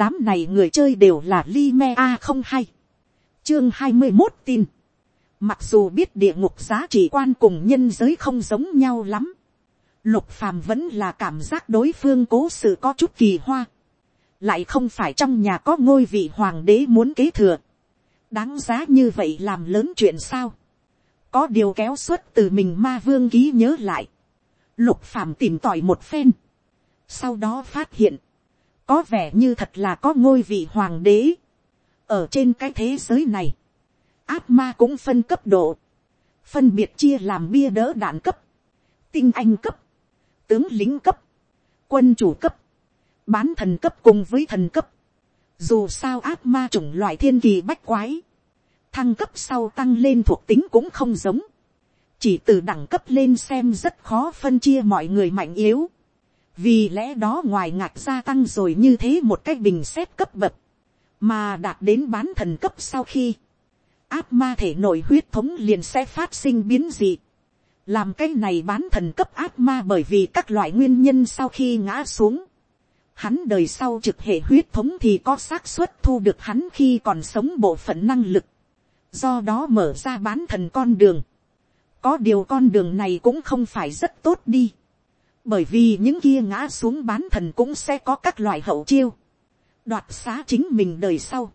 đám này người chơi đều là li me a không hay. chương hai mươi một tin. mặc dù biết địa ngục giá trị quan cùng nhân giới không giống nhau lắm. lục phàm vẫn là cảm giác đối phương cố sự có chút kỳ hoa. lại không phải trong nhà có ngôi vị hoàng đế muốn kế thừa. đáng giá như vậy làm lớn chuyện sao. có điều kéo suất từ mình ma vương ký nhớ lại. lục phàm tìm tòi một phen. sau đó phát hiện có vẻ như thật là có ngôi vị hoàng đế. ở trên cái thế giới này, áp ma cũng phân cấp độ, phân biệt chia làm bia đỡ đạn cấp, tinh anh cấp, tướng lính cấp, quân chủ cấp, bán thần cấp cùng với thần cấp. Dù sao áp ma chủng loại thiên kỳ bách quái, thăng cấp sau tăng lên thuộc tính cũng không giống. Chỉ từ đẳng cấp lên xem rất khó phân chia mọi người mạnh yếu vì lẽ đó ngoài ngạc gia tăng rồi như thế một cái bình xét cấp bậc, mà đạt đến bán thần cấp sau khi, áp ma thể nội huyết thống liền sẽ phát sinh biến dị. làm cái này bán thần cấp áp ma bởi vì các loại nguyên nhân sau khi ngã xuống. hắn đời sau trực hệ huyết thống thì có xác suất thu được hắn khi còn sống bộ phận năng lực. do đó mở ra bán thần con đường. có điều con đường này cũng không phải rất tốt đi bởi vì những kia ngã xuống bán thần cũng sẽ có các loại hậu chiêu, đoạt xá chính mình đời sau,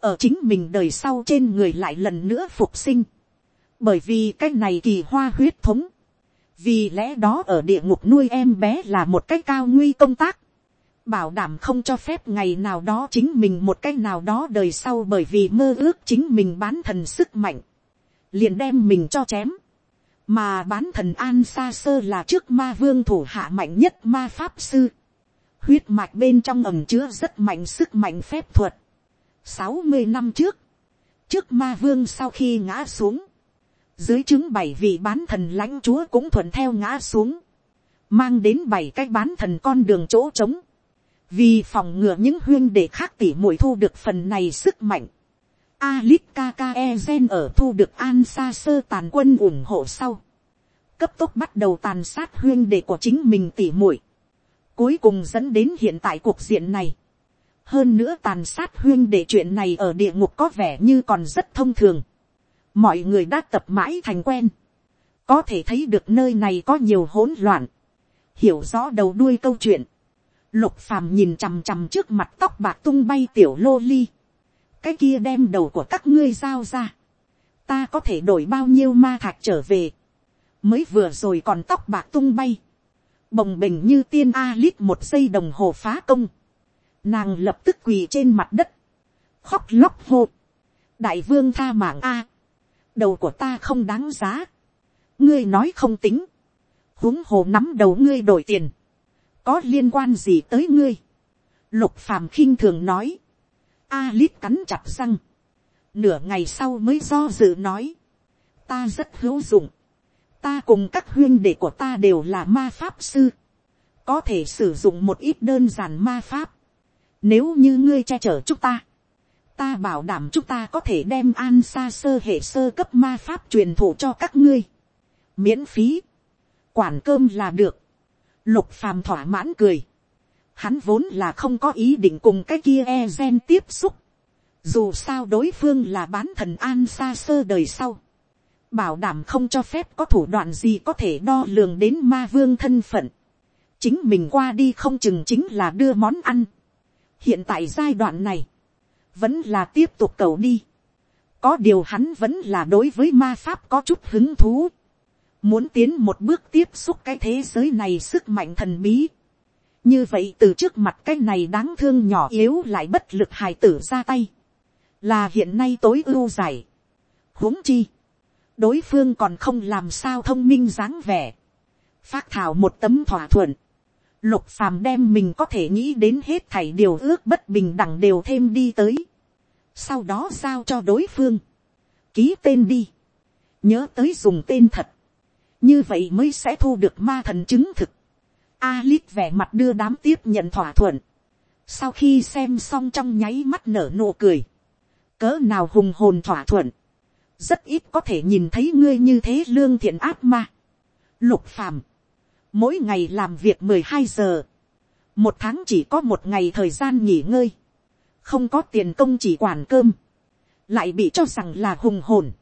ở chính mình đời sau trên người lại lần nữa phục sinh, bởi vì cái này kỳ hoa huyết thống, vì lẽ đó ở địa ngục nuôi em bé là một cái cao nguy công tác, bảo đảm không cho phép ngày nào đó chính mình một cái nào đó đời sau bởi vì mơ ước chính mình bán thần sức mạnh, liền đem mình cho chém, mà bán thần an xa sơ là trước ma vương thủ hạ mạnh nhất ma pháp sư, huyết mạch bên trong ẩm chứa rất mạnh sức mạnh phép thuật. sáu mươi năm trước, trước ma vương sau khi ngã xuống, dưới chứng bảy vị bán thần lãnh chúa cũng thuận theo ngã xuống, mang đến bảy cái bán thần con đường chỗ trống, vì phòng ngừa những huyên để khác tỉ mũi thu được phần này sức mạnh, Alit Kakae ở thu được An Sa Sơ tàn quân ủng hộ sau. Cấp tốc bắt đầu tàn sát huyên đệ của chính mình tỉ muội Cuối cùng dẫn đến hiện tại cuộc diện này. Hơn nữa tàn sát huyên đệ chuyện này ở địa ngục có vẻ như còn rất thông thường. Mọi người đã tập mãi thành quen. Có thể thấy được nơi này có nhiều hỗn loạn. Hiểu rõ đầu đuôi câu chuyện. Lục phàm nhìn chằm chằm trước mặt tóc bạc tung bay tiểu lô ly cái kia đem đầu của các ngươi giao ra, ta có thể đổi bao nhiêu ma thạch trở về, mới vừa rồi còn tóc bạc tung bay, bồng bềnh như tiên a lít một giây đồng hồ phá công, nàng lập tức quỳ trên mặt đất, khóc lóc hô, đại vương tha mạng a, đầu của ta không đáng giá, ngươi nói không tính, huống hồ nắm đầu ngươi đổi tiền, có liên quan gì tới ngươi, lục phàm khinh thường nói, Alip cắn chặt răng. Nửa ngày sau mới do dự nói. Ta rất hữu dụng. Ta cùng các huyên đệ của ta đều là ma pháp sư. Có thể sử dụng một ít đơn giản ma pháp. Nếu như ngươi che chở chúng ta. Ta bảo đảm chúng ta có thể đem an xa sơ hệ sơ cấp ma pháp truyền thụ cho các ngươi. Miễn phí. Quản cơm là được. Lục phàm thỏa mãn cười hắn vốn là không có ý định cùng cái kia e gen tiếp xúc. Dù sao đối phương là bán thần an xa sơ đời sau. Bảo đảm không cho phép có thủ đoạn gì có thể đo lường đến ma vương thân phận. Chính mình qua đi không chừng chính là đưa món ăn. Hiện tại giai đoạn này. Vẫn là tiếp tục cầu đi. Có điều hắn vẫn là đối với ma pháp có chút hứng thú. Muốn tiến một bước tiếp xúc cái thế giới này sức mạnh thần bí như vậy từ trước mặt cái này đáng thương nhỏ yếu lại bất lực hài tử ra tay, là hiện nay tối ưu giải. huống chi, đối phương còn không làm sao thông minh dáng vẻ, phát thảo một tấm thỏa thuận, lục phàm đem mình có thể nghĩ đến hết thảy điều ước bất bình đẳng đều thêm đi tới, sau đó giao cho đối phương, ký tên đi, nhớ tới dùng tên thật, như vậy mới sẽ thu được ma thần chứng thực, Alip vẻ mặt đưa đám tiếp nhận thỏa thuận. Sau khi xem xong trong nháy mắt nở nụ cười. Cỡ nào hùng hồn thỏa thuận. Rất ít có thể nhìn thấy ngươi như thế lương thiện ác ma. Lục phàm. Mỗi ngày làm việc mười hai giờ. Một tháng chỉ có một ngày thời gian nghỉ ngơi. không có tiền công chỉ quản cơm, lại bị cho rằng là hùng hồn.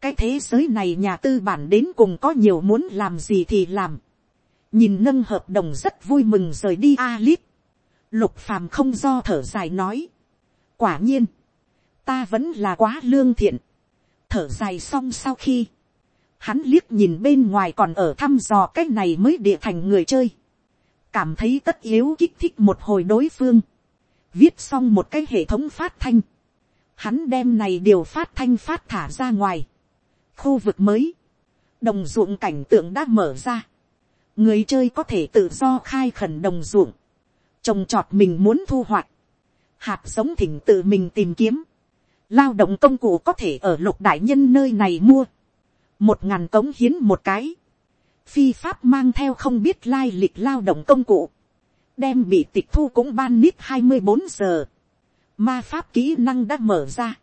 cái thế giới này nhà tư bản đến cùng có nhiều muốn làm gì thì làm nhìn nâng hợp đồng rất vui mừng rời đi a lip lục phàm không do thở dài nói. quả nhiên, ta vẫn là quá lương thiện. thở dài xong sau khi, hắn liếc nhìn bên ngoài còn ở thăm dò cái này mới địa thành người chơi. cảm thấy tất yếu kích thích một hồi đối phương. viết xong một cái hệ thống phát thanh. hắn đem này điều phát thanh phát thả ra ngoài. khu vực mới, đồng ruộng cảnh tượng đã mở ra người chơi có thể tự do khai khẩn đồng ruộng. trồng trọt mình muốn thu hoạch. hạt giống thỉnh tự mình tìm kiếm. lao động công cụ có thể ở lục đại nhân nơi này mua một ngàn cống hiến một cái, phi pháp mang theo không biết lai lịch lao động công cụ, đem bị tịch thu cũng ban nít hai mươi bốn giờ, ma pháp kỹ năng đã mở ra,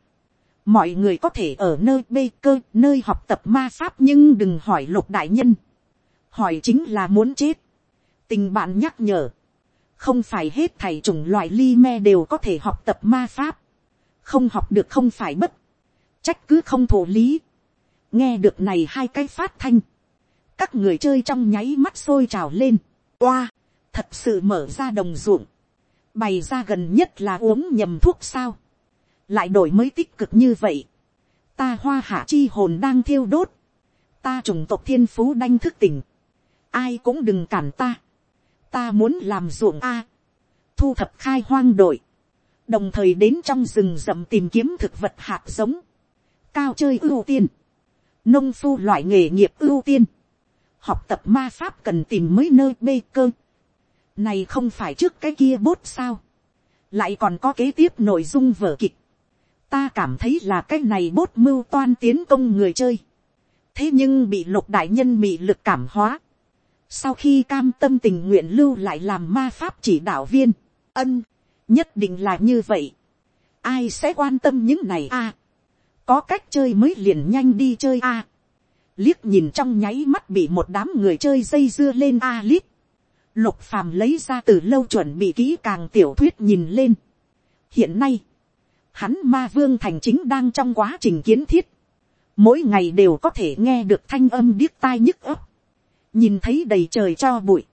mọi người có thể ở nơi bê cơ nơi học tập ma pháp nhưng đừng hỏi lục đại nhân, hỏi chính là muốn chết, tình bạn nhắc nhở, không phải hết thầy chủng loại ly me đều có thể học tập ma pháp, không học được không phải bất, trách cứ không thổ lý, nghe được này hai cái phát thanh, các người chơi trong nháy mắt sôi trào lên, oa, thật sự mở ra đồng ruộng, bày ra gần nhất là uống nhầm thuốc sao, lại đổi mới tích cực như vậy, ta hoa hạ chi hồn đang thiêu đốt, ta chủng tộc thiên phú đanh thức tỉnh, ai cũng đừng cản ta, ta muốn làm ruộng a, thu thập khai hoang đội, đồng thời đến trong rừng rậm tìm kiếm thực vật hạt giống, cao chơi ưu tiên, nông phu loại nghề nghiệp ưu tiên, học tập ma pháp cần tìm mới nơi bê cơ, này không phải trước cái kia bốt sao, lại còn có kế tiếp nội dung vở kịch, ta cảm thấy là cái này bốt mưu toan tiến công người chơi, thế nhưng bị lục đại nhân bị lực cảm hóa, sau khi cam tâm tình nguyện lưu lại làm ma pháp chỉ đạo viên, ân, nhất định là như vậy, ai sẽ quan tâm những này a, có cách chơi mới liền nhanh đi chơi a. liếc nhìn trong nháy mắt bị một đám người chơi dây dưa lên a lít. lục phàm lấy ra từ lâu chuẩn bị kỹ càng tiểu thuyết nhìn lên. hiện nay, hắn ma vương thành chính đang trong quá trình kiến thiết. mỗi ngày đều có thể nghe được thanh âm điếc tai nhức ấp nhìn thấy đầy trời cho bụi.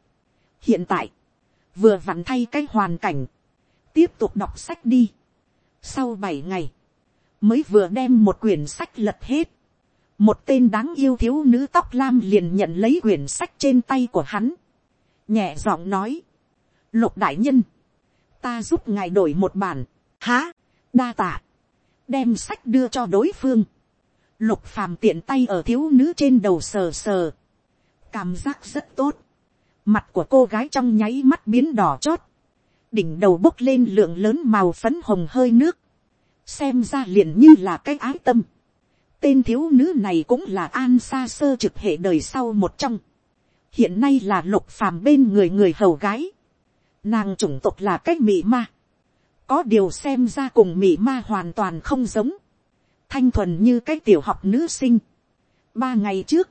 hiện tại, vừa vặn thay cái hoàn cảnh, tiếp tục đọc sách đi. sau bảy ngày, mới vừa đem một quyển sách lật hết, một tên đáng yêu thiếu nữ tóc lam liền nhận lấy quyển sách trên tay của hắn, nhẹ giọng nói, lục đại nhân, ta giúp ngài đổi một bản, há, đa tạ, đem sách đưa cho đối phương, lục phàm tiện tay ở thiếu nữ trên đầu sờ sờ, cảm giác rất tốt, mặt của cô gái trong nháy mắt biến đỏ chót, đỉnh đầu bốc lên lượng lớn màu phấn hồng hơi nước, xem ra liền như là cái ái tâm. tên thiếu nữ này cũng là an xa sơ trực hệ đời sau một trong. hiện nay là lục phàm bên người người hầu gái. nàng chủng tộc là cái mị ma. có điều xem ra cùng mị ma hoàn toàn không giống. thanh thuần như cái tiểu học nữ sinh. ba ngày trước,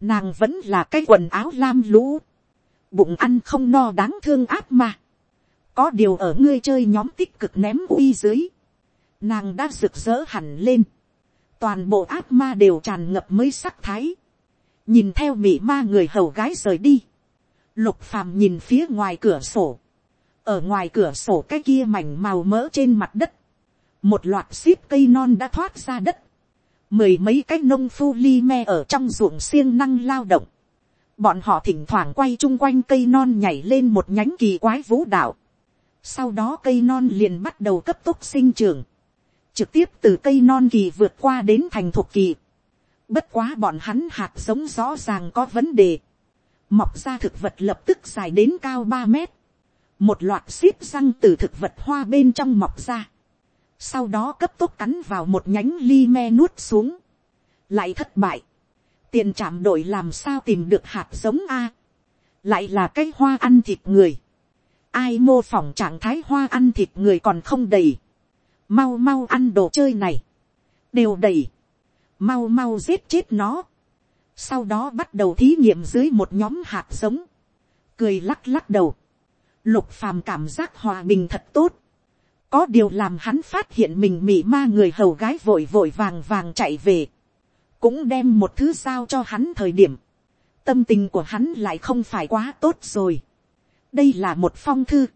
nàng vẫn là cái quần áo lam lũ. bụng ăn không no đáng thương áp ma. có điều ở ngươi chơi nhóm tích cực ném uy dưới. Nàng đã rực rỡ hẳn lên, toàn bộ áp ma đều tràn ngập mới sắc thái, nhìn theo mị ma người hầu gái rời đi, lục phàm nhìn phía ngoài cửa sổ, ở ngoài cửa sổ cái kia mảnh màu mỡ trên mặt đất, một loạt ship cây non đã thoát ra đất, mười mấy cái nông phu li me ở trong ruộng siêng năng lao động, bọn họ thỉnh thoảng quay chung quanh cây non nhảy lên một nhánh kỳ quái vũ đạo, sau đó cây non liền bắt đầu cấp tốc sinh trưởng, trực tiếp từ cây non kỳ vượt qua đến thành thục kỳ. Bất quá bọn hắn hạt giống rõ ràng có vấn đề. Mọc ra thực vật lập tức dài đến cao ba mét. Một loạt xíp răng từ thực vật hoa bên trong mọc ra. Sau đó cấp tốc cắn vào một nhánh ly me nuốt xuống. Lại thất bại. Tiền trạm đội làm sao tìm được hạt giống A. Lại là cái hoa ăn thịt người. Ai mô phỏng trạng thái hoa ăn thịt người còn không đầy mau mau ăn đồ chơi này, đều đầy, mau mau giết chết nó, sau đó bắt đầu thí nghiệm dưới một nhóm hạt giống, cười lắc lắc đầu, lục phàm cảm giác hòa bình thật tốt, có điều làm hắn phát hiện mình mị ma người hầu gái vội vội vàng vàng chạy về, cũng đem một thứ sao cho hắn thời điểm, tâm tình của hắn lại không phải quá tốt rồi. đây là một phong thư,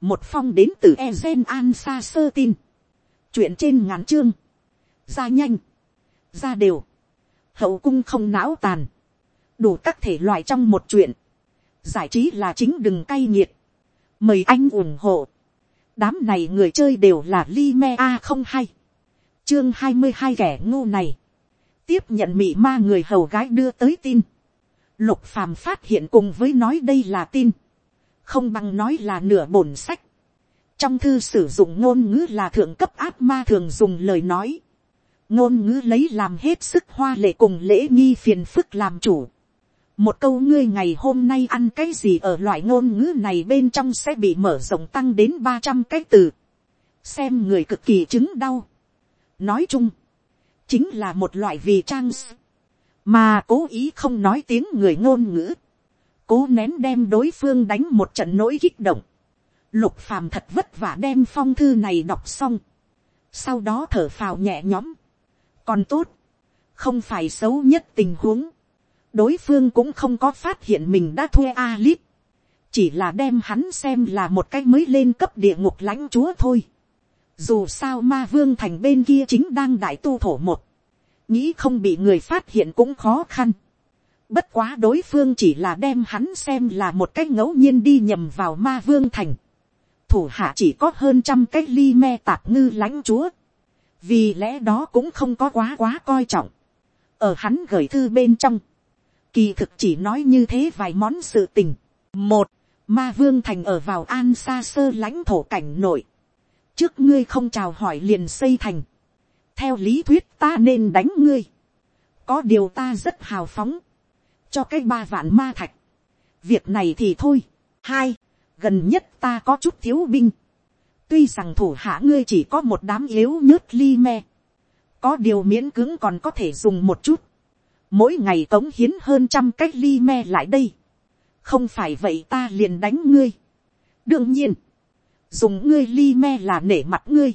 một phong đến từ Ezen An Sa Sơ tin, chuyện trên ngắn chương, ra nhanh, ra đều, hậu cung không não tàn, đủ các thể loại trong một chuyện, giải trí là chính đừng cay nghiệt, mời anh ủng hộ, đám này người chơi đều là li me a không hay, chương hai mươi hai kẻ ngu này, tiếp nhận mị ma người hầu gái đưa tới tin, lục phàm phát hiện cùng với nói đây là tin, không bằng nói là nửa bổn sách, trong thư sử dụng ngôn ngữ là thượng cấp áp ma thường dùng lời nói, ngôn ngữ lấy làm hết sức hoa lệ cùng lễ nghi phiền phức làm chủ một câu ngươi ngày hôm nay ăn cái gì ở loại ngôn ngữ này bên trong sẽ bị mở rộng tăng đến ba trăm cái từ. xem người cực kỳ chứng đau. nói chung, chính là một loại vì trang mà cố ý không nói tiếng người ngôn ngữ, cố nén đem đối phương đánh một trận nỗi kích động, lục phàm thật vất vả đem phong thư này đọc xong, sau đó thở phào nhẹ nhõm, còn tốt, không phải xấu nhất tình huống, đối phương cũng không có phát hiện mình đã thua Alip, chỉ là đem hắn xem là một cái mới lên cấp địa ngục lãnh chúa thôi. Dù sao ma vương thành bên kia chính đang đại tu thổ một, nghĩ không bị người phát hiện cũng khó khăn. Bất quá đối phương chỉ là đem hắn xem là một cái ngẫu nhiên đi nhầm vào ma vương thành. Thủ hạ chỉ có hơn trăm cái ly me tạp ngư lãnh chúa vì lẽ đó cũng không có quá quá coi trọng, ở hắn gửi thư bên trong, kỳ thực chỉ nói như thế vài món sự tình. một, ma vương thành ở vào an xa sơ lãnh thổ cảnh nội, trước ngươi không chào hỏi liền xây thành, theo lý thuyết ta nên đánh ngươi, có điều ta rất hào phóng, cho cái ba vạn ma thạch, việc này thì thôi. hai, gần nhất ta có chút thiếu binh, tuy rằng thủ hạ ngươi chỉ có một đám yếu nhớt ly me, có điều miễn cứng còn có thể dùng một chút, mỗi ngày cống hiến hơn trăm cách ly me lại đây, không phải vậy ta liền đánh ngươi. đương nhiên, dùng ngươi ly me là nể mặt ngươi,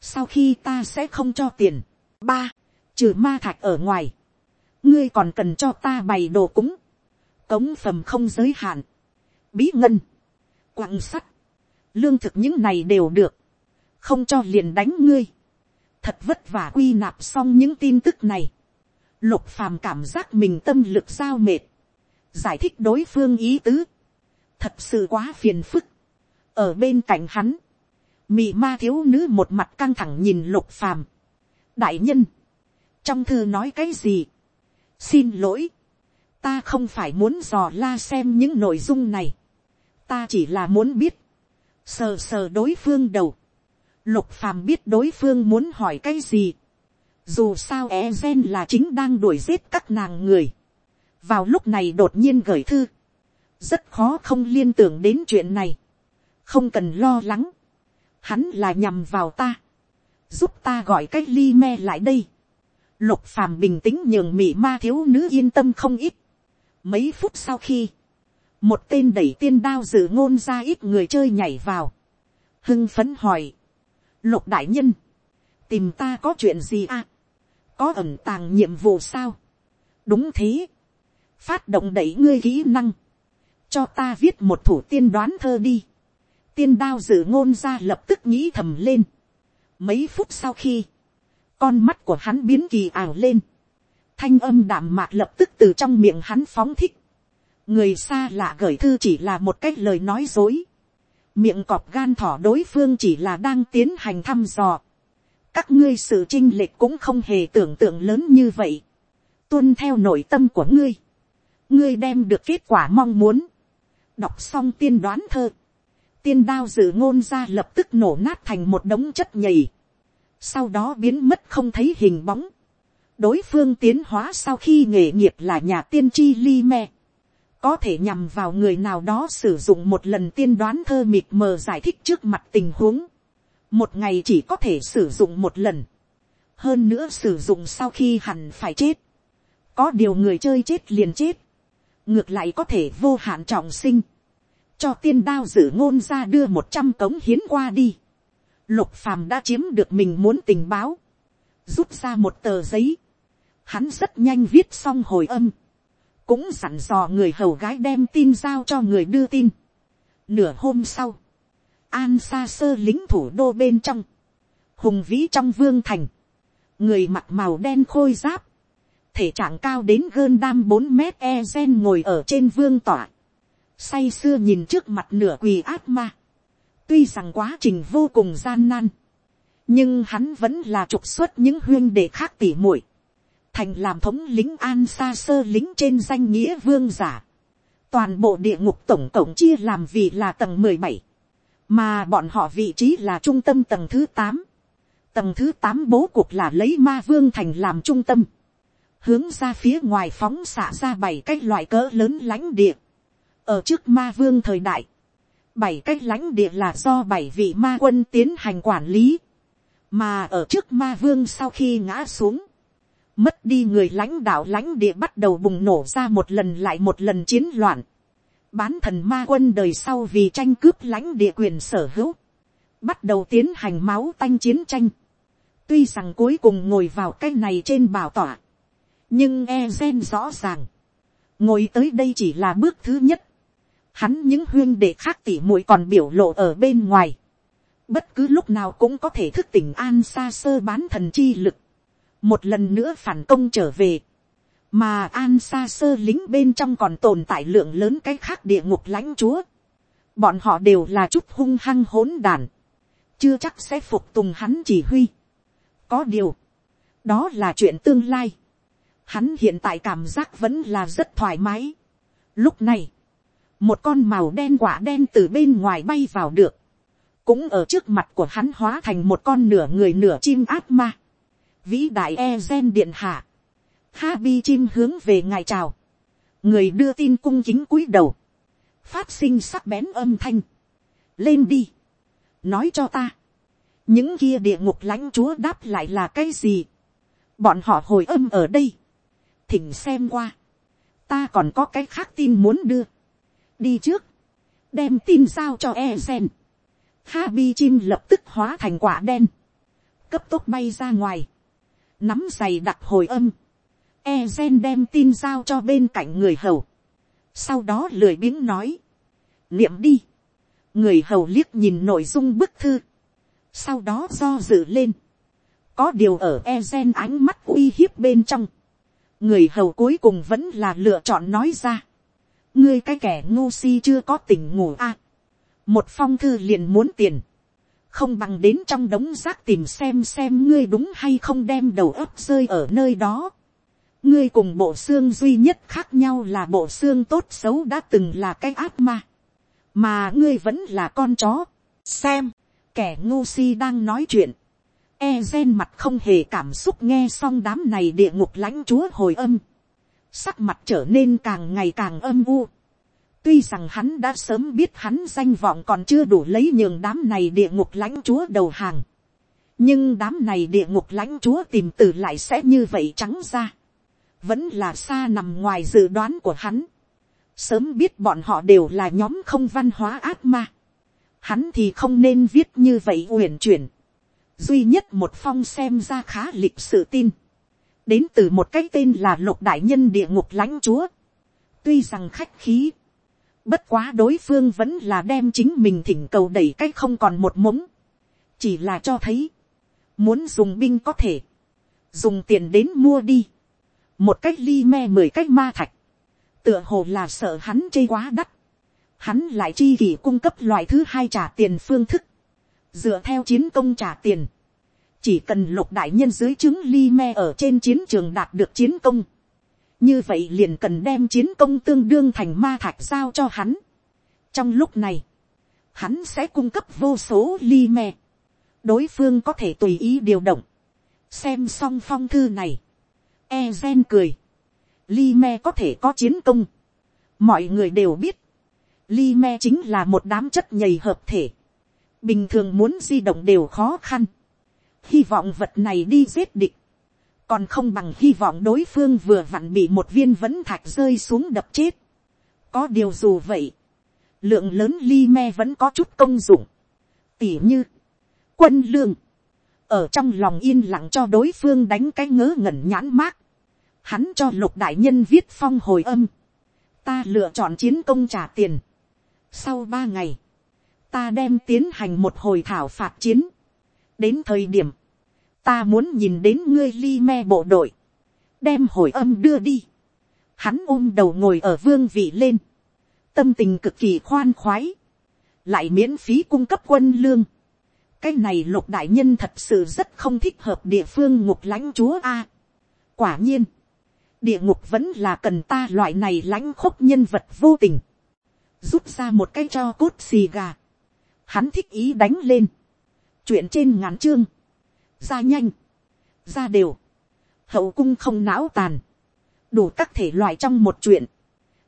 sau khi ta sẽ không cho tiền. ba, trừ ma thạch ở ngoài, ngươi còn cần cho ta bày đồ cúng, cống phẩm không giới hạn, bí ngân, quặng sắt, lương thực những này đều được, không cho liền đánh ngươi, thật vất vả quy nạp xong những tin tức này, lục phàm cảm giác mình tâm lực sao mệt, giải thích đối phương ý tứ, thật sự quá phiền phức, ở bên cạnh hắn, mị ma thiếu nữ một mặt căng thẳng nhìn lục phàm, đại nhân, trong thư nói cái gì, xin lỗi, ta không phải muốn dò la xem những nội dung này, ta chỉ là muốn biết, sờ sờ đối phương đầu, lục phàm biết đối phương muốn hỏi cái gì, dù sao e gen là chính đang đuổi giết các nàng người, vào lúc này đột nhiên gửi thư, rất khó không liên tưởng đến chuyện này, không cần lo lắng, hắn là nhằm vào ta, giúp ta gọi cách ly me lại đây, lục phàm bình tĩnh nhường mị ma thiếu nữ yên tâm không ít, mấy phút sau khi, một tên đẩy tiên đao dự ngôn ra ít người chơi nhảy vào, hưng phấn hỏi, lục đại nhân, tìm ta có chuyện gì à, có ẩn tàng nhiệm vụ sao, đúng thế, phát động đẩy ngươi kỹ năng, cho ta viết một thủ tiên đoán thơ đi, tiên đao dự ngôn ra lập tức nghĩ thầm lên, mấy phút sau khi, con mắt của hắn biến kỳ ảo lên, thanh âm đảm mạc lập tức từ trong miệng hắn phóng thích, người xa lạ gửi thư chỉ là một cách lời nói dối. miệng cọp gan thỏ đối phương chỉ là đang tiến hành thăm dò các ngươi sự chinh lệch cũng không hề tưởng tượng lớn như vậy. tuân theo nội tâm của ngươi. ngươi đem được kết quả mong muốn. đọc xong tiên đoán thơ. tiên đao dự ngôn ra lập tức nổ nát thành một đống chất nhầy. sau đó biến mất không thấy hình bóng. đối phương tiến hóa sau khi nghề nghiệp là nhà tiên tri li me có thể nhằm vào người nào đó sử dụng một lần tiên đoán thơ mịt mờ giải thích trước mặt tình huống một ngày chỉ có thể sử dụng một lần. hơn nữa sử dụng sau khi hẳn phải chết. có điều người chơi chết liền chết. ngược lại có thể vô hạn trọng sinh. cho tiên đao giữ ngôn ra đưa một trăm cống hiến qua đi. lục phàm đã chiếm được mình muốn tình báo, rút ra một tờ giấy, hắn rất nhanh viết xong hồi âm, cũng sẵn dò người hầu gái đem tin giao cho người đưa tin. Nửa hôm sau, an xa sơ lính thủ đô bên trong, hùng vĩ trong vương thành, người mặc màu đen khôi giáp, thể trạng cao đến gơn đam bốn mét e gen ngồi ở trên vương tỏa, say sưa nhìn trước mặt nửa quỳ át ma, tuy rằng quá trình vô cùng gian nan, nhưng hắn vẫn là trục xuất những huyên đề khác tỉ muội, thành làm thống lính an xa sơ lính trên danh nghĩa vương giả. Toàn bộ địa ngục tổng cộng chia làm vì là tầng mười bảy mà bọn họ vị trí là trung tâm tầng thứ tám Tầng thứ tám bố cục là lấy ma vương thành làm trung tâm. Hướng ra phía ngoài phóng xạ ra bảy cái loại cỡ lớn lãnh địa. Ở trước ma vương thời đại, bảy cái lãnh địa là do bảy vị ma quân tiến hành quản lý. Mà ở trước ma vương sau khi ngã xuống, mất đi người lãnh đạo lãnh địa bắt đầu bùng nổ ra một lần lại một lần chiến loạn. Bán thần ma quân đời sau vì tranh cướp lãnh địa quyền sở hữu. Bắt đầu tiến hành máu tanh chiến tranh. Tuy rằng cuối cùng ngồi vào cái này trên bảo tỏa. Nhưng e gen rõ ràng. Ngồi tới đây chỉ là bước thứ nhất. Hắn những huyên đệ khác tỉ mũi còn biểu lộ ở bên ngoài. Bất cứ lúc nào cũng có thể thức tỉnh an xa sơ bán thần chi lực một lần nữa phản công trở về, mà an xa sơ lính bên trong còn tồn tại lượng lớn cái khác địa ngục lãnh chúa, bọn họ đều là chút hung hăng hỗn đàn, chưa chắc sẽ phục tùng hắn chỉ huy. có điều, đó là chuyện tương lai, hắn hiện tại cảm giác vẫn là rất thoải mái. lúc này, một con màu đen quả đen từ bên ngoài bay vào được, cũng ở trước mặt của hắn hóa thành một con nửa người nửa chim ác ma. Vĩ đại e gen điện hạ, ha bi chim hướng về ngài chào, người đưa tin cung chính cúi đầu, phát sinh sắc bén âm thanh, lên đi, nói cho ta, những kia địa ngục lãnh chúa đáp lại là cái gì, bọn họ hồi âm ở đây, thỉnh xem qua, ta còn có cái khác tin muốn đưa, đi trước, đem tin giao cho e xem ha bi chim lập tức hóa thành quả đen, cấp tốc bay ra ngoài, nắm giày đặt hồi âm, e gen đem tin giao cho bên cạnh người hầu, sau đó lười biếng nói, niệm đi, người hầu liếc nhìn nội dung bức thư, sau đó do dự lên, có điều ở e gen ánh mắt uy hiếp bên trong, người hầu cuối cùng vẫn là lựa chọn nói ra, ngươi cái kẻ ngu si chưa có tình ngủ a, một phong thư liền muốn tiền, không bằng đến trong đống rác tìm xem xem ngươi đúng hay không đem đầu ấp rơi ở nơi đó ngươi cùng bộ xương duy nhất khác nhau là bộ xương tốt xấu đã từng là cái ác ma, mà ngươi vẫn là con chó. xem, kẻ ngu si đang nói chuyện, e gen mặt không hề cảm xúc nghe xong đám này địa ngục lãnh chúa hồi âm, sắc mặt trở nên càng ngày càng âm u Tuy rằng hắn đã sớm biết hắn danh vọng còn chưa đủ lấy nhường đám này địa ngục lãnh chúa đầu hàng. Nhưng đám này địa ngục lãnh chúa tìm từ lại sẽ như vậy trắng ra. Vẫn là xa nằm ngoài dự đoán của hắn. Sớm biết bọn họ đều là nhóm không văn hóa ác ma. Hắn thì không nên viết như vậy uyển chuyển. Duy nhất một phong xem ra khá lịch sự tin. Đến từ một cái tên là lục đại nhân địa ngục lãnh chúa. Tuy rằng khách khí, Bất quá đối phương vẫn là đem chính mình thỉnh cầu đẩy cách không còn một mống. Chỉ là cho thấy. Muốn dùng binh có thể. Dùng tiền đến mua đi. Một cách ly me mười cách ma thạch. Tựa hồ là sợ hắn chê quá đắt. Hắn lại chi kỷ cung cấp loại thứ hai trả tiền phương thức. Dựa theo chiến công trả tiền. Chỉ cần lục đại nhân dưới chứng ly me ở trên chiến trường đạt được chiến công như vậy liền cần đem chiến công tương đương thành ma thạch giao cho hắn. trong lúc này, hắn sẽ cung cấp vô số ly me. đối phương có thể tùy ý điều động. xem xong phong thư này e gen cười. Li me có thể có chiến công. mọi người đều biết. Li me chính là một đám chất nhầy hợp thể. bình thường muốn di động đều khó khăn. hy vọng vật này đi giết địch còn không bằng hy vọng đối phương vừa vặn bị một viên vấn thạch rơi xuống đập chết. có điều dù vậy, lượng lớn ly me vẫn có chút công dụng. tỉ như, quân lương, ở trong lòng yên lặng cho đối phương đánh cái ngớ ngẩn nhãn mát, hắn cho lục đại nhân viết phong hồi âm, ta lựa chọn chiến công trả tiền. Sau ba ngày, ta đem tiến hành một hồi thảo phạt chiến. đến thời điểm, ta muốn nhìn đến ngươi ly me bộ đội, đem hồi âm đưa đi. Hắn ôm đầu ngồi ở vương vị lên, tâm tình cực kỳ khoan khoái, lại miễn phí cung cấp quân lương cái này lục đại nhân thật sự rất không thích hợp địa phương ngục lãnh chúa a. quả nhiên, địa ngục vẫn là cần ta loại này lãnh khúc nhân vật vô tình, rút ra một cái cho cốt xì gà, hắn thích ý đánh lên, chuyện trên ngắn chương, ra nhanh, ra đều, hậu cung không não tàn, đủ các thể loại trong một chuyện,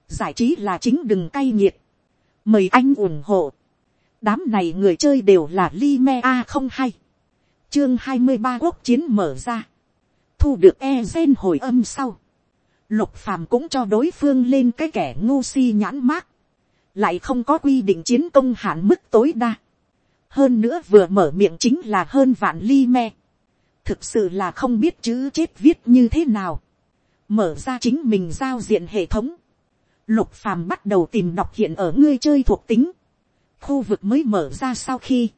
giải trí là chính đừng cay nghiệt, mời anh ủng hộ, đám này người chơi đều là li me a không hay, chương hai mươi ba quốc chiến mở ra, thu được e gen hồi âm sau, lục phàm cũng cho đối phương lên cái kẻ ngu si nhãn mát, lại không có quy định chiến công hạn mức tối đa, hơn nữa vừa mở miệng chính là hơn vạn li me, thực sự là không biết chữ chết viết như thế nào, mở ra chính mình giao diện hệ thống, lục phàm bắt đầu tìm đọc hiện ở ngươi chơi thuộc tính, khu vực mới mở ra sau khi,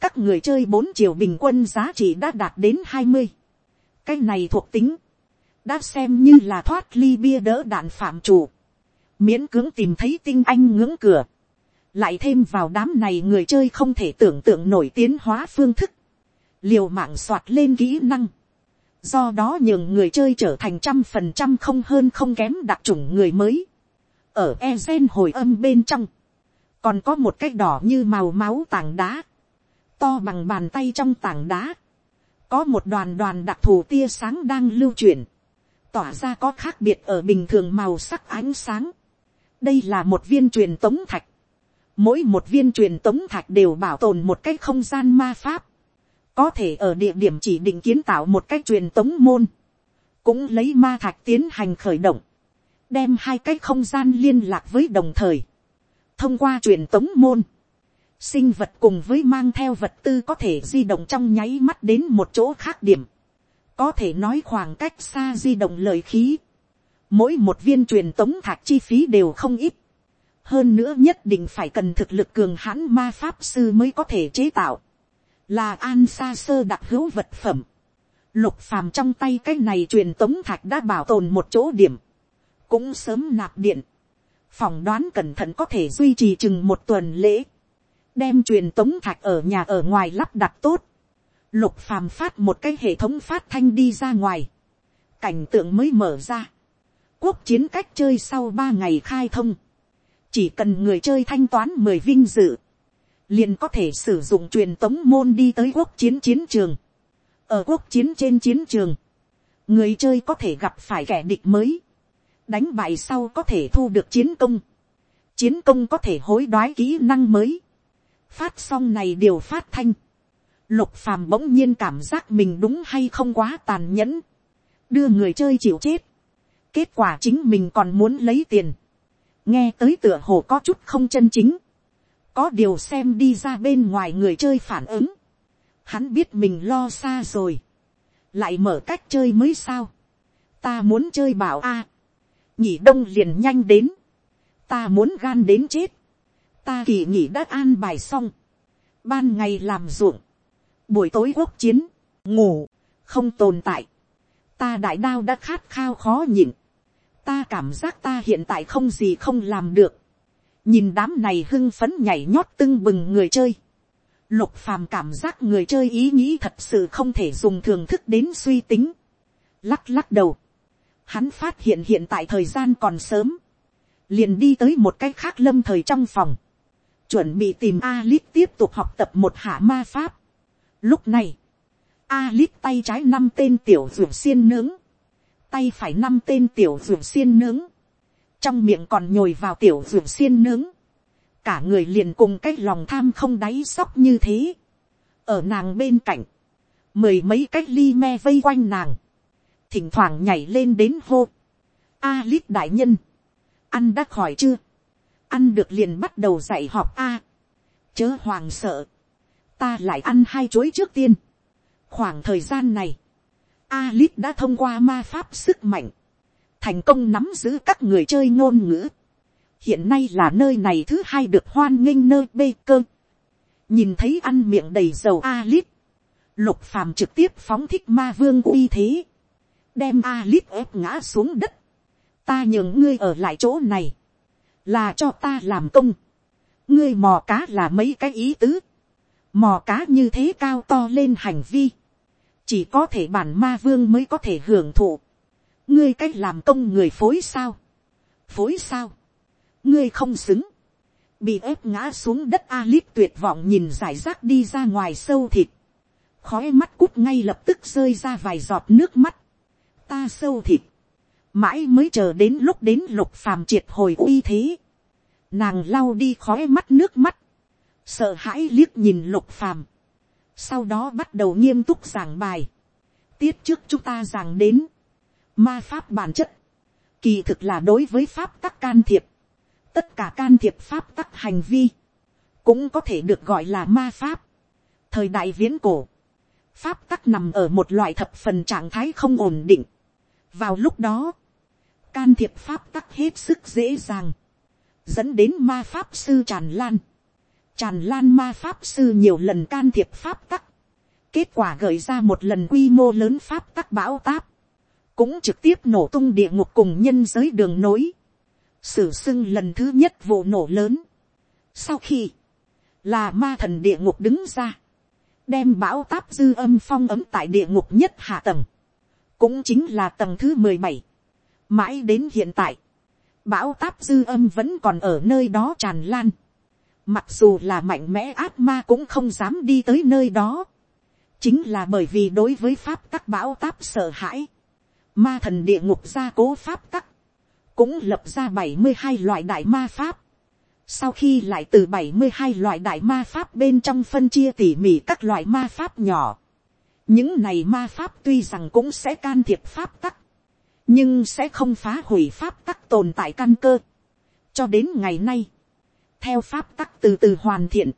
các người chơi bốn triệu bình quân giá trị đã đạt đến hai mươi, cái này thuộc tính, đã xem như là thoát ly bia đỡ đạn phạm chủ, miễn cưỡng tìm thấy tinh anh ngưỡng cửa, lại thêm vào đám này người chơi không thể tưởng tượng nổi tiến hóa phương thức, liều mạng soạt lên kỹ năng, do đó nhường người chơi trở thành trăm phần trăm không hơn không kém đặc trùng người mới, ở e gen hồi âm bên trong, còn có một cái đỏ như màu máu tảng đá, to bằng bàn tay trong tảng đá, có một đoàn đoàn đặc thù tia sáng đang lưu chuyển, tỏa ra có khác biệt ở bình thường màu sắc ánh sáng. đây là một viên truyền tống thạch. mỗi một viên truyền tống thạch đều bảo tồn một cái không gian ma pháp. có thể ở địa điểm chỉ định kiến tạo một cái truyền tống môn. cũng lấy ma thạch tiến hành khởi động. đem hai cái không gian liên lạc với đồng thời thông qua truyền tống môn. sinh vật cùng với mang theo vật tư có thể di động trong nháy mắt đến một chỗ khác điểm. Có thể nói khoảng cách xa di động lời khí, mỗi một viên truyền tống thạch chi phí đều không ít, hơn nữa nhất định phải cần thực lực cường hãn ma pháp sư mới có thể chế tạo, là an xa sơ đặc hữu vật phẩm, lục phàm trong tay cái này truyền tống thạch đã bảo tồn một chỗ điểm, cũng sớm nạp điện, phòng đoán cẩn thận có thể duy trì chừng một tuần lễ, đem truyền tống thạch ở nhà ở ngoài lắp đặt tốt, lục phàm phát một cái hệ thống phát thanh đi ra ngoài, cảnh tượng mới mở ra, quốc chiến cách chơi sau ba ngày khai thông, chỉ cần người chơi thanh toán mười vinh dự, liền có thể sử dụng truyền tống môn đi tới quốc chiến chiến trường, ở quốc chiến trên chiến trường, người chơi có thể gặp phải kẻ địch mới, đánh bại sau có thể thu được chiến công, chiến công có thể hối đoái kỹ năng mới, phát xong này đều phát thanh, Lục phàm bỗng nhiên cảm giác mình đúng hay không quá tàn nhẫn. Đưa người chơi chịu chết. Kết quả chính mình còn muốn lấy tiền. Nghe tới tựa hồ có chút không chân chính. Có điều xem đi ra bên ngoài người chơi phản ứng. Hắn biết mình lo xa rồi. Lại mở cách chơi mới sao. Ta muốn chơi bảo a Nhị đông liền nhanh đến. Ta muốn gan đến chết. Ta kỳ nghỉ đã an bài xong. Ban ngày làm ruộng buổi tối quốc chiến, ngủ, không tồn tại. ta đại đao đã khát khao khó nhịn. ta cảm giác ta hiện tại không gì không làm được. nhìn đám này hưng phấn nhảy nhót tưng bừng người chơi. lục phàm cảm giác người chơi ý nghĩ thật sự không thể dùng thường thức đến suy tính. lắc lắc đầu hắn phát hiện hiện tại thời gian còn sớm. liền đi tới một cái khác lâm thời trong phòng. chuẩn bị tìm Alip tiếp tục học tập một hạ ma pháp. Lúc này, Alip tay trái năm tên tiểu ruột xiên nướng, tay phải năm tên tiểu ruột xiên nướng, trong miệng còn nhồi vào tiểu ruột xiên nướng, cả người liền cùng cái lòng tham không đáy sóc như thế, ở nàng bên cạnh, mười mấy cách ly me vây quanh nàng, thỉnh thoảng nhảy lên đến hô, a lít đại nhân, ăn đã khỏi chưa, ăn được liền bắt đầu dạy học a, chớ hoàng sợ, ta lại ăn hai chuối trước tiên. khoảng thời gian này, a lít đã thông qua ma pháp sức mạnh, thành công nắm giữ các người chơi ngôn ngữ. hiện nay là nơi này thứ hai được hoan nghênh nơi bê cơ. nhìn thấy ăn miệng đầy dầu a lít lục phàm trực tiếp phóng thích ma vương uy thế, đem Alip ép ngã xuống đất. ta nhường ngươi ở lại chỗ này, là cho ta làm công. ngươi mò cá là mấy cái ý tứ, mò cá như thế cao to lên hành vi, chỉ có thể bản ma vương mới có thể hưởng thụ. ngươi cách làm công người phối sao, phối sao, ngươi không xứng, bị ép ngã xuống đất Alip tuyệt vọng nhìn giải rác đi ra ngoài sâu thịt, khói mắt cút ngay lập tức rơi ra vài giọt nước mắt, ta sâu thịt, mãi mới chờ đến lúc đến lục phàm triệt hồi uy thế, nàng lau đi khói mắt nước mắt, sợ hãi liếc nhìn lục phàm, sau đó bắt đầu nghiêm túc giảng bài, tiết trước chúng ta giảng đến, ma pháp bản chất, kỳ thực là đối với pháp tắc can thiệp, tất cả can thiệp pháp tắc hành vi, cũng có thể được gọi là ma pháp. thời đại viễn cổ, pháp tắc nằm ở một loại thập phần trạng thái không ổn định vào lúc đó, can thiệp pháp tắc hết sức dễ dàng, dẫn đến ma pháp sư tràn lan. Tràn lan ma pháp sư nhiều lần can thiệp pháp tắc, kết quả gợi ra một lần quy mô lớn pháp tắc bão táp, cũng trực tiếp nổ tung địa ngục cùng nhân giới đường nối, sử sưng lần thứ nhất vụ nổ lớn. Sau khi, là ma thần địa ngục đứng ra, đem bão táp dư âm phong ấm tại địa ngục nhất hạ tầng, cũng chính là tầng thứ mười bảy, mãi đến hiện tại, bão táp dư âm vẫn còn ở nơi đó tràn lan, Mặc dù là mạnh mẽ ác ma cũng không dám đi tới nơi đó. Chính là bởi vì đối với pháp tắc bão táp sợ hãi. Ma thần địa ngục gia cố pháp tắc. Cũng lập ra bảy mươi hai loại đại ma pháp. Sau khi lại từ bảy mươi hai loại đại ma pháp bên trong phân chia tỉ mỉ các loại ma pháp nhỏ. Những này ma pháp tuy rằng cũng sẽ can thiệp pháp tắc. Nhưng sẽ không phá hủy pháp tắc tồn tại căn cơ. Cho đến ngày nay theo pháp tắc từ từ hoàn thiện,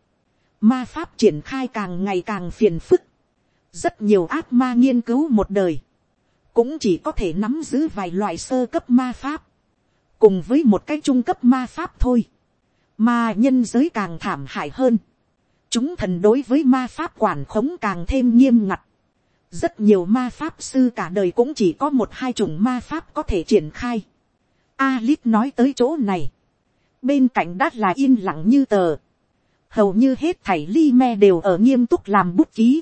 ma pháp triển khai càng ngày càng phiền phức, rất nhiều ác ma nghiên cứu một đời, cũng chỉ có thể nắm giữ vài loại sơ cấp ma pháp, cùng với một cái trung cấp ma pháp thôi, mà nhân giới càng thảm hại hơn, chúng thần đối với ma pháp quản khống càng thêm nghiêm ngặt, rất nhiều ma pháp sư cả đời cũng chỉ có một hai chủng ma pháp có thể triển khai. Alice nói tới chỗ này, bên cạnh đát là yên lặng như tờ, hầu như hết thảy ly me đều ở nghiêm túc làm bút ký,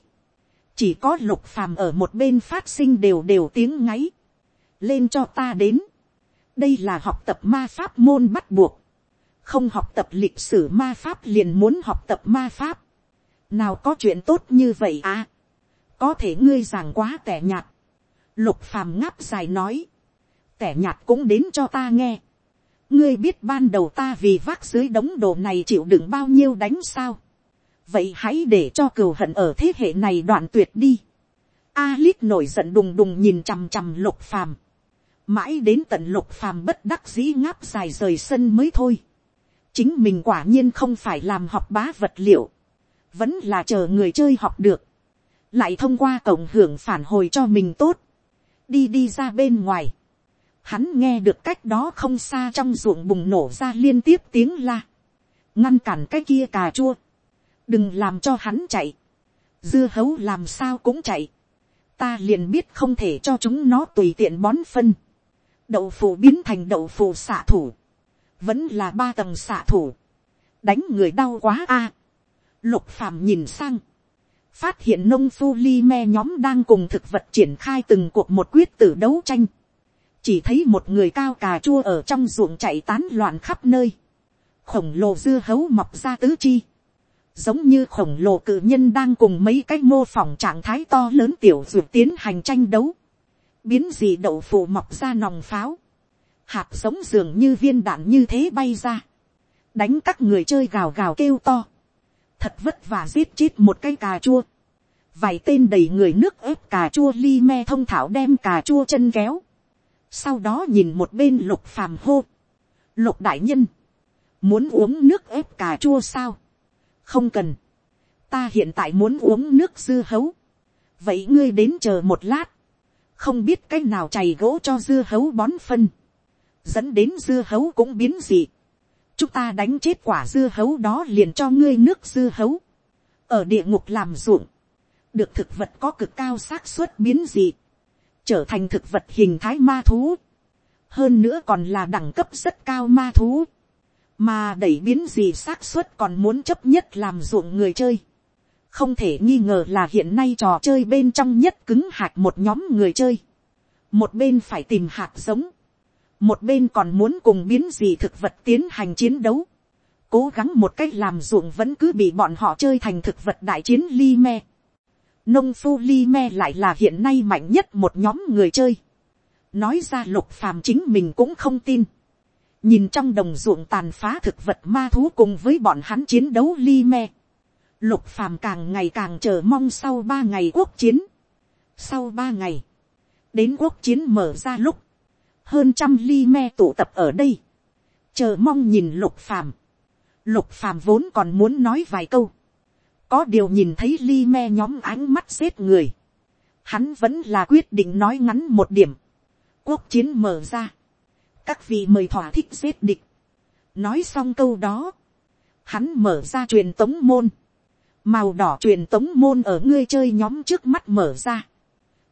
chỉ có lục phàm ở một bên phát sinh đều đều tiếng ngáy, lên cho ta đến, đây là học tập ma pháp môn bắt buộc, không học tập lịch sử ma pháp liền muốn học tập ma pháp, nào có chuyện tốt như vậy à, có thể ngươi giảng quá tẻ nhạt, lục phàm ngáp dài nói, tẻ nhạt cũng đến cho ta nghe, ngươi biết ban đầu ta vì vác dưới đống đồ này chịu đựng bao nhiêu đánh sao. vậy hãy để cho cừu hận ở thế hệ này đoạn tuyệt đi. Alice nổi giận đùng đùng nhìn chằm chằm lục phàm. mãi đến tận lục phàm bất đắc dĩ ngáp dài rời sân mới thôi. chính mình quả nhiên không phải làm học bá vật liệu. vẫn là chờ người chơi học được lại thông qua cổng hưởng phản hồi cho mình tốt. đi đi ra bên ngoài. Hắn nghe được cách đó không xa trong ruộng bùng nổ ra liên tiếp tiếng la, ngăn cản cái kia cà chua, đừng làm cho hắn chạy, dưa hấu làm sao cũng chạy, ta liền biết không thể cho chúng nó tùy tiện bón phân, đậu phụ biến thành đậu phụ xạ thủ, vẫn là ba tầng xạ thủ, đánh người đau quá a, lục phàm nhìn sang, phát hiện nông phu li me nhóm đang cùng thực vật triển khai từng cuộc một quyết tử đấu tranh, chỉ thấy một người cao cà chua ở trong ruộng chạy tán loạn khắp nơi, khổng lồ dưa hấu mọc ra tứ chi, giống như khổng lồ cự nhân đang cùng mấy cái mô phỏng trạng thái to lớn tiểu ruột tiến hành tranh đấu, biến gì đậu phụ mọc ra nòng pháo, hạt giống dường như viên đạn như thế bay ra, đánh các người chơi gào gào kêu to, thật vất vả giết chết một cái cà chua, vài tên đầy người nước ép cà chua li me thông thảo đem cà chua chân kéo, sau đó nhìn một bên lục phàm hô, lục đại nhân, muốn uống nước ép cà chua sao, không cần, ta hiện tại muốn uống nước dưa hấu, vậy ngươi đến chờ một lát, không biết c á c h nào chày gỗ cho dưa hấu bón phân, dẫn đến dưa hấu cũng biến dị, chúng ta đánh chết quả dưa hấu đó liền cho ngươi nước dưa hấu, ở địa ngục làm ruộng, được thực vật có cực cao xác suất biến dị, trở thành thực vật hình thái ma thú, hơn nữa còn là đẳng cấp rất cao ma thú, mà đẩy biến gì xác suất còn muốn chấp nhất làm ruộng người chơi, không thể nghi ngờ là hiện nay trò chơi bên trong nhất cứng hạt một nhóm người chơi. một bên phải tìm hạt giống, một bên còn muốn cùng biến gì thực vật tiến hành chiến đấu. cố gắng một cách làm ruộng vẫn cứ bị bọn họ chơi thành thực vật đại chiến li me. nông phu li me lại là hiện nay mạnh nhất một nhóm người chơi. nói ra lục phàm chính mình cũng không tin. nhìn trong đồng ruộng tàn phá thực vật ma thú cùng với bọn hắn chiến đấu li me Lục phàm càng ngày càng chờ mong sau ba ngày quốc chiến. Sau ba ngày. Đến quốc chiến mở ra lúc. Hơn trăm ly me tụ tập ở đây. Chờ mong nhìn lục phàm. Lục phàm vốn còn muốn nói vài câu. Có điều nhìn thấy ly me nhóm ánh mắt xếp người. Hắn vẫn là quyết định nói ngắn một điểm. Quốc chiến mở ra. Các vị mời thỏa thích giết địch. Nói xong câu đó. Hắn mở ra truyền tống môn màu đỏ truyền tống môn ở ngươi chơi nhóm trước mắt mở ra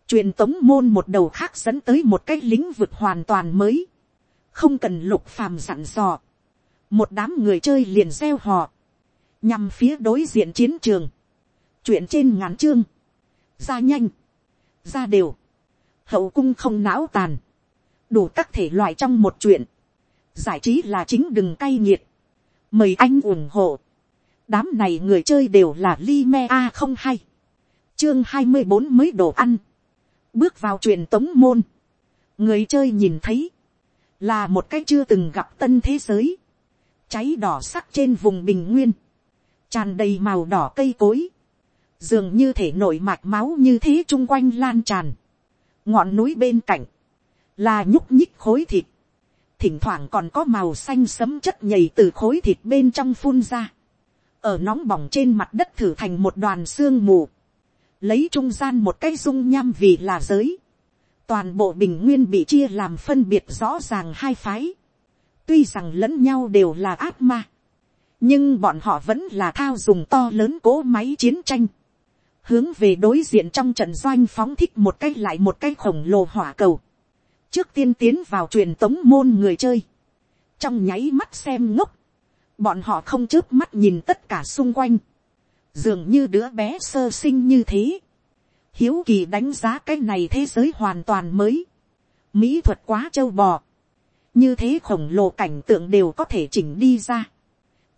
truyền tống môn một đầu khác dẫn tới một cái lĩnh vực hoàn toàn mới. không cần lục phàm dặn dò. một đám người chơi liền gieo họ. nhằm phía đối diện chiến trường. chuyện trên ngắn chương. ra nhanh. ra đều. hậu cung không não tàn. đủ các thể loại trong một chuyện. giải trí là chính đừng cay nghiệt. mời anh ủng hộ đám này người chơi đều là li me a không hay. chương hai mươi bốn mới đồ ăn bước vào truyền tống môn. người chơi nhìn thấy, là một cái chưa từng gặp tân thế giới. cháy đỏ sắc trên vùng bình nguyên. tràn đầy màu đỏ cây cối. dường như thể nổi mạch máu như thế chung quanh lan tràn. ngọn núi bên cạnh, là nhúc nhích khối thịt. thỉnh thoảng còn có màu xanh sấm chất nhầy từ khối thịt bên trong phun ra ở nóng bỏng trên mặt đất thử thành một đoàn xương mù, lấy trung gian một cái dung nham vì là giới, toàn bộ bình nguyên bị chia làm phân biệt rõ ràng hai phái, tuy rằng lẫn nhau đều là ác ma, nhưng bọn họ vẫn là thao dùng to lớn cố máy chiến tranh, hướng về đối diện trong trận doanh phóng thích một cái lại một cái khổng lồ hỏa cầu, trước tiên tiến vào truyền tống môn người chơi, trong nháy mắt xem ngốc, bọn họ không chớp mắt nhìn tất cả xung quanh, dường như đứa bé sơ sinh như thế, hiếu kỳ đánh giá cái này thế giới hoàn toàn mới, mỹ thuật quá châu bò, như thế khổng lồ cảnh tượng đều có thể chỉnh đi ra,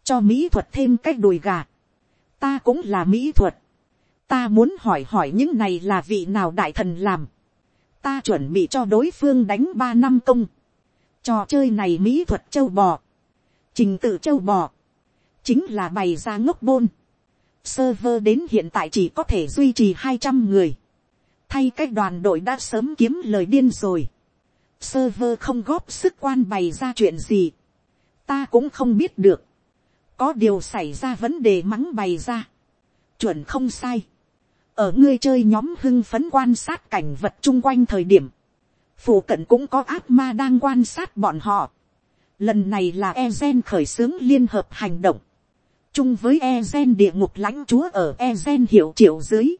cho mỹ thuật thêm cái đùi gà, ta cũng là mỹ thuật, ta muốn hỏi hỏi những này là vị nào đại thần làm, ta chuẩn bị cho đối phương đánh ba năm công, trò chơi này mỹ thuật châu bò, Trình tự châu bò. Chính là bày ra ngốc bôn. Server đến hiện tại chỉ có thể duy trì hai trăm người. Thay cách đoàn đội đã sớm kiếm lời điên rồi. Server không góp sức quan bày ra chuyện gì. Ta cũng không biết được. Có điều xảy ra vấn đề mắng bày ra. Chuẩn không sai. Ở ngươi chơi nhóm hưng phấn quan sát cảnh vật chung quanh thời điểm. Phủ cận cũng có ác ma đang quan sát bọn họ Lần này là Ezen khởi xướng liên hợp hành động. Chung với Ezen địa ngục lãnh chúa ở Ezen hiệu triệu dưới.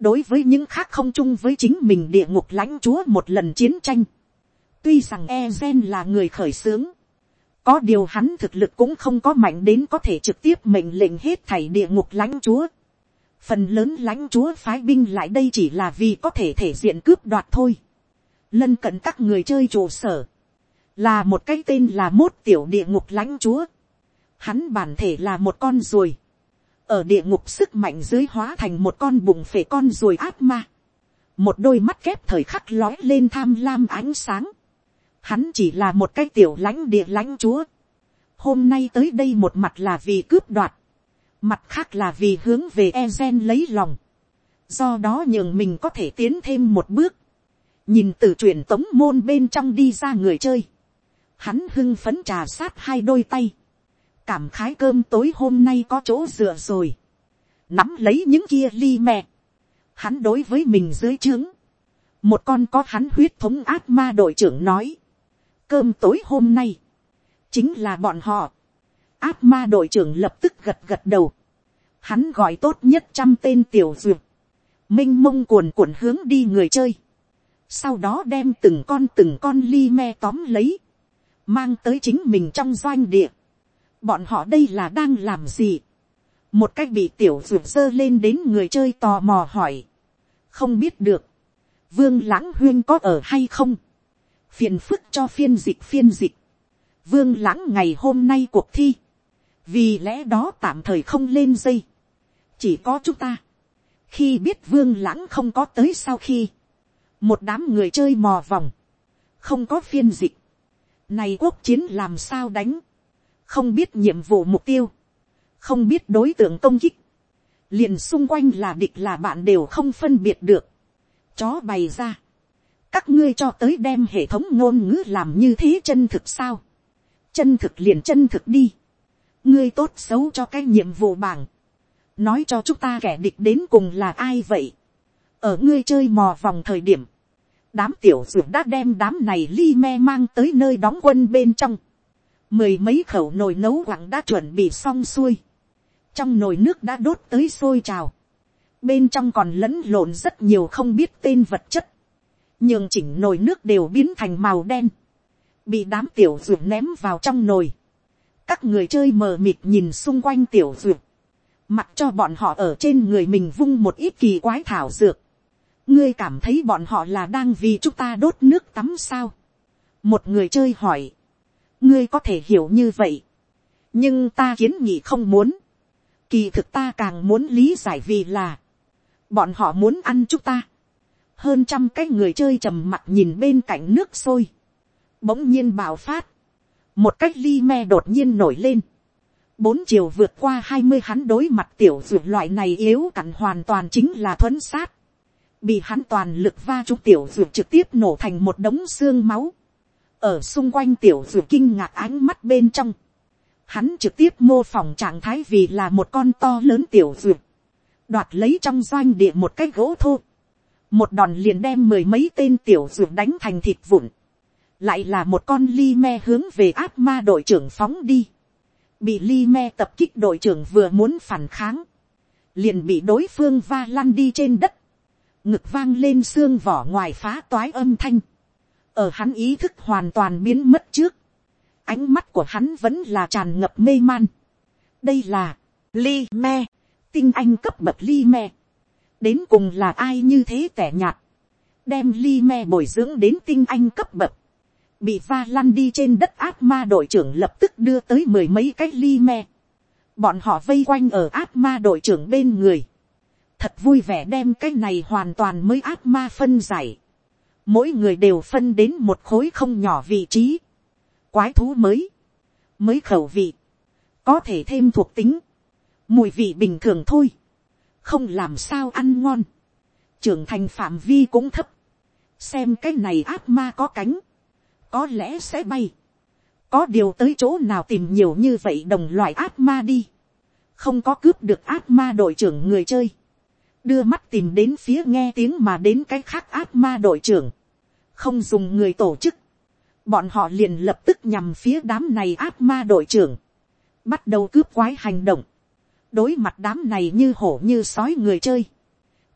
Đối với những khác không chung với chính mình địa ngục lãnh chúa một lần chiến tranh. Tuy rằng Ezen là người khởi xướng. Có điều hắn thực lực cũng không có mạnh đến có thể trực tiếp mệnh lệnh hết thảy địa ngục lãnh chúa. Phần lớn lãnh chúa phái binh lại đây chỉ là vì có thể thể diện cướp đoạt thôi. Lân cận các người chơi trụ sở, là một cái tên là mốt tiểu địa ngục lãnh chúa. Hắn bản thể là một con ruồi, ở địa ngục sức mạnh dưới hóa thành một con bụng phể con ruồi ác ma. một đôi mắt kép thời khắc lói lên tham lam ánh sáng. Hắn chỉ là một cái tiểu lãnh địa lãnh chúa. hôm nay tới đây một mặt là vì cướp đoạt, mặt khác là vì hướng về Ezen lấy lòng. do đó nhường mình có thể tiến thêm một bước. nhìn từ truyền tống môn bên trong đi ra người chơi hắn hưng phấn trà sát hai đôi tay, cảm khái cơm tối hôm nay có chỗ dựa rồi. nắm lấy những kia ly me, hắn đối với mình dưới trướng, một con có hắn huyết thống ác ma đội trưởng nói, cơm tối hôm nay, chính là bọn họ, ác ma đội trưởng lập tức gật gật đầu, hắn gọi tốt nhất trăm tên tiểu duyệt, minh mông cuồn cuộn hướng đi người chơi, sau đó đem từng con từng con ly me tóm lấy, mang tới chính mình trong doanh địa, bọn họ đây là đang làm gì, một cách bị tiểu ruột dơ lên đến người chơi tò mò hỏi, không biết được, vương lãng huyên có ở hay không, phiền phức cho phiên dịch phiên dịch, vương lãng ngày hôm nay cuộc thi, vì lẽ đó tạm thời không lên dây, chỉ có chúng ta. khi biết vương lãng không có tới sau khi, một đám người chơi mò vòng, không có phiên dịch, này quốc chiến làm sao đánh, không biết nhiệm vụ mục tiêu, không biết đối tượng công kích, liền xung quanh là địch là bạn đều không phân biệt được, chó bày ra, các ngươi cho tới đem hệ thống ngôn ngữ làm như thế chân thực sao, chân thực liền chân thực đi, ngươi tốt xấu cho cái nhiệm vụ bảng, nói cho chúng ta kẻ địch đến cùng là ai vậy. ở ngươi chơi mò vòng thời điểm, đám tiểu dược đã đem đám này li me mang tới nơi đóng quân bên trong mười mấy khẩu nồi nấu quặng đã chuẩn bị xong xuôi. trong nồi nước đã đốt tới sôi trào. bên trong còn lẫn lộn rất nhiều không biết tên vật chất. nhường chỉnh nồi nước đều biến thành màu đen. bị đám tiểu dược ném vào trong nồi. các người chơi mờ mịt nhìn xung quanh tiểu dược mặc cho bọn họ ở trên người mình vung một ít kỳ quái thảo dược, ngươi cảm thấy bọn họ là đang vì chúng ta đốt nước tắm sao. một người chơi hỏi, ngươi có thể hiểu như vậy, nhưng ta kiến nghị không muốn, kỳ thực ta càng muốn lý giải vì là, bọn họ muốn ăn chúng ta, hơn trăm cái người chơi trầm mặt nhìn bên cạnh nước sôi, bỗng nhiên bạo phát, một cách ly me đột nhiên nổi lên, bốn chiều vượt qua hai mươi hắn đối mặt tiểu dược loại này yếu cặn hoàn toàn chính là thuấn sát. Bị hắn toàn lực va trúng tiểu dược trực tiếp nổ thành một đống xương máu. Ở xung quanh tiểu ruột kinh ngạc ánh mắt bên trong. Hắn trực tiếp mô phỏng trạng thái vì là một con to lớn tiểu ruột, Đoạt lấy trong doanh địa một cái gỗ thô. Một đòn liền đem mười mấy tên tiểu ruột đánh thành thịt vụn. Lại là một con ly me hướng về áp ma đội trưởng phóng đi bị li me tập kích đội trưởng vừa muốn phản kháng, liền bị đối phương va lăn đi trên đất, ngực vang lên xương vỏ ngoài phá toái âm thanh, ở hắn ý thức hoàn toàn biến mất trước, ánh mắt của hắn vẫn là tràn ngập mê man. đây là, li me, tinh anh cấp bậc li me, đến cùng là ai như thế tẻ nhạt, đem li me bồi dưỡng đến tinh anh cấp bậc, bị va lăn đi trên đất ác ma đội trưởng lập tức đưa tới mười mấy cái ly me. bọn họ vây quanh ở ác ma đội trưởng bên người. thật vui vẻ đem cái này hoàn toàn mới ác ma phân giải mỗi người đều phân đến một khối không nhỏ vị trí. quái thú mới, mới khẩu vị, có thể thêm thuộc tính, mùi vị bình thường thôi, không làm sao ăn ngon, trưởng thành phạm vi cũng thấp, xem cái này ác ma có cánh, có lẽ sẽ bay. có điều tới chỗ nào tìm nhiều như vậy đồng loại ác ma đi. không có cướp được ác ma đội trưởng người chơi đưa mắt tìm đến phía nghe tiếng mà đến cái khác ác ma đội trưởng. không dùng người tổ chức. bọn họ liền lập tức nhằm phía đám này ác ma đội trưởng. bắt đầu cướp quái hành động. đối mặt đám này như hổ như sói người chơi.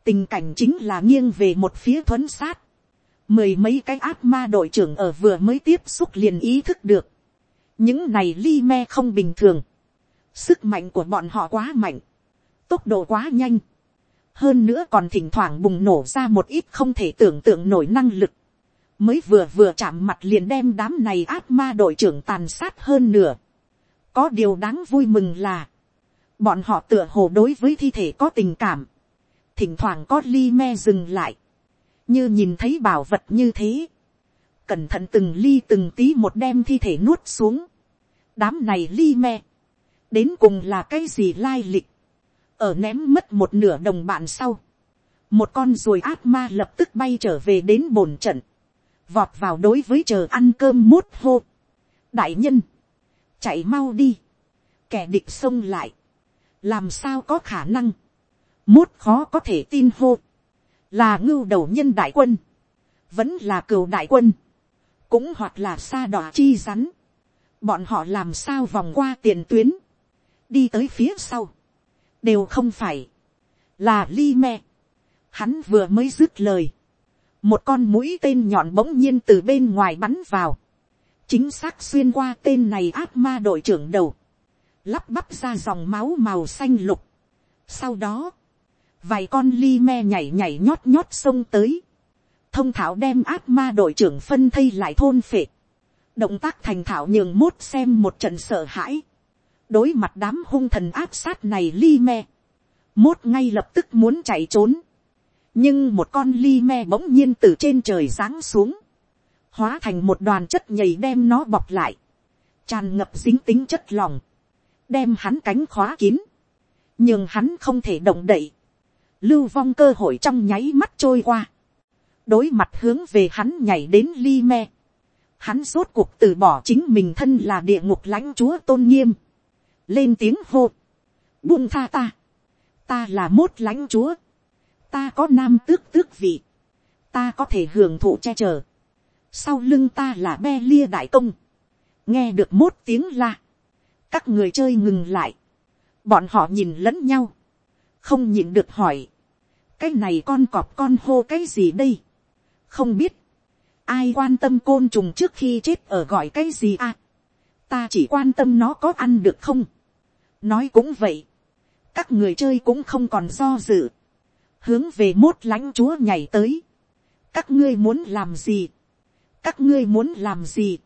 tình cảnh chính là nghiêng về một phía thuấn sát mười mấy cái ác ma đội trưởng ở vừa mới tiếp xúc liền ý thức được. những này li me không bình thường. sức mạnh của bọn họ quá mạnh. tốc độ quá nhanh hơn nữa còn thỉnh thoảng bùng nổ ra một ít không thể tưởng tượng nổi năng lực. mới vừa vừa chạm mặt liền đem đám này ác ma đội trưởng tàn sát hơn nửa. có điều đáng vui mừng là, bọn họ tựa hồ đối với thi thể có tình cảm. thỉnh thoảng có li me dừng lại như nhìn thấy bảo vật như thế, cẩn thận từng ly từng tí một đem thi thể nuốt xuống, đám này ly me, đến cùng là cái gì lai lịch, ở ném mất một nửa đồng bạn sau, một con ruồi ác ma lập tức bay trở về đến bồn trận, vọt vào đối với chờ ăn cơm mút hô. đại nhân, chạy mau đi, kẻ địch xông lại, làm sao có khả năng, mốt khó có thể tin hô, là ngưu đầu nhân đại quân, vẫn là cừu đại quân, cũng hoặc là xa đỏ chi rắn, bọn họ làm sao vòng qua tiền tuyến, đi tới phía sau, đều không phải, là li me. Hắn vừa mới dứt lời, một con mũi tên nhọn bỗng nhiên từ bên ngoài bắn vào, chính xác xuyên qua tên này ác ma đội trưởng đầu, lắp bắp ra dòng máu màu xanh lục. Sau đó, vài con li me nhảy nhảy nhót nhót xông tới, thông thảo đem ác ma đội trưởng phân thây lại thôn phệ, động tác thành thảo nhường mốt xem một trận sợ hãi, đối mặt đám hung thần áp sát này li me, mốt ngay lập tức muốn chạy trốn, nhưng một con li me bỗng nhiên từ trên trời giáng xuống, hóa thành một đoàn chất nhầy đem nó bọc lại, tràn ngập dính tính chất lòng, đem hắn cánh khóa kín, nhưng hắn không thể động đậy, lưu vong cơ hội trong nháy mắt trôi qua, đối mặt hướng về hắn nhảy đến li me, hắn rốt cuộc từ bỏ chính mình thân là địa ngục lãnh chúa tôn nghiêm, lên tiếng hô, buông tha ta, ta là mốt lãnh chúa, ta có nam tước tước vị, ta có thể hưởng thụ che chở, sau lưng ta là be lia đại công, nghe được mốt tiếng la, các người chơi ngừng lại, bọn họ nhìn lẫn nhau, không nhìn được hỏi, cái này con cọp con hô cái gì đây, không biết, ai quan tâm côn trùng trước khi chết ở gọi cái gì à, ta chỉ quan tâm nó có ăn được không, nói cũng vậy, các người chơi cũng không còn do dự, hướng về mốt lãnh chúa nhảy tới, các ngươi muốn làm gì, các ngươi muốn làm gì,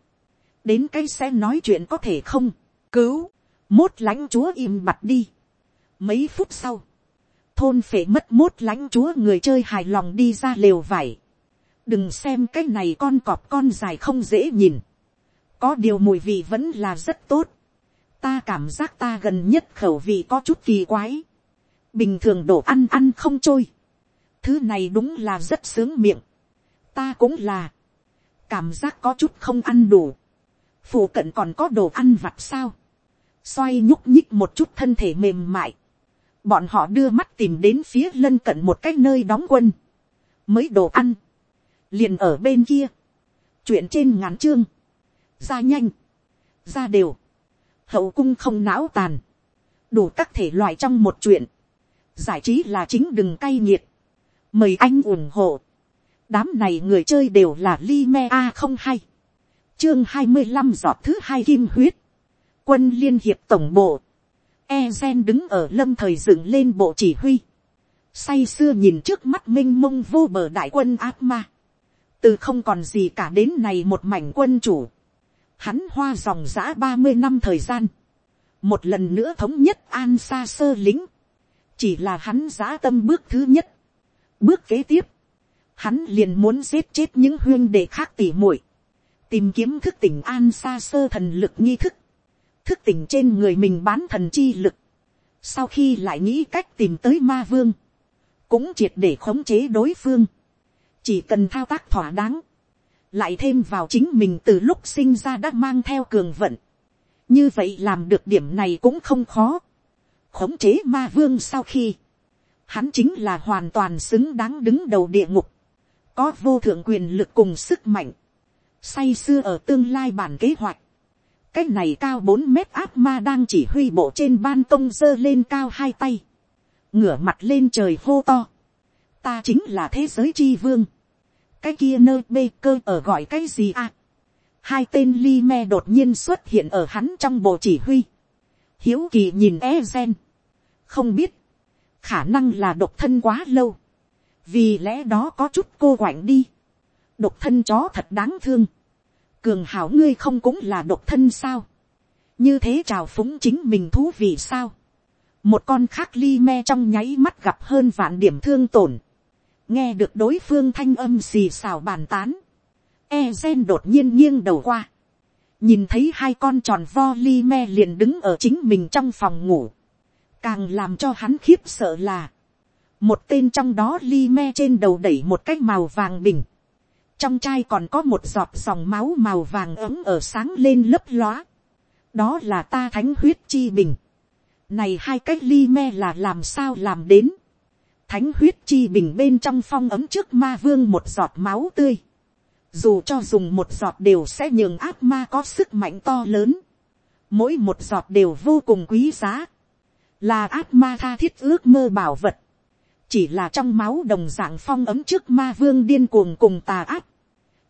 đến cái xe nói chuyện có thể không, cứu, mốt lãnh chúa im bặt đi. mấy phút sau, thôn phể mất mốt lãnh chúa người chơi hài lòng đi ra lều vải, đừng xem cái này con cọp con dài không dễ nhìn, có điều mùi vị vẫn là rất tốt, ta cảm giác ta gần nhất khẩu vị có chút kỳ quái, bình thường đồ ăn ăn không trôi, thứ này đúng là rất sướng miệng, ta cũng là, cảm giác có chút không ăn đủ, phụ cận còn có đồ ăn vặt sao, xoay nhúc nhích một chút thân thể mềm mại, bọn họ đưa mắt tìm đến phía lân cận một cái nơi đóng quân, mới đồ ăn, liền ở bên kia, chuyện trên ngắn chương, ra nhanh, ra đều, hậu cung không não tàn, đủ các thể loại trong một chuyện, giải trí là chính đừng cay nghiệt, mời anh ủng hộ, đám này người chơi đều là li me a không hay, chương hai mươi năm giọt thứ hai kim huyết, quân liên hiệp tổng bộ, e gen đứng ở lâm thời dựng lên bộ chỉ huy, say sưa nhìn trước mắt m i n h mông vô bờ đại quân ác ma, từ không còn gì cả đến này một mảnh quân chủ, hắn hoa dòng giã ba mươi năm thời gian, một lần nữa thống nhất an xa sơ lính, chỉ là hắn giã tâm bước thứ nhất, bước kế tiếp, hắn liền muốn giết chết những huyên đệ khác tỉ muội, tìm kiếm thức tỉnh an xa sơ thần lực nghi thức, thức tỉnh trên người mình bán thần chi lực, sau khi lại nghĩ cách tìm tới ma vương, cũng triệt để khống chế đối phương, chỉ cần thao tác thỏa đáng, lại thêm vào chính mình từ lúc sinh ra đã mang theo cường vận, như vậy làm được điểm này cũng không khó, khống chế ma vương sau khi, hắn chính là hoàn toàn xứng đáng đứng đầu địa ngục, có vô thượng quyền lực cùng sức mạnh, say xưa ở tương lai bản kế hoạch, cái này cao bốn mét áp ma đang chỉ huy bộ trên ban công dơ lên cao hai tay, ngửa mặt lên trời hô to, ta chính là thế giới chi vương, cái kia nơi bê cơ ở gọi cái gì à, hai tên li me đột nhiên xuất hiện ở hắn trong bộ chỉ huy, hiếu kỳ nhìn e gen, không biết, khả năng là độc thân quá lâu, vì lẽ đó có chút cô quạnh đi, độc thân chó thật đáng thương, cường hảo ngươi không cũng là độc thân sao, như thế trào phúng chính mình thú vị sao, một con khác li me trong nháy mắt gặp hơn vạn điểm thương tổn, nghe được đối phương thanh âm xì xào bàn tán, e gen đột nhiên nghiêng đầu qua, nhìn thấy hai con tròn vo li me liền đứng ở chính mình trong phòng ngủ, càng làm cho hắn khiếp sợ là, một tên trong đó li me trên đầu đẩy một cái màu vàng bình, trong chai còn có một giọt dòng máu màu vàng ấm ở sáng lên lấp lóa. đó là ta thánh huyết chi bình. này hai cái li me là làm sao làm đến thánh huyết chi bình bên trong phong ấm trước ma vương một giọt máu tươi, dù cho dùng một giọt đều sẽ nhường ác ma có sức mạnh to lớn, mỗi một giọt đều vô cùng quý giá, là ác ma tha thiết ước mơ bảo vật, chỉ là trong máu đồng dạng phong ấm trước ma vương điên cuồng cùng tà ác,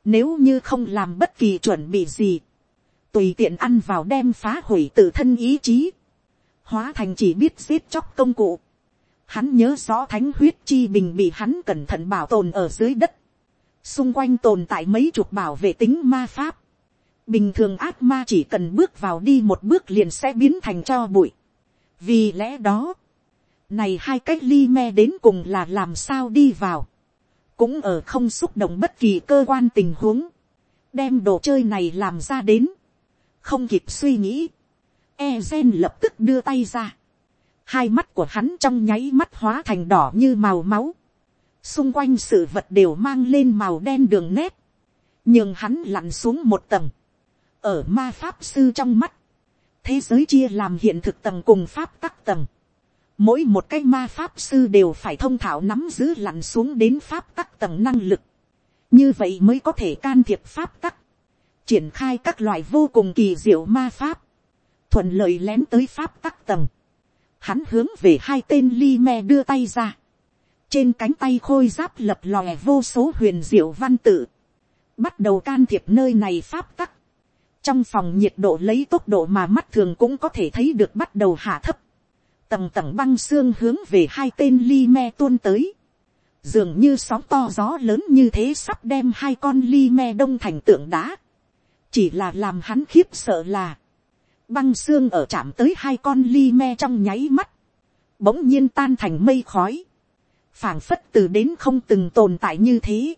nếu như không làm bất kỳ chuẩn bị gì, tùy tiện ăn vào đem phá hủy tự thân ý chí, hóa thành chỉ biết giết chóc công cụ. Hắn nhớ rõ thánh huyết chi bình bị hắn cẩn thận bảo tồn ở dưới đất. Xung quanh tồn tại mấy chục bảo vệ tính ma pháp. Bình thường ác ma chỉ cần bước vào đi một bước liền sẽ biến thành cho bụi. Vì lẽ đó, này hai cách ly me đến cùng là làm sao đi vào. Cũng ở không xúc động bất kỳ cơ quan tình huống. Đem đồ chơi này làm ra đến. Không kịp suy nghĩ Ezen lập tức đưa tay ra. Hai mắt của hắn trong nháy mắt hóa thành đỏ như màu máu. Xung quanh sự vật đều mang lên màu đen đường nét. Nhưng hắn lặn xuống một tầng. Ở ma pháp sư trong mắt. Thế giới chia làm hiện thực tầng cùng pháp tắc tầng. Mỗi một cái ma pháp sư đều phải thông thạo nắm giữ lặn xuống đến pháp tắc tầng năng lực. Như vậy mới có thể can thiệp pháp tắc. Triển khai các loại vô cùng kỳ diệu ma pháp thuận lợi lén tới pháp tắc tầng, hắn hướng về hai tên li me đưa tay ra, trên cánh tay khôi giáp lập lòe vô số huyền diệu văn tự, bắt đầu can thiệp nơi này pháp tắc, trong phòng nhiệt độ lấy tốc độ mà mắt thường cũng có thể thấy được bắt đầu hạ thấp, tầng tầng băng xương hướng về hai tên li me tuôn tới, dường như sóng to gió lớn như thế sắp đem hai con li me đông thành tượng đá, chỉ là làm hắn khiếp sợ là, băng xương ở chạm tới hai con ly me trong nháy mắt, bỗng nhiên tan thành mây khói, phảng phất từ đến không từng tồn tại như thế,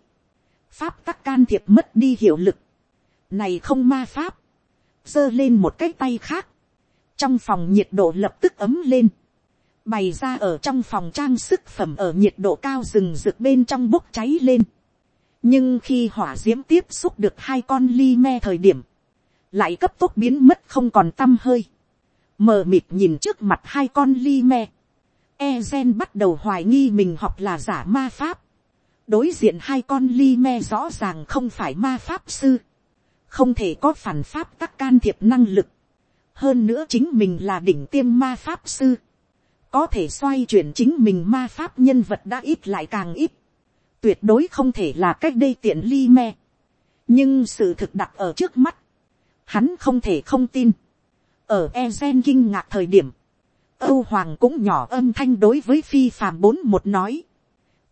pháp tắc can thiệp mất đi hiệu lực, này không ma pháp, giơ lên một cái tay khác, trong phòng nhiệt độ lập tức ấm lên, bày ra ở trong phòng trang sức phẩm ở nhiệt độ cao rừng rực bên trong bốc cháy lên, nhưng khi hỏa d i ễ m tiếp xúc được hai con ly me thời điểm, lại cấp tốc biến mất không còn t â m hơi, mờ mịt nhìn trước mặt hai con li me, e gen bắt đầu hoài nghi mình học là giả ma pháp, đối diện hai con li me rõ ràng không phải ma pháp sư, không thể có phản pháp các can thiệp năng lực, hơn nữa chính mình là đỉnh tiêm ma pháp sư, có thể xoay chuyển chính mình ma pháp nhân vật đã ít lại càng ít, tuyệt đối không thể là cách đây tiện li me, nhưng sự thực đặt ở trước mắt, Hắn không thể không tin. Ở Ezen kinh ngạc thời điểm. Âu Hoàng cũng nhỏ âm thanh đối với phi phàm bốn một nói.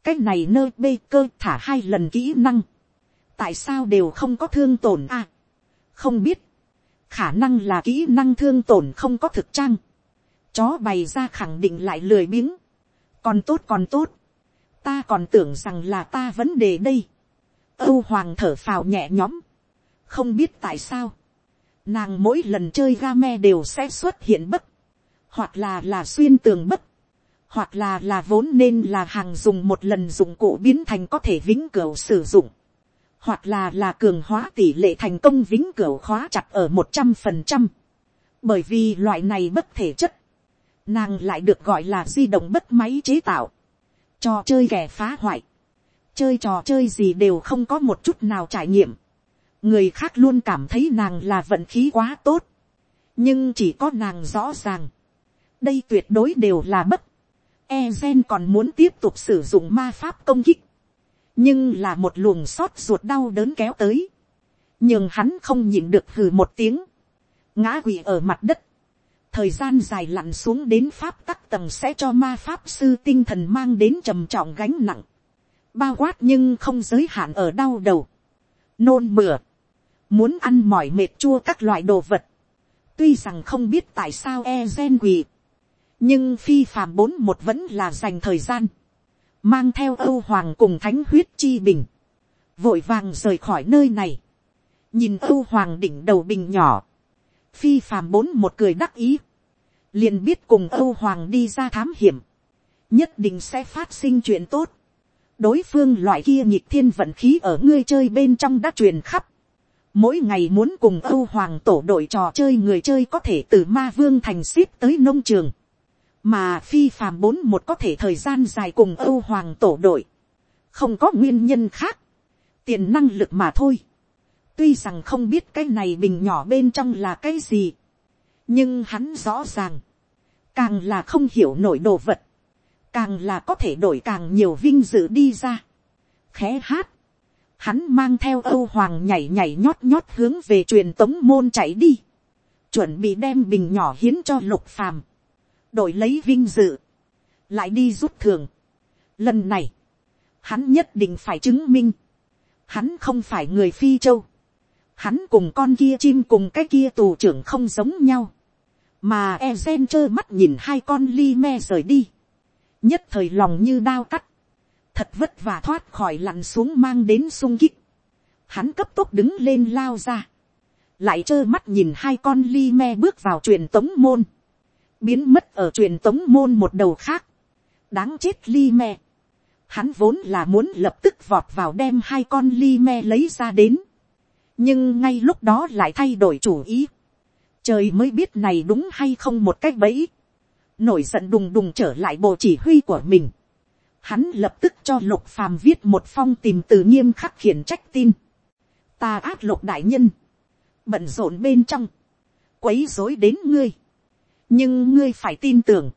Cái này nơi bê cơ thả hai lần kỹ năng. Tại sao đều không có thương tổn à? Không biết. Khả năng là kỹ năng thương tổn không có thực trang. Chó bày ra khẳng định lại lười biếng. Còn tốt còn tốt. Ta còn tưởng rằng là ta vấn đề đây. Âu Hoàng thở phào nhẹ nhõm. Không biết tại sao Nàng mỗi lần chơi game đều sẽ xuất hiện bất. Hoặc là là xuyên tường bất. Hoặc là là vốn nên là hàng dùng một lần dụng cụ biến thành có thể vĩnh cửu sử dụng. Hoặc là là cường hóa tỷ lệ thành công vĩnh cửu khóa chặt ở một trăm phần trăm. Bởi vì loại này bất thể chất. Nàng lại được gọi là di động bất máy chế tạo. Trò chơi kẻ phá hoại. Chơi trò chơi gì đều không có một chút nào trải nghiệm người khác luôn cảm thấy nàng là vận khí quá tốt, nhưng chỉ có nàng rõ ràng, đây tuyệt đối đều là bất, e gen còn muốn tiếp tục sử dụng ma pháp công kích, nhưng là một luồng xót ruột đau đớn kéo tới, nhưng hắn không nhịn được hừ một tiếng, ngã quỵ ở mặt đất, thời gian dài lặn xuống đến pháp tắc tầng sẽ cho ma pháp sư tinh thần mang đến trầm trọng gánh nặng, bao quát nhưng không giới hạn ở đau đầu, nôn mửa, muốn ăn mỏi mệt chua các loại đồ vật, tuy rằng không biết tại sao e gen quỳ, nhưng phi phàm bốn một vẫn là dành thời gian, mang theo âu hoàng cùng thánh huyết chi bình, vội vàng rời khỏi nơi này, nhìn âu hoàng đỉnh đầu bình nhỏ, phi phàm bốn một cười đắc ý, liền biết cùng âu hoàng đi ra thám hiểm, nhất định sẽ phát sinh chuyện tốt, đối phương loại kia nhịp thiên vận khí ở ngươi chơi bên trong đã truyền khắp, Mỗi ngày muốn cùng Âu Hoàng tổ đội trò chơi người chơi có thể từ Ma Vương thành ship tới nông trường. mà phi phàm bốn một có thể thời gian dài cùng âu hoàng tổ đội, không có nguyên nhân khác, tiền năng lực mà thôi. tuy rằng không biết cái này bình nhỏ bên trong là cái gì, nhưng hắn rõ ràng, càng là không hiểu nổi đồ vật, càng là có thể đổi càng nhiều vinh dự đi ra. khẽ hát, hắn mang theo âu hoàng nhảy nhảy nhót nhót hướng về truyền tống môn chạy đi, chuẩn bị đem bình nhỏ hiến cho lục phàm, đổi lấy vinh dự, lại đi rút thường. Lần này, hắn nhất định phải chứng minh, hắn không phải người phi châu, hắn cùng con kia chim cùng cái kia tù trưởng không giống nhau, mà e gen trơ mắt nhìn hai con li me rời đi, nhất thời lòng như đao cắt, thật vất vả thoát khỏi lặn xuống mang đến sung kích, hắn cấp tốc đứng lên lao ra, lại trơ mắt nhìn hai con li me bước vào truyền tống môn, biến mất ở truyền tống môn một đầu khác, đáng chết li me, hắn vốn là muốn lập tức vọt vào đem hai con li me lấy ra đến, nhưng ngay lúc đó lại thay đổi chủ ý, trời mới biết này đúng hay không một cách bẫy, nổi giận đùng đùng trở lại bộ chỉ huy của mình, hắn lập tức cho lục phàm viết một phong tìm từ nghiêm khắc khiển trách tin, ta ác lục đại nhân, bận rộn bên trong, quấy rối đến ngươi, nhưng ngươi phải tin tưởng,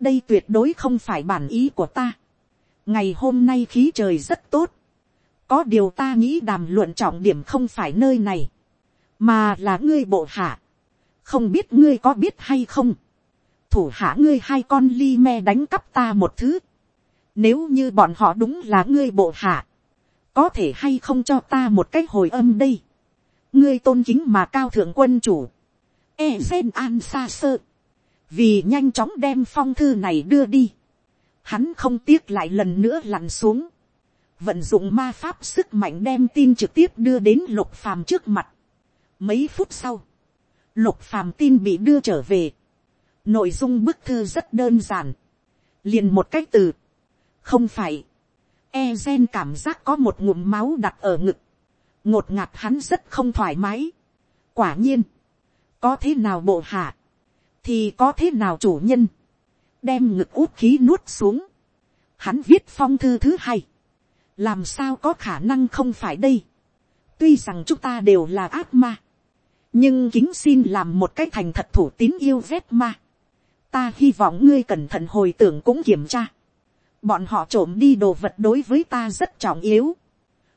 đây tuyệt đối không phải bản ý của ta. ngày hôm nay khí trời rất tốt, có điều ta nghĩ đàm luận trọng điểm không phải nơi này, mà là ngươi bộ hạ, không biết ngươi có biết hay không, thủ hạ ngươi hai con li me đánh cắp ta một thứ, nếu như bọn họ đúng là ngươi bộ hạ, có thể hay không cho ta một cái hồi âm đây, ngươi tôn kính mà cao thượng quân chủ, e xen an xa sơ, vì nhanh chóng đem phong thư này đưa đi, hắn không tiếc lại lần nữa lặn xuống, vận dụng ma pháp sức mạnh đem tin trực tiếp đưa đến lục phàm trước mặt. Mấy phút sau, lục phàm tin bị đưa trở về. Nội dung bức thư rất đơn giản, liền một cách từ, không phải, e gen cảm giác có một ngụm máu đặt ở ngực, ngột ngạt hắn rất không thoải mái. quả nhiên, có thế nào bộ hạ, thì có thế nào chủ nhân, đem ngực út khí nuốt xuống, hắn viết phong thư thứ hai, làm sao có khả năng không phải đây, tuy rằng chúng ta đều là ác ma, nhưng kính xin làm một cái thành thật thủ tín yêu vét ma, ta hy vọng ngươi cẩn thận hồi tưởng cũng kiểm tra, bọn họ trộm đi đồ vật đối với ta rất trọng yếu,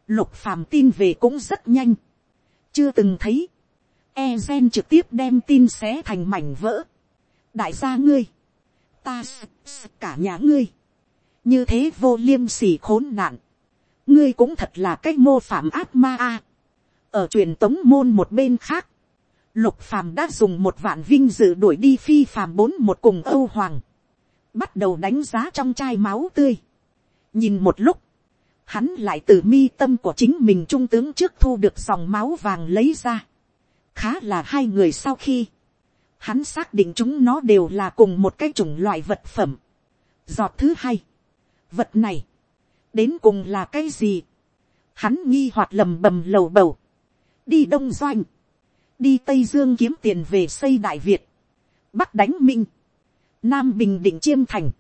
lục phàm tin về cũng rất nhanh, chưa từng thấy, e gen trực tiếp đem tin xé thành mảnh vỡ, đại gia ngươi, ta cả nhà ngươi, như thế vô liêm sỉ khốn nạn, ngươi cũng thật là cái mô phạm ác ma a. ở truyền tống môn một bên khác, lục phàm đã dùng một vạn vinh dự đuổi đi phi phàm bốn một cùng âu hoàng, bắt đầu đánh giá trong chai máu tươi. nhìn một lúc, hắn lại từ mi tâm của chính mình trung tướng trước thu được dòng máu vàng lấy ra. khá là hai người sau khi, hắn xác định chúng nó đều là cùng một cái chủng loại vật phẩm. Giọt thứ hai, vật này, đến cùng là cái gì, hắn nghi hoặc lầm bầm lầu bầu, đi đông doanh, đi tây dương kiếm tiền về xây đại việt, bắc đánh minh, nam bình định chiêm thành,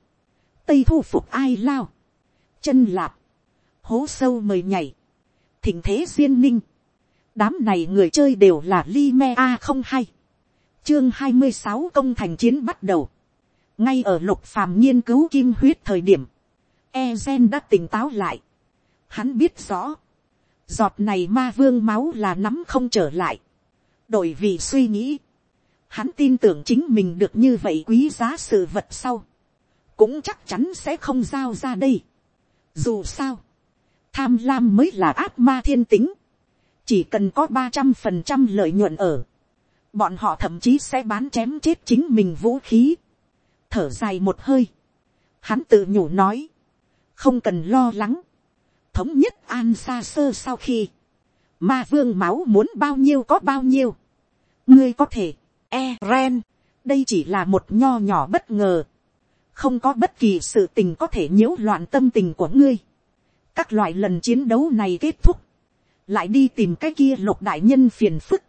tây thu phục ai lao, chân lạp, hố sâu mời nhảy, thỉnh thế duyên ninh, đám này người chơi đều là li me a không hay, chương hai mươi sáu công thành chiến bắt đầu, ngay ở lục phàm nghiên cứu kim huyết thời điểm, Ezen đã tỉnh táo lại. Hắn biết rõ. Giọt này ma vương máu là nắm không trở lại. Đổi vì suy nghĩ. Hắn tin tưởng chính mình được như vậy quý giá sự vật sau. Cũng chắc chắn sẽ không giao ra đây. Dù sao. Tham lam mới là ác ma thiên tính. Chỉ cần có ba trăm phần trăm lợi nhuận ở. Bọn họ thậm chí sẽ bán chém chết chính mình vũ khí. Thở dài một hơi. Hắn tự nhủ nói không cần lo lắng, thống nhất an xa sơ sau khi, ma vương máu muốn bao nhiêu có bao nhiêu, ngươi có thể, e ren, đây chỉ là một nho nhỏ bất ngờ, không có bất kỳ sự tình có thể nhiễu loạn tâm tình của ngươi, các loại lần chiến đấu này kết thúc, lại đi tìm cái kia lục đại nhân phiền phức,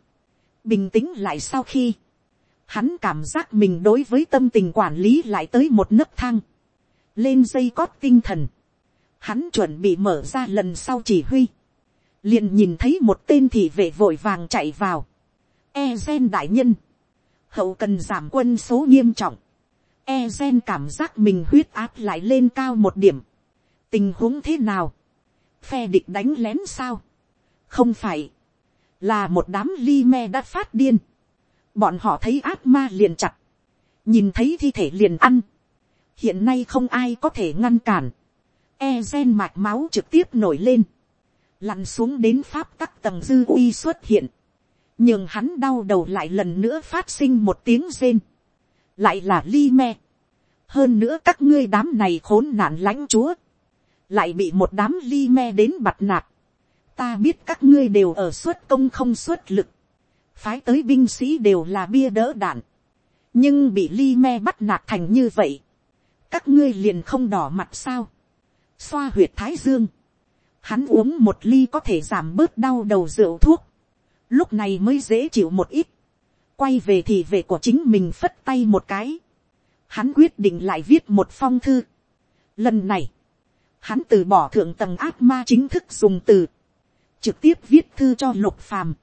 bình tĩnh lại sau khi, hắn cảm giác mình đối với tâm tình quản lý lại tới một nấc thang, lên dây cót tinh thần, hắn chuẩn bị mở ra lần sau chỉ huy, liền nhìn thấy một tên thị vệ vội vàng chạy vào, e gen đại nhân, hậu cần giảm quân số nghiêm trọng, e gen cảm giác mình huyết áp lại lên cao một điểm, tình huống thế nào, phe địch đánh lén sao, không phải, là một đám ly me đã phát điên, bọn họ thấy ác ma liền chặt, nhìn thấy thi thể liền ăn, hiện nay không ai có thể ngăn cản, e gen mạch máu trực tiếp nổi lên, lặn xuống đến pháp tắc tầng dư uy xuất hiện, nhưng hắn đau đầu lại lần nữa phát sinh một tiếng rên, lại là li me, hơn nữa các ngươi đám này khốn nạn lãnh chúa, lại bị một đám li me đến bặt nạt, ta biết các ngươi đều ở suất công không suất lực, phái tới binh sĩ đều là bia đỡ đạn, nhưng bị li me bắt nạt thành như vậy, các ngươi liền không đỏ mặt sao, xoa huyệt thái dương, hắn uống một ly có thể giảm bớt đau đầu rượu thuốc, lúc này mới dễ chịu một ít, quay về thì về của chính mình phất tay một cái, hắn quyết định lại viết một phong thư. Lần này, hắn từ bỏ thượng tầng ác ma chính thức dùng từ, trực tiếp viết thư cho lục phàm,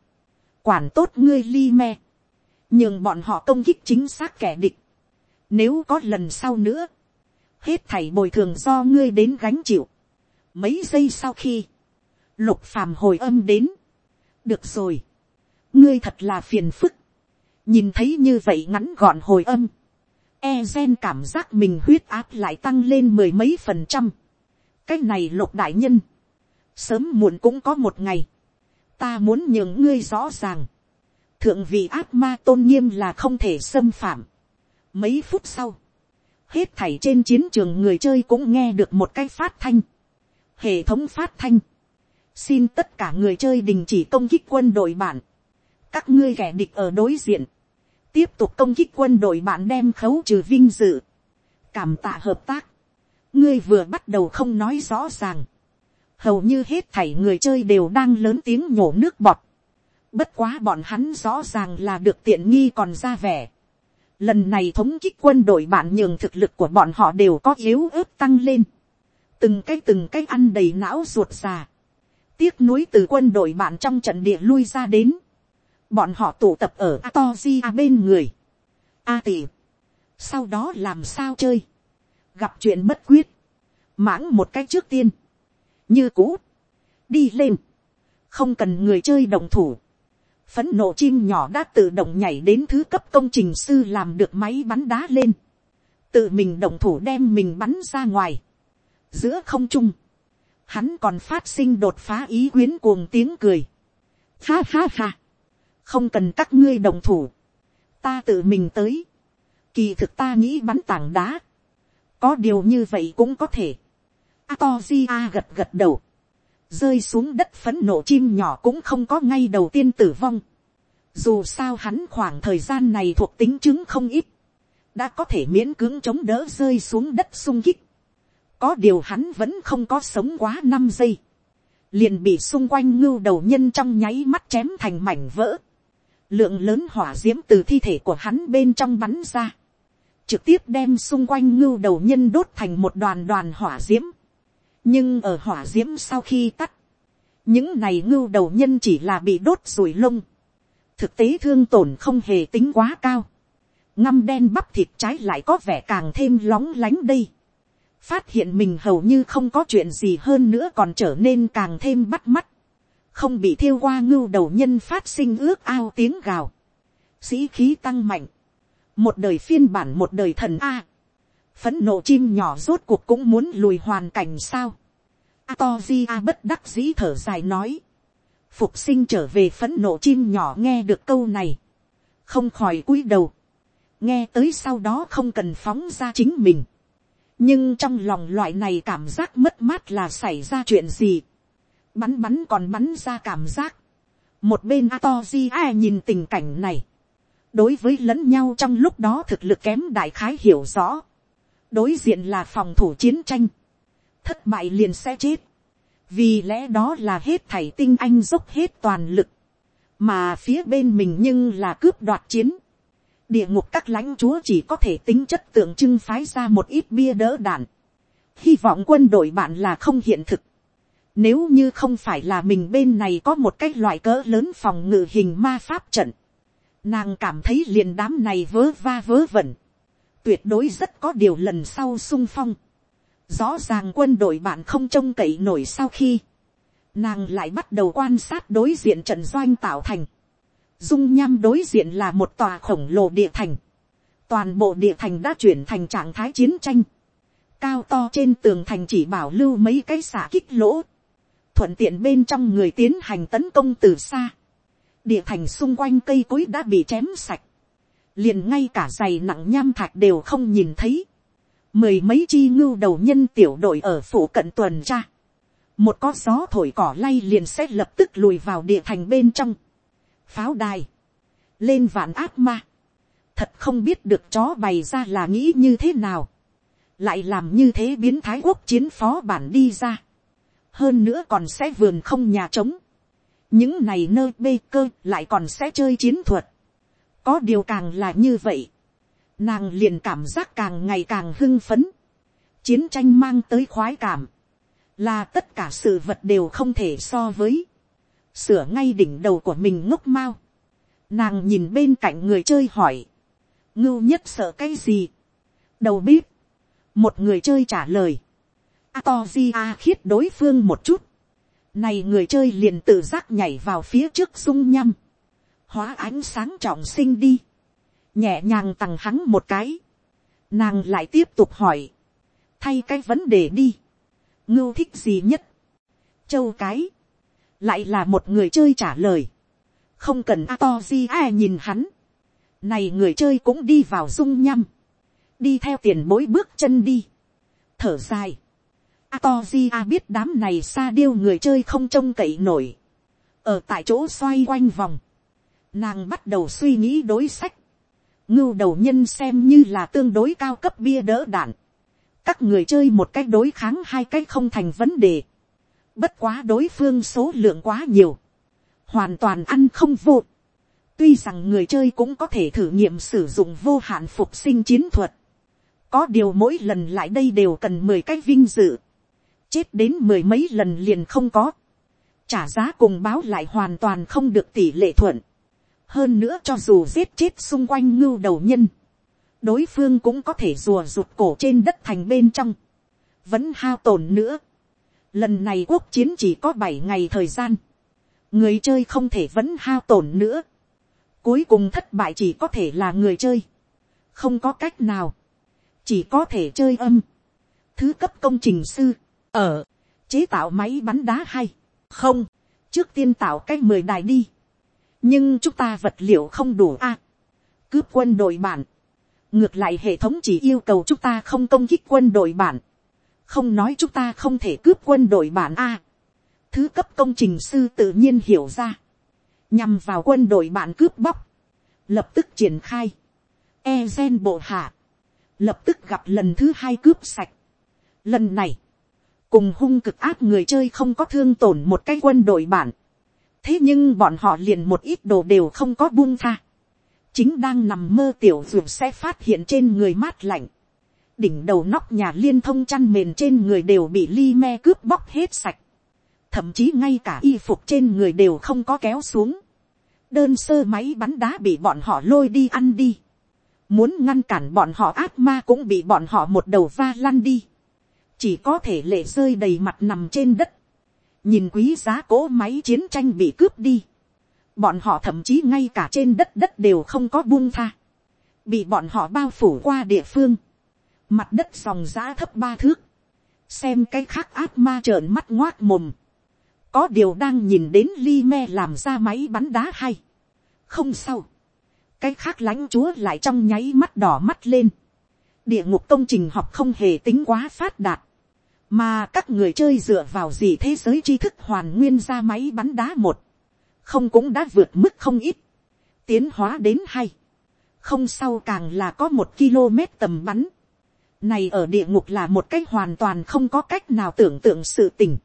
quản tốt ngươi li me, nhưng bọn họ công kích chính xác kẻ địch. Nếu có lần sau nữa, hết thảy bồi thường do ngươi đến gánh chịu. Mấy giây sau khi, lục phàm hồi âm đến, được rồi, ngươi thật là phiền phức, nhìn thấy như vậy ngắn gọn hồi âm, e gen cảm giác mình huyết áp lại tăng lên mười mấy phần trăm, cái này lục đại nhân, sớm muộn cũng có một ngày, ta muốn nhường ngươi rõ ràng, thượng vị ác ma tôn nghiêm là không thể xâm phạm. Mấy phút sau, hết thảy trên chiến trường người chơi cũng nghe được một cái phát thanh, hệ thống phát thanh, xin tất cả người chơi đình chỉ công kích quân đội bản các ngươi kẻ địch ở đối diện, tiếp tục công kích quân đội bạn đem khấu trừ vinh dự, cảm tạ hợp tác, ngươi vừa bắt đầu không nói rõ ràng, hầu như hết thảy người chơi đều đang lớn tiếng nhổ nước bọt. Bất quá bọn hắn rõ ràng là được tiện nghi còn ra vẻ. Lần này thống kích quân đội bạn nhường thực lực của bọn họ đều có yếu ớt tăng lên. Từng cái từng cái ăn đầy não ruột già. Tiếc nuối từ quân đội bạn trong trận địa lui ra đến. Bọn họ tụ tập ở Atosia bên người. A Tì, Sau đó làm sao chơi. Gặp chuyện bất quyết. Mãng một cách trước tiên. Như cũ, đi lên, không cần người chơi đồng thủ, phấn nộ chim nhỏ đã tự động nhảy đến thứ cấp công trình sư làm được máy bắn đá lên, tự mình đồng thủ đem mình bắn ra ngoài, giữa không trung, hắn còn phát sinh đột phá ý quyến cuồng tiếng cười, ha ha ha, không cần các ngươi đồng thủ, ta tự mình tới, kỳ thực ta nghĩ bắn tảng đá, có điều như vậy cũng có thể, Atogia gật gật đầu. Rơi xuống đất phấn nộ chim nhỏ cũng không có ngay đầu tiên tử vong. Dù sao hắn khoảng thời gian này thuộc tính chứng không ít. Đã có thể miễn cưỡng chống đỡ rơi xuống đất sung kích. Có điều hắn vẫn không có sống quá năm giây. Liền bị xung quanh ngưu đầu nhân trong nháy mắt chém thành mảnh vỡ. Lượng lớn hỏa diễm từ thi thể của hắn bên trong bắn ra trực tiếp đem xung quanh ngưu đầu nhân đốt thành một đoàn đoàn hỏa diễm. nhưng ở hỏa d i ễ m sau khi tắt, những này ngưu đầu nhân chỉ là bị đốt rùi lông, thực tế thương tổn không hề tính quá cao, ngăm đen bắp thịt trái lại có vẻ càng thêm lóng lánh đây, phát hiện mình hầu như không có chuyện gì hơn nữa còn trở nên càng thêm bắt mắt, không bị thiêu qua ngưu đầu nhân phát sinh ước ao tiếng gào, sĩ khí tăng mạnh, một đời phiên bản một đời thần a, phấn nộ chim nhỏ rốt cuộc cũng muốn lùi hoàn cảnh sao. Atozia bất đắc dĩ thở dài nói. Phục sinh trở về phấn nộ chim nhỏ nghe được câu này. Không khỏi cúi đầu. Nghe tới sau đó không cần phóng ra chính mình. Nhưng trong lòng loại này cảm giác mất mát là xảy ra chuyện gì. Bắn bắn còn bắn ra cảm giác. Một bên Atozia nhìn tình cảnh này. Đối với lẫn nhau trong lúc đó thực lực kém đại khái hiểu rõ đối diện là phòng thủ chiến tranh, thất bại liền sẽ chết, vì lẽ đó là hết thảy tinh anh dốc hết toàn lực, mà phía bên mình nhưng là cướp đoạt chiến, địa ngục các lãnh chúa chỉ có thể tính chất tượng trưng phái ra một ít bia đỡ đạn. hy vọng quân đội bạn là không hiện thực nếu như không phải là mình bên này có một cái loại cỡ lớn phòng ngự hình ma pháp trận. nàng cảm thấy liền đám này vớ va vớ vẩn. tuyệt đối rất có điều lần sau sung phong. rõ ràng quân đội bạn không trông cậy nổi sau khi, nàng lại bắt đầu quan sát đối diện trận doanh tạo thành dung nham đối diện là một tòa khổng lồ địa thành. toàn bộ địa thành đã chuyển thành trạng thái chiến tranh. cao to trên tường thành chỉ bảo lưu mấy cái xả kích lỗ thuận tiện bên trong người tiến hành tấn công từ xa. địa thành xung quanh cây cối đã bị chém sạch. liền ngay cả giày nặng nham thạch đều không nhìn thấy. mười mấy chi ngưu đầu nhân tiểu đội ở phủ cận tuần tra. một có gió thổi cỏ lay liền sẽ lập tức lùi vào địa thành bên trong pháo đài, lên vạn ác ma, thật không biết được chó bày ra là nghĩ như thế nào, lại làm như thế biến thái quốc chiến phó bản đi ra, hơn nữa còn sẽ vườn không nhà trống, những này nơi bê cơ lại còn sẽ chơi chiến thuật, có điều càng là như vậy, nàng liền cảm giác càng ngày càng hưng phấn, chiến tranh mang tới khoái cảm, là tất cả sự vật đều không thể so với, sửa ngay đỉnh đầu của mình ngốc mau. Nàng nhìn bên cạnh người chơi hỏi, ngưu nhất sợ cái gì. đầu bếp, một người chơi trả lời, Atogia khiết đối phương một chút. Này người chơi liền tự giác nhảy vào phía trước sung nhăm. Hóa ánh sáng trọng sinh đi. Nhẹ nhàng tặng hắn một cái. Nàng lại tiếp tục hỏi. Thay cái vấn đề đi. Ngưu thích gì nhất? Châu cái lại là một người chơi trả lời, không cần a to di a nhìn hắn, này người chơi cũng đi vào dung nhăm, đi theo tiền mỗi bước chân đi, thở dài, a to di a biết đám này xa điêu người chơi không trông cậy nổi, ở tại chỗ xoay quanh vòng, nàng bắt đầu suy nghĩ đối sách, ngưu đầu nhân xem như là tương đối cao cấp bia đỡ đạn, các người chơi một cách đối kháng hai cách không thành vấn đề, Bất quá đối phương số lượng quá nhiều. Hoàn toàn ăn không vô. Tuy rằng người chơi cũng có thể thử nghiệm sử dụng vô hạn phục sinh chiến thuật. Có điều mỗi lần lại đây đều cần mười cái vinh dự. Chết đến mười mấy lần liền không có. Trả giá cùng báo lại hoàn toàn không được tỷ lệ thuận. Hơn nữa cho dù giết chết xung quanh ngưu đầu nhân. Đối phương cũng có thể rùa rụt cổ trên đất thành bên trong. Vẫn hao tổn nữa Lần này quốc chiến chỉ có bảy ngày thời gian. Người chơi không thể vẫn hao tổn nữa. Cuối cùng thất bại chỉ có thể là người chơi. Không có cách nào. Chỉ có thể chơi âm. Thứ cấp công trình sư. Ở. Chế tạo máy bắn đá hay. Không. Trước tiên tạo cái mười đài đi. Nhưng chúng ta vật liệu không đủ a Cướp quân đội bản. Ngược lại hệ thống chỉ yêu cầu chúng ta không công kích quân đội bản không nói chúng ta không thể cướp quân đội bản a. thứ cấp công trình sư tự nhiên hiểu ra, nhằm vào quân đội bản cướp bóc, lập tức triển khai, e gen bộ hạ, lập tức gặp lần thứ hai cướp sạch. lần này, cùng hung cực áp người chơi không có thương tổn một cái quân đội bản, thế nhưng bọn họ liền một ít đồ đều không có buông tha, chính đang nằm mơ tiểu ruột sẽ phát hiện trên người mát lạnh, đỉnh đầu nóc nhà liên thông chăn mền trên người đều bị ly me cướp bóc hết sạch, thậm chí ngay cả y phục trên người đều không có kéo xuống, đơn sơ máy bắn đá bị bọn họ lôi đi ăn đi, muốn ngăn cản bọn họ ác ma cũng bị bọn họ một đầu va lăn đi, chỉ có thể lệ rơi đầy mặt nằm trên đất, nhìn quý giá cỗ máy chiến tranh bị cướp đi, bọn họ thậm chí ngay cả trên đất đất đều không có buông tha, bị bọn họ bao phủ qua địa phương, mặt đất dòng giã thấp ba thước, xem cái khác ác ma trợn mắt ngoác mồm, có điều đang nhìn đến li me làm ra máy bắn đá hay, không sao, cái khác lãnh chúa lại trong nháy mắt đỏ mắt lên, địa ngục công trình học không hề tính quá phát đạt, mà các người chơi dựa vào gì thế giới tri thức hoàn nguyên ra máy bắn đá một, không cũng đã vượt mức không ít, tiến hóa đến hay, không sau càng là có một km tầm bắn, này ở địa ngục là một cách hoàn toàn không có cách nào tưởng tượng sự tình.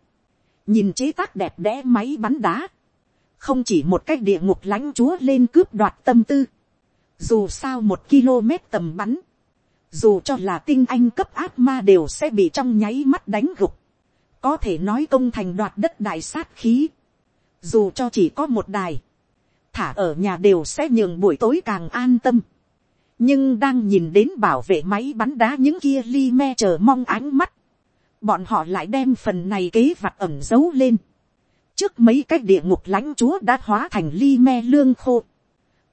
Nhìn chế tác đẹp đẽ máy bắn đá. Không chỉ một cách địa ngục lãnh chúa lên cướp đoạt tâm tư. dù sao một km tầm bắn, dù cho là tinh anh cấp ác ma đều sẽ bị trong nháy mắt đánh gục, có thể nói công thành đoạt đất đại sát khí, dù cho chỉ có một đài, thả ở nhà đều sẽ nhường buổi tối càng an tâm, nhưng đang nhìn đến bảo vệ máy bắn đá những kia li me chờ mong ánh mắt, bọn họ lại đem phần này kế vặt ẩm giấu lên, trước mấy cái địa ngục lãnh chúa đã hóa thành li me lương khô,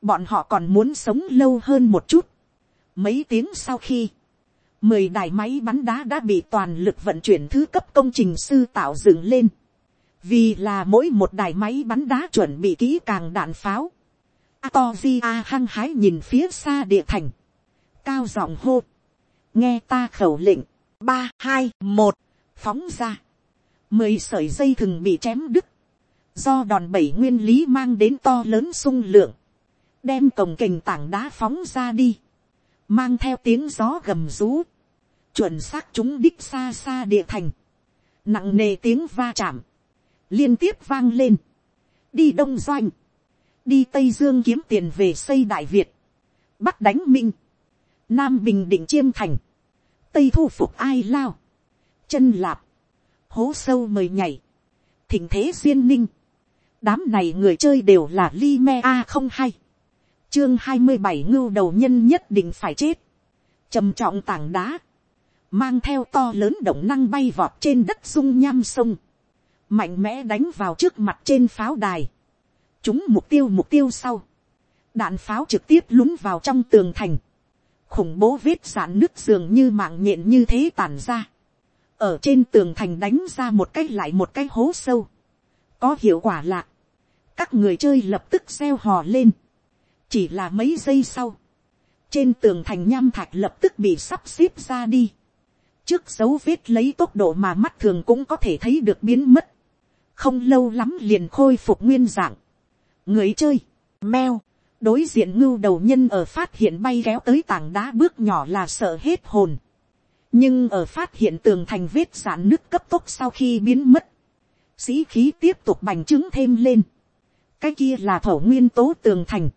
bọn họ còn muốn sống lâu hơn một chút, mấy tiếng sau khi, mười đài máy bắn đá đã bị toàn lực vận chuyển thứ cấp công trình sư tạo dựng lên, vì là mỗi một đài máy bắn đá chuẩn bị kỹ càng đạn pháo, Atoria hăng hái nhìn phía xa địa thành. Cao giọng hô. Nghe ta khẩu lệnh. ba hai một Phóng ra. Mười sợi dây thừng bị chém đứt. Do đòn bẩy nguyên lý mang đến to lớn sung lượng. Đem cổng kềnh tảng đá phóng ra đi. Mang theo tiếng gió gầm rú. Chuẩn xác chúng đích xa xa địa thành. Nặng nề tiếng va chạm. Liên tiếp vang lên. Đi đông doanh đi tây dương kiếm tiền về xây đại việt, bắc đánh minh, nam bình định chiêm thành, tây thu phục ai lao, chân lạp, hố sâu mời nhảy, thỉnh thế duyên ninh, đám này người chơi đều là li me a không hay, chương hai mươi bảy ngưu đầu nhân nhất định phải chết, trầm trọng tảng đá, mang theo to lớn động năng bay vọt trên đất dung nham sông, mạnh mẽ đánh vào trước mặt trên pháo đài, chúng mục tiêu mục tiêu sau, đạn pháo trực tiếp lún vào trong tường thành, khủng bố vết sạn nước dường như mạng nhện như thế tàn ra, ở trên tường thành đánh ra một cái lại một cái hố sâu, có hiệu quả lạ, các người chơi lập tức gieo hò lên, chỉ là mấy giây sau, trên tường thành nham thạch lập tức bị sắp xếp ra đi, trước dấu vết lấy tốc độ mà mắt thường cũng có thể thấy được biến mất, không lâu lắm liền khôi phục nguyên dạng, người chơi, meo, đối diện ngưu đầu nhân ở phát hiện bay kéo tới tảng đá bước nhỏ là sợ hết hồn. nhưng ở phát hiện tường thành vết giãn nước cấp tốc sau khi biến mất, sĩ khí tiếp tục bành trướng thêm lên. cái kia là thổ nguyên tố tường thành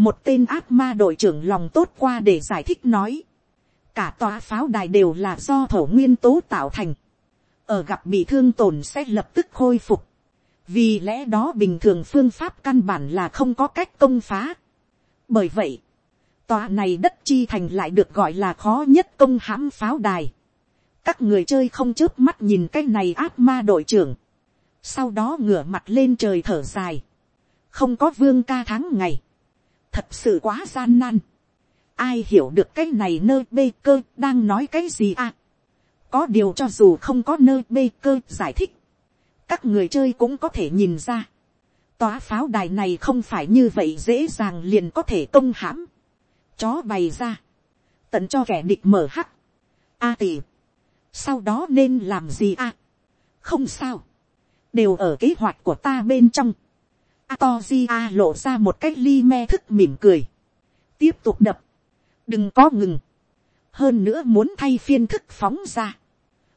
một tên ác ma đội trưởng lòng tốt qua để giải thích nói. cả tòa pháo đài đều là do thổ nguyên tố tạo thành. ở gặp bị thương tổn sẽ lập tức khôi phục vì lẽ đó bình thường phương pháp căn bản là không có cách công phá. bởi vậy, tòa này đất chi thành lại được gọi là khó nhất công hãm pháo đài. các người chơi không chớp mắt nhìn cái này ác ma đội trưởng. sau đó ngửa mặt lên trời thở dài. không có vương ca tháng ngày thật sự quá gian nan. ai hiểu được cái này nơi bê cơ đang nói cái gì à. có điều cho dù không có nơi bê cơ giải thích các người chơi cũng có thể nhìn ra, Tóa pháo đài này không phải như vậy dễ dàng liền có thể công hãm, chó bày ra, tận cho kẻ địch mở hắc, a tỷ, sau đó nên làm gì a, không sao, đều ở kế hoạch của ta bên trong, a to di a lộ ra một cách ly me thức mỉm cười, tiếp tục đập, đừng có ngừng, hơn nữa muốn thay phiên thức phóng ra,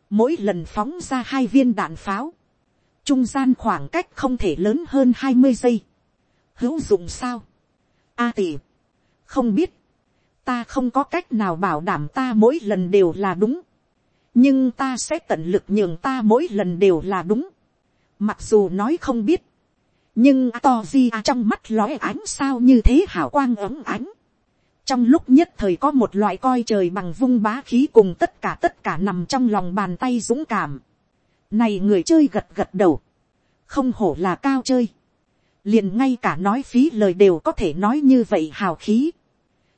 mỗi lần phóng ra hai viên đạn pháo, trung gian khoảng cách không thể lớn hơn hai mươi giây. hữu dụng sao. a tỷ, không biết, ta không có cách nào bảo đảm ta mỗi lần đều là đúng, nhưng ta sẽ tận lực nhường ta mỗi lần đều là đúng, mặc dù nói không biết, nhưng to di à trong mắt lóe ánh sao như thế hảo quang ấm ánh, trong lúc nhất thời có một loại coi trời bằng vung bá khí cùng tất cả tất cả nằm trong lòng bàn tay dũng cảm, này người chơi gật gật đầu. Không hổ là cao chơi. Liền ngay cả nói phí lời đều có thể nói như vậy hào khí.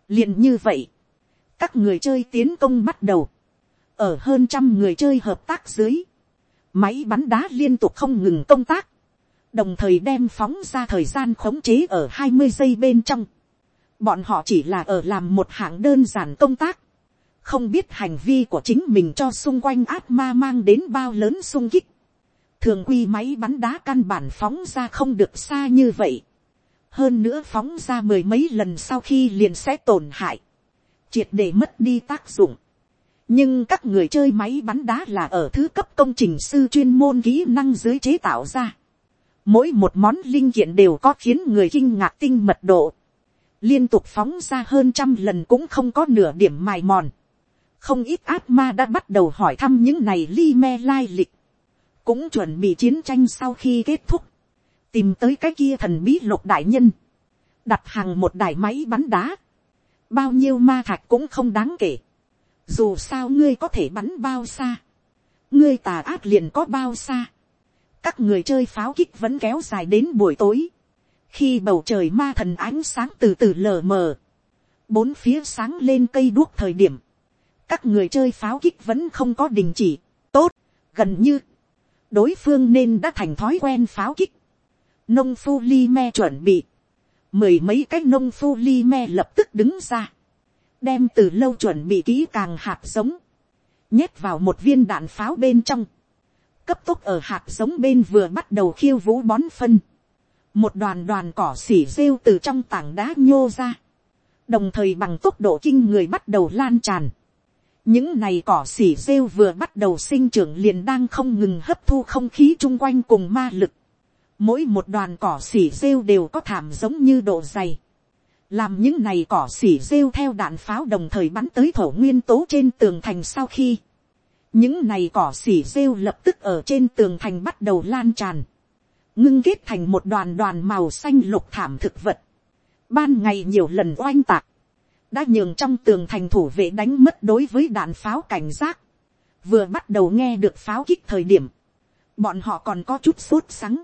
Liền như vậy. Các người chơi tiến công bắt đầu. Ở hơn trăm người chơi hợp tác dưới. Máy bắn đá liên tục không ngừng công tác. Đồng thời đem phóng ra thời gian khống chế ở hai mươi giây bên trong. Bọn họ chỉ là ở làm một hạng đơn giản công tác không biết hành vi của chính mình cho xung quanh ác ma mang đến bao lớn sung kích. Thường quy máy bắn đá căn bản phóng ra không được xa như vậy. Hơn nữa phóng ra mười mấy lần sau khi liền sẽ tổn hại. Triệt để mất đi tác dụng. Nhưng các người chơi máy bắn đá là ở thứ cấp công trình sư chuyên môn kỹ năng dưới chế tạo ra. Mỗi một món linh kiện đều có khiến người kinh ngạc tinh mật độ. Liên tục phóng ra hơn trăm lần cũng không có nửa điểm mài mòn, không ít ác ma đã bắt đầu hỏi thăm những này li me lai lịch, cũng chuẩn bị chiến tranh sau khi kết thúc, tìm tới cái kia thần bí lục đại nhân, đặt hàng một đài máy bắn đá, bao nhiêu ma thạch cũng không đáng kể, dù sao ngươi có thể bắn bao xa, ngươi tà ác liền có bao xa, các người chơi pháo kích vẫn kéo dài đến buổi tối, khi bầu trời ma thần ánh sáng từ từ lờ mờ, bốn phía sáng lên cây đuốc thời điểm, các người chơi pháo kích vẫn không có đình chỉ, tốt, gần như, đối phương nên đã thành thói quen pháo kích, nông phu li me chuẩn bị, mười mấy cái nông phu li me lập tức đứng ra, đem từ lâu chuẩn bị kỹ càng hạt giống, nhét vào một viên đạn pháo bên trong, cấp tốc ở hạt giống bên vừa bắt đầu khiêu vũ bón phân, một đoàn đoàn cỏ xỉ rêu từ trong tảng đá nhô ra, đồng thời bằng tốc độ kinh người bắt đầu lan tràn. những này cỏ xỉ rêu vừa bắt đầu sinh trưởng liền đang không ngừng hấp thu không khí chung quanh cùng ma lực. mỗi một đoàn cỏ xỉ rêu đều có thảm giống như độ dày. làm những này cỏ xỉ rêu theo đạn pháo đồng thời bắn tới thổ nguyên tố trên tường thành sau khi, những này cỏ xỉ rêu lập tức ở trên tường thành bắt đầu lan tràn. Ngưng kết thành một đoàn đoàn màu xanh lục thảm thực vật, ban ngày nhiều lần oanh tạc, đã nhường trong tường thành thủ vệ đánh mất đối với đạn pháo cảnh giác, vừa bắt đầu nghe được pháo kích thời điểm, bọn họ còn có chút sốt sắng.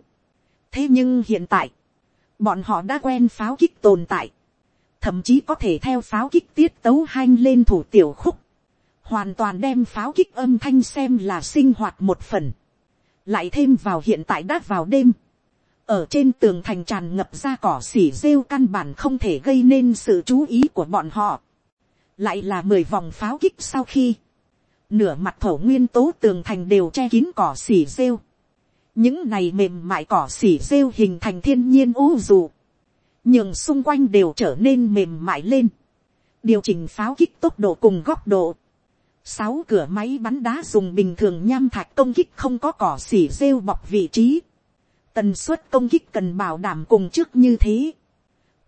thế nhưng hiện tại, bọn họ đã quen pháo kích tồn tại, thậm chí có thể theo pháo kích tiết tấu hanh lên thủ tiểu khúc, hoàn toàn đem pháo kích âm thanh xem là sinh hoạt một phần, lại thêm vào hiện tại đã vào đêm, ở trên tường thành tràn ngập ra cỏ xỉ rêu căn bản không thể gây nên sự chú ý của bọn họ, lại là mười vòng pháo kích sau khi, nửa mặt thổ nguyên tố tường thành đều che kín cỏ xỉ rêu, những này mềm mại cỏ xỉ rêu hình thành thiên nhiên u dù, nhường xung quanh đều trở nên mềm mại lên, điều chỉnh pháo kích tốc độ cùng góc độ, sáu cửa máy bắn đá dùng bình thường nham thạch công kích không có cỏ xỉ rêu bọc vị trí. Tần suất công kích cần bảo đảm cùng trước như thế.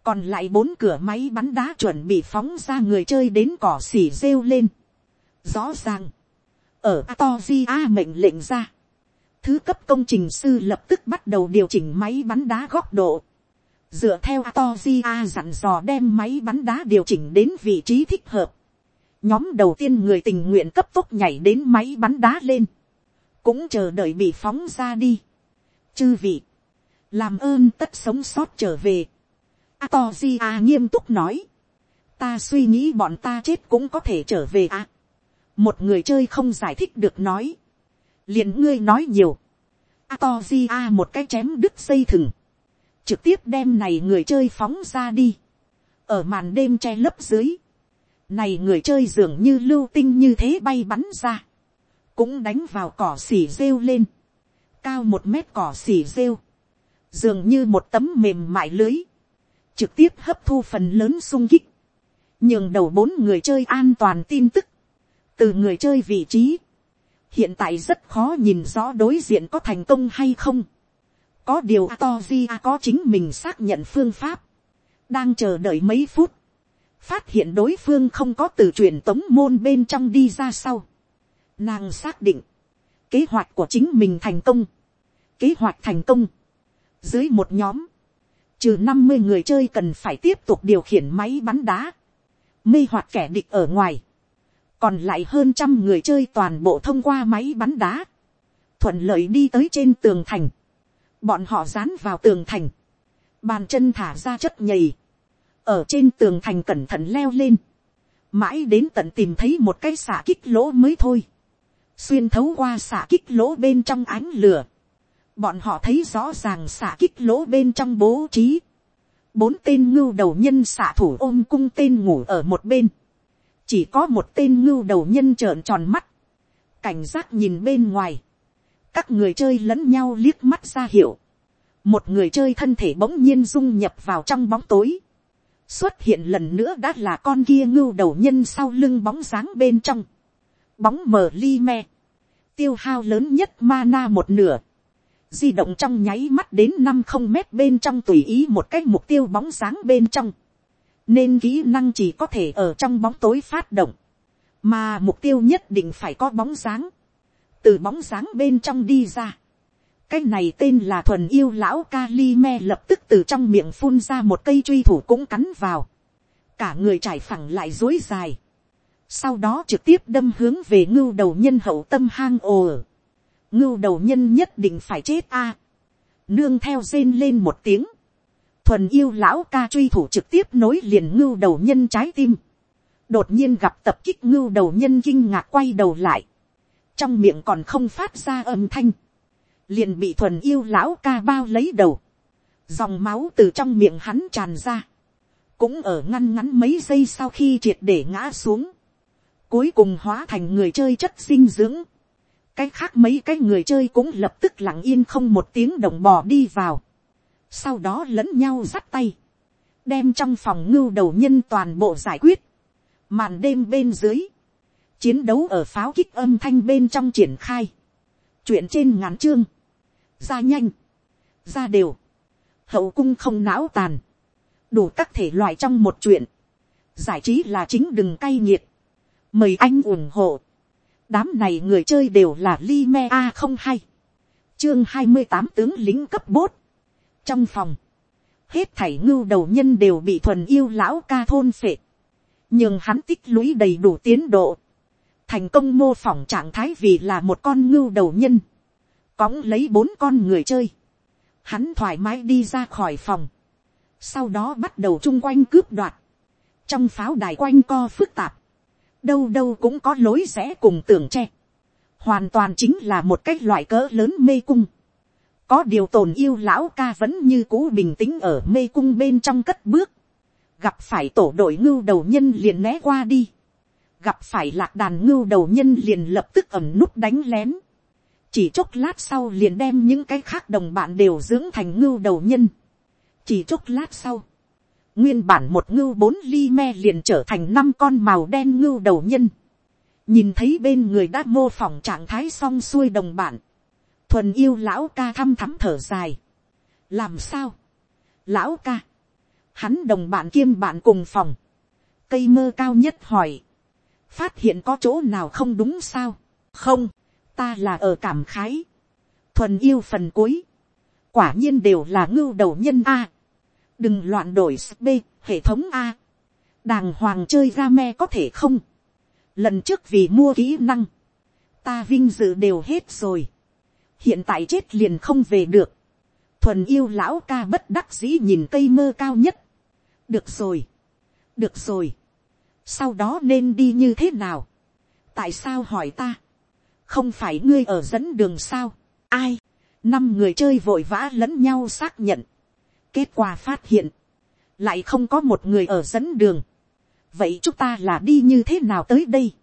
Còn lại bốn cửa máy bắn đá chuẩn bị phóng ra người chơi đến cỏ xỉ rêu lên. Rõ ràng. Ở Atoria mệnh lệnh ra. Thứ cấp công trình sư lập tức bắt đầu điều chỉnh máy bắn đá góc độ. Dựa theo Atoria dặn dò đem máy bắn đá điều chỉnh đến vị trí thích hợp nhóm đầu tiên người tình nguyện cấp tốc nhảy đến máy bắn đá lên, cũng chờ đợi bị phóng ra đi. chư vị, làm ơn tất sống sót trở về. Atogia nghiêm túc nói, ta suy nghĩ bọn ta chết cũng có thể trở về à. một người chơi không giải thích được nói, liền ngươi nói nhiều. Atogia một cái chém đứt dây thừng, trực tiếp đem này người chơi phóng ra đi, ở màn đêm che lấp dưới, này người chơi dường như lưu tinh như thế bay bắn ra. Cũng đánh vào cỏ xỉ rêu lên. Cao một mét cỏ xỉ rêu. Dường như một tấm mềm mại lưới. Trực tiếp hấp thu phần lớn sung kích. Nhường đầu bốn người chơi an toàn tin tức. Từ người chơi vị trí. Hiện tại rất khó nhìn rõ đối diện có thành công hay không. Có điều to di có chính mình xác nhận phương pháp. Đang chờ đợi mấy phút phát hiện đối phương không có từ truyền tống môn bên trong đi ra sau. Nàng xác định, kế hoạch của chính mình thành công, kế hoạch thành công, dưới một nhóm, trừ năm mươi người chơi cần phải tiếp tục điều khiển máy bắn đá, mê hoặc kẻ địch ở ngoài, còn lại hơn trăm người chơi toàn bộ thông qua máy bắn đá, thuận lợi đi tới trên tường thành, bọn họ dán vào tường thành, bàn chân thả ra chất nhầy, ở trên tường thành cẩn thận leo lên, mãi đến tận tìm thấy một cái xả kích lỗ mới thôi, xuyên thấu qua xả kích lỗ bên trong ánh lửa, bọn họ thấy rõ ràng xả kích lỗ bên trong bố trí, bốn tên ngưu đầu nhân xạ thủ ôm cung tên ngủ ở một bên, chỉ có một tên ngưu đầu nhân trợn tròn mắt, cảnh giác nhìn bên ngoài, các người chơi lẫn nhau liếc mắt ra hiệu, một người chơi thân thể bỗng nhiên dung nhập vào trong bóng tối, xuất hiện lần nữa đã là con kia ngưu đầu nhân sau lưng bóng dáng bên trong, bóng mờ li me, tiêu hao lớn nhất mana một nửa, di động trong nháy mắt đến năm không mét bên trong tùy ý một cái mục tiêu bóng dáng bên trong, nên kỹ năng chỉ có thể ở trong bóng tối phát động, mà mục tiêu nhất định phải có bóng dáng, từ bóng dáng bên trong đi ra cái này tên là thuần yêu lão Kali me lập tức từ trong miệng phun ra một cây truy thủ cũng cắn vào, cả người trải phẳng lại dối dài, sau đó trực tiếp đâm hướng về ngưu đầu nhân hậu tâm hang ồ ngưu đầu nhân nhất định phải chết a. nương theo rên lên một tiếng, thuần yêu lão ca truy thủ trực tiếp nối liền ngưu đầu nhân trái tim, đột nhiên gặp tập kích ngưu đầu nhân kinh ngạc quay đầu lại, trong miệng còn không phát ra âm thanh, liền bị thuần yêu lão ca bao lấy đầu, dòng máu từ trong miệng hắn tràn ra, cũng ở ngăn ngắn mấy giây sau khi triệt để ngã xuống, cuối cùng hóa thành người chơi chất dinh dưỡng, cái khác mấy cái người chơi cũng lập tức lặng yên không một tiếng đồng bò đi vào, sau đó lẫn nhau dắt tay, đem trong phòng ngưu đầu nhân toàn bộ giải quyết, màn đêm bên dưới, chiến đấu ở pháo kích âm thanh bên trong triển khai, chuyện trên ngắn chương, ra nhanh, ra đều, hậu cung không não tàn, đủ các thể loại trong một chuyện, giải trí là chính đừng cay nghiệt, mời anh ủng hộ, đám này người chơi đều là li me a không hay, chương hai mươi tám tướng lính cấp bốt, trong phòng, hết thảy ngưu đầu nhân đều bị thuần yêu lão ca thôn phệ, nhưng hắn tích lũy đầy đủ tiến độ, thành công mô phỏng trạng thái vì là một con ngưu đầu nhân, cõng lấy bốn con người chơi, hắn thoải mái đi ra khỏi phòng, sau đó bắt đầu chung quanh cướp đoạt, trong pháo đài quanh co phức tạp, đâu đâu cũng có lối rẽ cùng tường tre, hoàn toàn chính là một cái loại cỡ lớn mê cung, có điều tồn yêu lão ca vẫn như cũ bình tĩnh ở mê cung bên trong cất bước, gặp phải tổ đội ngưu đầu nhân liền né qua đi, gặp phải lạc đàn ngưu đầu nhân liền lập tức ẩm nút đánh lén, chỉ chốc lát sau liền đem những cái khác đồng bạn đều dưỡng thành ngưu đầu nhân, chỉ chốc lát sau, nguyên bản một ngưu bốn ly me liền trở thành năm con màu đen ngưu đầu nhân, nhìn thấy bên người đã mô phỏng trạng thái xong xuôi đồng bạn, thuần yêu lão ca thăm thắm thở dài, làm sao, lão ca, hắn đồng bạn kiêm bạn cùng phòng, cây mơ cao nhất hỏi, phát hiện có chỗ nào không đúng sao, không, ta là ở cảm khái, thuần yêu phần cuối, quả nhiên đều là ngưu đầu nhân a, đừng loạn đổi sb hệ thống a, đàng hoàng chơi ra me có thể không, lần trước vì mua kỹ năng, ta vinh dự đều hết rồi, hiện tại chết liền không về được, thuần yêu lão ca bất đắc dĩ nhìn cây mơ cao nhất, được rồi, được rồi, sau đó nên đi như thế nào, tại sao hỏi ta, không phải ngươi ở dẫn đường sao, ai, năm người chơi vội vã lẫn nhau xác nhận, kết quả phát hiện, lại không có một người ở dẫn đường, vậy chúng ta là đi như thế nào tới đây,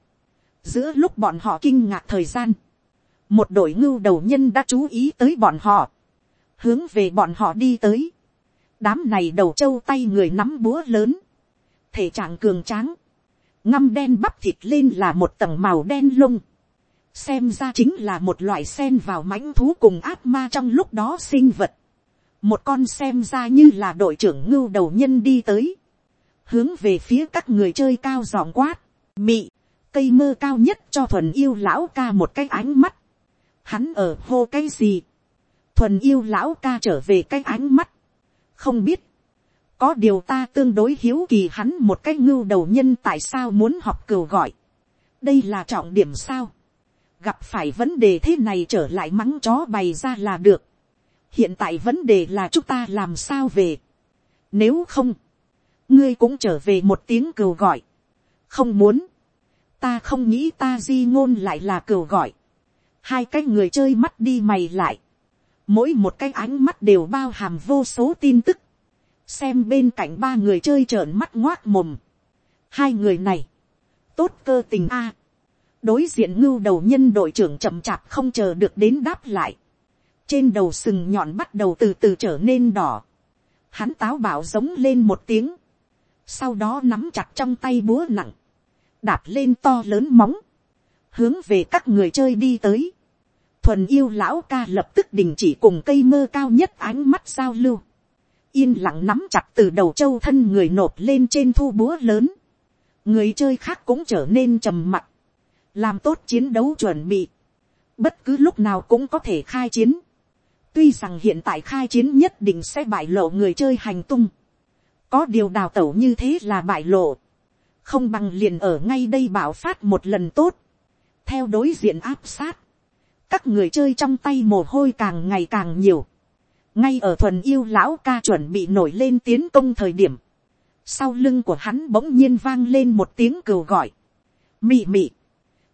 giữa lúc bọn họ kinh ngạc thời gian, một đội ngưu đầu nhân đã chú ý tới bọn họ, hướng về bọn họ đi tới, đám này đầu trâu tay người nắm búa lớn, thể trạng cường tráng, ngăm đen bắp thịt lên là một tầng màu đen lung xem ra chính là một loại sen vào mãnh thú cùng ác ma trong lúc đó sinh vật, một con xem ra như là đội trưởng ngưu đầu nhân đi tới, hướng về phía các người chơi cao giòn quát, mị, cây mơ cao nhất cho thuần yêu lão ca một cái ánh mắt, hắn ở hô cái gì, thuần yêu lão ca trở về cái ánh mắt, không biết, có điều ta tương đối hiếu kỳ hắn một cái ngưu đầu nhân tại sao muốn học cừu gọi, đây là trọng điểm sao, gặp phải vấn đề thế này trở lại mắng chó bày ra là được, hiện tại vấn đề là chúng ta làm sao về, nếu không, ngươi cũng trở về một tiếng cừu gọi, không muốn, ta không nghĩ ta di ngôn lại là cừu gọi, hai cái người chơi mắt đi mày lại, mỗi một cái ánh mắt đều bao hàm vô số tin tức, xem bên cạnh ba người chơi trợn mắt ngoác mồm, hai người này, tốt cơ tình a, đối diện ngưu đầu nhân đội trưởng chậm chạp không chờ được đến đáp lại, trên đầu sừng nhọn bắt đầu từ từ trở nên đỏ, hắn táo bảo giống lên một tiếng, sau đó nắm chặt trong tay búa nặng, đạp lên to lớn móng, hướng về các người chơi đi tới. Thuần yêu lão ca lập tức đình chỉ cùng cây mơ cao nhất ánh mắt giao lưu. yên lặng nắm chặt từ đầu châu thân người nộp lên trên thu búa lớn, người chơi khác cũng trở nên trầm mặc, làm tốt chiến đấu chuẩn bị, bất cứ lúc nào cũng có thể khai chiến, tuy rằng hiện tại khai chiến nhất định sẽ bại lộ người chơi hành tung, có điều đào tẩu như thế là bại lộ, không bằng liền ở ngay đây bảo phát một lần tốt, theo đối diện áp sát, các người chơi trong tay mồ hôi càng ngày càng nhiều, ngay ở thuần yêu lão ca chuẩn bị nổi lên tiến công thời điểm, sau lưng của hắn bỗng nhiên vang lên một tiếng cừu gọi, mị mị,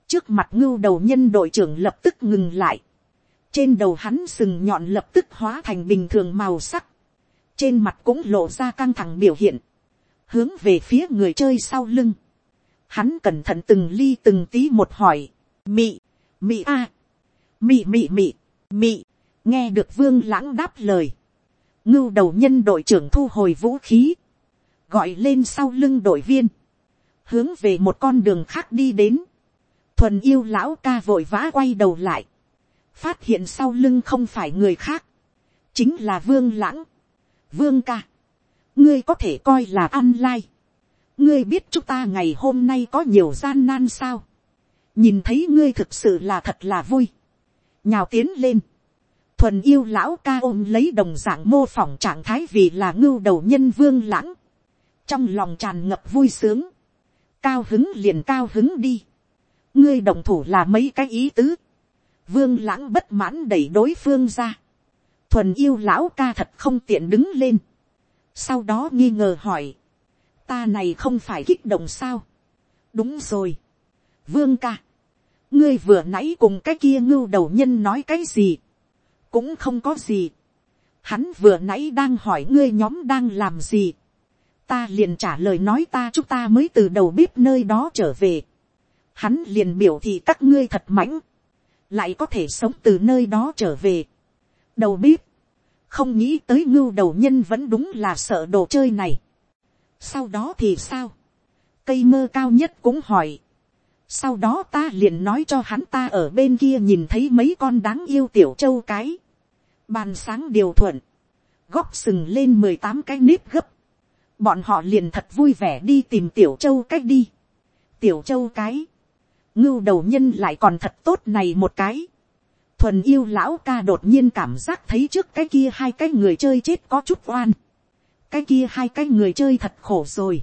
trước mặt ngưu đầu nhân đội trưởng lập tức ngừng lại, trên đầu hắn sừng nhọn lập tức hóa thành bình thường màu sắc, trên mặt cũng lộ ra căng thẳng biểu hiện, hướng về phía người chơi sau lưng, hắn cẩn thận từng ly từng tí một hỏi, mị, mị a, à. mị mị mị, mị, nghe được vương lãng đáp lời, ngưu đầu nhân đội trưởng thu hồi vũ khí, gọi lên sau lưng đội viên, hướng về một con đường khác đi đến, thuần yêu lão ca vội vã quay đầu lại, phát hiện sau lưng không phải người khác, chính là vương lãng, vương ca, ngươi có thể coi là ăn lai, ngươi biết chúng ta ngày hôm nay có nhiều gian nan sao, nhìn thấy ngươi thực sự là thật là vui, nhào tiến lên, thuần yêu lão ca ôm lấy đồng dạng mô phỏng trạng thái vì là ngưu đầu nhân vương lãng, trong lòng tràn ngập vui sướng, cao hứng liền cao hứng đi, ngươi đồng thủ là mấy cái ý tứ, vương lãng bất mãn đẩy đối phương ra, thuần yêu lão ca thật không tiện đứng lên, sau đó nghi ngờ hỏi, ta này không phải kích động sao, đúng rồi, vương ca, ngươi vừa nãy cùng cái kia ngưu đầu nhân nói cái gì, cũng không có gì, hắn vừa nãy đang hỏi ngươi nhóm đang làm gì, ta liền trả lời nói ta chúng ta mới từ đầu bếp nơi đó trở về, hắn liền biểu thì các ngươi thật mãnh, lại có thể sống từ nơi đó trở về. đầu bếp, không nghĩ tới ngưu đầu nhân vẫn đúng là sợ đồ chơi này. sau đó thì sao, cây mơ cao nhất cũng hỏi. sau đó ta liền nói cho hắn ta ở bên kia nhìn thấy mấy con đáng yêu tiểu châu cái. bàn sáng điều thuận, góc sừng lên mười tám cái nếp gấp. bọn họ liền thật vui vẻ đi tìm tiểu châu cách đi. tiểu châu cái ngưu đầu nhân lại còn thật tốt này một cái. thuần yêu lão ca đột nhiên cảm giác thấy trước cái kia hai cái người chơi chết có chút oan. cái kia hai cái người chơi thật khổ rồi.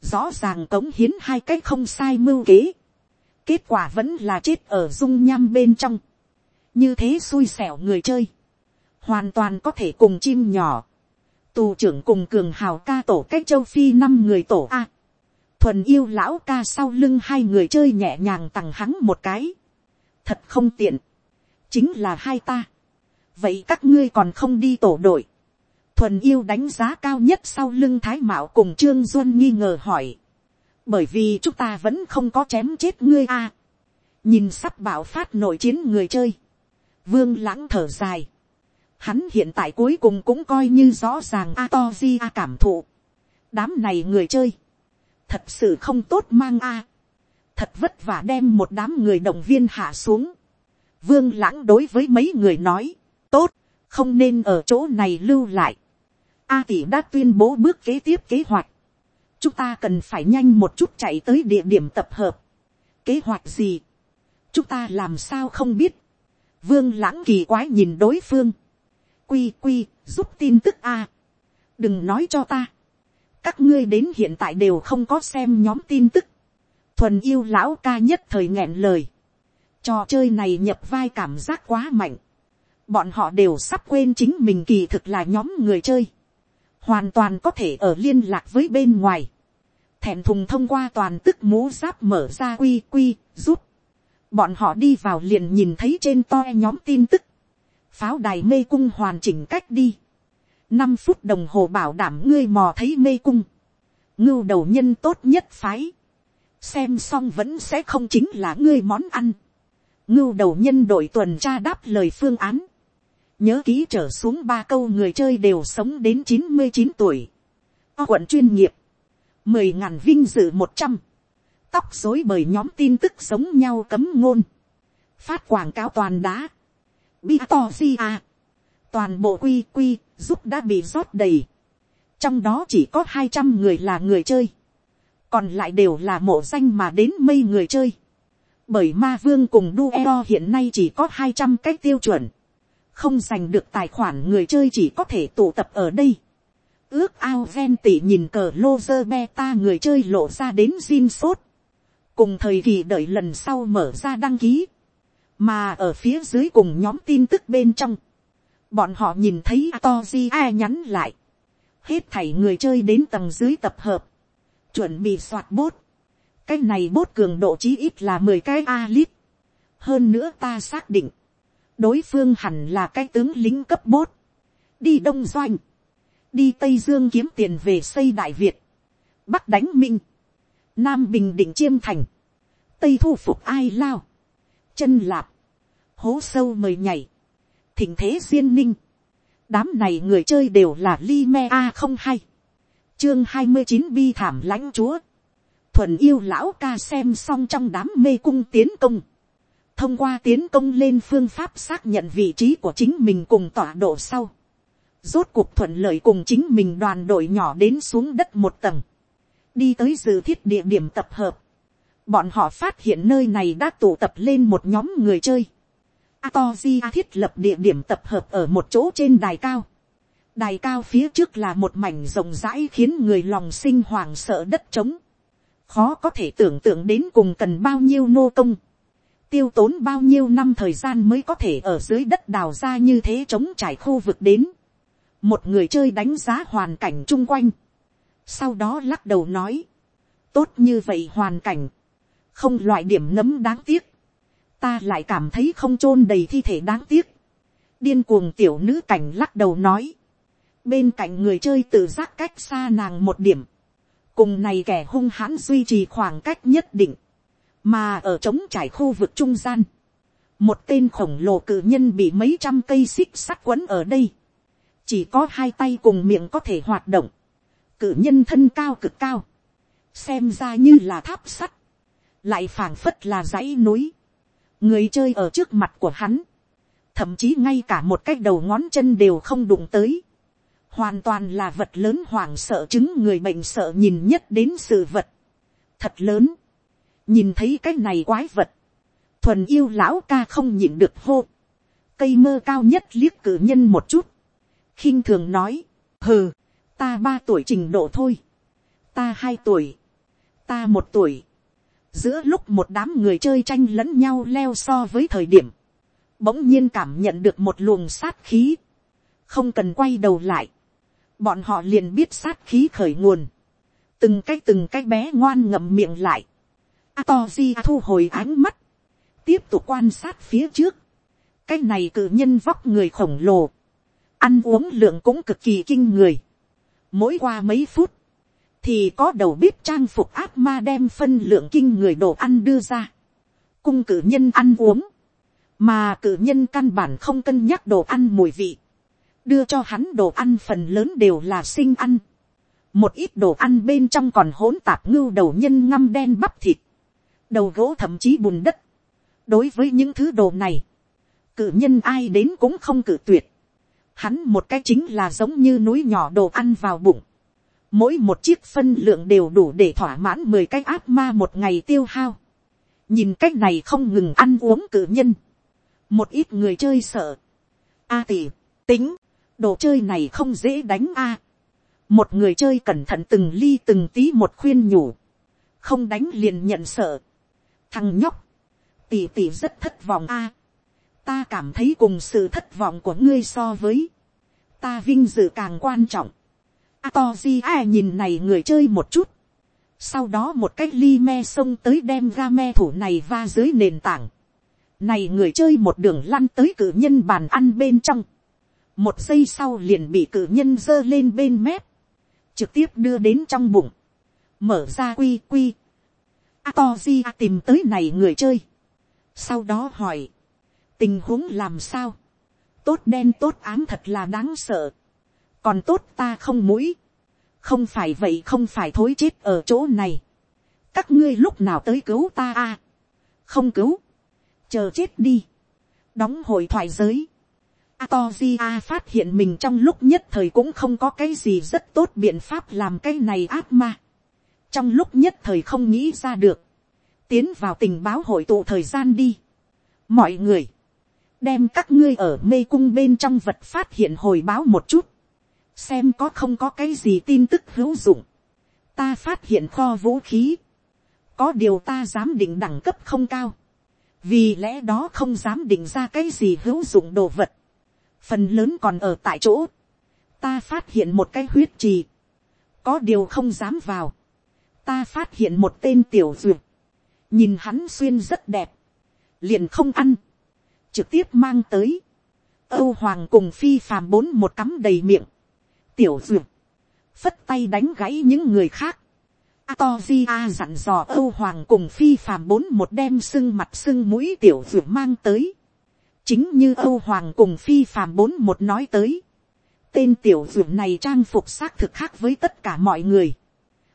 rõ ràng cống hiến hai cái không sai mưu kế. kết quả vẫn là chết ở dung nham bên trong. như thế xui xẻo người chơi. hoàn toàn có thể cùng chim nhỏ. tù trưởng cùng cường hào ca tổ cách châu phi năm người tổ a thuần yêu lão ca sau lưng hai người chơi nhẹ nhàng tằng hắn một cái. thật không tiện. chính là hai ta. vậy các ngươi còn không đi tổ đội. thuần yêu đánh giá cao nhất sau lưng thái mạo cùng trương duân nghi ngờ hỏi. bởi vì chúng ta vẫn không có chém chết ngươi a. nhìn sắp bảo phát nội chiến người chơi. vương lãng thở dài. hắn hiện tại cuối cùng cũng coi như rõ ràng a to di a cảm thụ. đám này người chơi thật sự không tốt mang a. thật vất vả đem một đám người động viên hạ xuống. vương lãng đối với mấy người nói, tốt, không nên ở chỗ này lưu lại. a tỷ đã tuyên bố bước kế tiếp kế hoạch. chúng ta cần phải nhanh một chút chạy tới địa điểm tập hợp. kế hoạch gì. chúng ta làm sao không biết. vương lãng kỳ quái nhìn đối phương. quy quy, giúp tin tức a. đừng nói cho ta các ngươi đến hiện tại đều không có xem nhóm tin tức. thuần yêu lão ca nhất thời nghẹn lời. trò chơi này nhập vai cảm giác quá mạnh. bọn họ đều sắp quên chính mình kỳ thực là nhóm người chơi. hoàn toàn có thể ở liên lạc với bên ngoài. thẹn thùng thông qua toàn tức mũ giáp mở ra quy quy, rút. bọn họ đi vào liền nhìn thấy trên to nhóm tin tức. pháo đài mê cung hoàn chỉnh cách đi năm phút đồng hồ bảo đảm ngươi mò thấy mê cung, ngưu đầu nhân tốt nhất phái, xem xong vẫn sẽ không chính là ngươi món ăn, ngưu đầu nhân đội tuần tra đáp lời phương án, nhớ ký trở xuống ba câu người chơi đều sống đến chín mươi chín tuổi, o quận chuyên nghiệp, mười ngàn vinh dự một trăm, tóc dối bởi nhóm tin tức sống nhau cấm ngôn, phát quảng cáo toàn đá, bi to si a, toàn bộ quy quy giúp đã bị rót đầy, trong đó chỉ có hai trăm người là người chơi, còn lại đều là mộ danh mà đến mây người chơi, bởi ma vương cùng Duero hiện nay chỉ có hai trăm cách tiêu chuẩn, không giành được tài khoản người chơi chỉ có thể tụ tập ở đây. ước ao ven tỉ nhìn cờ lô dơ beta người chơi lộ ra đến zin sốt, cùng thời kỳ đợi lần sau mở ra đăng ký, mà ở phía dưới cùng nhóm tin tức bên trong, bọn họ nhìn thấy Atoji A nhắn lại, hết thảy người chơi đến tầng dưới tập hợp, chuẩn bị soạt bốt, cái này bốt cường độ chí ít là mười cái a lít, hơn nữa ta xác định, đối phương hẳn là cái tướng lính cấp bốt, đi đông doanh, đi tây dương kiếm tiền về xây đại việt, bắc đánh minh, nam bình định chiêm thành, tây thu phục ai lao, chân lạp, hố sâu mời nhảy, thỉnh thế duyên ninh, đám này người chơi đều là li me a không hay, chương hai mươi chín bi thảm lãnh chúa, thuần yêu lão ca xem xong trong đám mê cung tiến công, thông qua tiến công lên phương pháp xác nhận vị trí của chính mình cùng tọa độ sau, rốt cuộc thuận lợi cùng chính mình đoàn đội nhỏ đến xuống đất một tầng, đi tới dự thiết địa điểm tập hợp, bọn họ phát hiện nơi này đã tụ tập lên một nhóm người chơi, Atoji thiết lập địa điểm tập hợp ở một chỗ trên đài cao. Đài cao phía trước là một mảnh rộng rãi khiến người lòng sinh hoàng sợ đất trống. Khó có thể tưởng tượng đến cùng cần bao nhiêu nô công. Tiêu tốn bao nhiêu năm thời gian mới có thể ở dưới đất đào ra như thế trống trải khu vực đến. Một người chơi đánh giá hoàn cảnh chung quanh. Sau đó lắc đầu nói. Tốt như vậy hoàn cảnh. Không loại điểm nấm đáng tiếc ta lại cảm thấy không chôn đầy thi thể đáng tiếc. điên cuồng tiểu nữ cảnh lắc đầu nói. bên cạnh người chơi tự giác cách xa nàng một điểm. cùng này kẻ hung hãn duy trì khoảng cách nhất định. mà ở trống trải khu vực trung gian. một tên khổng lồ cự nhân bị mấy trăm cây xích sắt quấn ở đây. chỉ có hai tay cùng miệng có thể hoạt động. cự nhân thân cao cực cao. xem ra như là tháp sắt. lại phảng phất là dãy núi người chơi ở trước mặt của hắn, thậm chí ngay cả một cái đầu ngón chân đều không đụng tới, hoàn toàn là vật lớn hoảng sợ chứng người bệnh sợ nhìn nhất đến sự vật, thật lớn, nhìn thấy cái này quái vật, thuần yêu lão ca không nhịn được hô, cây mơ cao nhất liếc cử nhân một chút, khinh thường nói, hừ, ta ba tuổi trình độ thôi, ta hai tuổi, ta một tuổi, giữa lúc một đám người chơi tranh lẫn nhau leo so với thời điểm, bỗng nhiên cảm nhận được một luồng sát khí, không cần quay đầu lại, bọn họ liền biết sát khí khởi nguồn, từng cái từng cái bé ngoan ngậm miệng lại, Atoji thu hồi ánh mắt, tiếp tục quan sát phía trước, cái này cử nhân vóc người khổng lồ, ăn uống lượng cũng cực kỳ kinh người, mỗi qua mấy phút, thì có đầu bếp trang phục ác ma đem phân lượng kinh người đồ ăn đưa ra, cung cử nhân ăn uống, mà cử nhân căn bản không cân nhắc đồ ăn mùi vị, đưa cho hắn đồ ăn phần lớn đều là sinh ăn, một ít đồ ăn bên trong còn hỗn tạp ngưu đầu nhân ngăm đen bắp thịt, đầu gỗ thậm chí bùn đất. đối với những thứ đồ này, cử nhân ai đến cũng không cử tuyệt. hắn một cái chính là giống như núi nhỏ đồ ăn vào bụng mỗi một chiếc phân lượng đều đủ để thỏa mãn mười cái áp ma một ngày tiêu hao. nhìn cách này không ngừng ăn uống cử nhân. một ít người chơi sợ. a tỷ, tính, đồ chơi này không dễ đánh a. một người chơi cẩn thận từng ly từng tí một khuyên nhủ. không đánh liền nhận sợ. thằng nhóc, tỷ tỷ rất thất vọng a. ta cảm thấy cùng sự thất vọng của ngươi so với, ta vinh dự càng quan trọng Atoji ai nhìn này người chơi một chút. Sau đó một cách ly me xông tới đem ga me thủ này va dưới nền tảng. Này người chơi một đường lăn tới cử nhân bàn ăn bên trong. Một giây sau liền bị cử nhân dơ lên bên mép. Trực tiếp đưa đến trong bụng. Mở ra quy quy. Atoji tìm tới này người chơi. Sau đó hỏi. Tình huống làm sao? Tốt đen tốt ám thật là đáng sợ còn tốt ta không mũi, không phải vậy không phải thối chết ở chỗ này, các ngươi lúc nào tới cứu ta a, không cứu, chờ chết đi, đóng hội thoại giới, Atogia phát hiện mình trong lúc nhất thời cũng không có cái gì rất tốt biện pháp làm cái này ác ma. Trong lúc nhất thời không nghĩ ra được. Tiến vào tình báo hội tụ thời gian đi. Mọi người. Đem các ngươi ở mê cung bên trong vật phát hiện hồi báo một chút. Xem có không có cái gì tin tức hữu dụng. Ta phát hiện kho vũ khí. Có điều ta dám định đẳng cấp không cao. Vì lẽ đó không dám định ra cái gì hữu dụng đồ vật. Phần lớn còn ở tại chỗ, ta phát hiện một cái huyết trì, có điều không dám vào, ta phát hiện một tên tiểu duyệt, nhìn hắn xuyên rất đẹp, liền không ăn, trực tiếp mang tới, âu hoàng cùng phi phàm bốn một cắm đầy miệng, tiểu dược. phất tay đánh gãy những người khác, Atogia dặn dò Âu Hoàng cùng phi phàm bốn một đem sưng mặt sưng mũi tiểu dược mang tới. Chính như âu hoàng cùng phi phàm bốn một nói tới, tên tiểu dược này trang phục xác thực khác với tất cả mọi người.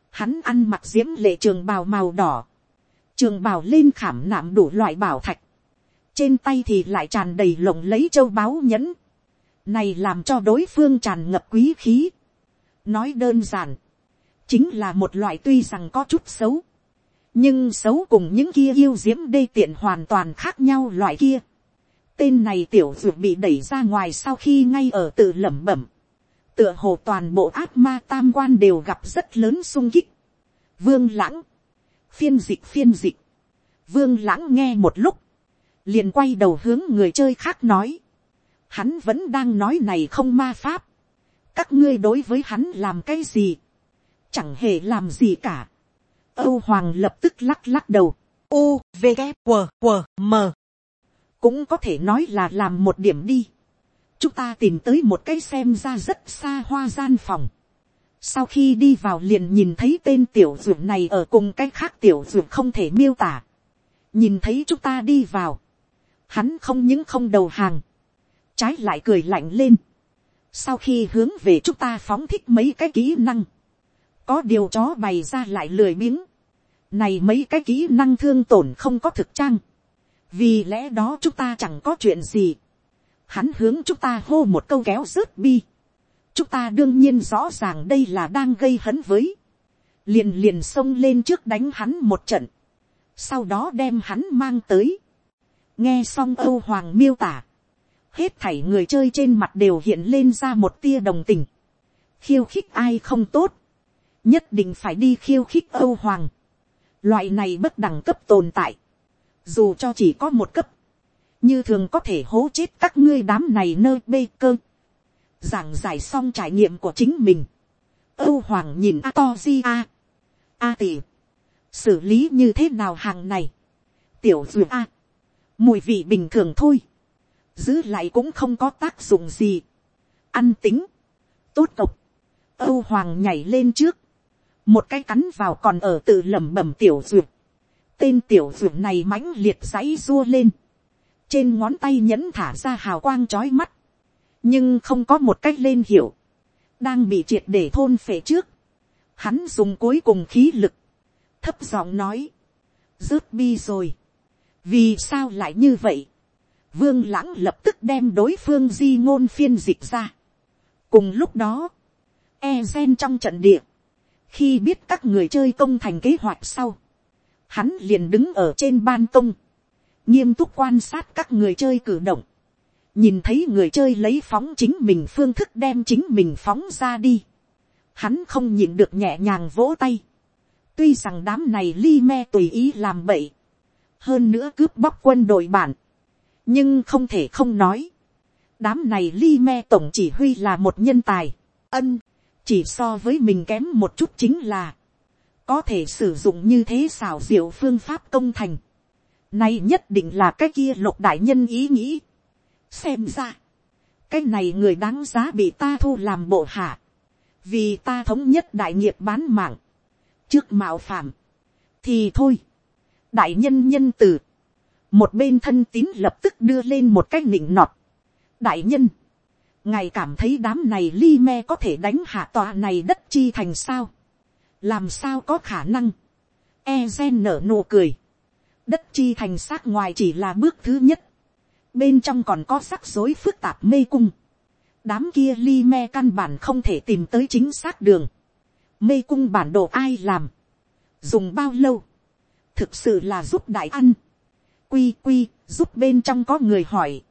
Hắn ăn mặc diễm lệ trường bào màu đỏ, trường bào lên khảm nạm đủ loại bảo thạch, trên tay thì lại tràn đầy lồng lấy châu báu nhẫn, này làm cho đối phương tràn ngập quý khí. nói đơn giản, chính là một loại tuy rằng có chút xấu, nhưng xấu cùng những kia yêu diễm đê tiện hoàn toàn khác nhau loại kia. Tên này tiểu dược bị đẩy ra ngoài sau khi ngay ở tự lẩm bẩm. Tựa hồ toàn bộ ác ma tam quan đều gặp rất lớn sung kích. Vương lãng. Phiên dịch phiên dịch. Vương lãng nghe một lúc. Liền quay đầu hướng người chơi khác nói. Hắn vẫn đang nói này không ma pháp. Các ngươi đối với hắn làm cái gì? Chẳng hề làm gì cả. Âu Hoàng lập tức lắc lắc đầu. U, V, g W, W, M cũng có thể nói là làm một điểm đi. chúng ta tìm tới một cái xem ra rất xa hoa gian phòng. sau khi đi vào liền nhìn thấy tên tiểu dược này ở cùng cái khác tiểu dược không thể miêu tả. nhìn thấy chúng ta đi vào. hắn không những không đầu hàng trái lại cười lạnh lên. sau khi hướng về chúng ta phóng thích mấy cái kỹ năng. có điều chó bày ra lại lười biếng. này mấy cái kỹ năng thương tổn không có thực trang vì lẽ đó chúng ta chẳng có chuyện gì. hắn hướng chúng ta hô một câu kéo rớt bi. chúng ta đương nhiên rõ ràng đây là đang gây hấn với. liền liền xông lên trước đánh hắn một trận. sau đó đem hắn mang tới. nghe xong âu hoàng miêu tả hết thảy người chơi trên mặt đều hiện lên ra một tia đồng tình. khiêu khích ai không tốt. nhất định phải đi khiêu khích âu hoàng. loại này bất đẳng cấp tồn tại. Dù cho chỉ có một cấp, như thường có thể hố chết các ngươi đám này nơi bê cơ, giảng giải xong trải nghiệm của chính mình, âu hoàng nhìn a to di a, a Tỷ xử lý như thế nào hàng này, tiểu dù a, mùi vị bình thường thôi, giữ lại cũng không có tác dụng gì, ăn tính, tốt cộc, âu hoàng nhảy lên trước, một cái cắn vào còn ở tự lẩm bẩm tiểu duyệt, Tên tiểu dược này mãnh liệt giấy rua lên. Trên ngón tay nhẫn thả ra hào quang chói mắt. Nhưng không có một cách lên hiểu. Đang bị triệt để thôn phệ trước. Hắn dùng cuối cùng khí lực. Thấp giọng nói. Rớt bi rồi. Vì sao lại như vậy? Vương lãng lập tức đem đối phương di ngôn phiên dịch ra. Cùng lúc đó. E gen trong trận địa. Khi biết các người chơi công thành kế hoạch sau hắn liền đứng ở trên ban công, nghiêm túc quan sát các người chơi cử động, nhìn thấy người chơi lấy phóng chính mình phương thức đem chính mình phóng ra đi, hắn không nhìn được nhẹ nhàng vỗ tay, tuy rằng đám này li me tùy ý làm bậy, hơn nữa cướp bóc quân đội bản, nhưng không thể không nói, đám này li me tổng chỉ huy là một nhân tài, ân, chỉ so với mình kém một chút chính là, có thể sử dụng như thế xảo diệu phương pháp công thành. nay nhất định là cái kia lục đại nhân ý nghĩ. Xem ra, cái này người đáng giá bị ta thu làm bộ hạ. Vì ta thống nhất đại nghiệp bán mạng. Trước mạo phạm. Thì thôi. Đại nhân nhân từ. Một bên thân tín lập tức đưa lên một cái nịnh nọt. Đại nhân. Ngài cảm thấy đám này li me có thể đánh hạ tòa này đất chi thành sao? Làm sao có khả năng, e gen nở nụ cười, đất chi thành xác ngoài chỉ là bước thứ nhất, bên trong còn có rắc rối phức tạp mê cung, đám kia li me căn bản không thể tìm tới chính xác đường, mê cung bản đồ ai làm, dùng bao lâu, thực sự là giúp đại ăn, quy quy giúp bên trong có người hỏi,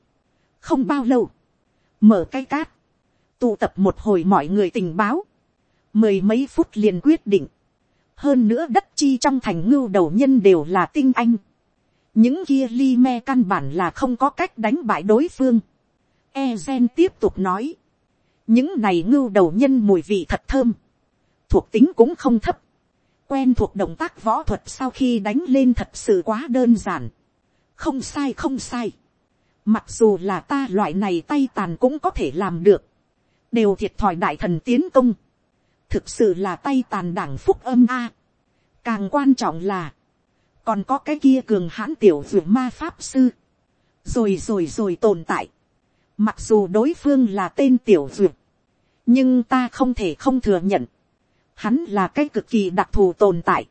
không bao lâu, mở cái cát, tụ tập một hồi mọi người tình báo, mười mấy phút liền quyết định, hơn nữa đất chi trong thành ngưu đầu nhân đều là tinh anh, những kia li me căn bản là không có cách đánh bại đối phương. Ezen tiếp tục nói, những này ngưu đầu nhân mùi vị thật thơm, thuộc tính cũng không thấp, quen thuộc động tác võ thuật sau khi đánh lên thật sự quá đơn giản, không sai không sai, mặc dù là ta loại này tay tàn cũng có thể làm được, đều thiệt thòi đại thần tiến công, thực sự là tay tàn đảng phúc âm a, càng quan trọng là, còn có cái kia cường hãn tiểu d ma pháp sư, rồi rồi rồi tồn tại, mặc dù đối phương là tên tiểu d nhưng ta không thể không thừa nhận, hắn là cái cực kỳ đặc thù tồn tại,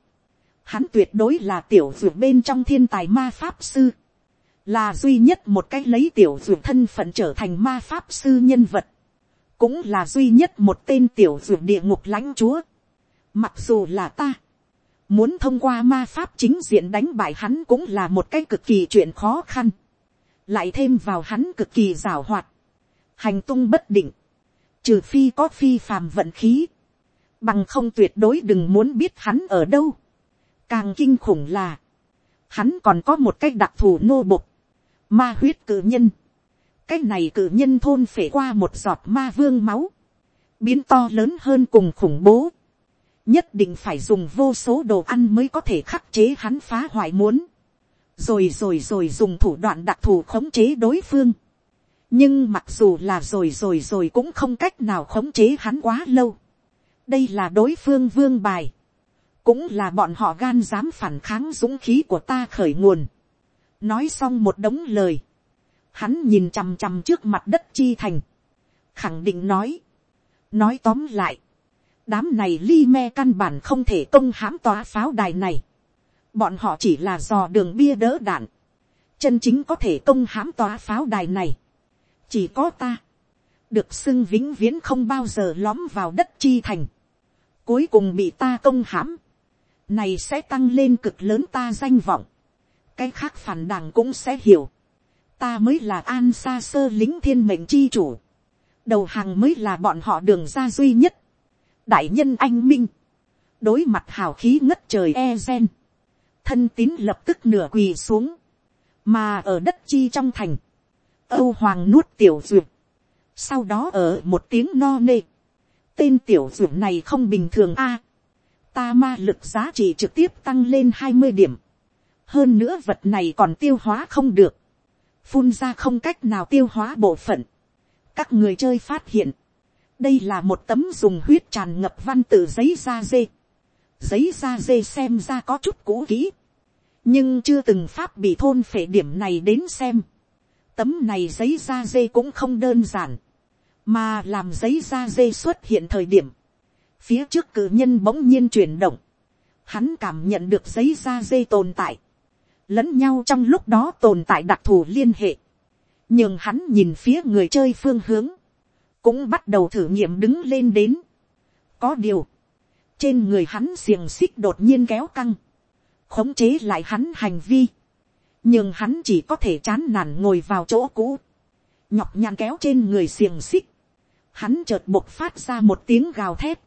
hắn tuyệt đối là tiểu d bên trong thiên tài ma pháp sư, là duy nhất một cái lấy tiểu d thân phận trở thành ma pháp sư nhân vật, cũng là duy nhất một tên tiểu d địa ngục lãnh chúa, mặc dù là ta, Muốn thông qua ma pháp chính diện đánh bại hắn cũng là một cái cực kỳ chuyện khó khăn. Lại thêm vào hắn cực kỳ rào hoạt. Hành tung bất định. Trừ phi có phi phàm vận khí. Bằng không tuyệt đối đừng muốn biết hắn ở đâu. Càng kinh khủng là. Hắn còn có một cái đặc thù nô bộc. Ma huyết cử nhân. Cái này cử nhân thôn phể qua một giọt ma vương máu. Biến to lớn hơn cùng khủng bố nhất định phải dùng vô số đồ ăn mới có thể khắc chế hắn phá hoại muốn, rồi rồi rồi dùng thủ đoạn đặc thù khống chế đối phương. nhưng mặc dù là rồi rồi rồi cũng không cách nào khống chế hắn quá lâu. đây là đối phương vương bài, cũng là bọn họ gan dám phản kháng dũng khí của ta khởi nguồn. nói xong một đống lời, hắn nhìn chằm chằm trước mặt đất chi thành, khẳng định nói, nói tóm lại, đám này li me căn bản không thể công hãm tòa pháo đài này. bọn họ chỉ là dò đường bia đỡ đạn. chân chính có thể công hãm tòa pháo đài này. chỉ có ta. được xưng vĩnh viễn không bao giờ lóm vào đất chi thành. cuối cùng bị ta công hãm này sẽ tăng lên cực lớn ta danh vọng. cái khác phản đảng cũng sẽ hiểu. ta mới là an xa sơ lính thiên mệnh chi chủ. đầu hàng mới là bọn họ đường ra duy nhất. Đại nhân anh minh, đối mặt hào khí ngất trời e gen, thân tín lập tức nửa quỳ xuống, mà ở đất chi trong thành, âu hoàng nuốt tiểu duyệt, sau đó ở một tiếng no nê, tên tiểu duyệt này không bình thường a, ta ma lực giá trị trực tiếp tăng lên hai mươi điểm, hơn nữa vật này còn tiêu hóa không được, phun ra không cách nào tiêu hóa bộ phận, các người chơi phát hiện, đây là một tấm dùng huyết tràn ngập văn tự giấy da dê. giấy da dê xem ra có chút cũ kỹ, nhưng chưa từng pháp bị thôn phệ điểm này đến xem. tấm này giấy da dê cũng không đơn giản, mà làm giấy da dê xuất hiện thời điểm, phía trước cử nhân bỗng nhiên chuyển động, hắn cảm nhận được giấy da dê tồn tại, lẫn nhau trong lúc đó tồn tại đặc thù liên hệ, nhưng hắn nhìn phía người chơi phương hướng, cũng bắt đầu thử nghiệm đứng lên đến. có điều, trên người hắn xiềng xích đột nhiên kéo căng, khống chế lại hắn hành vi, nhưng hắn chỉ có thể chán nản ngồi vào chỗ cũ, nhọc nhằn kéo trên người xiềng xích, hắn chợt bộc phát ra một tiếng gào thét,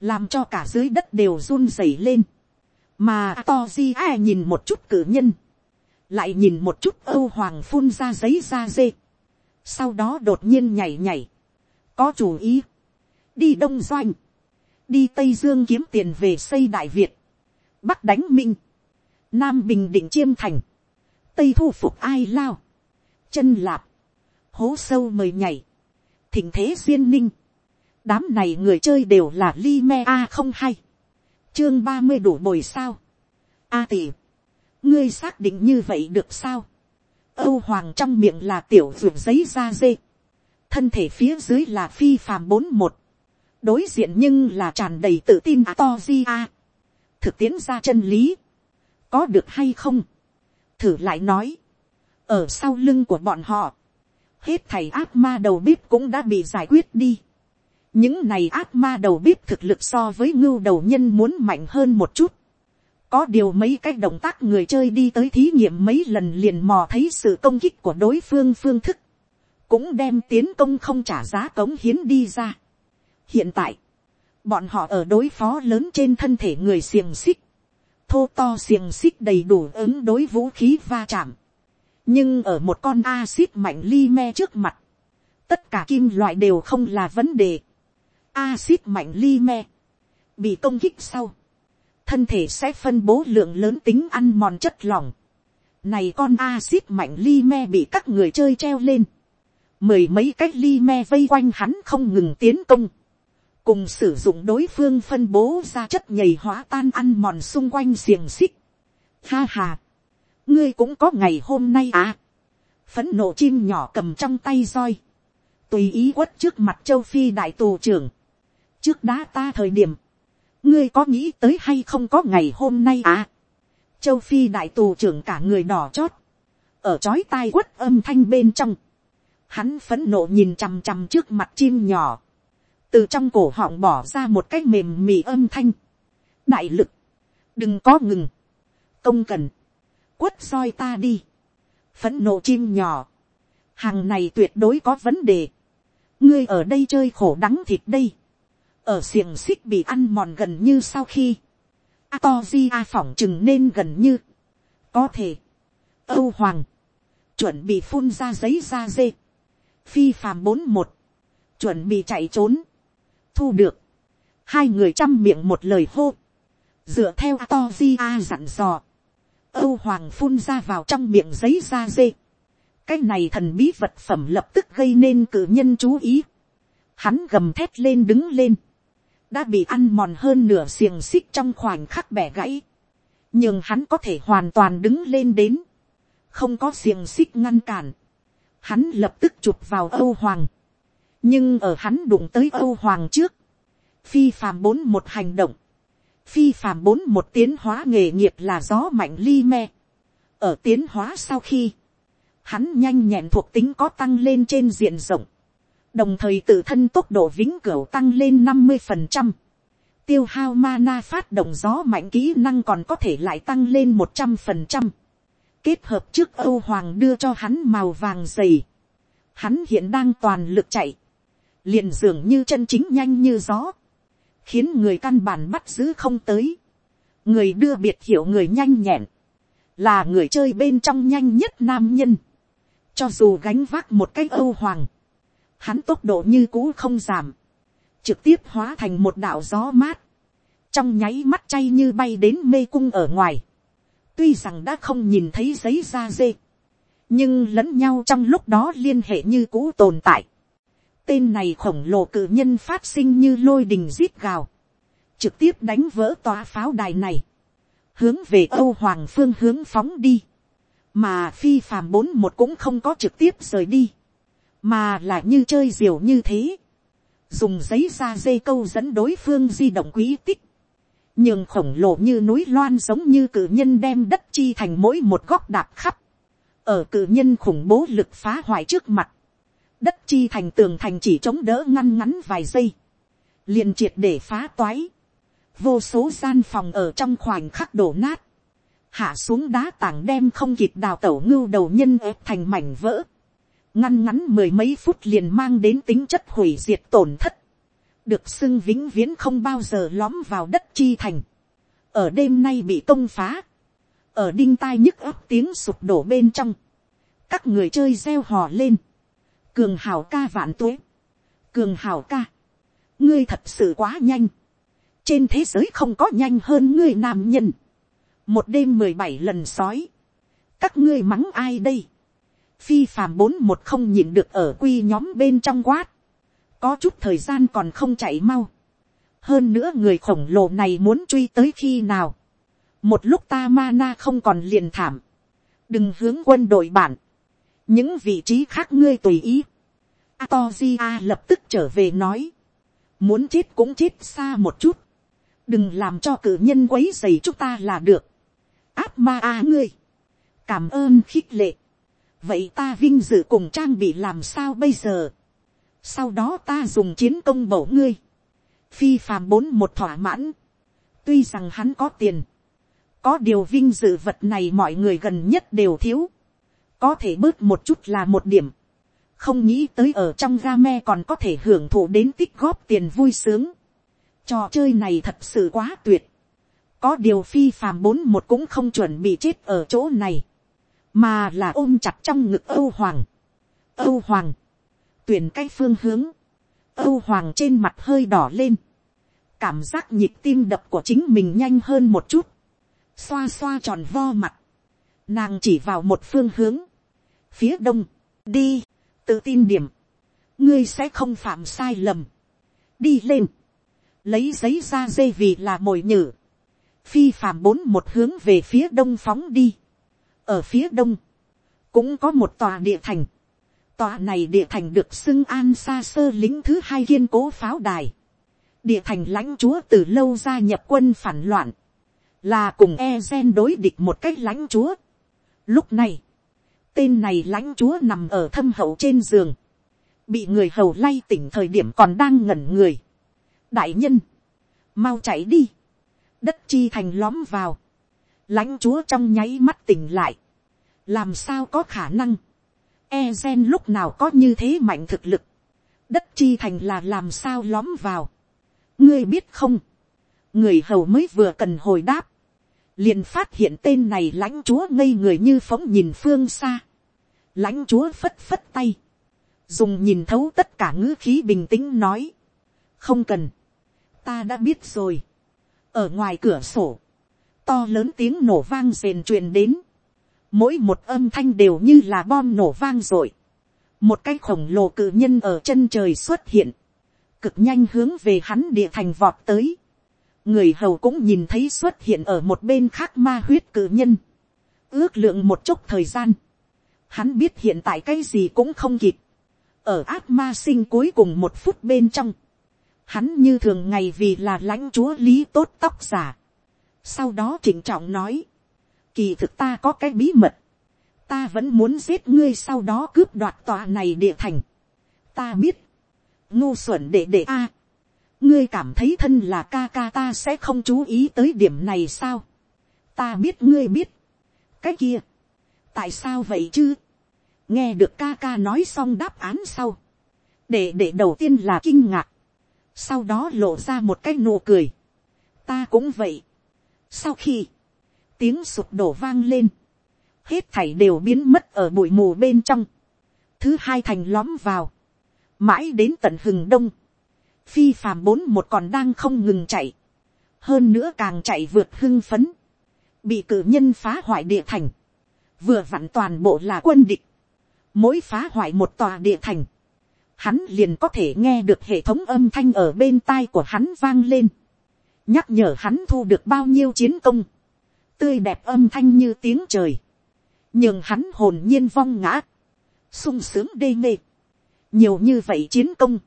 làm cho cả dưới đất đều run rẩy lên, mà to di a nhìn một chút cử nhân, lại nhìn một chút âu hoàng phun ra giấy da dê, sau đó đột nhiên nhảy nhảy, có chủ ý, đi đông doanh, đi tây dương kiếm tiền về xây đại việt, bắc đánh minh, nam bình định chiêm thành, tây thu phục ai lao, chân lạp, hố sâu mời nhảy, thỉnh thế duyên ninh, đám này người chơi đều là li me a không hay, chương ba mươi đủ bồi sao, a tỷ, ngươi xác định như vậy được sao, âu hoàng trong miệng là tiểu ruột giấy da dê, thân thể phía dưới là phi phàm bốn một, đối diện nhưng là tràn đầy tự tin to di a, thực tiễn ra chân lý, có được hay không, thử lại nói, ở sau lưng của bọn họ, hết thầy ác ma đầu bếp cũng đã bị giải quyết đi những này ác ma đầu bếp thực lực so với ngưu đầu nhân muốn mạnh hơn một chút. có điều mấy cái động tác người chơi đi tới thí nghiệm mấy lần liền mò thấy sự công kích của đối phương phương thức, cũng đem tiến công không trả giá cống hiến đi ra. hiện tại, bọn họ ở đối phó lớn trên thân thể người xiềng xích, thô to xiềng xích đầy đủ ứng đối vũ khí va chạm nhưng ở một con acid mạnh li me trước mặt, tất cả kim loại đều không là vấn đề axit mạnh li me, bị công kích sau, thân thể sẽ phân bố lượng lớn tính ăn mòn chất lỏng. Này con axit mạnh li me bị các người chơi treo lên. Mười mấy cách li me vây quanh hắn không ngừng tiến công. Cùng sử dụng đối phương phân bố ra chất nhầy hóa tan ăn mòn xung quanh xiềng xích. Ha ha ngươi cũng có ngày hôm nay à. phấn nộ chim nhỏ cầm trong tay roi, tùy ý quất trước mặt châu phi đại tù trưởng, trước đá ta thời điểm, ngươi có nghĩ tới hay không có ngày hôm nay à. châu phi đại tù trưởng cả người đỏ chót, ở chói tai quất âm thanh bên trong, hắn phấn nộ nhìn chằm chằm trước mặt chim nhỏ, từ trong cổ họng bỏ ra một cái mềm mì âm thanh, đại lực, đừng có ngừng, công cần, quất soi ta đi, phấn nộ chim nhỏ, hàng này tuyệt đối có vấn đề, ngươi ở đây chơi khổ đắng thịt đây, ở xiềng xích bị ăn mòn gần như sau khi, a to di a phỏng chừng nên gần như, có thể, âu hoàng, chuẩn bị phun ra giấy ra dê, phi phàm bốn một, chuẩn bị chạy trốn, thu được, hai người chăm miệng một lời hô, dựa theo a to di a dặn dò, Âu Hoàng phun ra vào trong miệng giấy da dê. Cái này thần bí vật phẩm lập tức gây nên cử nhân chú ý. Hắn gầm thét lên đứng lên. Đã bị ăn mòn hơn nửa xiềng xích trong khoảnh khắc bẻ gãy. Nhưng hắn có thể hoàn toàn đứng lên đến. Không có xiềng xích ngăn cản. Hắn lập tức chụp vào Âu Hoàng. Nhưng ở hắn đụng tới Âu Hoàng trước. Phi phàm bốn một hành động phi phàm bốn một tiến hóa nghề nghiệp là gió mạnh ly me. ở tiến hóa sau khi, hắn nhanh nhẹn thuộc tính có tăng lên trên diện rộng, đồng thời tự thân tốc độ vĩnh cửu tăng lên năm mươi phần trăm, tiêu hao mana phát động gió mạnh kỹ năng còn có thể lại tăng lên một trăm phần trăm, kết hợp trước âu hoàng đưa cho hắn màu vàng dày, hắn hiện đang toàn lực chạy, liền dường như chân chính nhanh như gió, khiến người căn bản bắt giữ không tới, người đưa biệt hiểu người nhanh nhẹn, là người chơi bên trong nhanh nhất nam nhân, cho dù gánh vác một cái âu hoàng, hắn tốc độ như cũ không giảm, trực tiếp hóa thành một đạo gió mát, trong nháy mắt chay như bay đến mê cung ở ngoài, tuy rằng đã không nhìn thấy giấy da dê, nhưng lẫn nhau trong lúc đó liên hệ như cũ tồn tại. Tên này khổng lồ cự nhân phát sinh như lôi đình rít gào. Trực tiếp đánh vỡ tòa pháo đài này. Hướng về Âu Hoàng phương hướng phóng đi. Mà phi phàm bốn một cũng không có trực tiếp rời đi. Mà là như chơi diều như thế. Dùng giấy da dây câu dẫn đối phương di động quý tích. Nhưng khổng lồ như núi loan giống như cử nhân đem đất chi thành mỗi một góc đạp khắp. Ở cử nhân khủng bố lực phá hoại trước mặt đất chi thành tường thành chỉ chống đỡ ngăn ngắn vài giây, liền triệt để phá toái, vô số gian phòng ở trong khoảnh khắc đổ nát, hạ xuống đá tảng đem không kịp đào tẩu ngưu đầu nhân ép thành mảnh vỡ, ngăn ngắn mười mấy phút liền mang đến tính chất hủy diệt tổn thất, được xưng vĩnh viễn không bao giờ lõm vào đất chi thành, ở đêm nay bị công phá, ở đinh tai nhức ấp tiếng sụp đổ bên trong, các người chơi reo hò lên, cường hào ca vạn tuế, cường hào ca, ngươi thật sự quá nhanh, trên thế giới không có nhanh hơn ngươi nam nhân, một đêm mười bảy lần sói, các ngươi mắng ai đây, phi phàm bốn một không nhìn được ở quy nhóm bên trong quát, có chút thời gian còn không chạy mau, hơn nữa người khổng lồ này muốn truy tới khi nào, một lúc ta ma na không còn liền thảm, đừng hướng quân đội bản, những vị trí khác ngươi tùy ý. Atozia lập tức trở về nói, muốn chết cũng chết xa một chút, đừng làm cho cử nhân quấy dày chúng ta là được. áp ma a ngươi, cảm ơn khích lệ, vậy ta vinh dự cùng trang bị làm sao bây giờ, sau đó ta dùng chiến công bổ ngươi, phi phàm bốn một thỏa mãn, tuy rằng hắn có tiền, có điều vinh dự vật này mọi người gần nhất đều thiếu, có thể bớt một chút là một điểm, không nghĩ tới ở trong ga me còn có thể hưởng thụ đến tích góp tiền vui sướng. Trò chơi này thật sự quá tuyệt. Có điều phi phàm bốn một cũng không chuẩn bị chết ở chỗ này. Mà là ôm chặt trong ngực Âu Hoàng. Âu Hoàng. Tuyển cái phương hướng. Âu Hoàng trên mặt hơi đỏ lên. Cảm giác nhịp tim đập của chính mình nhanh hơn một chút. Xoa xoa tròn vo mặt. Nàng chỉ vào một phương hướng. Phía đông. Đi tự tin điểm, ngươi sẽ không phạm sai lầm, đi lên, lấy giấy ra dây vì là mồi nhử, phi phạm bốn một hướng về phía đông phóng đi, ở phía đông, cũng có một tòa địa thành, tòa này địa thành được xưng an xa sơ lính thứ hai kiên cố pháo đài, địa thành lãnh chúa từ lâu gia nhập quân phản loạn, là cùng e gen đối địch một cách lãnh chúa. Lúc này, Tên này lãnh chúa nằm ở thâm hậu trên giường. Bị người hầu lay tỉnh thời điểm còn đang ngẩn người. Đại nhân. Mau chạy đi. Đất chi thành lõm vào. Lãnh chúa trong nháy mắt tỉnh lại. Làm sao có khả năng. E gen lúc nào có như thế mạnh thực lực. Đất chi thành là làm sao lõm vào. Ngươi biết không. Người hầu mới vừa cần hồi đáp liền phát hiện tên này lãnh chúa ngây người như phóng nhìn phương xa lãnh chúa phất phất tay, dùng nhìn thấu tất cả ngữ khí bình tĩnh nói, không cần, ta đã biết rồi, ở ngoài cửa sổ, to lớn tiếng nổ vang rền truyền đến, mỗi một âm thanh đều như là bom nổ vang rồi một cái khổng lồ cự nhân ở chân trời xuất hiện, cực nhanh hướng về hắn địa thành vọt tới, người hầu cũng nhìn thấy xuất hiện ở một bên khác ma huyết cự nhân, ước lượng một chút thời gian, Hắn biết hiện tại cái gì cũng không kịp. Ở ác ma sinh cuối cùng một phút bên trong. Hắn như thường ngày vì là lãnh chúa lý tốt tóc giả. Sau đó chỉnh trọng nói. Kỳ thực ta có cái bí mật. Ta vẫn muốn giết ngươi sau đó cướp đoạt tòa này địa thành. Ta biết. Ngu xuẩn để để a. ngươi cảm thấy thân là ca ca ta sẽ không chú ý tới điểm này sao. Ta biết ngươi biết. Cái kia tại sao vậy chứ, nghe được ca ca nói xong đáp án sau, để để đầu tiên là kinh ngạc, sau đó lộ ra một cái nụ cười, ta cũng vậy, sau khi, tiếng sụp đổ vang lên, hết thảy đều biến mất ở bụi mù bên trong, thứ hai thành lõm vào, mãi đến tận hừng đông, phi phàm bốn một còn đang không ngừng chạy, hơn nữa càng chạy vượt hưng phấn, bị cử nhân phá hoại địa thành, vừa vặn toàn bộ là quân địch, mỗi phá hoại một tòa địa thành, hắn liền có thể nghe được hệ thống âm thanh ở bên tai của hắn vang lên, nhắc nhở hắn thu được bao nhiêu chiến công, tươi đẹp âm thanh như tiếng trời, nhưng hắn hồn nhiên vong ngã, sung sướng đê mê, nhiều như vậy chiến công,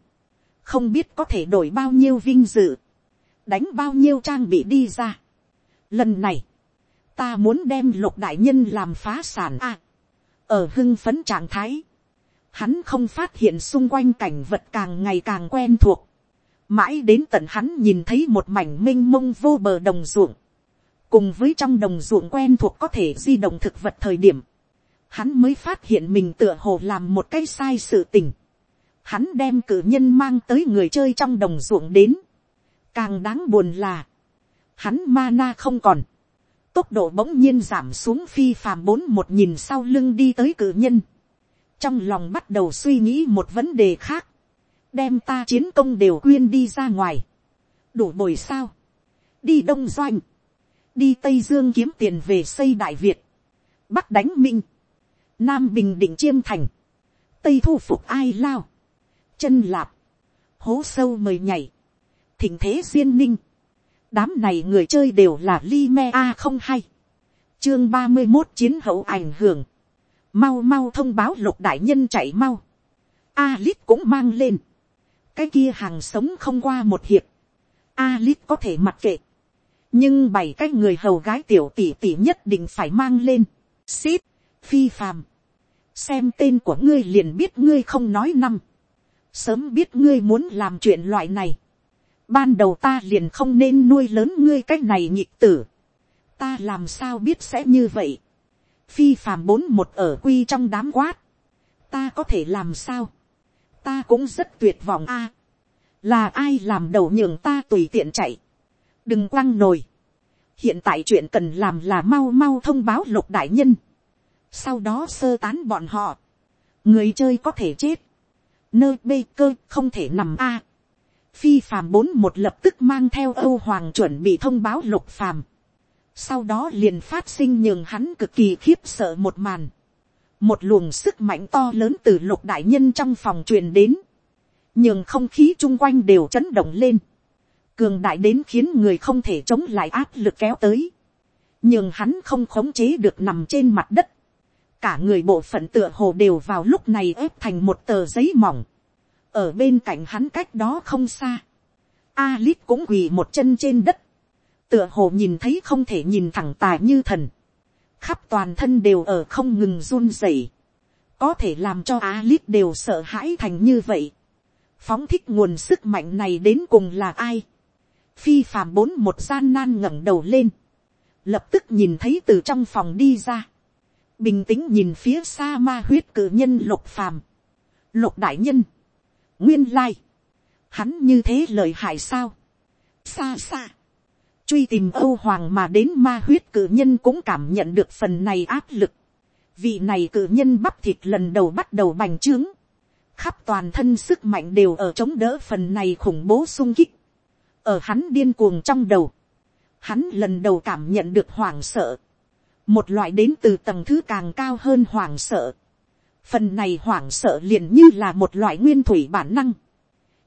không biết có thể đổi bao nhiêu vinh dự, đánh bao nhiêu trang bị đi ra. Lần này, ta muốn đem lục đại nhân làm phá sản a. ở hưng phấn trạng thái, hắn không phát hiện xung quanh cảnh vật càng ngày càng quen thuộc mãi đến tận hắn nhìn thấy một mảnh m i n h mông vô bờ đồng ruộng, cùng với trong đồng ruộng quen thuộc có thể di động thực vật thời điểm, hắn mới phát hiện mình tựa hồ làm một cái sai sự tình. Hắn đem cử nhân mang tới người chơi trong đồng ruộng đến. Càng đáng buồn là, hắn ma na không còn tốc độ bỗng nhiên giảm xuống phi phàm bốn một nhìn sau lưng đi tới cử nhân. trong lòng bắt đầu suy nghĩ một vấn đề khác đem ta chiến công đều quyên đi ra ngoài. đủ bồi sao. đi đông doanh. đi tây dương kiếm tiền về xây đại việt. bắc đánh minh. nam bình định chiêm thành. tây thu phục ai lao. chân lạp. hố sâu mời nhảy. thỉnh thế duyên ninh đám này người chơi đều là Lime A không hay. Chương ba mươi một chiến hậu ảnh hưởng. Mau mau thông báo lục đại nhân chạy mau. A lít cũng mang lên. Cái kia hàng sống không qua một hiệp. Alice có thể mặc kệ. Nhưng bảy cái người hầu gái tiểu tỷ tỷ nhất định phải mang lên. Xít, phi phàm. xem tên của ngươi liền biết ngươi không nói năm, sớm biết ngươi muốn làm chuyện loại này, ban đầu ta liền không nên nuôi lớn ngươi cái này nhịp tử, ta làm sao biết sẽ như vậy, phi phàm bốn một ở quy trong đám quát, ta có thể làm sao, ta cũng rất tuyệt vọng a, là ai làm đầu nhường ta tùy tiện chạy, đừng quăng nồi, hiện tại chuyện cần làm là mau mau thông báo lục đại nhân, sau đó sơ tán bọn họ, người chơi có thể chết, nơi bê cơ không thể nằm a, phi phàm bốn một lập tức mang theo âu hoàng chuẩn bị thông báo lục phàm, sau đó liền phát sinh nhường hắn cực kỳ khiếp sợ một màn, một luồng sức mạnh to lớn từ lục đại nhân trong phòng truyền đến, nhường không khí chung quanh đều chấn động lên, cường đại đến khiến người không thể chống lại áp lực kéo tới, nhưng hắn không khống chế được nằm trên mặt đất, cả người bộ phận tựa hồ đều vào lúc này ép thành một tờ giấy mỏng, ở bên cạnh hắn cách đó không xa, Alip cũng quỳ một chân trên đất, tựa hồ nhìn thấy không thể nhìn thẳng tài như thần, khắp toàn thân đều ở không ngừng run rẩy, có thể làm cho Alip đều sợ hãi thành như vậy, phóng thích nguồn sức mạnh này đến cùng là ai, phi phàm bốn một gian nan ngẩng đầu lên, lập tức nhìn thấy từ trong phòng đi ra, bình tĩnh nhìn phía xa ma huyết cử nhân lục phàm, lục đại nhân, nguyên lai, hắn như thế lời hại sao, xa xa, truy tìm âu hoàng mà đến ma huyết cử nhân cũng cảm nhận được phần này áp lực, vị này cử nhân bắp thịt lần đầu bắt đầu bành trướng, khắp toàn thân sức mạnh đều ở chống đỡ phần này khủng bố sung kích, ở hắn điên cuồng trong đầu, hắn lần đầu cảm nhận được hoảng sợ, một loại đến từ tầng thứ càng cao hơn hoảng sợ, phần này hoảng sợ liền như là một loại nguyên thủy bản năng,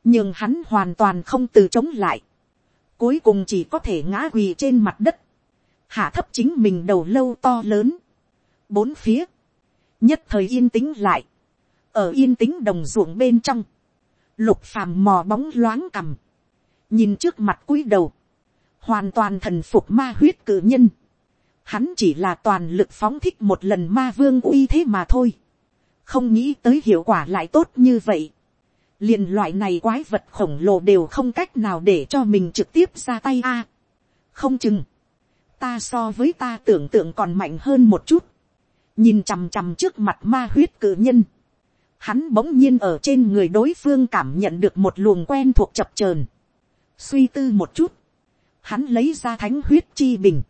nhưng hắn hoàn toàn không từ chống lại, cuối cùng chỉ có thể ngã quỳ trên mặt đất, hạ thấp chính mình đầu lâu to lớn, bốn phía, nhất thời yên tĩnh lại, ở yên tĩnh đồng ruộng bên trong, lục phàm mò bóng loáng cằm, nhìn trước mặt cúi đầu, hoàn toàn thần phục ma huyết cử nhân, hắn chỉ là toàn lực phóng thích một lần ma vương uy thế mà thôi, không nghĩ tới hiệu quả lại tốt như vậy, liền loại này quái vật khổng lồ đều không cách nào để cho mình trực tiếp ra tay a, không chừng, ta so với ta tưởng tượng còn mạnh hơn một chút, nhìn chằm chằm trước mặt ma huyết cử nhân, hắn bỗng nhiên ở trên người đối phương cảm nhận được một luồng quen thuộc chập chờn, suy tư một chút, hắn lấy ra thánh huyết chi bình,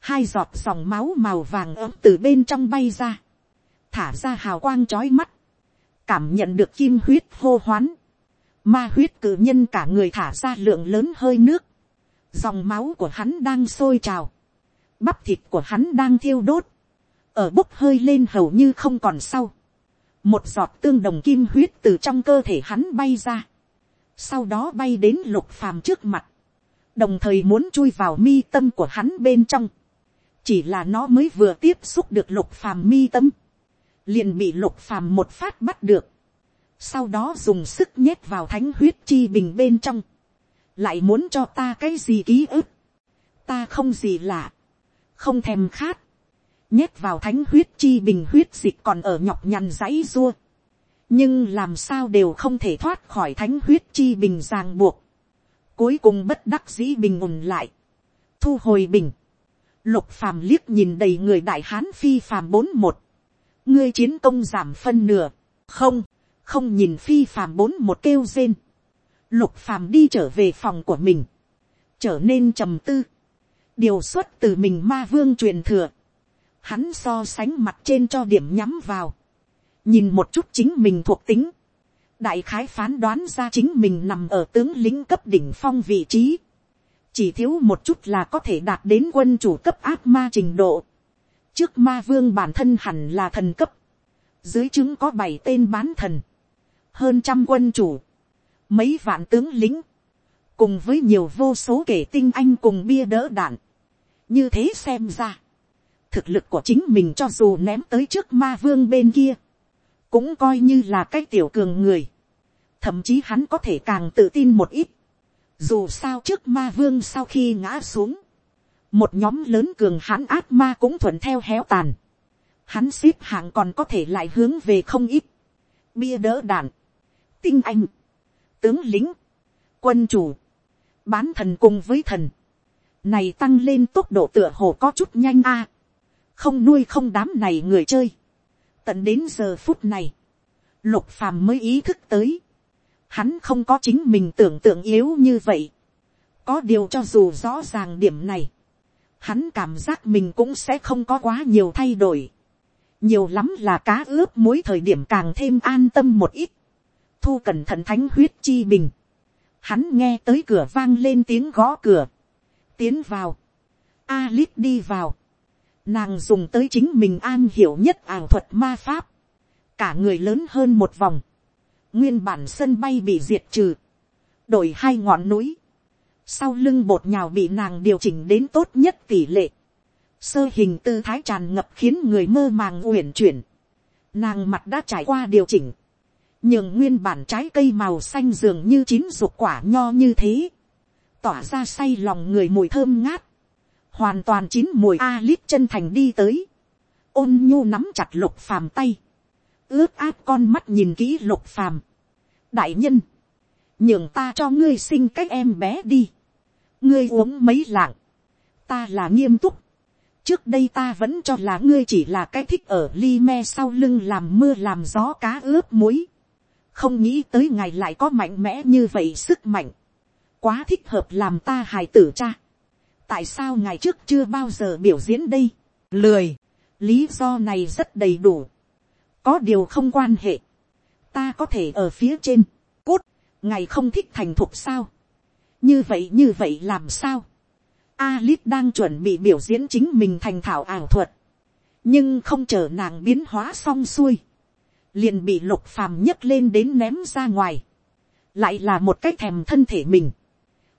hai giọt dòng máu màu vàng ấm từ bên trong bay ra, thả ra hào quang trói mắt, cảm nhận được kim huyết hô hoán, ma huyết cử nhân cả người thả ra lượng lớn hơi nước, dòng máu của hắn đang sôi trào, bắp thịt của hắn đang thiêu đốt, ở bốc hơi lên hầu như không còn sau, một giọt tương đồng kim huyết từ trong cơ thể hắn bay ra, sau đó bay đến lục phàm trước mặt, đồng thời muốn chui vào mi tâm của hắn bên trong, chỉ là nó mới vừa tiếp xúc được lục phàm mi tâm, liền bị lục phàm một phát bắt được, sau đó dùng sức nhét vào thánh huyết chi bình bên trong, lại muốn cho ta cái gì ký ức, ta không gì lạ, không thèm khát, nhét vào thánh huyết chi bình huyết dịch còn ở nhọc nhằn dãy dua, nhưng làm sao đều không thể thoát khỏi thánh huyết chi bình ràng buộc, cuối cùng bất đắc dĩ bình ổn lại, thu hồi bình, lục phàm liếc nhìn đầy người đại hán phi phàm bốn một, ngươi chiến công giảm phân nửa, không, không nhìn phi phàm bốn một kêu rên, lục phàm đi trở về phòng của mình, trở nên trầm tư, điều xuất từ mình ma vương truyền thừa, hắn so sánh mặt trên cho điểm nhắm vào, nhìn một chút chính mình thuộc tính, đại khái phán đoán ra chính mình nằm ở tướng lính cấp đỉnh phong vị trí, chỉ thiếu một chút là có thể đạt đến quân chủ cấp áp ma trình độ, trước ma vương bản thân hẳn là thần cấp, dưới chứng có bảy tên bán thần, hơn trăm quân chủ, mấy vạn tướng lính, cùng với nhiều vô số kể tinh anh cùng bia đỡ đạn. như thế xem ra, thực lực của chính mình cho dù ném tới trước ma vương bên kia, cũng coi như là cái tiểu cường người. thậm chí hắn có thể càng tự tin một ít. dù sao trước ma vương sau khi ngã xuống, một nhóm lớn cường hãn ác ma cũng thuận theo héo tàn. hắn xếp hạng còn có thể lại hướng về không ít, bia đỡ đạn, tinh anh, tướng lính, quân chủ, bán thần cùng với thần, này tăng lên tốc độ tựa hồ có chút nhanh a, không nuôi không đám này người chơi, tận đến giờ phút này, lục phàm mới ý thức tới, hắn không có chính mình tưởng tượng yếu như vậy, có điều cho dù rõ ràng điểm này, hắn cảm giác mình cũng sẽ không có quá nhiều thay đổi, nhiều lắm là cá ướp mỗi thời điểm càng thêm an tâm một ít, thu cẩn thận thánh huyết chi bình, hắn nghe tới cửa vang lên tiếng gõ cửa, tiến vào, alice đi vào, nàng dùng tới chính mình an hiểu nhất ảo thuật ma pháp, cả người lớn hơn một vòng, nguyên bản sân bay bị diệt trừ, đổi hai ngọn núi, sau lưng bột nhào bị nàng điều chỉnh đến tốt nhất tỷ lệ, sơ hình tư thái tràn ngập khiến người mơ màng uyển chuyển, nàng mặt đã trải qua điều chỉnh, nhường nguyên bản trái cây màu xanh dường như chín ruột quả nho như thế, tỏa ra say lòng người mùi thơm ngát, hoàn toàn chín mùi a lít chân thành đi tới, ôn nhu nắm chặt lục phàm tay, ướt át con mắt nhìn kỹ lục phàm, đại nhân, nhường ta cho ngươi sinh cái em bé đi, ngươi uống mấy lạng, ta là nghiêm túc, trước đây ta vẫn cho là ngươi chỉ là cái thích ở ly me sau lưng làm mưa làm gió cá ướp muối, không nghĩ tới ngày lại có mạnh mẽ như vậy sức mạnh, quá thích hợp làm ta hài tử cha, tại sao ngày trước chưa bao giờ biểu diễn đây, lười, lý do này rất đầy đủ, có điều không quan hệ, ta có thể ở phía trên, cút, ngày không thích thành thục sao, như vậy như vậy làm sao, Alip đang chuẩn bị biểu diễn chính mình thành thảo ảo thuật, nhưng không chờ nàng biến hóa xong xuôi, liền bị lục phàm nhấc lên đến ném ra ngoài, lại là một cái thèm thân thể mình,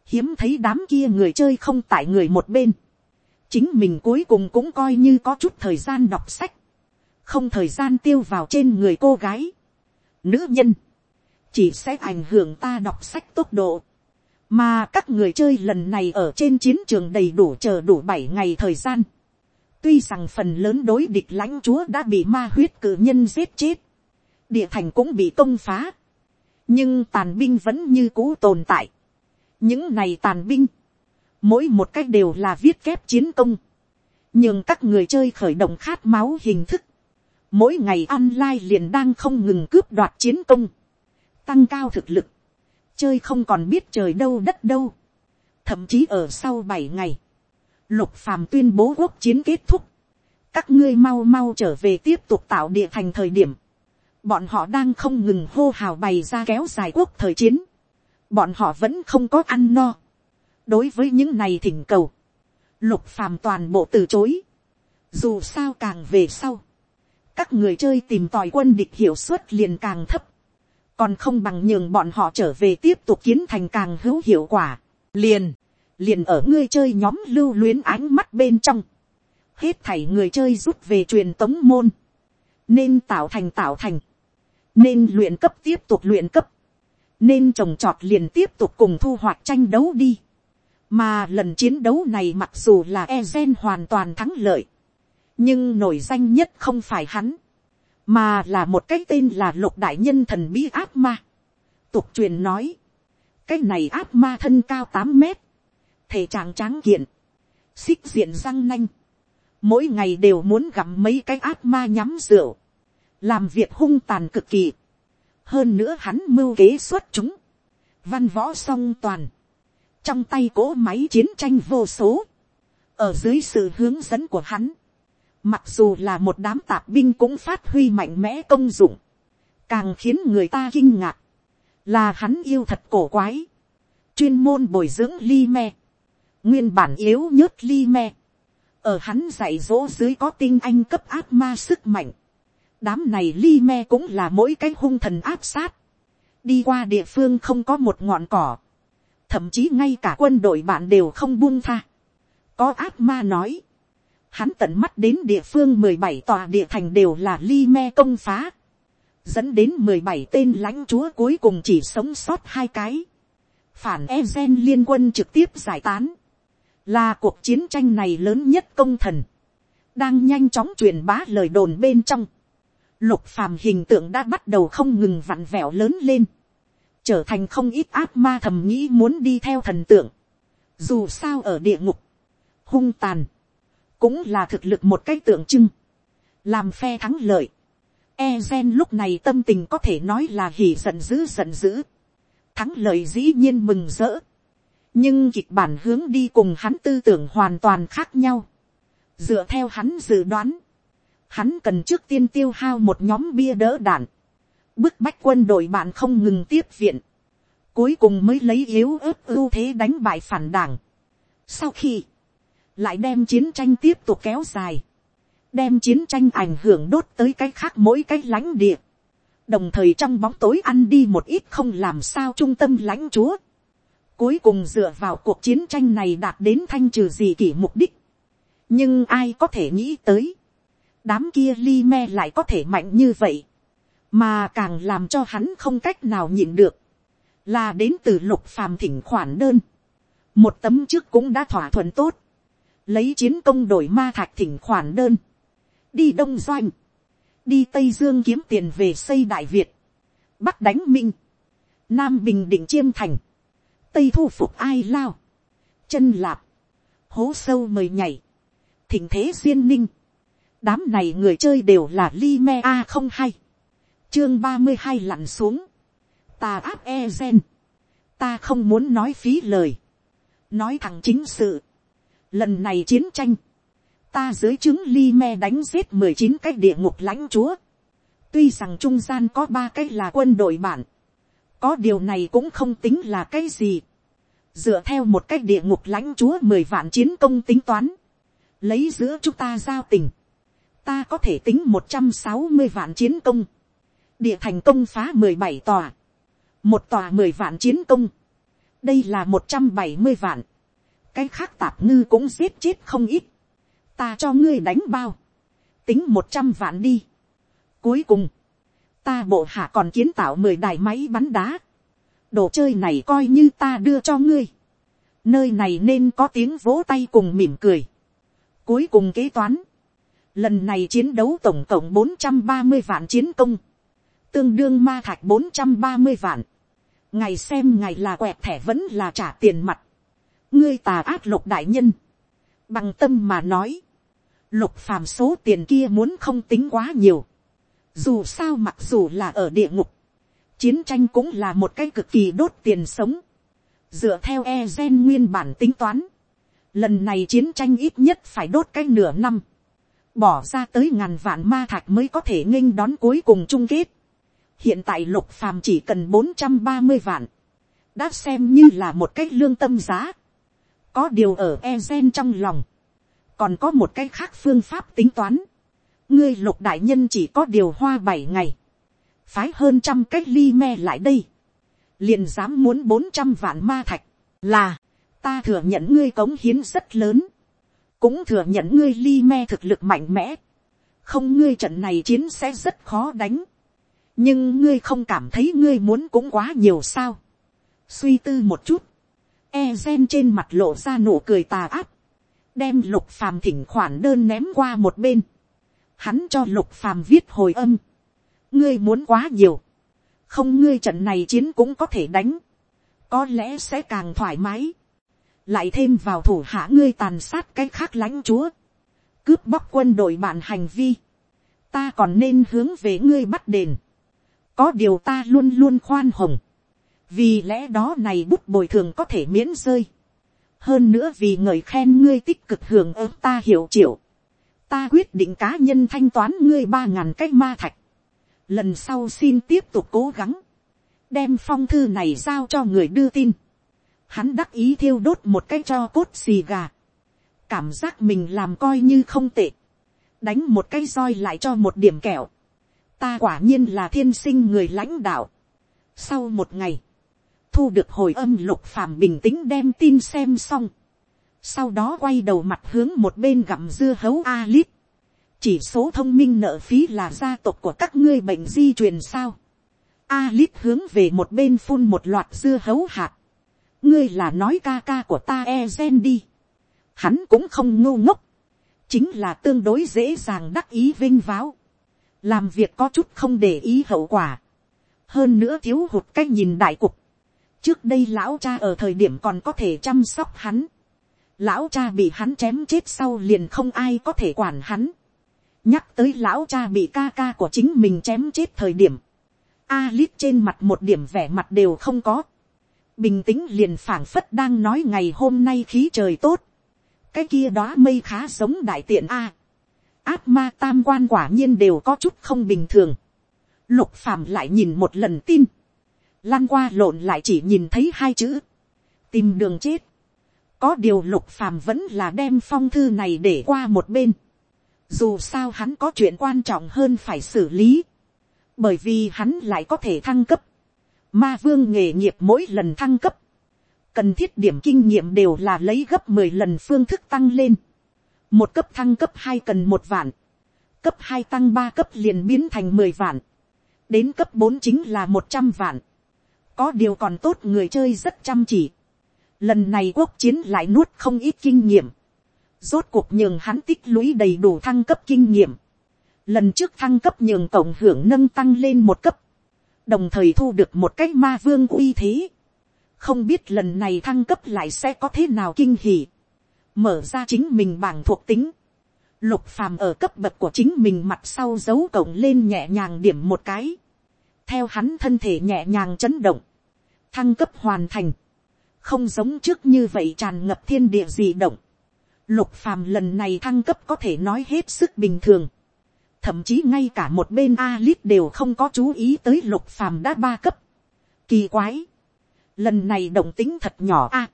hiếm thấy đám kia người chơi không tại người một bên, chính mình cuối cùng cũng coi như có chút thời gian đọc sách, không thời gian tiêu vào trên người cô gái, nữ nhân, chỉ sẽ ảnh hưởng ta đọc sách tốc độ, mà các người chơi lần này ở trên chiến trường đầy đủ chờ đủ bảy ngày thời gian, tuy rằng phần lớn đối địch lãnh chúa đã bị ma huyết cử nhân giết chết, địa thành cũng bị công phá, nhưng tàn binh vẫn như cũ tồn tại. những này tàn binh, mỗi một cách đều là viết kép chiến công, nhưng các người chơi khởi động khát máu hình thức, mỗi ngày online liền đang không ngừng cướp đoạt chiến công, tăng cao thực lực, chơi không còn biết trời đâu đất đâu, thậm chí ở sau bảy ngày, lục phàm tuyên bố quốc chiến kết thúc, các ngươi mau mau trở về tiếp tục tạo địa thành thời điểm, bọn họ đang không ngừng hô hào bày ra kéo dài quốc thời chiến, bọn họ vẫn không có ăn no. đối với những này thỉnh cầu, lục phàm toàn bộ từ chối, dù sao càng về sau, các người chơi tìm tòi quân địch hiệu suất liền càng thấp, còn không bằng nhường bọn họ trở về tiếp tục kiến thành càng hữu hiệu quả, liền, liền ở ngươi chơi nhóm lưu luyến ánh mắt bên trong, hết thảy người chơi rút về truyền tống môn, nên tạo thành tạo thành, nên luyện cấp tiếp tục luyện cấp, nên trồng trọt liền tiếp tục cùng thu hoạch tranh đấu đi. mà lần chiến đấu này mặc dù là Ezen hoàn toàn thắng lợi, nhưng nổi danh nhất không phải hắn, mà là một cái tên là lục đại nhân thần bí áp ma. tục truyền nói, cái này áp ma thân cao tám mét, thể trạng tráng kiện, xích diện răng nanh, mỗi ngày đều muốn gặm mấy cái áp ma nhắm rượu, làm việc hung tàn cực kỳ, hơn nữa hắn mưu kế xuất chúng, văn võ song toàn, trong tay cỗ máy chiến tranh vô số, ở dưới sự hướng dẫn của hắn, mặc dù là một đám tạp binh cũng phát huy mạnh mẽ công dụng, càng khiến người ta kinh ngạc, là hắn yêu thật cổ quái, chuyên môn bồi dưỡng ly me, nguyên bản yếu nhớt ly me, ở hắn dạy dỗ dưới có tinh anh cấp ác ma sức mạnh, đám này ly me cũng là mỗi cái hung thần áp sát, đi qua địa phương không có một ngọn cỏ, thậm chí ngay cả quân đội bạn đều không buông tha. có ác ma nói, hắn tận mắt đến địa phương mười bảy tòa địa thành đều là ly me công phá, dẫn đến mười bảy tên lãnh chúa cuối cùng chỉ sống sót hai cái, phản e gen liên quân trực tiếp giải tán, là cuộc chiến tranh này lớn nhất công thần, đang nhanh chóng truyền bá lời đồn bên trong, lục phàm hình tượng đã bắt đầu không ngừng vặn vẹo lớn lên, trở thành không ít ác ma thầm nghĩ muốn đi theo thần tượng, dù sao ở địa ngục, hung tàn, cũng là thực lực một cái tượng trưng, làm phe thắng lợi. Ezen lúc này tâm tình có thể nói là hỉ giận dữ giận dữ, thắng lợi dĩ nhiên mừng rỡ, nhưng kịch bản hướng đi cùng hắn tư tưởng hoàn toàn khác nhau. dựa theo hắn dự đoán, hắn cần trước tiên tiêu hao một nhóm bia đỡ đạn, bức bách quân đội bạn không ngừng tiếp viện, cuối cùng mới lấy yếu ớt ưu thế đánh bại phản đảng. sau khi, lại đem chiến tranh tiếp tục kéo dài, đem chiến tranh ảnh hưởng đốt tới cái khác mỗi cái lãnh địa, đồng thời trong bóng tối ăn đi một ít không làm sao trung tâm lãnh chúa, cuối cùng dựa vào cuộc chiến tranh này đạt đến thanh trừ gì kỷ mục đích, nhưng ai có thể nghĩ tới, đám kia li me lại có thể mạnh như vậy, mà càng làm cho hắn không cách nào nhịn được, là đến từ lục phàm thỉnh khoản đơn, một tấm trước cũng đã thỏa thuận tốt, lấy chiến công đổi ma thạch thỉnh khoản đơn, đi đông doanh, đi tây dương kiếm tiền về xây đại việt, bắc đánh minh, nam bình định chiêm thành, tây thu phục ai lao, chân lạp, hố sâu mời nhảy, thỉnh thế duyên ninh, đám này người chơi đều là li me a không hay, chương ba mươi hai lặn xuống, ta áp e gen, ta không muốn nói phí lời, nói thẳng chính sự, lần này chiến tranh, ta dưới chứng li me đánh giết mười chín cái địa ngục lãnh chúa, tuy rằng trung gian có ba cái là quân đội bản, có điều này cũng không tính là cái gì, dựa theo một cái địa ngục lãnh chúa mười vạn chiến công tính toán, lấy giữa chúng ta giao tình, ta có thể tính một trăm sáu mươi vạn chiến công, địa thành công phá mười bảy tòa, một tòa mười vạn chiến công, đây là một trăm bảy mươi vạn, cái khác tạp ngư cũng giết chết không ít, ta cho ngươi đánh bao, tính một trăm vạn đi. Cuối cùng, ta bộ hạ còn kiến tạo mười đài máy bắn đá, đồ chơi này coi như ta đưa cho ngươi, nơi này nên có tiếng vỗ tay cùng mỉm cười. Cuối cùng kế toán, lần này chiến đấu tổng cộng bốn trăm ba mươi vạn chiến công, tương đương ma thạch bốn trăm ba mươi vạn, ngày xem ngày là quẹt thẻ vẫn là trả tiền mặt, ngươi tà ác lục đại nhân, bằng tâm mà nói, lục phàm số tiền kia muốn không tính quá nhiều, dù sao mặc dù là ở địa ngục, chiến tranh cũng là một cái cực kỳ đốt tiền sống, dựa theo e gen nguyên bản tính toán, lần này chiến tranh ít nhất phải đốt cái nửa năm, bỏ ra tới ngàn vạn ma thạch mới có thể nghênh đón cuối cùng chung kết. hiện tại lục phàm chỉ cần bốn trăm ba mươi vạn, đã xem như là một cái lương tâm giá có điều ở e gen trong lòng, còn có một cái khác phương pháp tính toán. ngươi lục đại nhân chỉ có điều hoa bảy ngày, phái hơn trăm cách ly me lại đây, liền dám muốn bốn trăm vạn ma thạch, là, ta thừa nhận ngươi cống hiến rất lớn, cũng thừa nhận ngươi ly me thực lực mạnh mẽ, không ngươi trận này chiến sẽ rất khó đánh, nhưng ngươi không cảm thấy ngươi muốn cũng quá nhiều sao, suy tư một chút, e gen trên mặt lộ ra nụ cười tà áp, đem lục phàm thỉnh khoản đơn ném qua một bên, hắn cho lục phàm viết hồi âm, ngươi muốn quá nhiều, không ngươi trận này chiến cũng có thể đánh, có lẽ sẽ càng thoải mái, lại thêm vào thủ hạ ngươi tàn sát cái khác lãnh chúa, cướp bóc quân đội bạn hành vi, ta còn nên hướng về ngươi bắt đền, có điều ta luôn luôn khoan hồng, vì lẽ đó này bút bồi thường có thể miễn rơi, hơn nữa vì ngợi khen ngươi tích cực hưởng ứng ta hiểu triệu, ta quyết định cá nhân thanh toán ngươi ba ngàn cái ma thạch, lần sau xin tiếp tục cố gắng, đem phong thư này giao cho người đưa tin, hắn đắc ý thiêu đốt một cái cho cốt xì gà, cảm giác mình làm coi như không tệ, đánh một cái roi lại cho một điểm kẹo, ta quả nhiên là thiên sinh người lãnh đạo. Sau một ngày, thu được hồi âm lục phàm bình tĩnh đem tin xem xong, sau đó quay đầu mặt hướng một bên gặm dưa hấu a lít, chỉ số thông minh nợ phí là gia tộc của các ngươi bệnh di truyền sao. a lít hướng về một bên phun một loạt dưa hấu hạt, ngươi là nói ca ca của ta e gen đi. hắn cũng không ngu ngốc, chính là tương đối dễ dàng đắc ý vinh váo, làm việc có chút không để ý hậu quả, hơn nữa thiếu hụt cái nhìn đại cục, trước đây lão cha ở thời điểm còn có thể chăm sóc hắn, lão cha bị hắn chém chết sau liền không ai có thể quản hắn, nhắc tới lão cha bị ca ca của chính mình chém chết thời điểm, Alip trên mặt một điểm vẻ mặt đều không có. Bình tĩnh liền phảng phất đang nói ngày hôm nay khí trời tốt. Cái kia đó mây khá giống đại tiện A. ác ma tam quan quả nhiên đều có chút không bình thường. Lục phàm lại nhìn một lần tin. Lan qua lộn lại chỉ nhìn thấy hai chữ. Tìm đường chết. Có điều lục phàm vẫn là đem phong thư này để qua một bên. Dù sao hắn có chuyện quan trọng hơn phải xử lý bởi vì hắn lại có thể thăng cấp. Ma vương nghề nghiệp mỗi lần thăng cấp, cần thiết điểm kinh nghiệm đều là lấy gấp mười lần phương thức tăng lên. Một cấp thăng cấp hai cần một vạn, cấp hai tăng ba cấp liền biến thành mười vạn, đến cấp bốn chính là một trăm vạn. Có điều còn tốt người chơi rất chăm chỉ. Lần này quốc chiến lại nuốt không ít kinh nghiệm. Rốt cuộc nhường hắn tích lũy đầy đủ thăng cấp kinh nghiệm lần trước thăng cấp nhường tổng hưởng nâng tăng lên một cấp, đồng thời thu được một cái ma vương uy thế. không biết lần này thăng cấp lại sẽ có thế nào kinh hỉ. mở ra chính mình bảng thuộc tính. lục phàm ở cấp bậc của chính mình mặt sau dấu cộng lên nhẹ nhàng điểm một cái. theo hắn thân thể nhẹ nhàng chấn động thăng cấp hoàn thành. không giống trước như vậy tràn ngập thiên địa gì động. lục phàm lần này thăng cấp có thể nói hết sức bình thường thậm chí ngay cả một bên Alip đều không có chú ý tới lục phàm đã ba cấp. Kỳ quái. Lần này động tính thật nhỏ a.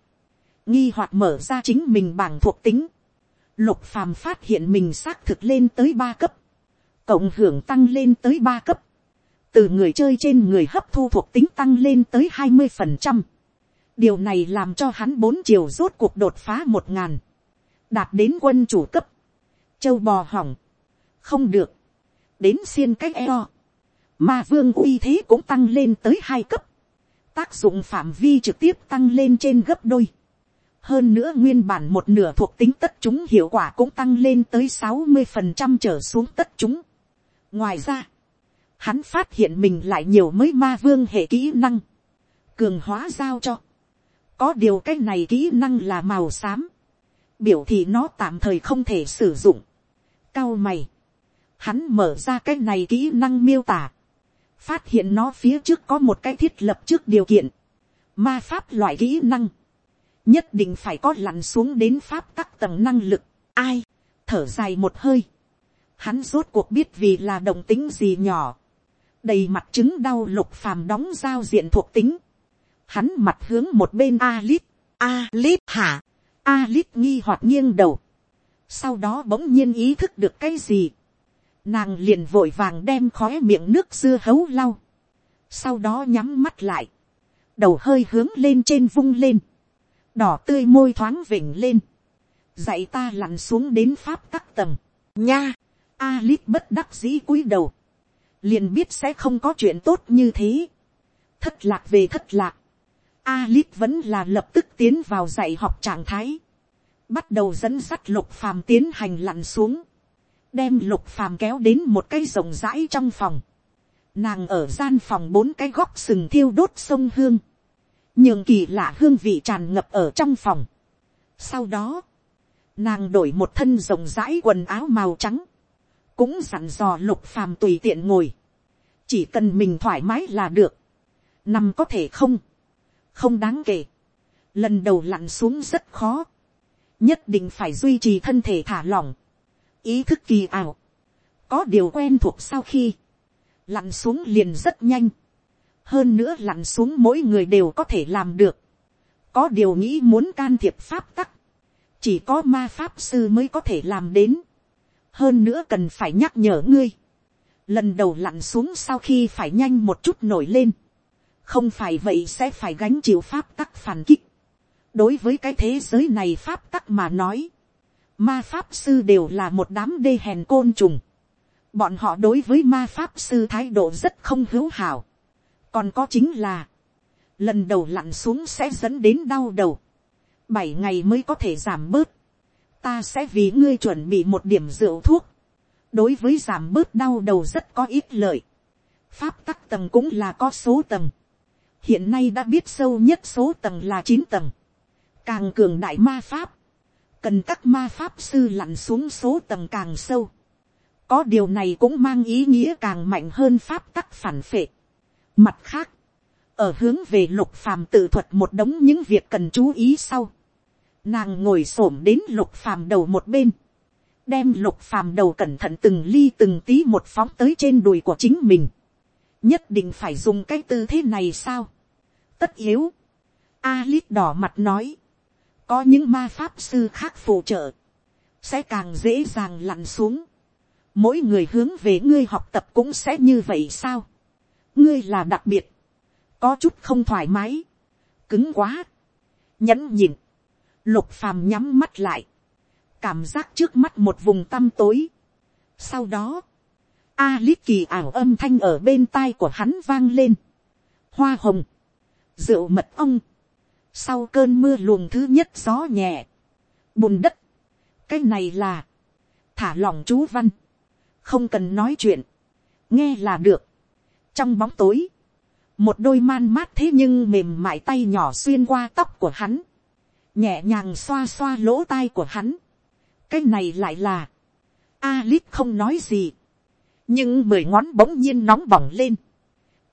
nghi hoặc mở ra chính mình bảng thuộc tính. Lục phàm phát hiện mình xác thực lên tới ba cấp. Cộng hưởng tăng lên tới ba cấp. Từ người chơi trên người hấp thu thuộc tính tăng lên tới hai mươi phần trăm Điều này làm cho hắn bốn chiều rốt cuộc đột phá một ngàn. Đạt đến quân chủ cấp. Châu bò hỏng không được, đến xiên cách eo, ma vương uy thế cũng tăng lên tới hai cấp, tác dụng phạm vi trực tiếp tăng lên trên gấp đôi, hơn nữa nguyên bản một nửa thuộc tính tất chúng hiệu quả cũng tăng lên tới sáu mươi phần trăm trở xuống tất chúng. ngoài ra, hắn phát hiện mình lại nhiều mới ma vương hệ kỹ năng, cường hóa giao cho, có điều cái này kỹ năng là màu xám, biểu thị nó tạm thời không thể sử dụng, cao mày, Hắn mở ra cái này kỹ năng miêu tả. Phát hiện nó phía trước có một cái thiết lập trước điều kiện. Ma pháp loại kỹ năng. Nhất định phải có lặn xuống đến pháp các tầng năng lực. Ai? Thở dài một hơi. Hắn rốt cuộc biết vì là đồng tính gì nhỏ. Đầy mặt chứng đau lục phàm đóng giao diện thuộc tính. Hắn mặt hướng một bên Alip. Alip hả? Alip nghi hoặc nghiêng đầu. Sau đó bỗng nhiên ý thức được cái gì nàng liền vội vàng đem khóe miệng nước dưa hấu lau, sau đó nhắm mắt lại, đầu hơi hướng lên trên vung lên, đỏ tươi môi thoáng vỉnh lên, dạy ta lặn xuống đến pháp tắc tầng, nha, Alip bất đắc dĩ cúi đầu, liền biết sẽ không có chuyện tốt như thế, thất lạc về thất lạc, Alip vẫn là lập tức tiến vào dạy học trạng thái, bắt đầu dẫn sắt lục phàm tiến hành lặn xuống, đem lục phàm kéo đến một cái rộng rãi trong phòng. Nàng ở gian phòng bốn cái góc sừng thiêu đốt sông hương. nhường kỳ lạ hương vị tràn ngập ở trong phòng. Sau đó, nàng đổi một thân rộng rãi quần áo màu trắng. Cũng dặn dò lục phàm tùy tiện ngồi. Chỉ cần mình thoải mái là được. Nằm có thể không. Không đáng kể. Lần đầu lặn xuống rất khó. Nhất định phải duy trì thân thể thả lỏng ý thức kỳ ảo, có điều quen thuộc sau khi, lặn xuống liền rất nhanh, hơn nữa lặn xuống mỗi người đều có thể làm được, có điều nghĩ muốn can thiệp pháp tắc, chỉ có ma pháp sư mới có thể làm đến, hơn nữa cần phải nhắc nhở ngươi, lần đầu lặn xuống sau khi phải nhanh một chút nổi lên, không phải vậy sẽ phải gánh chịu pháp tắc phản kích, đối với cái thế giới này pháp tắc mà nói, ma pháp sư đều là một đám đê hèn côn trùng. bọn họ đối với ma pháp sư thái độ rất không hữu hảo. còn có chính là, lần đầu lặn xuống sẽ dẫn đến đau đầu. bảy ngày mới có thể giảm bớt ta sẽ vì ngươi chuẩn bị một điểm rượu thuốc, đối với giảm bớt đau đầu rất có ít lợi, pháp tắc tầng cũng là có số tầng, hiện nay đã biết sâu nhất số tầng là chín tầng, càng cường đại ma pháp, cần các ma pháp sư lặn xuống số tầng càng sâu, có điều này cũng mang ý nghĩa càng mạnh hơn pháp tắc phản phệ. Mặt khác, ở hướng về lục phàm tự thuật một đống những việc cần chú ý sau, nàng ngồi s ổ m đến lục phàm đầu một bên, đem lục phàm đầu cẩn thận từng ly từng tí một phóng tới trên đùi của chính mình, nhất định phải dùng cái tư thế này sao, tất yếu, Alít đỏ mặt nói, có những ma pháp sư khác phụ trợ, sẽ càng dễ dàng lặn xuống, mỗi người hướng về ngươi học tập cũng sẽ như vậy sao, ngươi là đặc biệt, có chút không thoải mái, cứng quá, nhẫn nhịn, lục phàm nhắm mắt lại, cảm giác trước mắt một vùng tăm tối. Sau đó, a lít kỳ ảo âm thanh ở bên tai của hắn vang lên, hoa hồng, rượu mật ong, sau cơn mưa luồng thứ nhất gió nhẹ, bùn đất, cái này là, thả lòng chú văn, không cần nói chuyện, nghe là được. trong bóng tối, một đôi man mát thế nhưng mềm mại tay nhỏ xuyên qua tóc của hắn, nhẹ nhàng xoa xoa lỗ tai của hắn. cái này lại là, Alip không nói gì, nhưng mười ngón bỗng nhiên nóng bỏng lên,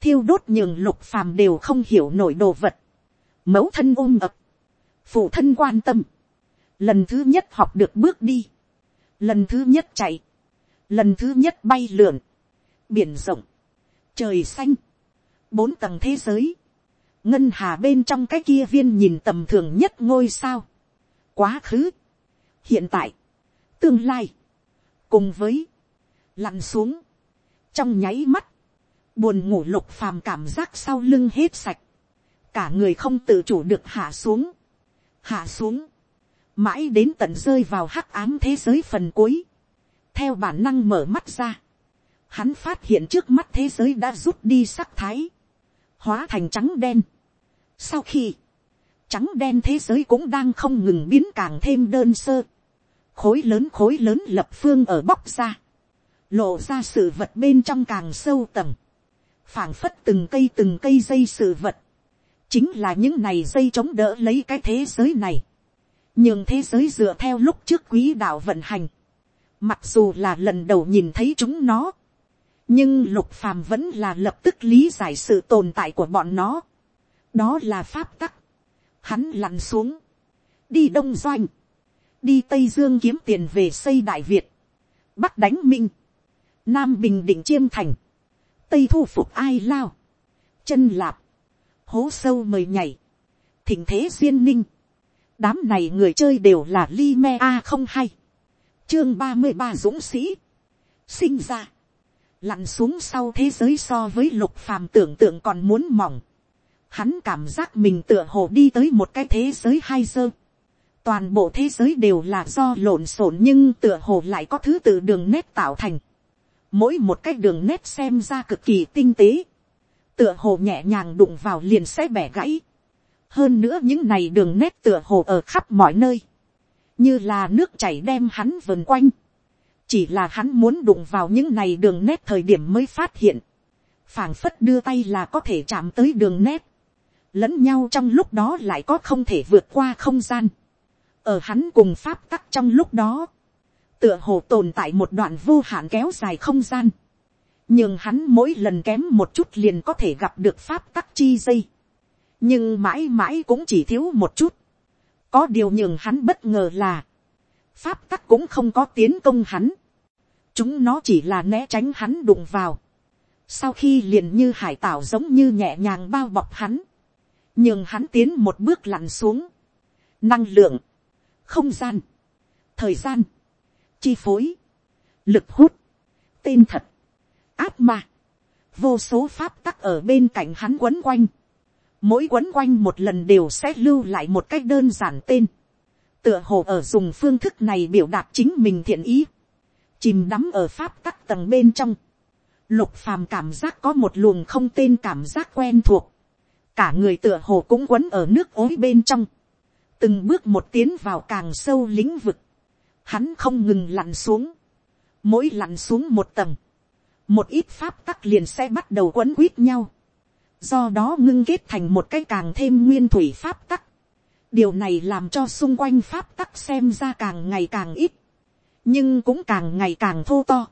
thiêu đốt nhường lục phàm đều không hiểu nổi đồ vật, mẫu thân ôm ập, phụ thân quan tâm, lần thứ nhất học được bước đi, lần thứ nhất chạy, lần thứ nhất bay lượn, biển rộng, trời xanh, bốn tầng thế giới, ngân hà bên trong cái kia viên nhìn tầm thường nhất ngôi sao, quá khứ, hiện tại, tương lai, cùng với, lặn xuống, trong nháy mắt, buồn ngủ lục phàm cảm giác sau lưng hết sạch, cả người không tự chủ được hạ xuống, hạ xuống, mãi đến tận rơi vào hắc ám thế giới phần cuối, theo bản năng mở mắt ra, hắn phát hiện trước mắt thế giới đã rút đi sắc thái, hóa thành trắng đen. Sau khi, trắng đen thế giới cũng đang không ngừng biến càng thêm đơn sơ, khối lớn khối lớn lập phương ở bóc ra, lộ ra sự vật bên trong càng sâu tầng, phảng phất từng cây từng cây dây sự vật, chính là những này dây chống đỡ lấy cái thế giới này, nhưng thế giới dựa theo lúc trước quý đạo vận hành, mặc dù là lần đầu nhìn thấy chúng nó, nhưng lục phàm vẫn là lập tức lý giải sự tồn tại của bọn nó đó là pháp tắc. hắn lặn xuống, đi đông doanh, đi tây dương kiếm tiền về xây đại việt, bắc đánh minh, nam bình định chiêm thành, tây thu phục ai lao, chân lạp, hố sâu mời nhảy, thỉnh thế duyên ninh, đám này người chơi đều là li me a không hay, chương ba mươi ba dũng sĩ, sinh ra, lặn xuống sau thế giới so với lục phàm tưởng tượng còn muốn mỏng. Hắn cảm giác mình tựa hồ đi tới một cái thế giới hai dơ. Toàn bộ thế giới đều là do lộn xộn nhưng tựa hồ lại có thứ tự đường nét tạo thành. Mỗi một cái đường nét xem ra cực kỳ tinh tế. Tựa hồ nhẹ nhàng đụng vào liền sẽ bẻ gãy. Hơn nữa những này đường nét tựa hồ ở khắp mọi nơi. Như là nước chảy đem hắn vần quanh chỉ là hắn muốn đụng vào những này đường nét thời điểm mới phát hiện, phảng phất đưa tay là có thể chạm tới đường nét, lẫn nhau trong lúc đó lại có không thể vượt qua không gian, ở hắn cùng pháp tắc trong lúc đó, tựa hồ tồn tại một đoạn vô hạn kéo dài không gian, nhưng hắn mỗi lần kém một chút liền có thể gặp được pháp tắc chi dây, nhưng mãi mãi cũng chỉ thiếu một chút, có điều nhường hắn bất ngờ là, pháp tắc cũng không có tiến công hắn, chúng nó chỉ là né tránh hắn đụng vào, sau khi liền như hải tảo giống như nhẹ nhàng bao bọc hắn, nhưng hắn tiến một bước lặn xuống, năng lượng, không gian, thời gian, chi phối, lực hút, tên thật, áp ma, vô số pháp tắc ở bên cạnh hắn quấn quanh, mỗi quấn quanh một lần đều sẽ lưu lại một cách đơn giản tên, tựa hồ ở dùng phương thức này biểu đạt chính mình thiện ý, chìm đắm ở pháp tắc tầng bên trong, lục phàm cảm giác có một luồng không tên cảm giác quen thuộc, cả người tựa hồ cũng quấn ở nước ối bên trong, từng bước một tiến vào càng sâu lĩnh vực, hắn không ngừng lặn xuống, mỗi lặn xuống một tầng, một ít pháp tắc liền sẽ bắt đầu quấn quýt nhau, do đó ngưng kết thành một cái càng thêm nguyên thủy pháp tắc, điều này làm cho xung quanh pháp tắc xem ra càng ngày càng ít, nhưng cũng càng ngày càng thô to.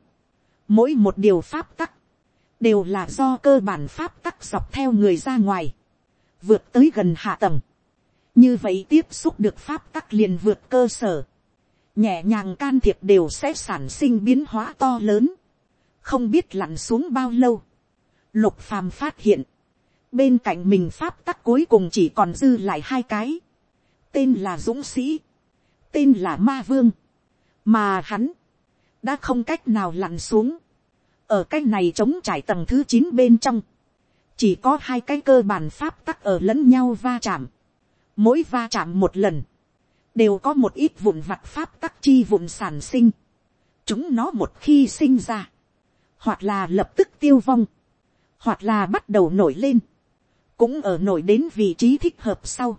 Mỗi một điều pháp tắc, đều là do cơ bản pháp tắc dọc theo người ra ngoài, vượt tới gần hạ tầng. như vậy tiếp xúc được pháp tắc liền vượt cơ sở, nhẹ nhàng can thiệp đều sẽ sản sinh biến hóa to lớn, không biết lặn xuống bao lâu. Lục phàm phát hiện, bên cạnh mình pháp tắc cuối cùng chỉ còn dư lại hai cái, tên là dũng sĩ, tên là ma vương, mà hắn đã không cách nào lặn xuống, ở cách này chống trải tầng thứ chín bên trong, chỉ có hai cái cơ bản pháp tắc ở lẫn nhau va chạm, mỗi va chạm một lần, đều có một ít vụn vặt pháp tắc chi vụn sản sinh, chúng nó một khi sinh ra, hoặc là lập tức tiêu vong, hoặc là bắt đầu nổi lên, cũng ở nổi đến vị trí thích hợp sau,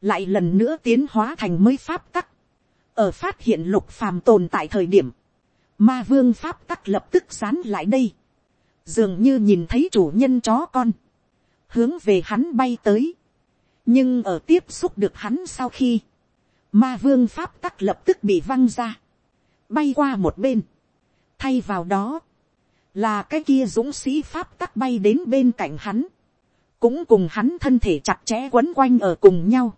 lại lần nữa tiến hóa thành mới pháp tắc, ở phát hiện lục phàm tồn tại thời điểm, ma vương pháp tắc lập tức dán lại đây, dường như nhìn thấy chủ nhân chó con, hướng về hắn bay tới, nhưng ở tiếp xúc được hắn sau khi, ma vương pháp tắc lập tức bị văng ra, bay qua một bên, thay vào đó, là cái kia dũng sĩ pháp tắc bay đến bên cạnh hắn, cũng cùng hắn thân thể chặt chẽ quấn quanh ở cùng nhau,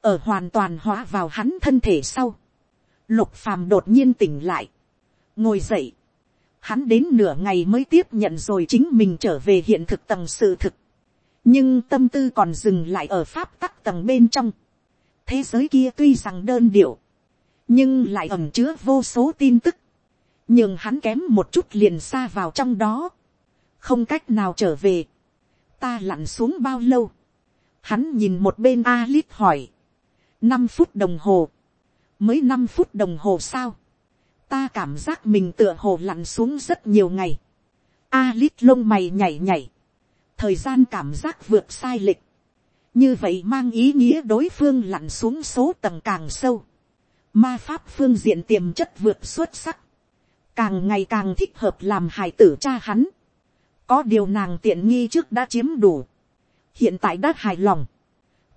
ở hoàn toàn hóa vào hắn thân thể sau, lục phàm đột nhiên tỉnh lại, ngồi dậy, hắn đến nửa ngày mới tiếp nhận rồi chính mình trở về hiện thực tầng sự thực, nhưng tâm tư còn dừng lại ở pháp tắc tầng bên trong, thế giới kia tuy rằng đơn điệu, nhưng lại ẩm chứa vô số tin tức, nhưng hắn kém một chút liền xa vào trong đó, không cách nào trở về, ta lặn xuống bao lâu, hắn nhìn một bên a lít hỏi, năm phút đồng hồ, mới năm phút đồng hồ sao, ta cảm giác mình tựa hồ lặn xuống rất nhiều ngày, A lít lông mày nhảy nhảy, thời gian cảm giác vượt sai lịch. như vậy mang ý nghĩa đối phương lặn xuống số tầng càng sâu, ma pháp phương diện tiềm chất vượt xuất sắc, càng ngày càng thích hợp làm hài tử cha hắn, có điều nàng tiện nghi trước đã chiếm đủ, hiện tại đã hài lòng,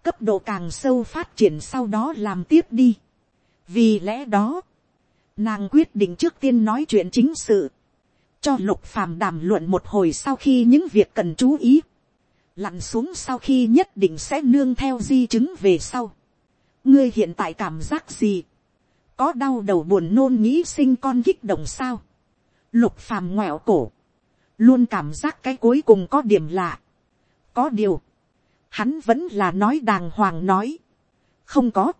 cấp độ càng sâu phát triển sau đó làm tiếp đi. vì lẽ đó, nàng quyết định trước tiên nói chuyện chính sự, cho lục phàm đàm luận một hồi sau khi những việc cần chú ý, lặn xuống sau khi nhất định sẽ nương theo di chứng về sau. ngươi hiện tại cảm giác gì, có đau đầu buồn nôn nghĩ sinh con kích động sao, lục phàm ngoẹo cổ, luôn cảm giác cái cuối cùng có điểm lạ. có điều, hắn vẫn là nói đàng hoàng nói, không có,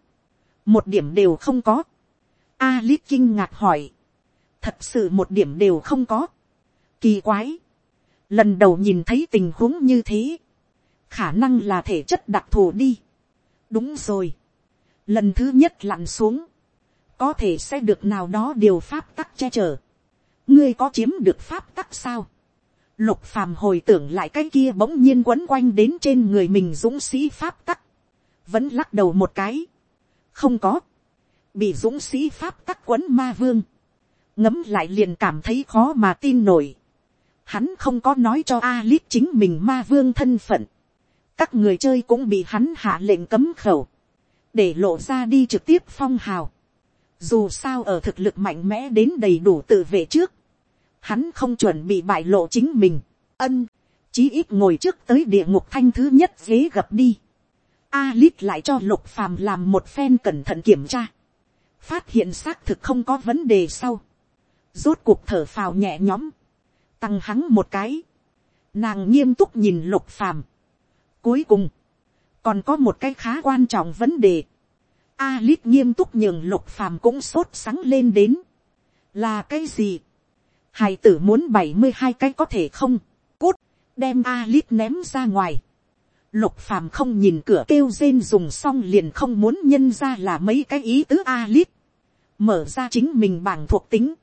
một điểm đều không có. Alice kinh ngạc hỏi, thật sự một điểm đều không có. Kỳ quái, lần đầu nhìn thấy tình huống như thế, khả năng là thể chất đặc thù đi. đúng rồi, lần thứ nhất lặn xuống, có thể sẽ được nào đó điều pháp tắc che chở. ngươi có chiếm được pháp tắc sao. Lục phàm hồi tưởng lại cái kia bỗng nhiên quấn quanh đến trên người mình dũng sĩ pháp tắc. Vẫn lắc đầu một cái. Không có. Bị dũng sĩ pháp tắc quấn ma vương. Ngấm lại liền cảm thấy khó mà tin nổi. Hắn không có nói cho Alip chính mình ma vương thân phận. Các người chơi cũng bị hắn hạ lệnh cấm khẩu. Để lộ ra đi trực tiếp phong hào. Dù sao ở thực lực mạnh mẽ đến đầy đủ tự vệ trước hắn không chuẩn bị bại lộ chính mình, ân, chí ít ngồi trước tới địa ngục thanh thứ nhất ghế gập đi. Alip lại cho lục phàm làm một phen cẩn thận kiểm tra, phát hiện xác thực không có vấn đề sau, rốt cuộc thở phào nhẹ nhõm, tăng hắn một cái, nàng nghiêm túc nhìn lục phàm. Cuối cùng, còn có một cái khá quan trọng vấn đề, Alip nghiêm túc nhường lục phàm cũng sốt sắng lên đến, là cái gì, hài tử muốn bảy mươi hai cái có thể không, cút, đem Alip ném ra ngoài. Lục phàm không nhìn cửa kêu rên dùng xong liền không muốn nhân ra là mấy cái ý tứ a lít Mở ra chính mình bảng thuộc tính.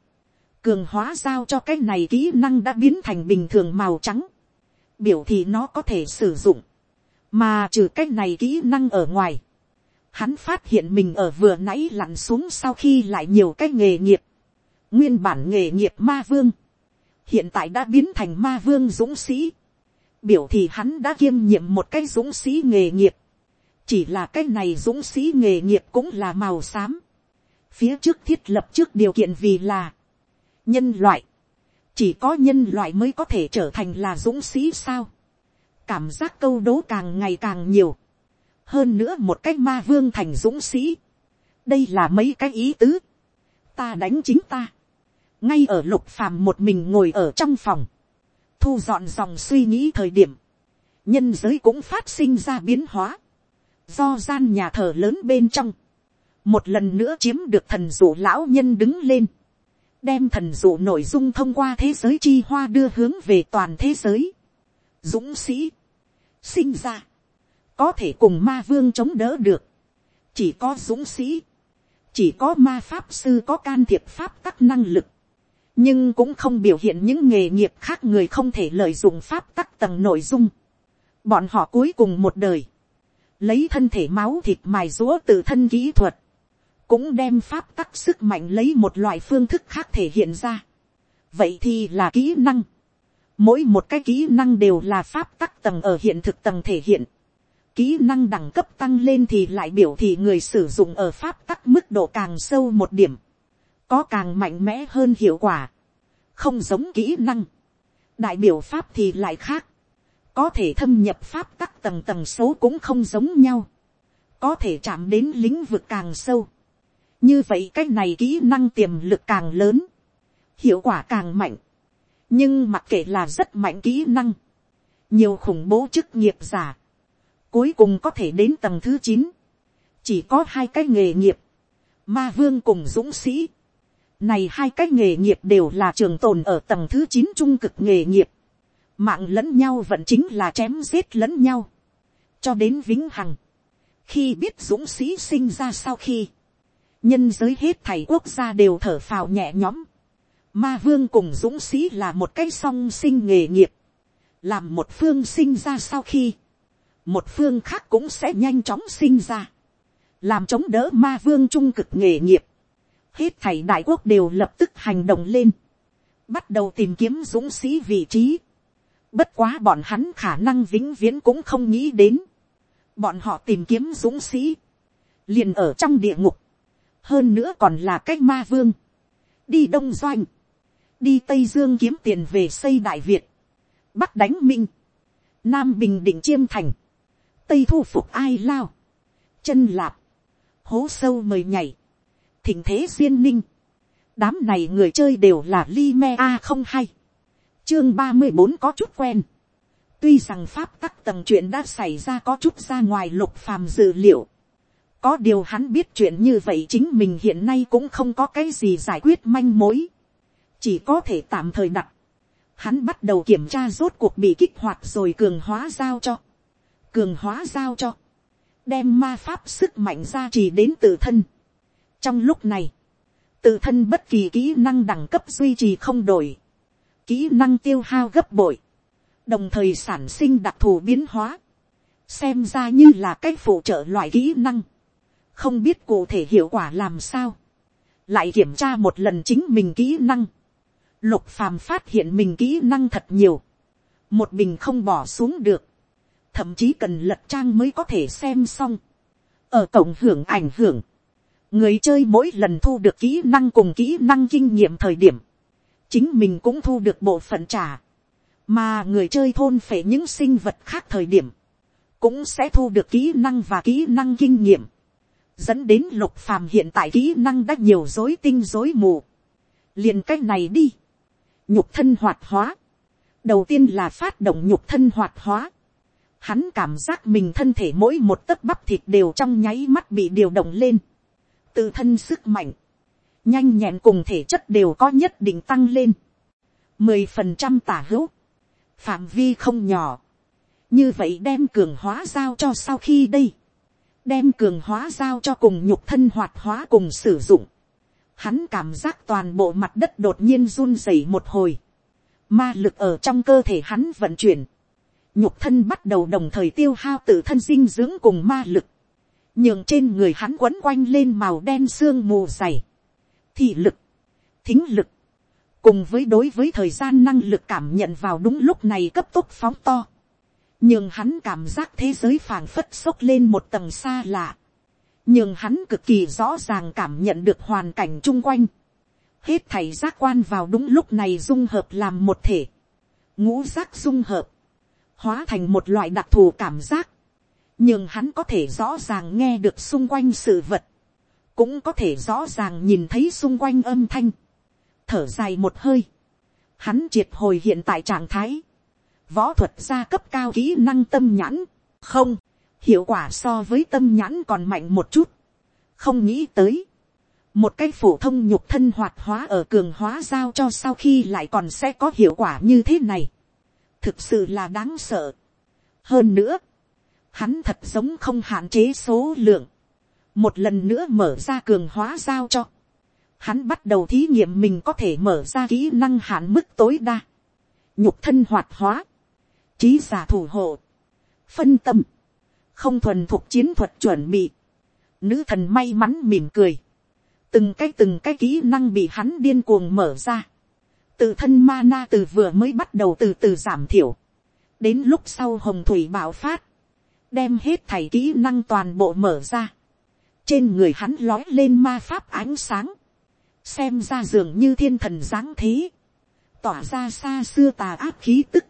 Cường hóa giao cho cái này kỹ năng đã biến thành bình thường màu trắng. Biểu thì nó có thể sử dụng. Mà trừ cái này kỹ năng ở ngoài. hắn phát hiện mình ở vừa nãy lặn xuống sau khi lại nhiều cái nghề nghiệp, nguyên bản nghề nghiệp ma vương, hiện tại đã biến thành ma vương dũng sĩ, biểu thì hắn đã kiêm nhiệm một cái dũng sĩ nghề nghiệp, chỉ là cái này dũng sĩ nghề nghiệp cũng là màu xám, phía trước thiết lập trước điều kiện vì là nhân loại, chỉ có nhân loại mới có thể trở thành là dũng sĩ sao, cảm giác câu đố càng ngày càng nhiều, hơn nữa một cái ma vương thành dũng sĩ, đây là mấy cái ý tứ, ta đánh chính ta, ngay ở lục phàm một mình ngồi ở trong phòng, thu dọn dòng suy nghĩ thời điểm, nhân giới cũng phát sinh ra biến hóa, do gian nhà thờ lớn bên trong, một lần nữa chiếm được thần dụ lão nhân đứng lên, đem thần dụ nội dung thông qua thế giới chi hoa đưa hướng về toàn thế giới. Dũng sĩ, sinh ra, có thể cùng ma vương chống đỡ được, chỉ có dũng sĩ, chỉ có ma pháp sư có can thiệp pháp tắc năng lực, nhưng cũng không biểu hiện những nghề nghiệp khác người không thể lợi dụng pháp tắc tầng nội dung. Bọn họ cuối cùng một đời, lấy thân thể máu thịt mài rúa từ thân kỹ thuật, cũng đem pháp tắc sức mạnh lấy một loại phương thức khác thể hiện ra. vậy thì là kỹ năng. mỗi một cái kỹ năng đều là pháp tắc tầng ở hiện thực tầng thể hiện. kỹ năng đẳng cấp tăng lên thì lại biểu thị người sử dụng ở pháp tắc mức độ càng sâu một điểm có càng mạnh mẽ hơn hiệu quả. không giống kỹ năng. đại biểu pháp thì lại khác. có thể thâm nhập pháp các tầng tầng số cũng không giống nhau. có thể chạm đến lĩnh vực càng sâu như vậy cái này kỹ năng tiềm lực càng lớn, hiệu quả càng mạnh, nhưng mặc kệ là rất mạnh kỹ năng, nhiều khủng bố chức nghiệp giả, cuối cùng có thể đến tầng thứ chín, chỉ có hai cái nghề nghiệp, ma vương cùng dũng sĩ, này hai cái nghề nghiệp đều là trường tồn ở tầng thứ chín trung cực nghề nghiệp, mạng lẫn nhau vẫn chính là chém giết lẫn nhau, cho đến vĩnh hằng, khi biết dũng sĩ sinh ra sau khi, nhân giới hết thảy quốc gia đều thở phào nhẹ nhõm. Ma vương cùng dũng sĩ là một cái song sinh nghề nghiệp. Làm một phương sinh ra sau khi, một phương khác cũng sẽ nhanh chóng sinh ra. Làm chống đỡ ma vương trung cực nghề nghiệp. Hết thảy đại quốc đều lập tức hành động lên. Bắt đầu tìm kiếm dũng sĩ vị trí. Bất quá bọn hắn khả năng vĩnh viễn cũng không nghĩ đến. Bọn họ tìm kiếm dũng sĩ. Liền ở trong địa ngục. Hơn nữa còn là cách ma vương, đi đông doanh, đi tây dương kiếm tiền về xây đại việt, bắc đánh minh, nam bình định chiêm thành, tây thu phục ai lao, chân lạp, hố sâu mời nhảy, thình thế duyên ninh, đám này người chơi đều là li me a không hay, chương ba mươi bốn có chút quen, tuy rằng pháp tắc tầng chuyện đã xảy ra có chút ra ngoài lục phàm dự liệu, có điều hắn biết chuyện như vậy chính mình hiện nay cũng không có cái gì giải quyết manh mối. Chỉ có thể tạm thời đặt. Hắn bắt đầu kiểm tra rốt cuộc bị kích hoạt rồi cường hóa giao cho. Cường hóa giao cho. Đem ma pháp sức mạnh ra chỉ đến tự thân. Trong lúc này. Tự thân bất kỳ kỹ năng đẳng cấp duy trì không đổi. Kỹ năng tiêu hao gấp bội. Đồng thời sản sinh đặc thù biến hóa. Xem ra như là cách phụ trợ loại kỹ năng không biết cụ thể hiệu quả làm sao, lại kiểm tra một lần chính mình kỹ năng, lục phàm phát hiện mình kỹ năng thật nhiều, một bình không bỏ xuống được, thậm chí cần lật trang mới có thể xem xong, ở cổng hưởng ảnh hưởng, người chơi mỗi lần thu được kỹ năng cùng kỹ năng kinh nghiệm thời điểm, chính mình cũng thu được bộ phận trả, mà người chơi thôn phệ những sinh vật khác thời điểm, cũng sẽ thu được kỹ năng và kỹ năng kinh nghiệm. Dẫn đến lục phàm hiện tại kỹ năng đã nhiều dối tinh dối mù. liền cách này đi, nhục thân hoạt hóa, đầu tiên là phát động nhục thân hoạt hóa, hắn cảm giác mình thân thể mỗi một tấc bắp thịt đều trong nháy mắt bị điều động lên, tự thân sức mạnh, nhanh nhẹn cùng thể chất đều có nhất định tăng lên, mười phần trăm tả hữu, phạm vi không nhỏ, như vậy đem cường hóa giao cho sau khi đây, đem cường hóa giao cho cùng nhục thân hoạt hóa cùng sử dụng. Hắn cảm giác toàn bộ mặt đất đột nhiên run rẩy một hồi. Ma lực ở trong cơ thể hắn vận chuyển. Nhục thân bắt đầu đồng thời tiêu hao tự thân dinh dưỡng cùng ma lực nhường trên người hắn quấn quanh lên màu đen sương mù dày, thị lực, thính lực, cùng với đối với thời gian năng lực cảm nhận vào đúng lúc này cấp tốc phóng to, nhường hắn cảm giác thế giới phảng phất xốc lên một tầng xa lạ, nhường hắn cực kỳ rõ ràng cảm nhận được hoàn cảnh chung quanh, hết thảy giác quan vào đúng lúc này dung hợp làm một thể, ngũ giác dung hợp, hóa thành một loại đặc thù cảm giác, nhưng hắn có thể rõ ràng nghe được xung quanh sự vật, cũng có thể rõ ràng nhìn thấy xung quanh âm thanh, thở dài một hơi, hắn triệt hồi hiện tại trạng thái, võ thuật gia cấp cao kỹ năng tâm nhãn, không, hiệu quả so với tâm nhãn còn mạnh một chút, không nghĩ tới, một cái phổ thông nhục thân hoạt hóa ở cường hóa giao cho sau khi lại còn sẽ có hiệu quả như thế này, thực sự là đáng sợ. hơn nữa, hắn thật giống không hạn chế số lượng, một lần nữa mở ra cường hóa giao cho, hắn bắt đầu thí nghiệm mình có thể mở ra kỹ năng hạn mức tối đa, nhục thân hoạt hóa, trí giả thủ hộ, phân tâm, không thuần thuộc chiến thuật chuẩn bị, nữ thần may mắn mỉm cười, từng cái từng cái kỹ năng bị hắn điên cuồng mở ra, tự thân mana từ vừa mới bắt đầu từ từ giảm thiểu, đến lúc sau hồng thủy bạo phát, đem hết thảy kỹ năng toàn bộ mở ra, trên người hắn lói lên ma pháp ánh sáng, xem ra dường như thiên thần dáng thế, tỏa ra xa xưa tà áp khí tức.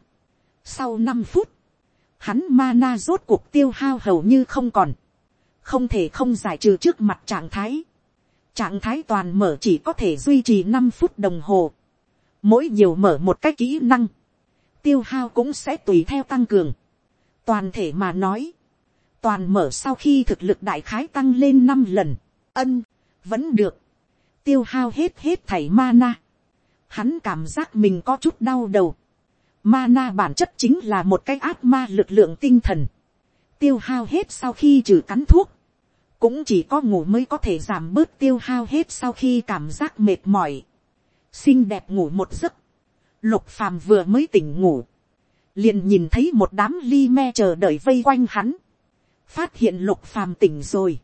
Sau năm phút, hắn mana rốt cuộc tiêu hao hầu như không còn, không thể không giải trừ trước mặt trạng thái. Trạng thái toàn mở chỉ có thể duy trì năm phút đồng hồ, mỗi nhiều mở một cái kỹ năng, tiêu hao cũng sẽ tùy theo tăng cường. Toàn thể mà nói, toàn mở sau khi thực lực đại khái tăng lên năm lần, ân, vẫn được, tiêu hao hết hết thảy mana. Hắn cảm giác mình có chút đau đầu. Mana bản chất chính là một cái ác ma lực lượng tinh thần. Tiêu hao hết sau khi trừ cắn thuốc. Cũng chỉ có ngủ mới có thể giảm bớt tiêu hao hết sau khi cảm giác mệt mỏi. Xinh đẹp ngủ một giấc. Lục phàm vừa mới tỉnh ngủ. Liền nhìn thấy một đám ly me chờ đợi vây quanh hắn. Phát hiện lục phàm tỉnh rồi.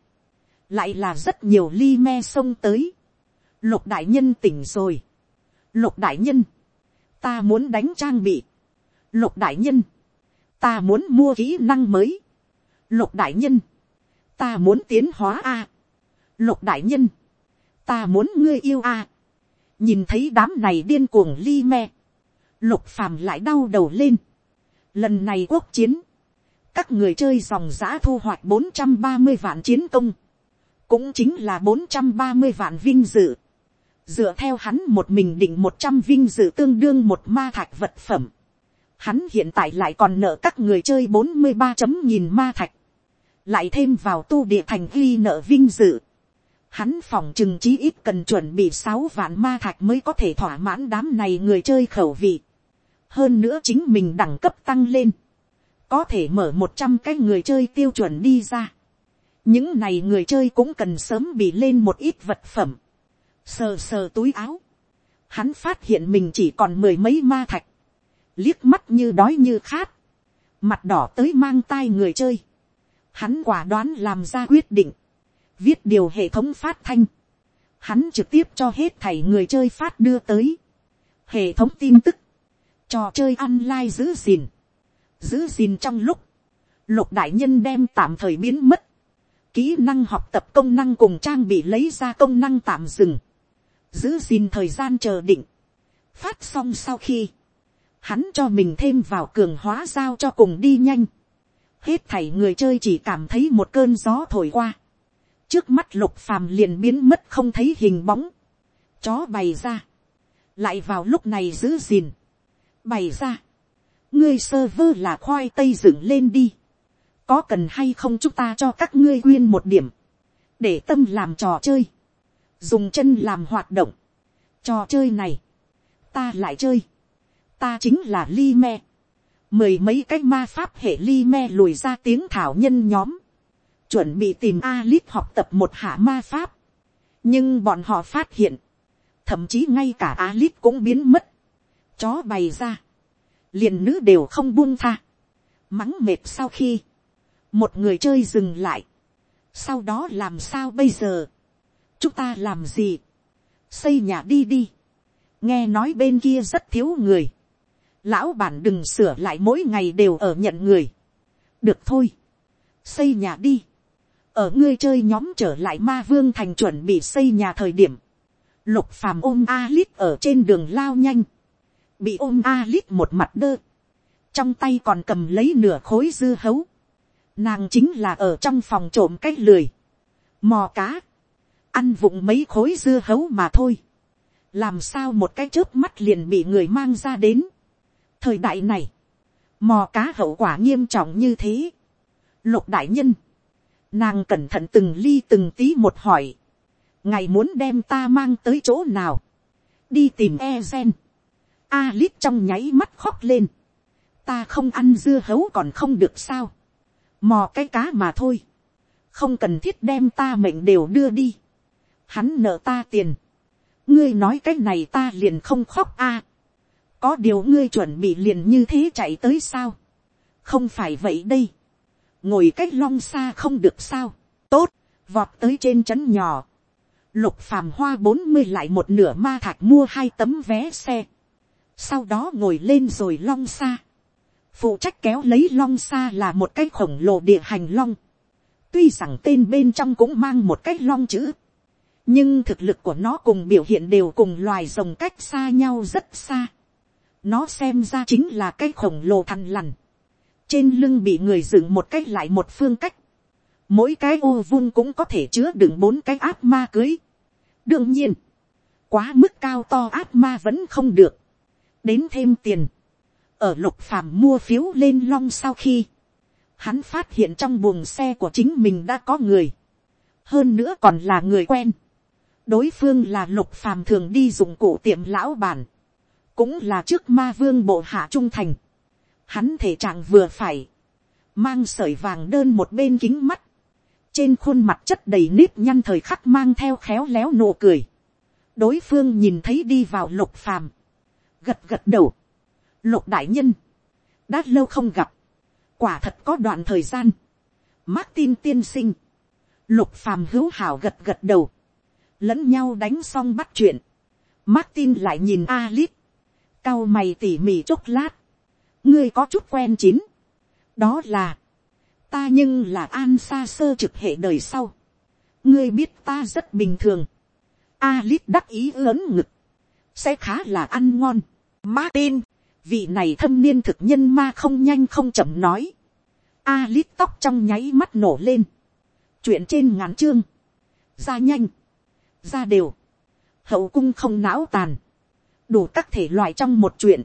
Lại là rất nhiều ly me xông tới lục đại nhân tỉnh rồi. lục đại nhân, ta muốn đánh trang bị. lục đại nhân, ta muốn mua kỹ năng mới. lục đại nhân, ta muốn tiến hóa a. lục đại nhân, ta muốn ngươi yêu a. nhìn thấy đám này điên cuồng li me. lục phàm lại đau đầu lên lần này quốc chiến, các người chơi dòng giã thu hoạch bốn trăm ba mươi vạn chiến công, cũng chính là bốn trăm ba mươi vạn vinh dự dựa theo hắn một mình định một trăm vinh dự tương đương một ma thạch vật phẩm. Hắn hiện tại lại còn nợ các người chơi bốn mươi ba chấm nhìn ma thạch. Lại thêm vào tu địa thành ghi nợ vinh dự. Hắn phòng chừng chí ít cần chuẩn bị sáu vạn ma thạch mới có thể thỏa mãn đám này người chơi khẩu vị. Hơn nữa chính mình đẳng cấp tăng lên. Có thể mở một trăm cái người chơi tiêu chuẩn đi ra. Những này người chơi cũng cần sớm bị lên một ít vật phẩm. Sờ sờ túi áo, hắn phát hiện mình chỉ còn mười mấy ma thạch, liếc mắt như đói như khát, mặt đỏ tới mang tai người chơi, hắn quả đoán làm ra quyết định, viết điều hệ thống phát thanh, hắn trực tiếp cho hết thảy người chơi phát đưa tới, hệ thống tin tức, trò chơi online giữ gìn, giữ gìn trong lúc, lục đại nhân đem tạm thời biến mất, kỹ năng học tập công năng cùng trang bị lấy ra công năng tạm dừng, giữ gìn thời gian chờ định, phát xong sau khi, hắn cho mình thêm vào cường hóa giao cho cùng đi nhanh, hết thảy người chơi chỉ cảm thấy một cơn gió thổi qua, trước mắt lục phàm liền biến mất không thấy hình bóng, chó bày ra, lại vào lúc này giữ gìn, bày ra, ngươi sơ vơ là khoai tây dựng lên đi, có cần hay không chúng ta cho các ngươi quyên một điểm, để tâm làm trò chơi, dùng chân làm hoạt động, trò chơi này, ta lại chơi, ta chính là li me, mười mấy cái ma pháp hệ li me lùi ra tiếng thảo nhân nhóm, chuẩn bị tìm Alip học tập một hạ ma pháp, nhưng bọn họ phát hiện, thậm chí ngay cả Alip cũng biến mất, chó bày ra, liền nữ đều không buông tha, mắng mệt sau khi, một người chơi dừng lại, sau đó làm sao bây giờ, chúng ta làm gì, xây nhà đi đi, nghe nói bên kia rất thiếu người, lão bản đừng sửa lại mỗi ngày đều ở nhận người, được thôi, xây nhà đi, ở ngươi chơi nhóm trở lại ma vương thành chuẩn bị xây nhà thời điểm, lục phàm ôm a lít ở trên đường lao nhanh, bị ôm a lít một mặt đơ, trong tay còn cầm lấy nửa khối dư hấu, nàng chính là ở trong phòng trộm cái lười, mò cá, ăn vụng mấy khối dưa hấu mà thôi, làm sao một cái chớp mắt liền bị người mang ra đến. thời đại này, mò cá hậu quả nghiêm trọng như thế. lục đại nhân, nàng cẩn thận từng ly từng tí một hỏi, ngài muốn đem ta mang tới chỗ nào, đi tìm e gen, a lít trong nháy mắt khóc lên, ta không ăn dưa hấu còn không được sao, mò cái cá mà thôi, không cần thiết đem ta mệnh đều đưa đi, hắn nợ ta tiền, ngươi nói cái này ta liền không khóc a, có điều ngươi chuẩn bị liền như thế chạy tới sao, không phải vậy đây, ngồi cách long xa không được sao, tốt, vọt tới trên trấn nhỏ, lục phàm hoa bốn mươi lại một nửa ma thạch mua hai tấm vé xe, sau đó ngồi lên rồi long xa, phụ trách kéo lấy long xa là một cái khổng lồ địa hành long, tuy rằng tên bên trong cũng mang một cái long chữ, nhưng thực lực của nó cùng biểu hiện đều cùng loài rồng cách xa nhau rất xa. nó xem ra chính là cái khổng lồ thằn lằn, trên lưng bị người dựng một cách lại một phương cách, mỗi cái ô vung cũng có thể chứa đựng bốn cái áp ma cưới. đương nhiên, quá mức cao to áp ma vẫn không được, đến thêm tiền, ở lục phàm mua phiếu lên long sau khi, hắn phát hiện trong buồng xe của chính mình đã có người, hơn nữa còn là người quen, đối phương là lục phàm thường đi dụng cụ tiệm lão bản, cũng là trước ma vương bộ hạ trung thành, hắn thể trạng vừa phải, mang sởi vàng đơn một bên kính mắt, trên khuôn mặt chất đầy nếp nhăn thời khắc mang theo khéo léo nụ cười, đối phương nhìn thấy đi vào lục phàm, gật gật đầu, lục đại nhân, đã lâu không gặp, quả thật có đoạn thời gian, Martin tiên sinh, lục phàm hữu hảo gật gật đầu, lẫn nhau đánh xong bắt chuyện, Martin lại nhìn Alice, cao mày tỉ mỉ chốc lát, ngươi có chút quen chín, đó là, ta nhưng là an xa sơ trực hệ đời sau, ngươi biết ta rất bình thường, Alice đắc ý lớn ngực, sẽ khá là ăn ngon, Martin, vị này thâm niên thực nhân ma không nhanh không chậm nói, a lít tóc trong nháy mắt nổ lên, chuyện trên ngắn chương, ra nhanh, ra đều, hậu cung không não tàn, đủ các thể loại trong một chuyện,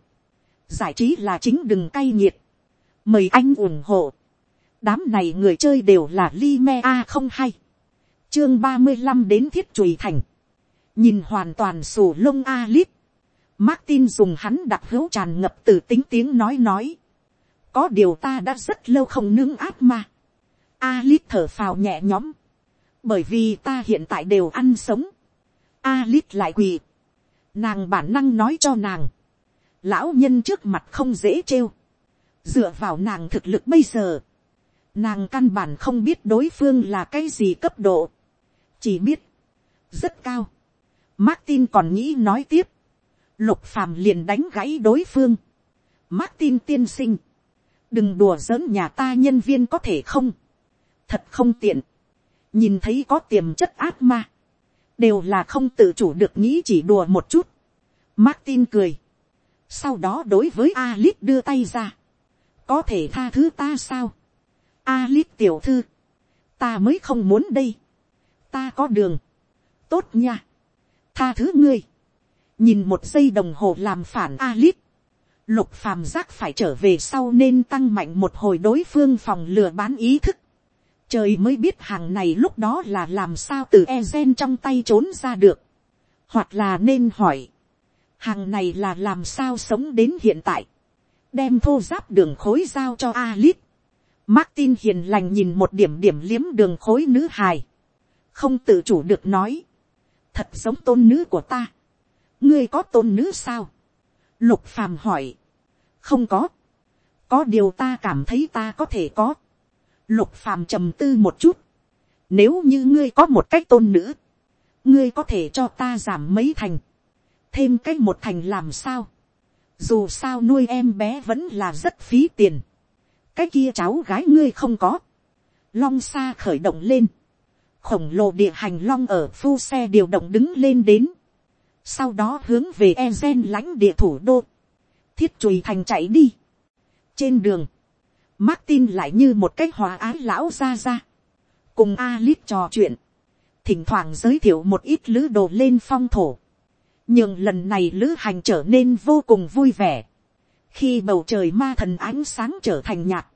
giải trí là chính đừng cay nghiệt, mời anh ủng hộ, đám này người chơi đều là li me a không hay, chương ba mươi năm đến thiết chùi thành, nhìn hoàn toàn sù lông a lít, Martin dùng hắn đặt hữu tràn ngập từ tính tiếng nói nói. Có điều ta đã rất lâu không nướng áp mà. Alip thở phào nhẹ nhõm. Bởi vì ta hiện tại đều ăn sống, Alip lại quỳ, nàng bản năng nói cho nàng, lão nhân trước mặt không dễ trêu, dựa vào nàng thực lực bây giờ, nàng căn bản không biết đối phương là cái gì cấp độ, chỉ biết, rất cao. Martin còn nghĩ nói tiếp, lục phàm liền đánh gãy đối phương. Martin tiên sinh, đừng đùa giỡn nhà ta nhân viên có thể không, thật không tiện nhìn thấy có tiềm chất ác ma, đều là không tự chủ được nghĩ chỉ đùa một chút. Martin cười. Sau đó đối với Alice đưa tay ra. Có thể tha thứ ta sao? Alice tiểu thư. Ta mới không muốn đây. Ta có đường. Tốt nha. Tha thứ ngươi. Nhìn một giây đồng hồ làm phản Alice. Lục phàm giác phải trở về sau nên tăng mạnh một hồi đối phương phòng lừa bán ý thức Trời mới biết hàng này lúc đó là làm sao từ e gen trong tay trốn ra được. Hoặc là nên hỏi. Hàng này là làm sao sống đến hiện tại. Đem thô giáp đường khối giao cho Alice. Martin hiền lành nhìn một điểm điểm liếm đường khối nữ hài. Không tự chủ được nói. Thật giống tôn nữ của ta. Ngươi có tôn nữ sao? Lục phàm hỏi. Không có. Có điều ta cảm thấy ta có thể có. Lục phàm trầm tư một chút. Nếu như ngươi có một cách tôn nữ, ngươi có thể cho ta giảm mấy thành, thêm cách một thành làm sao. Dù sao nuôi em bé vẫn là rất phí tiền. Cái kia cháu gái ngươi không có. Long xa khởi động lên. Khổng lồ địa hành long ở phu xe điều động đứng lên đến. Sau đó hướng về Ezen lãnh địa thủ đô. Thiết chùi thành chạy đi. Trên đường. Martin lại như một cái hòa ái lão ra ra. Cùng Alice trò chuyện. Thỉnh thoảng giới thiệu một ít lữ đồ lên phong thổ. Nhưng lần này lữ hành trở nên vô cùng vui vẻ. Khi bầu trời ma thần ánh sáng trở thành nhạt.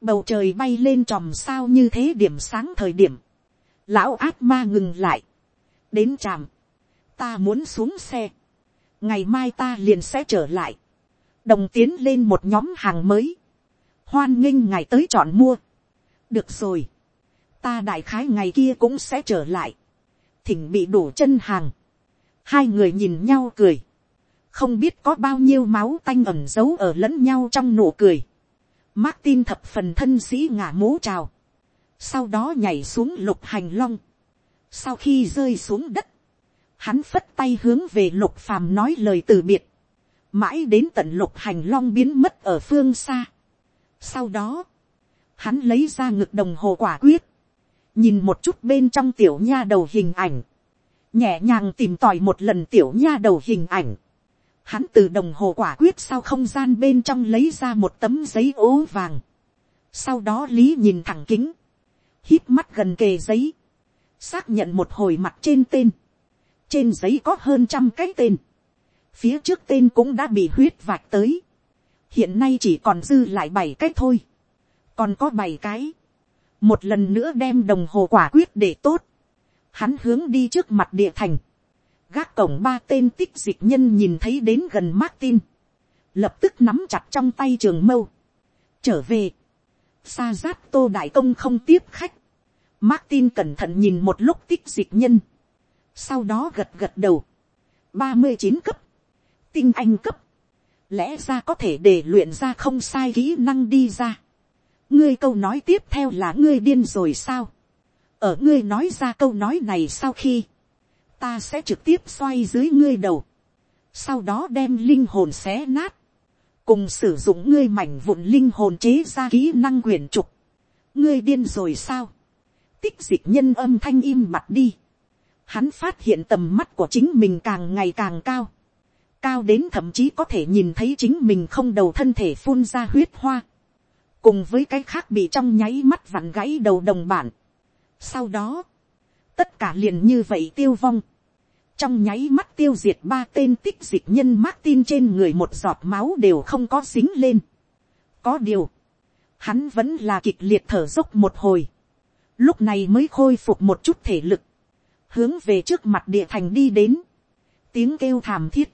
Bầu trời bay lên tròm sao như thế điểm sáng thời điểm. Lão ác ma ngừng lại. Đến tràm. Ta muốn xuống xe. Ngày mai ta liền sẽ trở lại. Đồng tiến lên một nhóm hàng mới hoan nghênh ngày tới chọn mua. được rồi, ta đại khái ngày kia cũng sẽ trở lại, thỉnh bị đổ chân hàng. hai người nhìn nhau cười, không biết có bao nhiêu máu tanh ẩm giấu ở lẫn nhau trong nụ cười. Martin thập phần thân sĩ ngả mố chào, sau đó nhảy xuống lục hành long. sau khi rơi xuống đất, hắn phất tay hướng về lục phàm nói lời từ biệt, mãi đến tận lục hành long biến mất ở phương xa. Sau đó, hắn lấy ra ngực đồng hồ quả quyết, nhìn một chút bên trong tiểu nha đầu hình ảnh, nhẹ nhàng tìm tòi một lần tiểu nha đầu hình ảnh. Hắn từ đồng hồ quả quyết sau không gian bên trong lấy ra một tấm giấy ố vàng. Sau đó lý nhìn thẳng kính, hít mắt gần kề giấy, xác nhận một hồi mặt trên tên. Trên giấy có hơn trăm cái tên. Phía trước tên cũng đã bị huyết vạch tới. Hiện nay chỉ còn dư lại bảy cái thôi, còn có bảy cái, một lần nữa đem đồng hồ quả quyết để tốt, hắn hướng đi trước mặt địa thành, gác cổng ba tên tích dịch nhân nhìn thấy đến gần Martin, lập tức nắm chặt trong tay trường mâu, trở về, sa giáp tô đại công không tiếp khách, Martin cẩn thận nhìn một lúc tích dịch nhân, sau đó gật gật đầu, ba mươi chín cấp, tinh anh cấp, lẽ ra có thể để luyện ra không sai kỹ năng đi ra. ngươi câu nói tiếp theo là ngươi điên rồi sao. ở ngươi nói ra câu nói này sau khi, ta sẽ trực tiếp xoay dưới ngươi đầu, sau đó đem linh hồn xé nát, cùng sử dụng ngươi mảnh vụn linh hồn chế ra kỹ năng quyền trục. ngươi điên rồi sao. tích dịch nhân âm thanh im mặt đi hắn phát hiện tầm mắt của chính mình càng ngày càng cao. Cao đến thậm chí có thể nhìn thấy chính mình không đầu thân thể phun ra huyết hoa, cùng với cái khác bị trong nháy mắt vặn gãy đầu đồng bản. Sau đó, tất cả liền như vậy tiêu vong, trong nháy mắt tiêu diệt ba tên tích dịch nhân Martin trên người một giọt máu đều không có dính lên. Có điều, hắn vẫn là kịch liệt thở dốc một hồi, lúc này mới khôi phục một chút thể lực, hướng về trước mặt địa thành đi đến, tiếng kêu thảm thiết,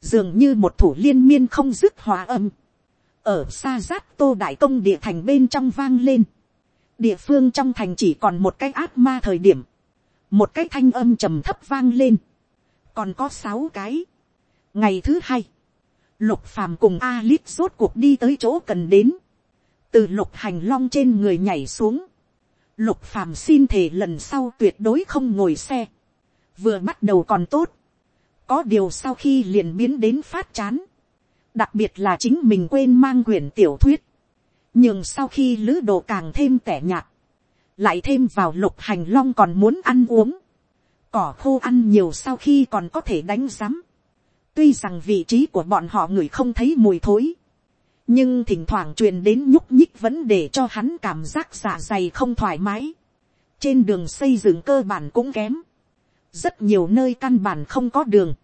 dường như một thủ liên miên không dứt hòa âm, ở xa giáp tô đại công địa thành bên trong vang lên, địa phương trong thành chỉ còn một cái ác ma thời điểm, một cái thanh âm trầm thấp vang lên, còn có sáu cái. ngày thứ hai, lục phàm cùng a lít rốt cuộc đi tới chỗ cần đến, từ lục hành long trên người nhảy xuống, lục phàm xin thể lần sau tuyệt đối không ngồi xe, vừa bắt đầu còn tốt, có điều sau khi liền biến đến phát chán, đặc biệt là chính mình quên mang quyển tiểu thuyết, nhưng sau khi lữ đồ càng thêm tẻ nhạt, lại thêm vào lục hành long còn muốn ăn uống, cỏ khô ăn nhiều sau khi còn có thể đánh rắm, tuy rằng vị trí của bọn họ người không thấy mùi thối, nhưng thỉnh thoảng truyền đến nhúc nhích vẫn để cho hắn cảm giác dạ dày không thoải mái, trên đường xây dựng cơ bản cũng kém, rất nhiều nơi căn bản không có đường,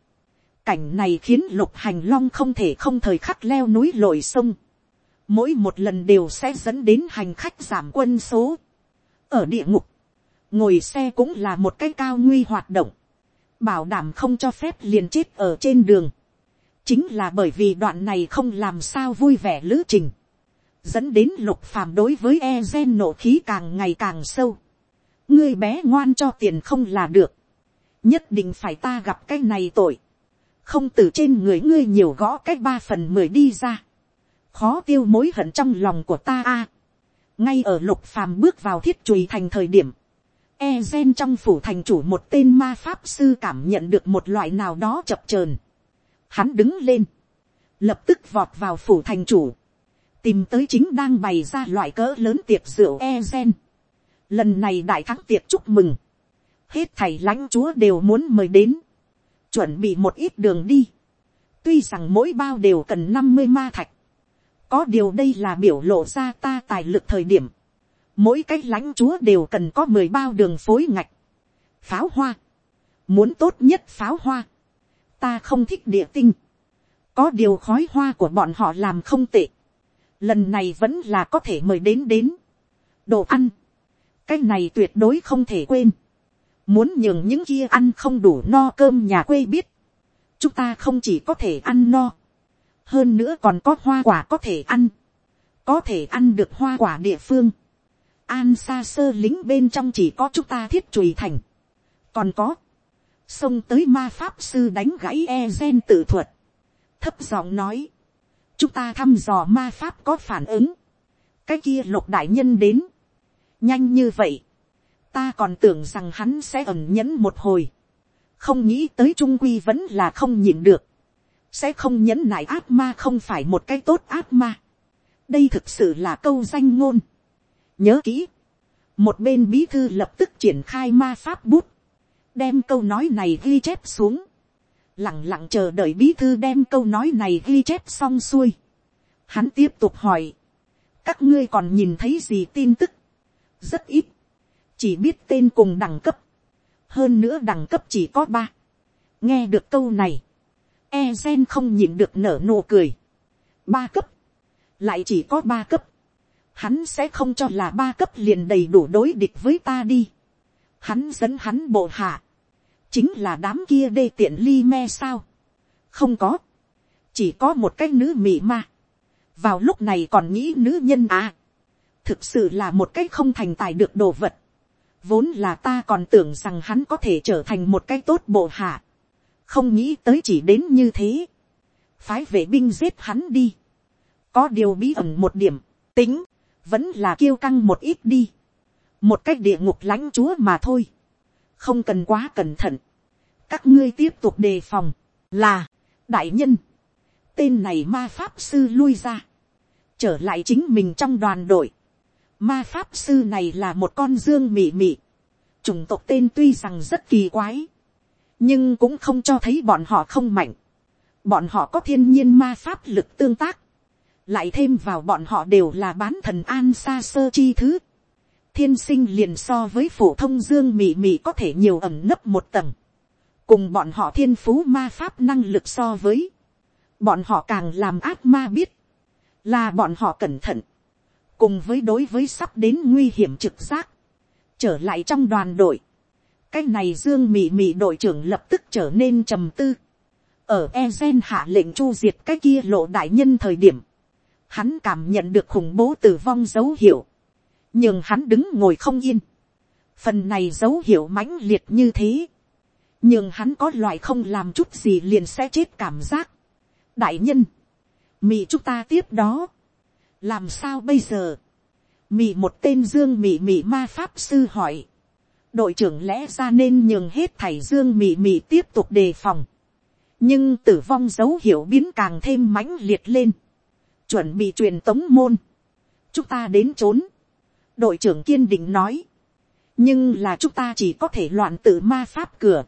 cảnh này khiến lục hành long không thể không thời khắc leo núi lội sông. Mỗi một lần đều sẽ dẫn đến hành khách giảm quân số. Ở địa ngục, ngồi xe cũng là một cái cao nguy hoạt động. Bảo đảm không cho phép liền chết ở trên đường. Chính là bởi vì đoạn này không làm sao vui vẻ lữ trình. Dẫn đến lục phàm đối với e gen nổ khí càng ngày càng sâu. Ngươi bé ngoan cho tiền không là được. Nhất định phải ta gặp cái này tội không từ trên người ngươi nhiều gõ cách ba phần mười đi ra, khó tiêu mối hận trong lòng của ta a. ngay ở lục phàm bước vào thiết chùi thành thời điểm, E gen trong phủ thành chủ một tên ma pháp sư cảm nhận được một loại nào đó chập chờn. Hắn đứng lên. Lập tức vọt vào phủ thành chủ. Tìm tới chính đang bày ra loại cỡ lớn tiệc rượu E gen. Lần này đại thắng tiệc chúc mừng. Hết thầy lãnh chúa đều muốn mời đến. Chuẩn bị một ít đường đi. Tuy rằng mỗi bao đều cần năm mươi ma thạch. Có điều đây là biểu lộ ra ta tài lực thời điểm mỗi cái lãnh chúa đều cần có mười bao đường phối ngạch, pháo hoa, muốn tốt nhất pháo hoa, ta không thích địa tinh, có điều khói hoa của bọn họ làm không tệ, lần này vẫn là có thể mời đến đến, đồ ăn, cái này tuyệt đối không thể quên, muốn nhường những kia ăn không đủ no cơm nhà quê biết, chúng ta không chỉ có thể ăn no, hơn nữa còn có hoa quả có thể ăn, có thể ăn được hoa quả địa phương, an xa sơ lính bên trong chỉ có chúng ta thiết chùi thành. còn có, xông tới ma pháp sư đánh gãy e gen tự thuật. thấp giọng nói, chúng ta thăm dò ma pháp có phản ứng. cái kia lục đại nhân đến. nhanh như vậy, ta còn tưởng rằng hắn sẽ ẩn nhẫn một hồi. không nghĩ tới trung quy vẫn là không nhịn được. sẽ không nhẫn nại ác ma không phải một cái tốt ác ma. đây thực sự là câu danh ngôn nhớ kỹ, một bên bí thư lập tức triển khai ma pháp bút, đem câu nói này ghi chép xuống, lẳng lặng chờ đợi bí thư đem câu nói này ghi chép xong xuôi. Hắn tiếp tục hỏi, các ngươi còn nhìn thấy gì tin tức, rất ít, chỉ biết tên cùng đẳng cấp, hơn nữa đẳng cấp chỉ có ba, nghe được câu này, e gen không nhìn được nở nụ cười, ba cấp, lại chỉ có ba cấp, hắn sẽ không cho là ba cấp liền đầy đủ đối địch với ta đi. Hắn dẫn hắn bộ hạ. Chính là đám kia đê tiện ly me sao. Không có. Chỉ có một cái nữ mị ma. Vào lúc này còn nghĩ nữ nhân à. Thực sự là một cái không thành tài được đồ vật. Vốn là ta còn tưởng rằng hắn có thể trở thành một cái tốt bộ hạ. Không nghĩ tới chỉ đến như thế. Phái vệ binh giết hắn đi. Có điều bí ẩn một điểm. Tính vẫn là kiêu căng một ít đi, một cách địa ngục lãnh chúa mà thôi, không cần quá cẩn thận, các ngươi tiếp tục đề phòng, là, đại nhân, tên này ma pháp sư lui ra, trở lại chính mình trong đoàn đội, ma pháp sư này là một con dương mị mị, chủng tộc tên tuy rằng rất kỳ quái, nhưng cũng không cho thấy bọn họ không mạnh, bọn họ có thiên nhiên ma pháp lực tương tác, lại thêm vào bọn họ đều là bán thần an xa sơ chi thứ, thiên sinh liền so với phổ thông dương mị mị có thể nhiều ẩm nấp một tầng, cùng bọn họ thiên phú ma pháp năng lực so với, bọn họ càng làm ác ma biết, là bọn họ cẩn thận, cùng với đối với sắp đến nguy hiểm trực giác, trở lại trong đoàn đội, cái này dương mị mị đội trưởng lập tức trở nên trầm tư, ở e gen hạ lệnh chu diệt cái kia lộ đại nhân thời điểm, hắn cảm nhận được khủng bố tử vong dấu hiệu, nhưng hắn đứng ngồi không yên. Phần này dấu hiệu mãnh liệt như thế, nhưng hắn có loại không làm chút gì liền sẽ chết cảm giác. đại nhân, mị chúng ta tiếp đó, làm sao bây giờ, mị một tên dương mị mị ma pháp sư hỏi, đội trưởng lẽ ra nên nhường hết thảy dương mị mị tiếp tục đề phòng, nhưng tử vong dấu hiệu biến càng thêm mãnh liệt lên. Chuẩn bị truyền tống môn, chúng ta đến trốn, đội trưởng kiên định nói, nhưng là chúng ta chỉ có thể loạn tự ma pháp cửa,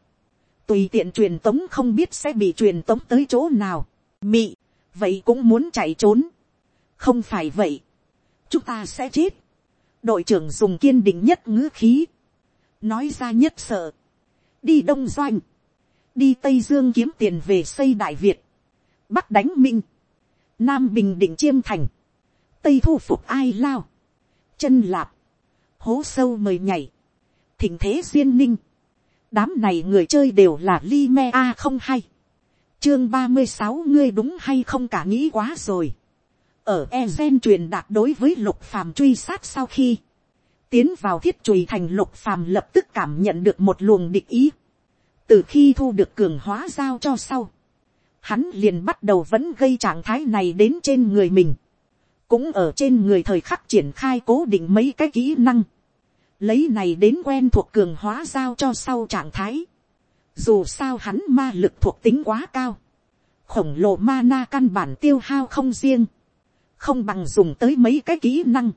tùy tiện truyền tống không biết sẽ bị truyền tống tới chỗ nào, mị, vậy cũng muốn chạy trốn, không phải vậy, chúng ta sẽ chết, đội trưởng dùng kiên định nhất ngữ khí, nói ra nhất sợ, đi đông doanh, đi tây dương kiếm tiền về xây đại việt, bắc đánh minh, nam bình định chiêm thành, tây thu phục ai lao, chân lạp, hố sâu mời nhảy, thỉnh thế duyên ninh, đám này người chơi đều là li me a không hay, chương ba mươi sáu ngươi đúng hay không cả nghĩ quá rồi, ở e gen truyền đạt đối với lục phàm truy sát sau khi, tiến vào thiết chùi thành lục phàm lập tức cảm nhận được một luồng địch ý, từ khi thu được cường hóa giao cho sau, hắn liền bắt đầu vẫn gây trạng thái này đến trên người mình, cũng ở trên người thời khắc triển khai cố định mấy cái kỹ năng, lấy này đến quen thuộc cường hóa giao cho sau trạng thái, dù sao hắn ma lực thuộc tính quá cao, khổng lồ ma na căn bản tiêu hao không riêng, không bằng dùng tới mấy cái kỹ năng,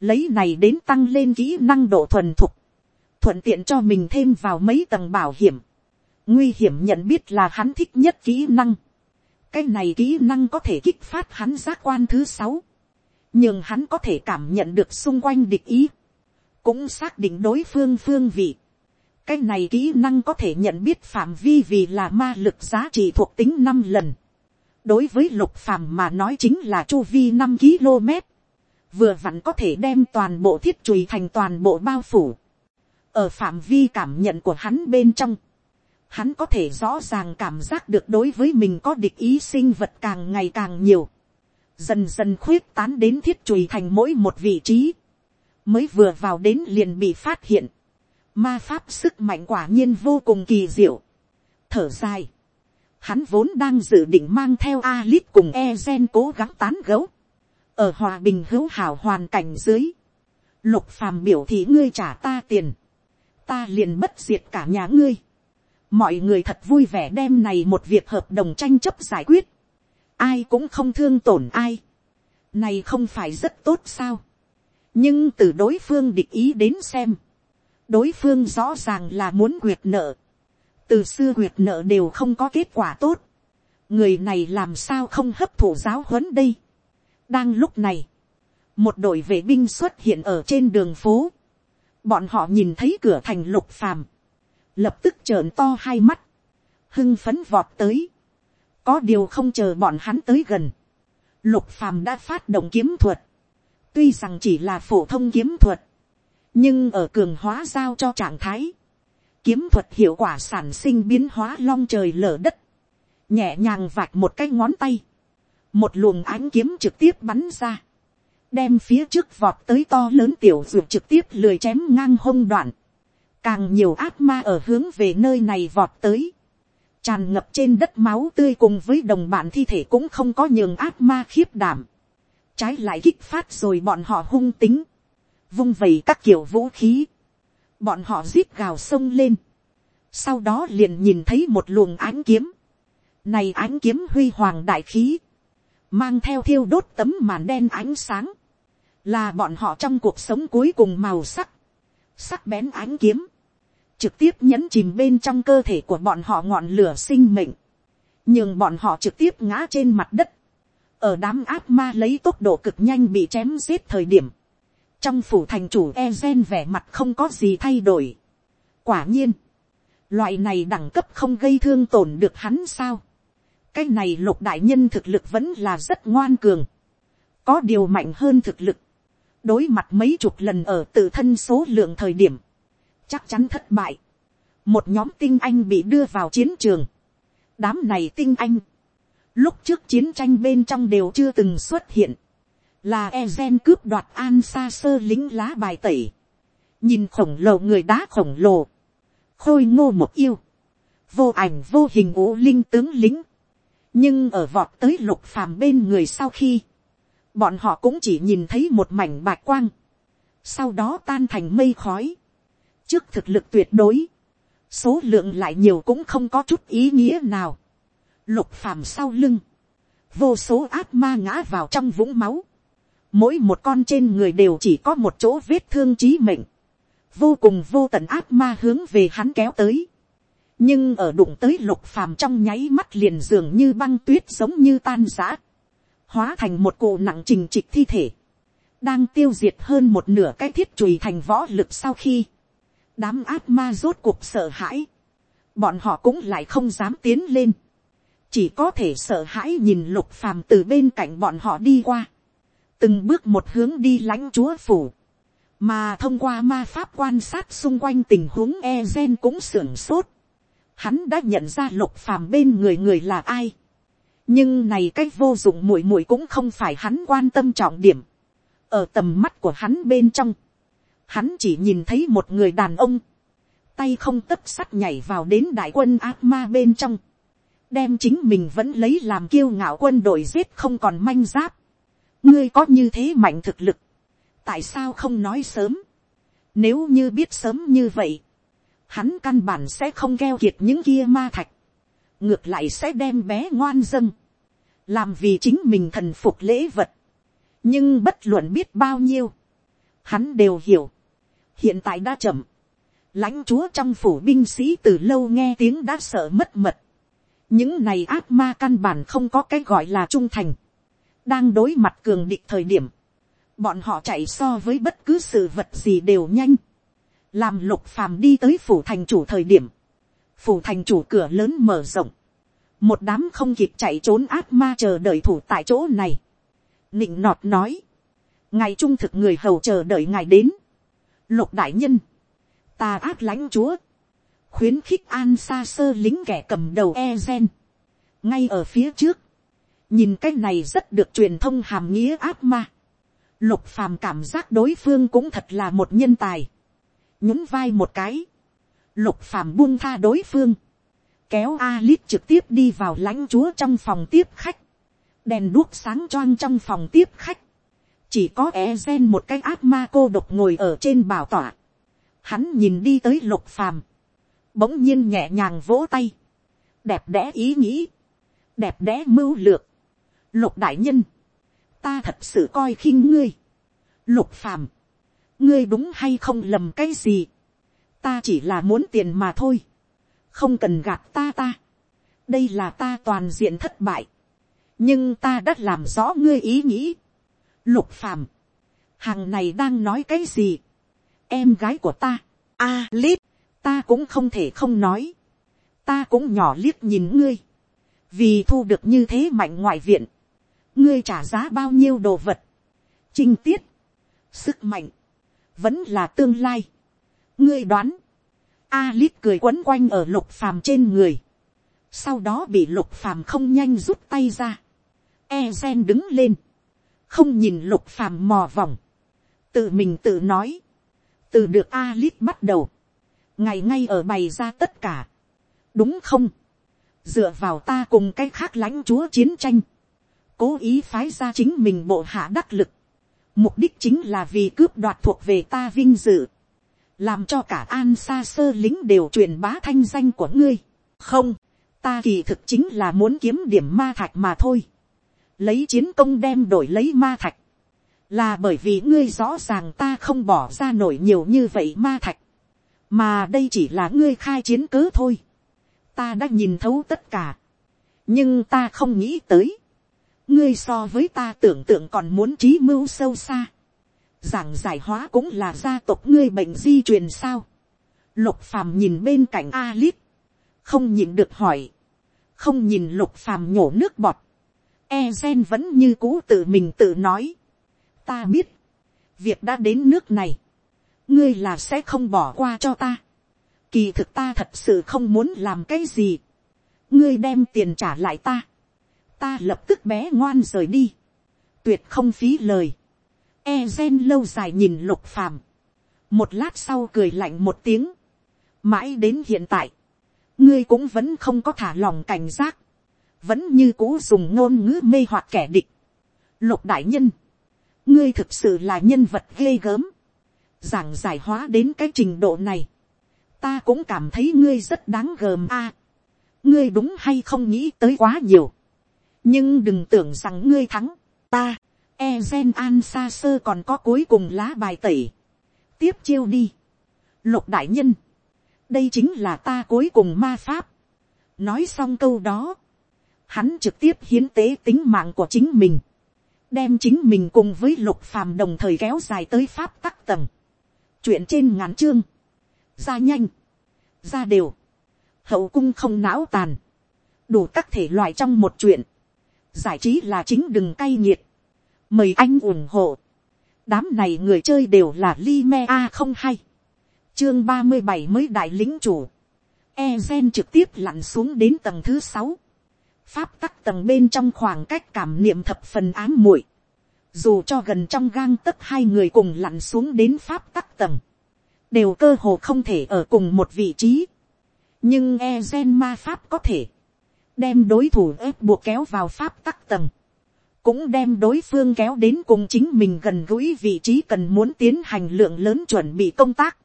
lấy này đến tăng lên kỹ năng độ thuần thục, thuận tiện cho mình thêm vào mấy tầng bảo hiểm, nguy hiểm nhận biết là hắn thích nhất kỹ năng, cái này kỹ năng có thể kích phát hắn giác quan thứ sáu, nhưng hắn có thể cảm nhận được xung quanh địch ý, cũng xác định đối phương phương vị. cái này kỹ năng có thể nhận biết phạm vi vì là ma lực giá trị thuộc tính năm lần. đối với lục phàm mà nói chính là chu vi năm km. vừa vặn có thể đem toàn bộ thiết chùi thành toàn bộ bao phủ. ở phạm vi cảm nhận của hắn bên trong, hắn có thể rõ ràng cảm giác được đối với mình có địch ý sinh vật càng ngày càng nhiều dần dần khuyết tán đến thiết chùi thành mỗi một vị trí, mới vừa vào đến liền bị phát hiện, ma pháp sức mạnh quả nhiên vô cùng kỳ diệu, thở dài, hắn vốn đang dự định mang theo Alice cùng Ezen cố gắng tán gấu, ở hòa bình hữu hảo hoàn cảnh dưới, lục phàm biểu thị ngươi trả ta tiền, ta liền bất diệt cả nhà ngươi, mọi người thật vui vẻ đem này một việc hợp đồng tranh chấp giải quyết, ai cũng không thương tổn ai. Này không phải rất tốt sao. Nhưng từ đối phương địch ý đến xem. Đối phương rõ ràng là muốn quyệt nợ. Từ xưa quyệt nợ đều không có kết quả tốt. Người này làm sao không hấp thụ giáo huấn đây. Đang lúc này. Một đội vệ binh xuất hiện ở trên đường phố. Bọn họ nhìn thấy cửa thành lục phàm. Lập tức trợn to hai mắt. Hưng phấn vọt tới có điều không chờ bọn hắn tới gần. Lục phàm đã phát động kiếm thuật. Tuy rằng chỉ là phổ thông kiếm thuật. Nhưng ở cường hóa giao cho trạng thái. Kiếm thuật hiệu quả sản sinh biến hóa long trời lở đất. Nhẹ nhàng vạch một cái ngón tay. Một luồng ánh kiếm trực tiếp bắn ra. Đem phía trước vọt tới to lớn tiểu ruột trực tiếp lười chém ngang hông đoạn. Càng nhiều ác ma ở hướng về nơi này vọt tới tràn ngập trên đất máu tươi cùng với đồng bạn thi thể cũng không có nhường ác ma khiếp đảm, trái lại kích phát rồi bọn họ hung tính, vung vầy các kiểu vũ khí, bọn họ rít gào sông lên, sau đó liền nhìn thấy một luồng ánh kiếm, này ánh kiếm huy hoàng đại khí, mang theo thiêu đốt tấm màn đen ánh sáng, là bọn họ trong cuộc sống cuối cùng màu sắc, sắc bén ánh kiếm, trực tiếp nhấn chìm bên trong cơ thể của bọn họ ngọn lửa sinh mệnh, nhưng bọn họ trực tiếp ngã trên mặt đất, ở đám ác ma lấy tốc độ cực nhanh bị chém giết thời điểm, trong phủ thành chủ e gen vẻ mặt không có gì thay đổi. quả nhiên, loại này đẳng cấp không gây thương tổn được hắn sao. cái này lục đại nhân thực lực vẫn là rất ngoan cường, có điều mạnh hơn thực lực, đối mặt mấy chục lần ở tự thân số lượng thời điểm, chắc chắn thất bại. Một nhóm tinh anh bị đưa vào chiến trường. Đám này tinh anh. Lúc trước chiến tranh bên trong đều chưa từng xuất hiện. Là Ezen cướp đoạt an xa sơ lính lá bài tẩy. Nhìn khổng lồ người đá khổng lồ. Khôi ngô một yêu. Vô ảnh vô hình ủ linh tướng lính. Nhưng ở vọt tới lục phàm bên người sau khi. Bọn họ cũng chỉ nhìn thấy một mảnh bạch quang. Sau đó tan thành mây khói trước thực lực tuyệt đối, số lượng lại nhiều cũng không có chút ý nghĩa nào. Lục phàm sau lưng, vô số ác ma ngã vào trong vũng máu, mỗi một con trên người đều chỉ có một chỗ vết thương chí mệnh, vô cùng vô tận ác ma hướng về hắn kéo tới. nhưng ở đụng tới lục phàm trong nháy mắt liền dường như băng tuyết giống như tan giã, hóa thành một cụ nặng trình trịch thi thể, đang tiêu diệt hơn một nửa cái thiết chùi thành võ lực sau khi, đám ác ma rốt cuộc sợ hãi, bọn họ cũng lại không dám tiến lên, chỉ có thể sợ hãi nhìn lục phàm từ bên cạnh bọn họ đi qua, từng bước một hướng đi lãnh chúa phủ, mà thông qua ma pháp quan sát xung quanh tình huống e gen cũng sưởng sốt, hắn đã nhận ra lục phàm bên người người là ai, nhưng này cái vô dụng muội muội cũng không phải hắn quan tâm trọng điểm, ở tầm mắt của hắn bên trong, hắn chỉ nhìn thấy một người đàn ông, tay không tấp sắt nhảy vào đến đại quân ác ma bên trong, đem chính mình vẫn lấy làm kiêu ngạo quân đội giết không còn manh giáp. ngươi có như thế mạnh thực lực, tại sao không nói sớm, Nếu như biết sớm như vậy, hắn căn bản sẽ không keo kiệt những kia ma thạch, ngược lại sẽ đem bé ngoan dâng, làm vì chính mình thần phục lễ vật. nhưng bất luận biết bao nhiêu, hắn đều hiểu, hiện tại đã chậm, lãnh chúa trong phủ binh sĩ từ lâu nghe tiếng đã sợ mất mật, những này ác ma căn bản không có cái gọi là trung thành, đang đối mặt cường địch thời điểm, bọn họ chạy so với bất cứ sự vật gì đều nhanh, làm lục phàm đi tới phủ thành chủ thời điểm, phủ thành chủ cửa lớn mở rộng, một đám không kịp chạy trốn ác ma chờ đợi thủ tại chỗ này, nịnh nọt nói, ngài trung thực người hầu chờ đợi ngài đến, lục đại nhân, ta ác lãnh chúa, khuyến khích an xa sơ lính kẻ cầm đầu e gen, ngay ở phía trước, nhìn cái này rất được truyền thông hàm nghĩa ác ma, lục phàm cảm giác đối phương cũng thật là một nhân tài, nhún vai một cái, lục phàm buông tha đối phương, kéo Alice trực tiếp đi vào lãnh chúa trong phòng tiếp khách, đèn đuốc sáng choang trong phòng tiếp khách, chỉ có e gen một cái ác ma cô độc ngồi ở trên bảo tỏa, hắn nhìn đi tới lục phàm, bỗng nhiên nhẹ nhàng vỗ tay, đẹp đẽ ý nghĩ, đẹp đẽ mưu lược, lục đại nhân, ta thật sự coi khinh ngươi, lục phàm, ngươi đúng hay không lầm cái gì, ta chỉ là muốn tiền mà thôi, không cần gạt ta ta, đây là ta toàn diện thất bại, nhưng ta đã làm rõ ngươi ý nghĩ, lục phàm, hàng này đang nói cái gì, em gái của ta, a lít, ta cũng không thể không nói, ta cũng nhỏ liếc nhìn ngươi, vì thu được như thế mạnh ngoại viện, ngươi trả giá bao nhiêu đồ vật, trinh tiết, sức mạnh, vẫn là tương lai. ngươi đoán, A Lít cười quấn quanh ở lục phàm trên người, sau đó bị lục phàm không nhanh rút tay ra, e gen đứng lên, không nhìn lục phàm mò vòng, tự mình tự nói, từ được a lít bắt đầu, ngày ngay ở bày ra tất cả, đúng không, dựa vào ta cùng cái khác lãnh chúa chiến tranh, cố ý phái ra chính mình bộ hạ đắc lực, mục đích chính là vì cướp đoạt thuộc về ta vinh dự, làm cho cả an xa sơ lính đều truyền bá thanh danh của ngươi. không, ta kỳ thực chính là muốn kiếm điểm ma thạch mà thôi lấy chiến công đem đổi lấy ma thạch, là bởi vì ngươi rõ ràng ta không bỏ ra nổi nhiều như vậy ma thạch, mà đây chỉ là ngươi khai chiến cớ thôi. ta đã nhìn thấu tất cả, nhưng ta không nghĩ tới, ngươi so với ta tưởng tượng còn muốn trí mưu sâu xa. giảng giải hóa cũng là gia tộc ngươi bệnh di truyền sao. lục phàm nhìn bên cạnh a lít không nhìn được hỏi, không nhìn lục phàm nhổ nước bọt. E gen vẫn như cũ tự mình tự nói. ta biết, việc đã đến nước này, ngươi là sẽ không bỏ qua cho ta. kỳ thực ta thật sự không muốn làm cái gì. ngươi đem tiền trả lại ta ta lập tức bé ngoan rời đi, tuyệt không phí lời, e gen lâu dài nhìn lục phàm, một lát sau cười lạnh một tiếng, mãi đến hiện tại, ngươi cũng vẫn không có thả lòng cảnh giác, vẫn như cũ dùng ngôn ngữ mê hoặc kẻ địch. Lục đại nhân, ngươi thực sự là nhân vật ghê gớm, giảng giải hóa đến cái trình độ này, ta cũng cảm thấy ngươi rất đáng gờm a. ngươi đúng hay không nghĩ tới quá nhiều, nhưng đừng tưởng rằng ngươi thắng, ta, e gen an xa sơ còn có cuối cùng lá bài tẩy, tiếp chiêu đi, lục đại nhân, đây chính là ta cuối cùng ma pháp, nói xong câu đó, hắn trực tiếp hiến tế tính mạng của chính mình, đem chính mình cùng với lục phàm đồng thời kéo dài tới pháp tắc tầng, chuyện trên ngắn chương, ra nhanh, ra đều, hậu cung không não tàn, đủ các thể loại trong một chuyện, giải trí là chính đừng cay nhiệt, mời anh ủng hộ, đám này người chơi đều là li me a không hay, chương ba mươi bảy mới đại lính chủ, e gen trực tiếp lặn xuống đến tầng thứ sáu, pháp tắc tầng bên trong khoảng cách cảm niệm thập phần ám muội, dù cho gần trong gang tấc hai người cùng lặn xuống đến pháp tắc tầng, đều cơ hồ không thể ở cùng một vị trí, nhưng e gen ma pháp có thể, đem đối thủ ép buộc kéo vào pháp tắc tầng, cũng đem đối phương kéo đến cùng chính mình gần gũi vị trí cần muốn tiến hành lượng lớn chuẩn bị công tác.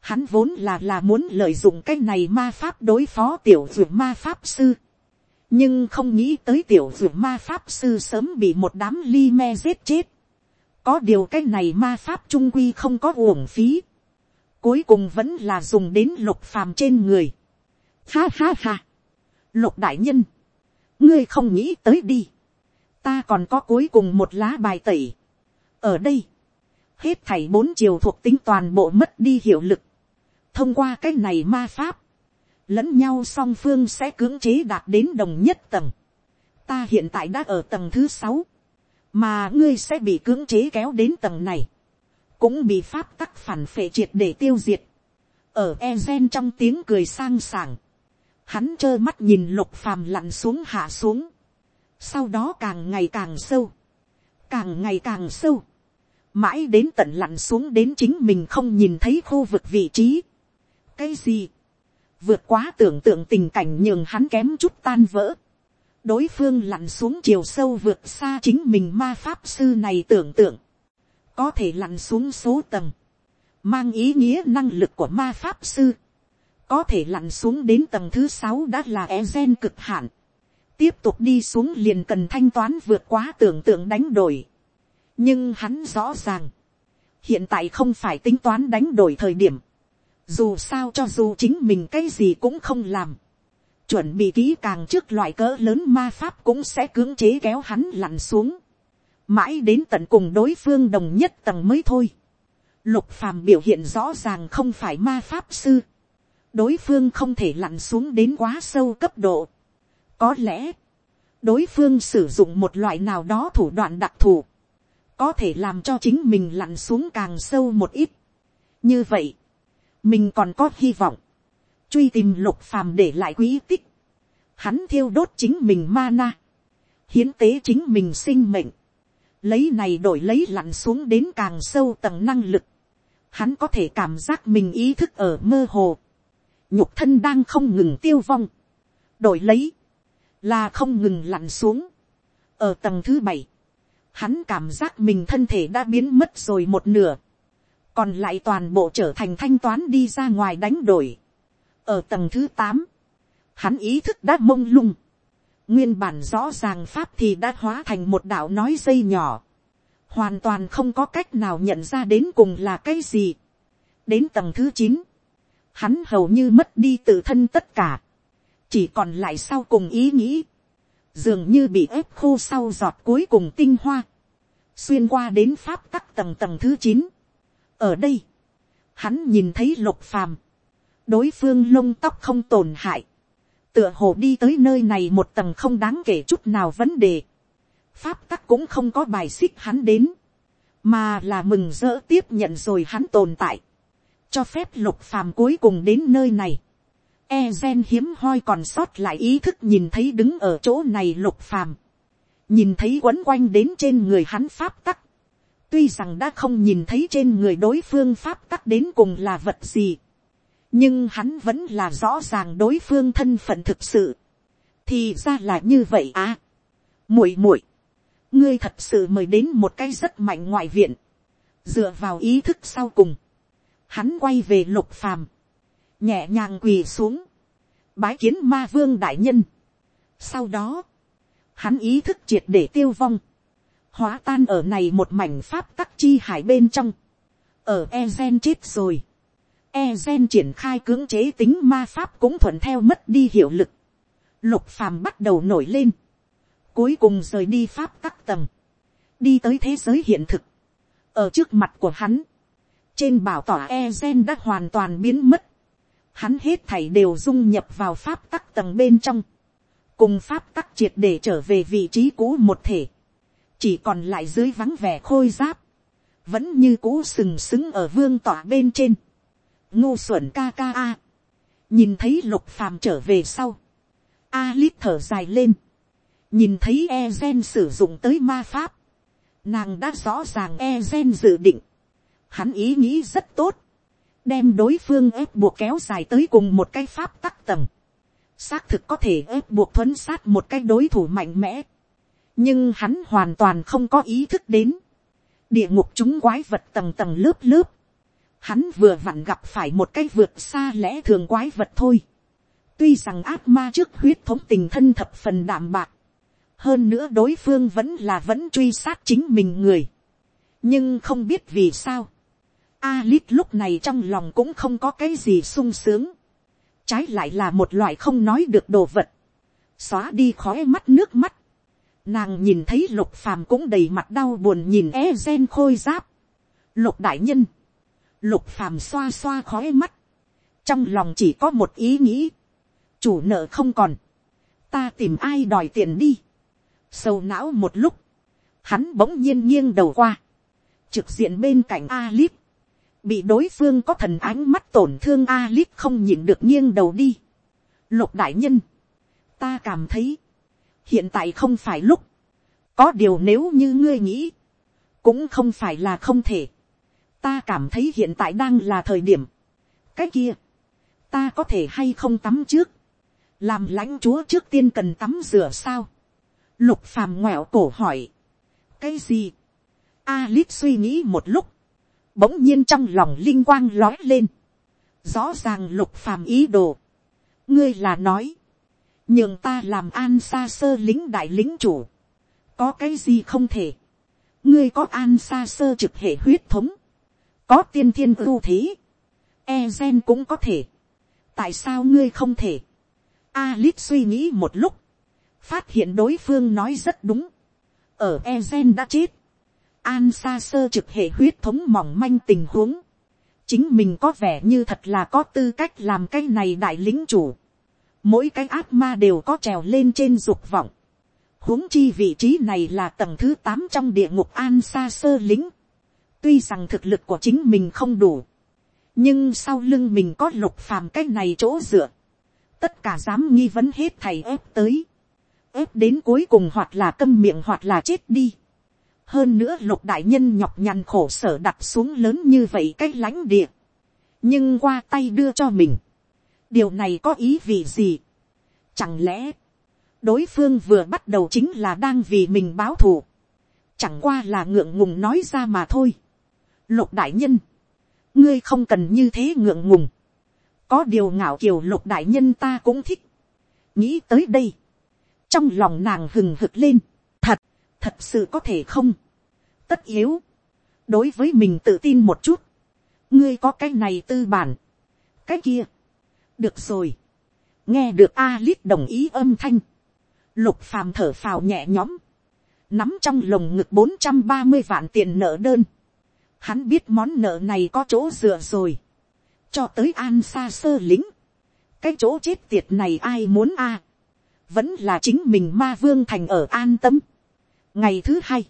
Hắn vốn là là muốn lợi dụng cái này ma pháp đối phó tiểu dược ma pháp sư. Nhưng không nghĩ tới tiểu dược ma pháp sư sớm bị một đám ly me giết chết. Có điều cái này ma pháp trung quy không có uổng phí. Cuối cùng vẫn là dùng đến lục phàm trên người. Ha ha ha. Lục đại nhân. Ngươi không nghĩ tới đi. Ta còn có cuối cùng một lá bài tẩy. Ở đây. Hết thảy bốn chiều thuộc tính toàn bộ mất đi hiệu lực. Thông qua cái này ma pháp. Lẫn nhau song phương sẽ cưỡng chế đạt đến đồng nhất tầng. Ta hiện tại đã ở tầng thứ sáu mà ngươi sẽ bị cưỡng chế kéo đến tầng này, cũng bị pháp tắc phản phệ triệt để tiêu diệt. ở e gen trong tiếng cười sang sảng, hắn trơ mắt nhìn lục phàm lặn xuống hạ xuống, sau đó càng ngày càng sâu, càng ngày càng sâu, mãi đến tận lặn xuống đến chính mình không nhìn thấy khu vực vị trí. cái gì, vượt quá tưởng tượng tình cảnh nhường hắn kém chút tan vỡ. Đối phương lặn xuống chiều sâu vượt xa chính mình ma pháp sư này tưởng tượng, có thể lặn xuống số tầng, mang ý nghĩa năng lực của ma pháp sư, có thể lặn xuống đến tầng thứ sáu đã là e gen cực hạn, tiếp tục đi xuống liền cần thanh toán vượt quá tưởng tượng đánh đổi, nhưng hắn rõ ràng, hiện tại không phải tính toán đánh đổi thời điểm, dù sao cho dù chính mình cái gì cũng không làm, chuẩn bị kỹ càng trước loại cỡ lớn ma pháp cũng sẽ cưỡng chế kéo hắn lặn xuống. Mãi đến tận cùng đối phương đồng nhất tầng mới thôi. Lục phàm biểu hiện rõ ràng không phải ma pháp sư. Đối phương không thể lặn xuống đến quá sâu cấp độ. Có lẽ, đối phương sử dụng một loại nào đó thủ đoạn đặc thù. Có thể làm cho chính mình lặn xuống càng sâu một ít. Như vậy, mình còn có hy vọng. Truy tìm lục phàm để lại quý tích, hắn thiêu đốt chính mình mana, hiến tế chính mình sinh mệnh, lấy này đổi lấy lặn xuống đến càng sâu tầng năng lực, hắn có thể cảm giác mình ý thức ở mơ hồ, nhục thân đang không ngừng tiêu vong, đổi lấy, là không ngừng lặn xuống, ở tầng thứ bảy, hắn cảm giác mình thân thể đã biến mất rồi một nửa, còn lại toàn bộ trở thành thanh toán đi ra ngoài đánh đổi, ở tầng thứ tám, hắn ý thức đã mông lung, nguyên bản rõ ràng pháp thì đã hóa thành một đạo nói dây nhỏ, hoàn toàn không có cách nào nhận ra đến cùng là cái gì. đến tầng thứ chín, hắn hầu như mất đi tự thân tất cả, chỉ còn lại sau cùng ý nghĩ, dường như bị ép khô sau giọt cuối cùng tinh hoa, xuyên qua đến pháp tắc tầng tầng thứ chín ở đây, hắn nhìn thấy lục phàm, đối phương lông tóc không tổn hại, tựa hồ đi tới nơi này một tầng không đáng kể chút nào vấn đề, pháp tắc cũng không có bài xích hắn đến, mà là mừng rỡ tiếp nhận rồi hắn tồn tại, cho phép lục phàm cuối cùng đến nơi này, e gen hiếm hoi còn sót lại ý thức nhìn thấy đứng ở chỗ này lục phàm, nhìn thấy quấn quanh đến trên người hắn pháp tắc, tuy rằng đã không nhìn thấy trên người đối phương pháp tắc đến cùng là vật gì, nhưng hắn vẫn là rõ ràng đối phương thân phận thực sự, thì ra là như vậy à. muội muội, ngươi thật sự mời đến một cái rất mạnh ngoại viện, dựa vào ý thức sau cùng, hắn quay về lục phàm, nhẹ nhàng quỳ xuống, bái kiến ma vương đại nhân. sau đó, hắn ý thức triệt để tiêu vong, hóa tan ở này một mảnh pháp tắc chi hải bên trong, ở e gen chết rồi, e gen triển khai cưỡng chế tính ma pháp cũng thuận theo mất đi hiệu lực. Lục phàm bắt đầu nổi lên. Cuối cùng rời đi pháp tắc tầng. Đi tới thế giới hiện thực. Ở trước mặt của hắn. Trên bảo tỏa e gen đã hoàn toàn biến mất. Hắn hết thảy đều dung nhập vào pháp tắc tầng bên trong. Cùng pháp tắc triệt để trở về vị trí cũ một thể. Chỉ còn lại dưới vắng vẻ khôi giáp. Vẫn như cũ sừng sững ở vương tỏa bên trên ngu xuẩn ca ca a. nhìn thấy lục phàm trở về sau. a lít thở dài lên. nhìn thấy e gen sử dụng tới ma pháp. nàng đã rõ ràng e gen dự định. hắn ý nghĩ rất tốt. đem đối phương ép buộc kéo dài tới cùng một cái pháp tắc tầng. xác thực có thể ép buộc thuấn sát một cái đối thủ mạnh mẽ nhưng hắn hoàn toàn không có ý thức đến, địa ngục chúng quái vật tầng tầng lớp lớp, hắn vừa vặn gặp phải một cái vượt xa lẽ thường quái vật thôi, tuy rằng ác ma trước huyết thống tình thân thập phần đạm bạc, hơn nữa đối phương vẫn là vẫn truy sát chính mình người, nhưng không biết vì sao, Alit lúc này trong lòng cũng không có cái gì sung sướng, trái lại là một loại không nói được đồ vật, xóa đi khói mắt nước mắt, nàng nhìn thấy lục phàm cũng đầy mặt đau buồn nhìn e gen khôi giáp, lục đại nhân, lục phàm xoa xoa khói mắt, trong lòng chỉ có một ý nghĩ, chủ nợ không còn, ta tìm ai đòi tiền đi, sâu não một lúc, hắn bỗng nhiên nghiêng đầu qua, trực diện bên cạnh Alip, bị đối phương có thần ánh mắt tổn thương Alip không nhìn được nghiêng đầu đi. Lục đại nhân, ta cảm thấy, hiện tại không phải lúc, có điều nếu như ngươi nghĩ, cũng không phải là không thể. Ta cảm thấy hiện tại đang là thời điểm. cái kia, ta có thể hay không tắm trước, làm lãnh chúa trước tiên cần tắm rửa sao. lục phàm ngoẹo cổ hỏi, cái gì, Alip suy nghĩ một lúc, bỗng nhiên trong lòng linh quang lói lên, rõ ràng lục phàm ý đồ, ngươi là nói, nhường ta làm an xa sơ lính đại lính chủ, có cái gì không thể, ngươi có an xa sơ trực hệ huyết thống, có tiên thiên ưu thế, e gen cũng có thể, tại sao ngươi không thể, Alip suy nghĩ một lúc, phát hiện đối phương nói rất đúng, ở e gen đã chết, an xa sơ trực hệ huyết thống mỏng manh tình huống, chính mình có vẻ như thật là có tư cách làm cái này đại lính chủ, mỗi cái ác ma đều có trèo lên trên dục vọng, huống chi vị trí này là tầng thứ tám trong địa ngục an xa sơ lính, tuy rằng thực lực của chính mình không đủ, nhưng sau lưng mình có lục phàm cái này chỗ dựa, tất cả dám nghi vấn hết thầy ép tới, ép đến cuối cùng hoặc là câm miệng hoặc là chết đi. Hơn nữa lục đại nhân nhọc nhằn khổ sở đặt xuống lớn như vậy cái lãnh địa, nhưng qua tay đưa cho mình, điều này có ý vị gì, chẳng lẽ, đối phương vừa bắt đầu chính là đang vì mình báo thù, chẳng qua là ngượng ngùng nói ra mà thôi. Lục đại nhân, ngươi không cần như thế ngượng ngùng, có điều ngạo kiều lục đại nhân ta cũng thích, nghĩ tới đây, trong lòng nàng hừng hực lên, thật thật sự có thể không, tất yếu, đối với mình tự tin một chút, ngươi có cái này tư bản, cái kia, được rồi, nghe được a lít đồng ý âm thanh, lục phàm thở phào nhẹ nhõm, nắm trong lồng ngực bốn trăm ba mươi vạn tiền nợ đơn, hắn biết món nợ này có chỗ dựa rồi, cho tới an xa sơ lính, cái chỗ chết tiệt này ai muốn a, vẫn là chính mình ma vương thành ở an tâm, ngày thứ hai,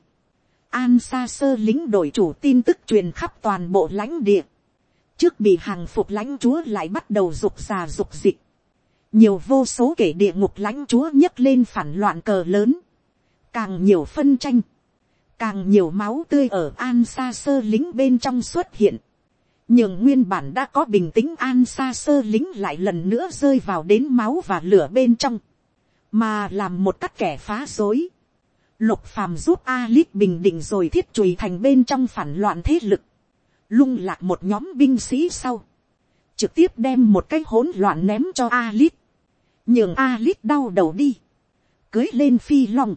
an xa sơ lính đổi chủ tin tức truyền khắp toàn bộ lãnh địa, trước bị hàng phục lãnh chúa lại bắt đầu rục già rục dịch, nhiều vô số kể địa ngục lãnh chúa nhấc lên phản loạn cờ lớn, càng nhiều phân tranh, càng nhiều máu tươi ở an xa sơ lính bên trong xuất hiện, nhưng nguyên bản đã có bình tĩnh an xa sơ lính lại lần nữa rơi vào đến máu và lửa bên trong, mà làm một các kẻ phá dối, Lục phàm giúp a lít bình định rồi thiết chùi thành bên trong phản loạn thế lực. Lung lạc một nhóm binh sĩ sau. Trực tiếp đem một cái hỗn loạn ném cho Alip. Nhường Alip đau đầu đi. Cưới lên phi long.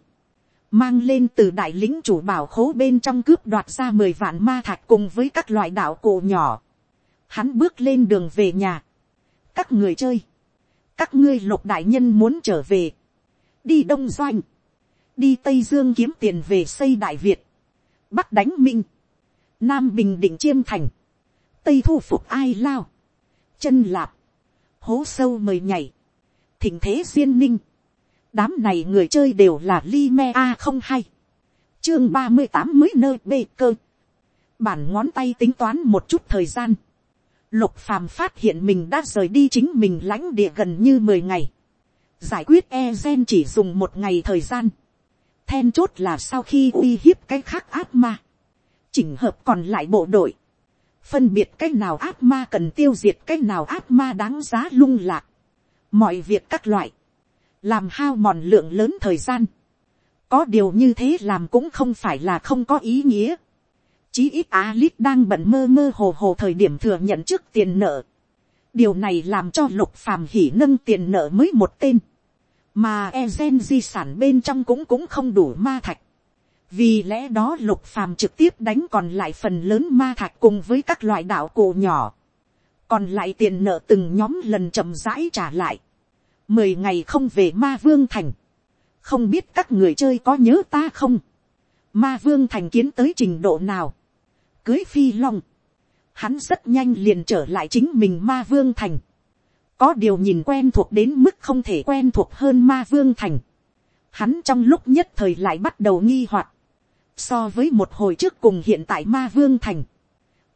Mang lên từ đại lính chủ bảo khố bên trong cướp đoạt ra mười vạn ma thạch cùng với các loại đạo cổ nhỏ. Hắn bước lên đường về nhà. Các người chơi. Các ngươi lục đại nhân muốn trở về. Đi đông doanh đi tây dương kiếm tiền về xây đại việt, bắc đánh minh, nam bình định chiêm thành, tây thu phục ai lao, chân lạp, hố sâu mời nhảy, thỉnh thế duyên ninh, đám này người chơi đều là li me a không hay, chương ba mươi tám mới nơi bê cơ, bản ngón tay tính toán một chút thời gian, lục phàm phát hiện mình đã rời đi chính mình lãnh địa gần như mười ngày, giải quyết e gen chỉ dùng một ngày thời gian, then chốt là sau khi uy hiếp cái khác ác ma, chỉnh hợp còn lại bộ đội, phân biệt cái nào ác ma cần tiêu diệt cái nào ác ma đáng giá lung lạc, mọi việc các loại, làm hao mòn lượng lớn thời gian, có điều như thế làm cũng không phải là không có ý nghĩa. chí ít Alice đang bận mơ mơ hồ hồ thời điểm thừa nhận trước tiền nợ. điều này làm cho lục phàm hỉ nâng tiền nợ mới một tên. mà Ezen di sản bên trong cũng cũng không đủ ma thạch vì lẽ đó lục phàm trực tiếp đánh còn lại phần lớn ma thạch cùng với các loại đạo cổ nhỏ. còn lại tiền nợ từng nhóm lần chậm rãi trả lại. mười ngày không về ma vương thành. Không biết các người chơi có nhớ ta không, ma vương thành kiến tới trình độ nào, cưới phi long, hắn rất nhanh liền trở lại chính mình ma vương thành, có điều nhìn quen thuộc đến mức không thể quen thuộc hơn ma vương thành, hắn trong lúc nhất thời lại bắt đầu nghi hoặc, so với một hồi trước cùng hiện tại ma vương thành,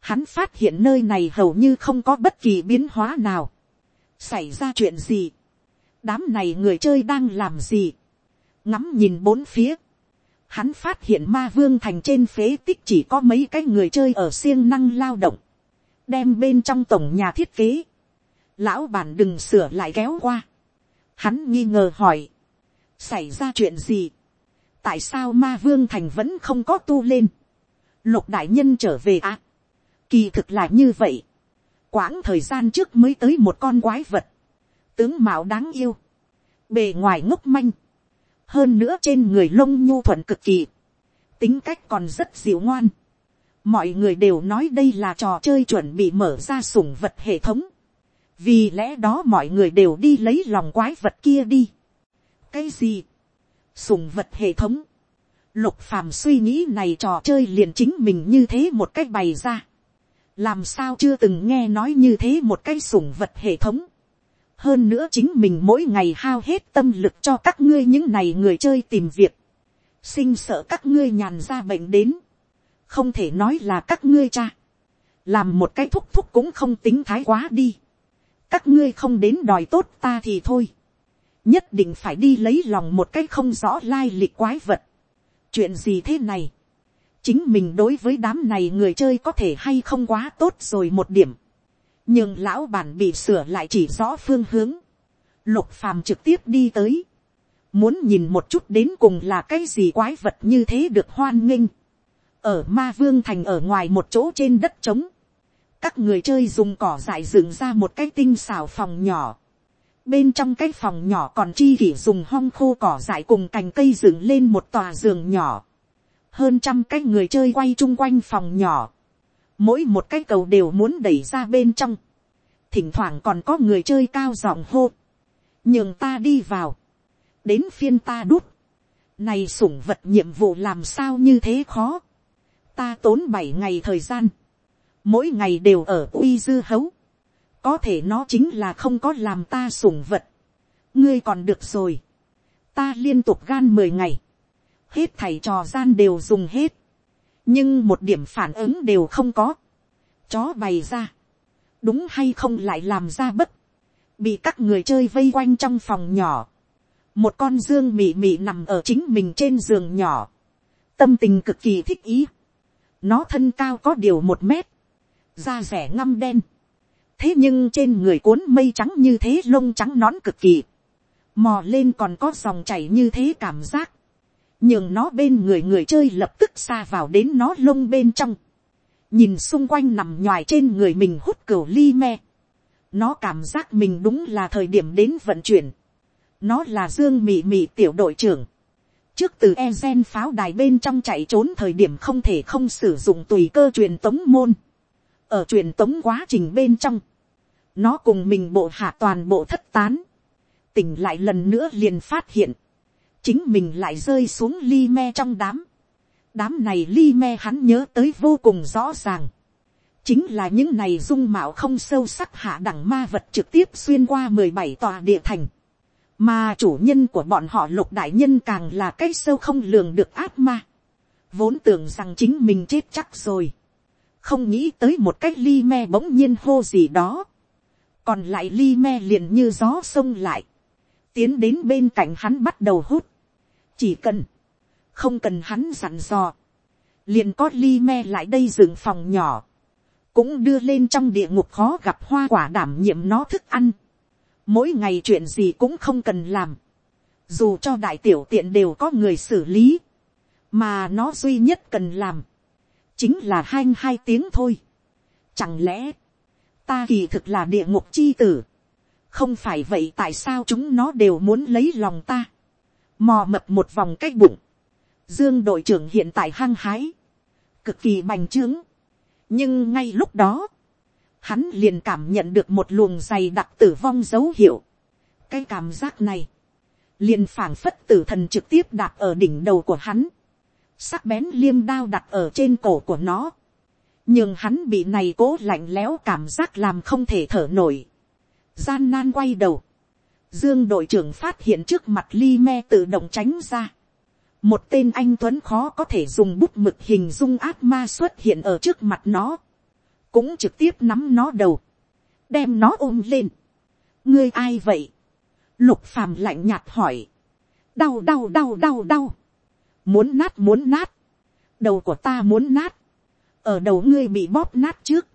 hắn phát hiện nơi này hầu như không có bất kỳ biến hóa nào, xảy ra chuyện gì, đám này người chơi đang làm gì, ngắm nhìn bốn phía, hắn phát hiện ma vương thành trên phế tích chỉ có mấy cái người chơi ở siêng năng lao động, đem bên trong tổng nhà thiết kế, lão bản đừng sửa lại kéo qua, hắn nghi ngờ hỏi, xảy ra chuyện gì, tại sao ma vương thành vẫn không có tu lên, lục đại nhân trở về à, kỳ thực là như vậy, quãng thời gian trước mới tới một con quái vật, tướng mạo đáng yêu, bề ngoài ngốc manh, hơn nữa trên người lông nhu thuận cực kỳ, tính cách còn rất dịu ngoan. mọi người đều nói đây là trò chơi chuẩn bị mở ra sủng vật hệ thống, vì lẽ đó mọi người đều đi lấy lòng quái vật kia đi. cái gì, sủng vật hệ thống, lục phàm suy nghĩ này trò chơi liền chính mình như thế một cách bày ra, làm sao chưa từng nghe nói như thế một cái sủng vật hệ thống, hơn nữa chính mình mỗi ngày hao hết tâm lực cho các ngươi những này người chơi tìm việc, sinh sợ các ngươi nhàn ra bệnh đến, không thể nói là các ngươi cha, làm một cái thúc thúc cũng không tính thái quá đi, các ngươi không đến đòi tốt ta thì thôi, nhất định phải đi lấy lòng một cái không rõ lai lịch quái vật, chuyện gì thế này, chính mình đối với đám này người chơi có thể hay không quá tốt rồi một điểm, nhưng lão bản bị sửa lại chỉ rõ phương hướng, lục phàm trực tiếp đi tới, muốn nhìn một chút đến cùng là cái gì quái vật như thế được hoan nghênh, ở ma vương thành ở ngoài một chỗ trên đất trống, các người chơi dùng cỏ dại dựng ra một cái tinh xào phòng nhỏ, bên trong cái phòng nhỏ còn chi kỷ dùng hong khô cỏ dại cùng cành cây dựng lên một tòa giường nhỏ, hơn trăm cái người chơi quay chung quanh phòng nhỏ, mỗi một cái cầu đều muốn đẩy ra bên trong, thỉnh thoảng còn có người chơi cao giọng hô, nhường ta đi vào, đến phiên ta đút, này sủng vật nhiệm vụ làm sao như thế khó, ta tốn bảy ngày thời gian, mỗi ngày đều ở uy dư hấu, có thể nó chính là không có làm ta sủng vật, ngươi còn được rồi, ta liên tục gan mười ngày, hết thầy trò gian đều dùng hết, nhưng một điểm phản ứng đều không có. Chó bày ra, đúng hay không lại làm ra bất, bị các người chơi vây quanh trong phòng nhỏ. một con dương mị mị nằm ở chính mình trên giường nhỏ, tâm tình cực kỳ thích ý. nó thân cao có điều một mét, da rẻ ngăm đen thế nhưng trên người cuốn mây trắng như thế lông trắng nón cực kỳ, mò lên còn có dòng chảy như thế cảm giác. Nhường nó bên người người chơi lập tức xa vào đến nó lông bên trong, nhìn xung quanh nằm nhoài trên người mình hút cửu ly me, nó cảm giác mình đúng là thời điểm đến vận chuyển, nó là dương mị mị tiểu đội trưởng, trước từ e gen pháo đài bên trong chạy trốn thời điểm không thể không sử dụng tùy cơ truyền tống môn, ở truyền tống quá trình bên trong, nó cùng mình bộ hạ toàn bộ thất tán, tỉnh lại lần nữa liền phát hiện, chính mình lại rơi xuống ly me trong đám. đám này ly me hắn nhớ tới vô cùng rõ ràng. chính là những này dung mạo không sâu sắc hạ đẳng ma vật trực tiếp xuyên qua mười bảy tòa địa thành. mà chủ nhân của bọn họ lục đại nhân càng là cái sâu không lường được ác ma. vốn tưởng rằng chính mình chết chắc rồi. không nghĩ tới một cách ly me bỗng nhiên hô gì đó còn lại ly me liền như gió sông lại. Tiến đến bên cạnh hắn bắt đầu hút. chỉ cần, không cần hắn dặn dò, liền có ly me lại đây dựng phòng nhỏ, cũng đưa lên trong địa ngục khó gặp hoa quả đảm nhiệm nó thức ăn. mỗi ngày chuyện gì cũng không cần làm, dù cho đại tiểu tiện đều có người xử lý, mà nó duy nhất cần làm, chính là hai hai tiếng thôi. Chẳng lẽ, ta kỳ thực là địa ngục chi tử, không phải vậy tại sao chúng nó đều muốn lấy lòng ta, mò mập một vòng cách bụng, dương đội trưởng hiện tại hăng hái, cực kỳ bành trướng, nhưng ngay lúc đó, hắn liền cảm nhận được một luồng dày đặc tử vong dấu hiệu. cái cảm giác này, liền phảng phất tử thần trực tiếp đạp ở đỉnh đầu của hắn, sắc bén liêm đao đặt ở trên cổ của nó, nhưng hắn bị này cố lạnh lẽo cảm giác làm không thể thở nổi, gian nan quay đầu, dương đội trưởng phát hiện trước mặt ly me tự động tránh ra, một tên anh tuấn khó có thể dùng bút mực hình dung ác ma xuất hiện ở trước mặt nó, cũng trực tiếp nắm nó đầu, đem nó ôm lên. ngươi ai vậy, lục phàm lạnh nhạt hỏi, đau đau đau đau đau, muốn nát muốn nát, đầu của ta muốn nát, ở đầu ngươi bị bóp nát trước,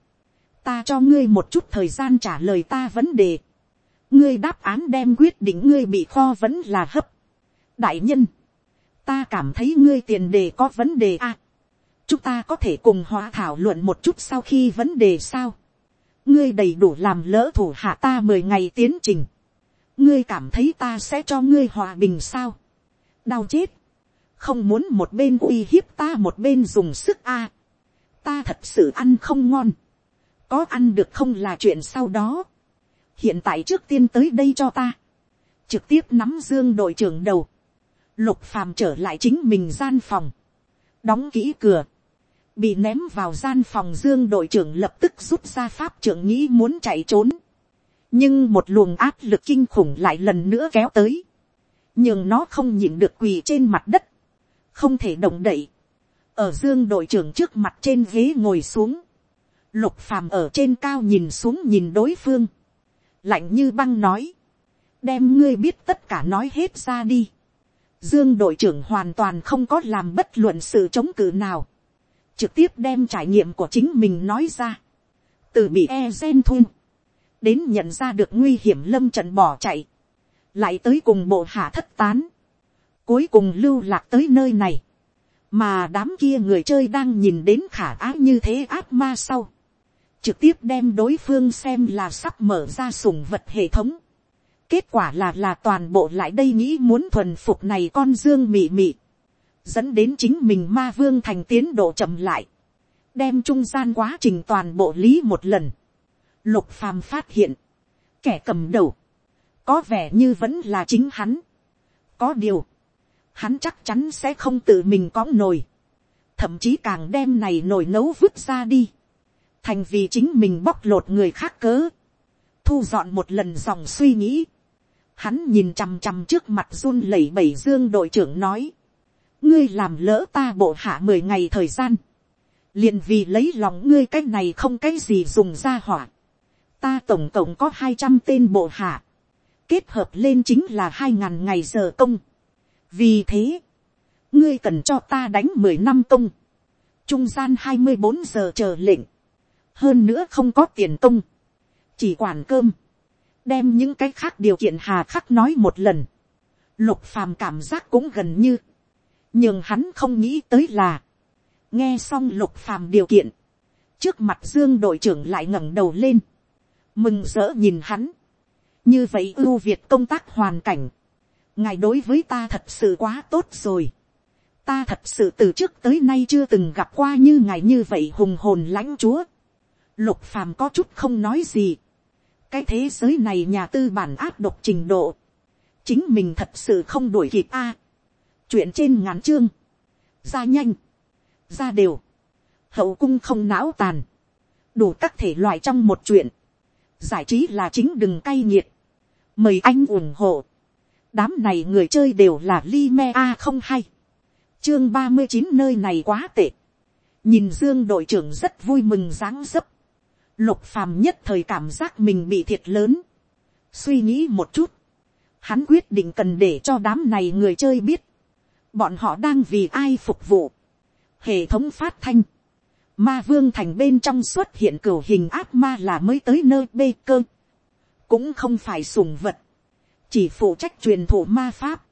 ta cho ngươi một chút thời gian trả lời ta vấn đề, ngươi đáp án đem quyết định ngươi bị kho vẫn là hấp. đại nhân, ta cảm thấy ngươi tiền đề có vấn đề a. À, chúng ta có thể cùng hóa thảo luận một chút sau khi vấn đề sao. ngươi đầy đủ làm lỡ thủ hạ ta mười ngày tiến trình. ngươi cảm thấy ta sẽ cho ngươi hòa bình sao. đau chết. không muốn một bên uy hiếp ta một bên dùng sức a ta thật sự ăn không ngon. có ăn được không là chuyện sau đó. hiện tại trước tiên tới đây cho ta. trực tiếp nắm dương đội trưởng đầu. Lục phàm trở lại chính mình gian phòng, đóng kỹ cửa, bị ném vào gian phòng dương đội trưởng lập tức rút ra pháp trưởng nghĩ muốn chạy trốn, nhưng một luồng áp lực kinh khủng lại lần nữa kéo tới, nhưng nó không nhịn được quỳ trên mặt đất, không thể động đậy, ở dương đội trưởng trước mặt trên ghế ngồi xuống, lục phàm ở trên cao nhìn xuống nhìn đối phương, lạnh như băng nói, đem ngươi biết tất cả nói hết ra đi, Dương đội trưởng hoàn toàn không có làm bất luận sự chống cự nào. Trực tiếp đem trải nghiệm của chính mình nói ra. Từ bị e gen thun. Đến nhận ra được nguy hiểm lâm trận bỏ chạy. Lại tới cùng bộ hạ thất tán. Cuối cùng lưu lạc tới nơi này. Mà đám kia người chơi đang nhìn đến khả ái như thế ác ma sau. Trực tiếp đem đối phương xem là sắp mở ra sùng vật hệ thống Kết quả là là toàn bộ lại đây nghĩ muốn thuần phục này con dương mị mị. Dẫn đến chính mình ma vương thành tiến độ chậm lại. Đem trung gian quá trình toàn bộ lý một lần. Lục phàm phát hiện. Kẻ cầm đầu. Có vẻ như vẫn là chính hắn. Có điều. Hắn chắc chắn sẽ không tự mình có nồi. Thậm chí càng đem này nồi nấu vứt ra đi. Thành vì chính mình bóc lột người khác cớ thu dọn một lần dòng suy nghĩ. Hắn nhìn chằm chằm trước mặt run lẩy bẩy dương đội trưởng nói. Ngươi làm lỡ ta bộ hạ mười ngày thời gian. liền vì lấy lòng ngươi cái này không cái gì dùng ra hỏa. Ta tổng cộng có hai trăm tên bộ hạ. Kết hợp lên chính là hai ngàn ngày giờ công. Vì thế, ngươi cần cho ta đánh mười năm công. Trung gian hai mươi bốn giờ chờ lệnh. Hơn nữa không có tiền công. Chỉ quản cơm đem những cái khác điều kiện hà khắc nói một lần, lục phàm cảm giác cũng gần như, nhưng hắn không nghĩ tới là, nghe xong lục phàm điều kiện, trước mặt dương đội trưởng lại ngẩng đầu lên, mừng rỡ nhìn hắn, như vậy ưu việt công tác hoàn cảnh, ngài đối với ta thật sự quá tốt rồi, ta thật sự từ trước tới nay chưa từng gặp qua như ngài như vậy hùng hồn lãnh chúa, lục phàm có chút không nói gì, cái thế giới này nhà tư bản áp độc trình độ, chính mình thật sự không đuổi kịp a. chuyện trên ngắn chương, ra nhanh, ra đều, hậu cung không não tàn, đủ các thể loại trong một chuyện, giải trí là chính đừng cay nghiệt, mời anh ủng hộ, đám này người chơi đều là li me a không hay, chương ba mươi chín nơi này quá tệ, nhìn dương đội trưởng rất vui mừng dáng dấp, Lục phàm nhất thời cảm giác mình bị thiệt lớn. Suy nghĩ một chút. Hắn quyết định cần để cho đám này người chơi biết. Bọn họ đang vì ai phục vụ. Hệ thống phát thanh. Ma vương thành bên trong xuất hiện cửu hình ác ma là mới tới nơi bê cơ. Cũng không phải sùng vật. Chỉ phụ trách truyền thụ ma pháp.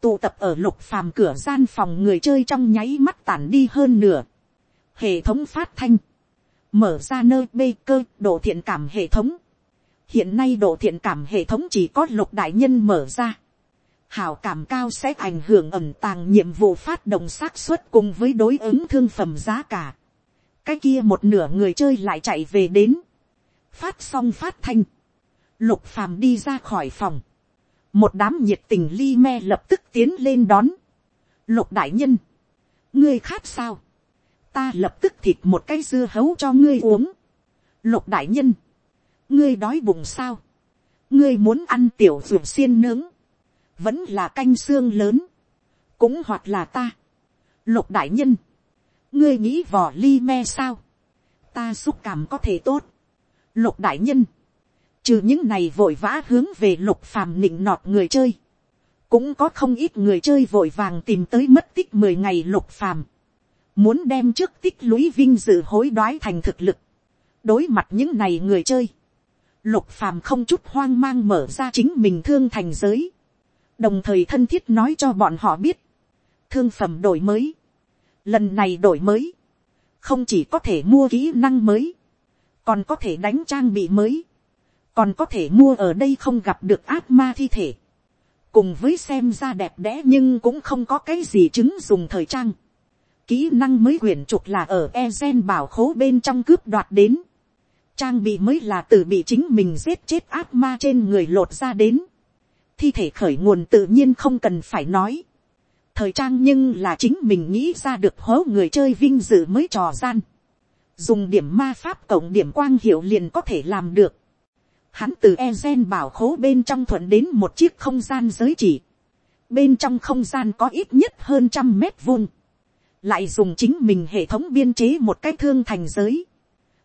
tụ tập ở lục phàm cửa gian phòng người chơi trong nháy mắt tản đi hơn nửa. Hệ thống phát thanh. Mở ra nơi bê cơ, độ thiện cảm hệ thống. Hiện nay độ thiện cảm hệ thống chỉ có lục đại nhân mở ra. Hảo cảm cao sẽ ảnh hưởng ẩm tàng nhiệm vụ phát động xác suất cùng với đối ứng thương phẩm giá cả. Cái kia một nửa người chơi lại chạy về đến. Phát xong phát thanh. Lục phàm đi ra khỏi phòng một đám nhiệt tình li me lập tức tiến lên đón. lục đại nhân, ngươi khát sao, ta lập tức thịt một cái dưa hấu cho ngươi uống. lục đại nhân, ngươi đói bụng sao, ngươi muốn ăn tiểu ruột xiên nướng, vẫn là canh xương lớn, cũng hoặc là ta. lục đại nhân, ngươi nghĩ vỏ li me sao, ta xúc cảm có thể tốt. lục đại nhân, Trừ những này vội vã hướng về lục phàm nịnh nọt người chơi. Cũng có không ít người chơi vội vàng tìm tới mất tích mười ngày lục phàm. Muốn đem trước tích lũy vinh dự hối đoái thành thực lực. Đối mặt những này người chơi. Lục phàm không chút hoang mang mở ra chính mình thương thành giới. Đồng thời thân thiết nói cho bọn họ biết. Thương phẩm đổi mới. Lần này đổi mới. Không chỉ có thể mua kỹ năng mới. Còn có thể đánh trang bị mới còn có thể mua ở đây không gặp được ác ma thi thể, cùng với xem ra đẹp đẽ nhưng cũng không có cái gì chứng dùng thời trang. Kỹ năng mới quyển trục là ở Ezen bảo khố bên trong cướp đoạt đến. Trang bị mới là từ bị chính mình giết chết ác ma trên người lột ra đến. Thi thể khởi nguồn tự nhiên không cần phải nói. Thời trang nhưng là chính mình nghĩ ra được hố người chơi vinh dự mới trò gian. Dùng điểm ma pháp cộng điểm quang hiệu liền có thể làm được hắn từ e gen bảo khố bên trong thuận đến một chiếc không gian giới chỉ. bên trong không gian có ít nhất hơn trăm mét vuông. lại dùng chính mình hệ thống biên chế một cái thương thành giới.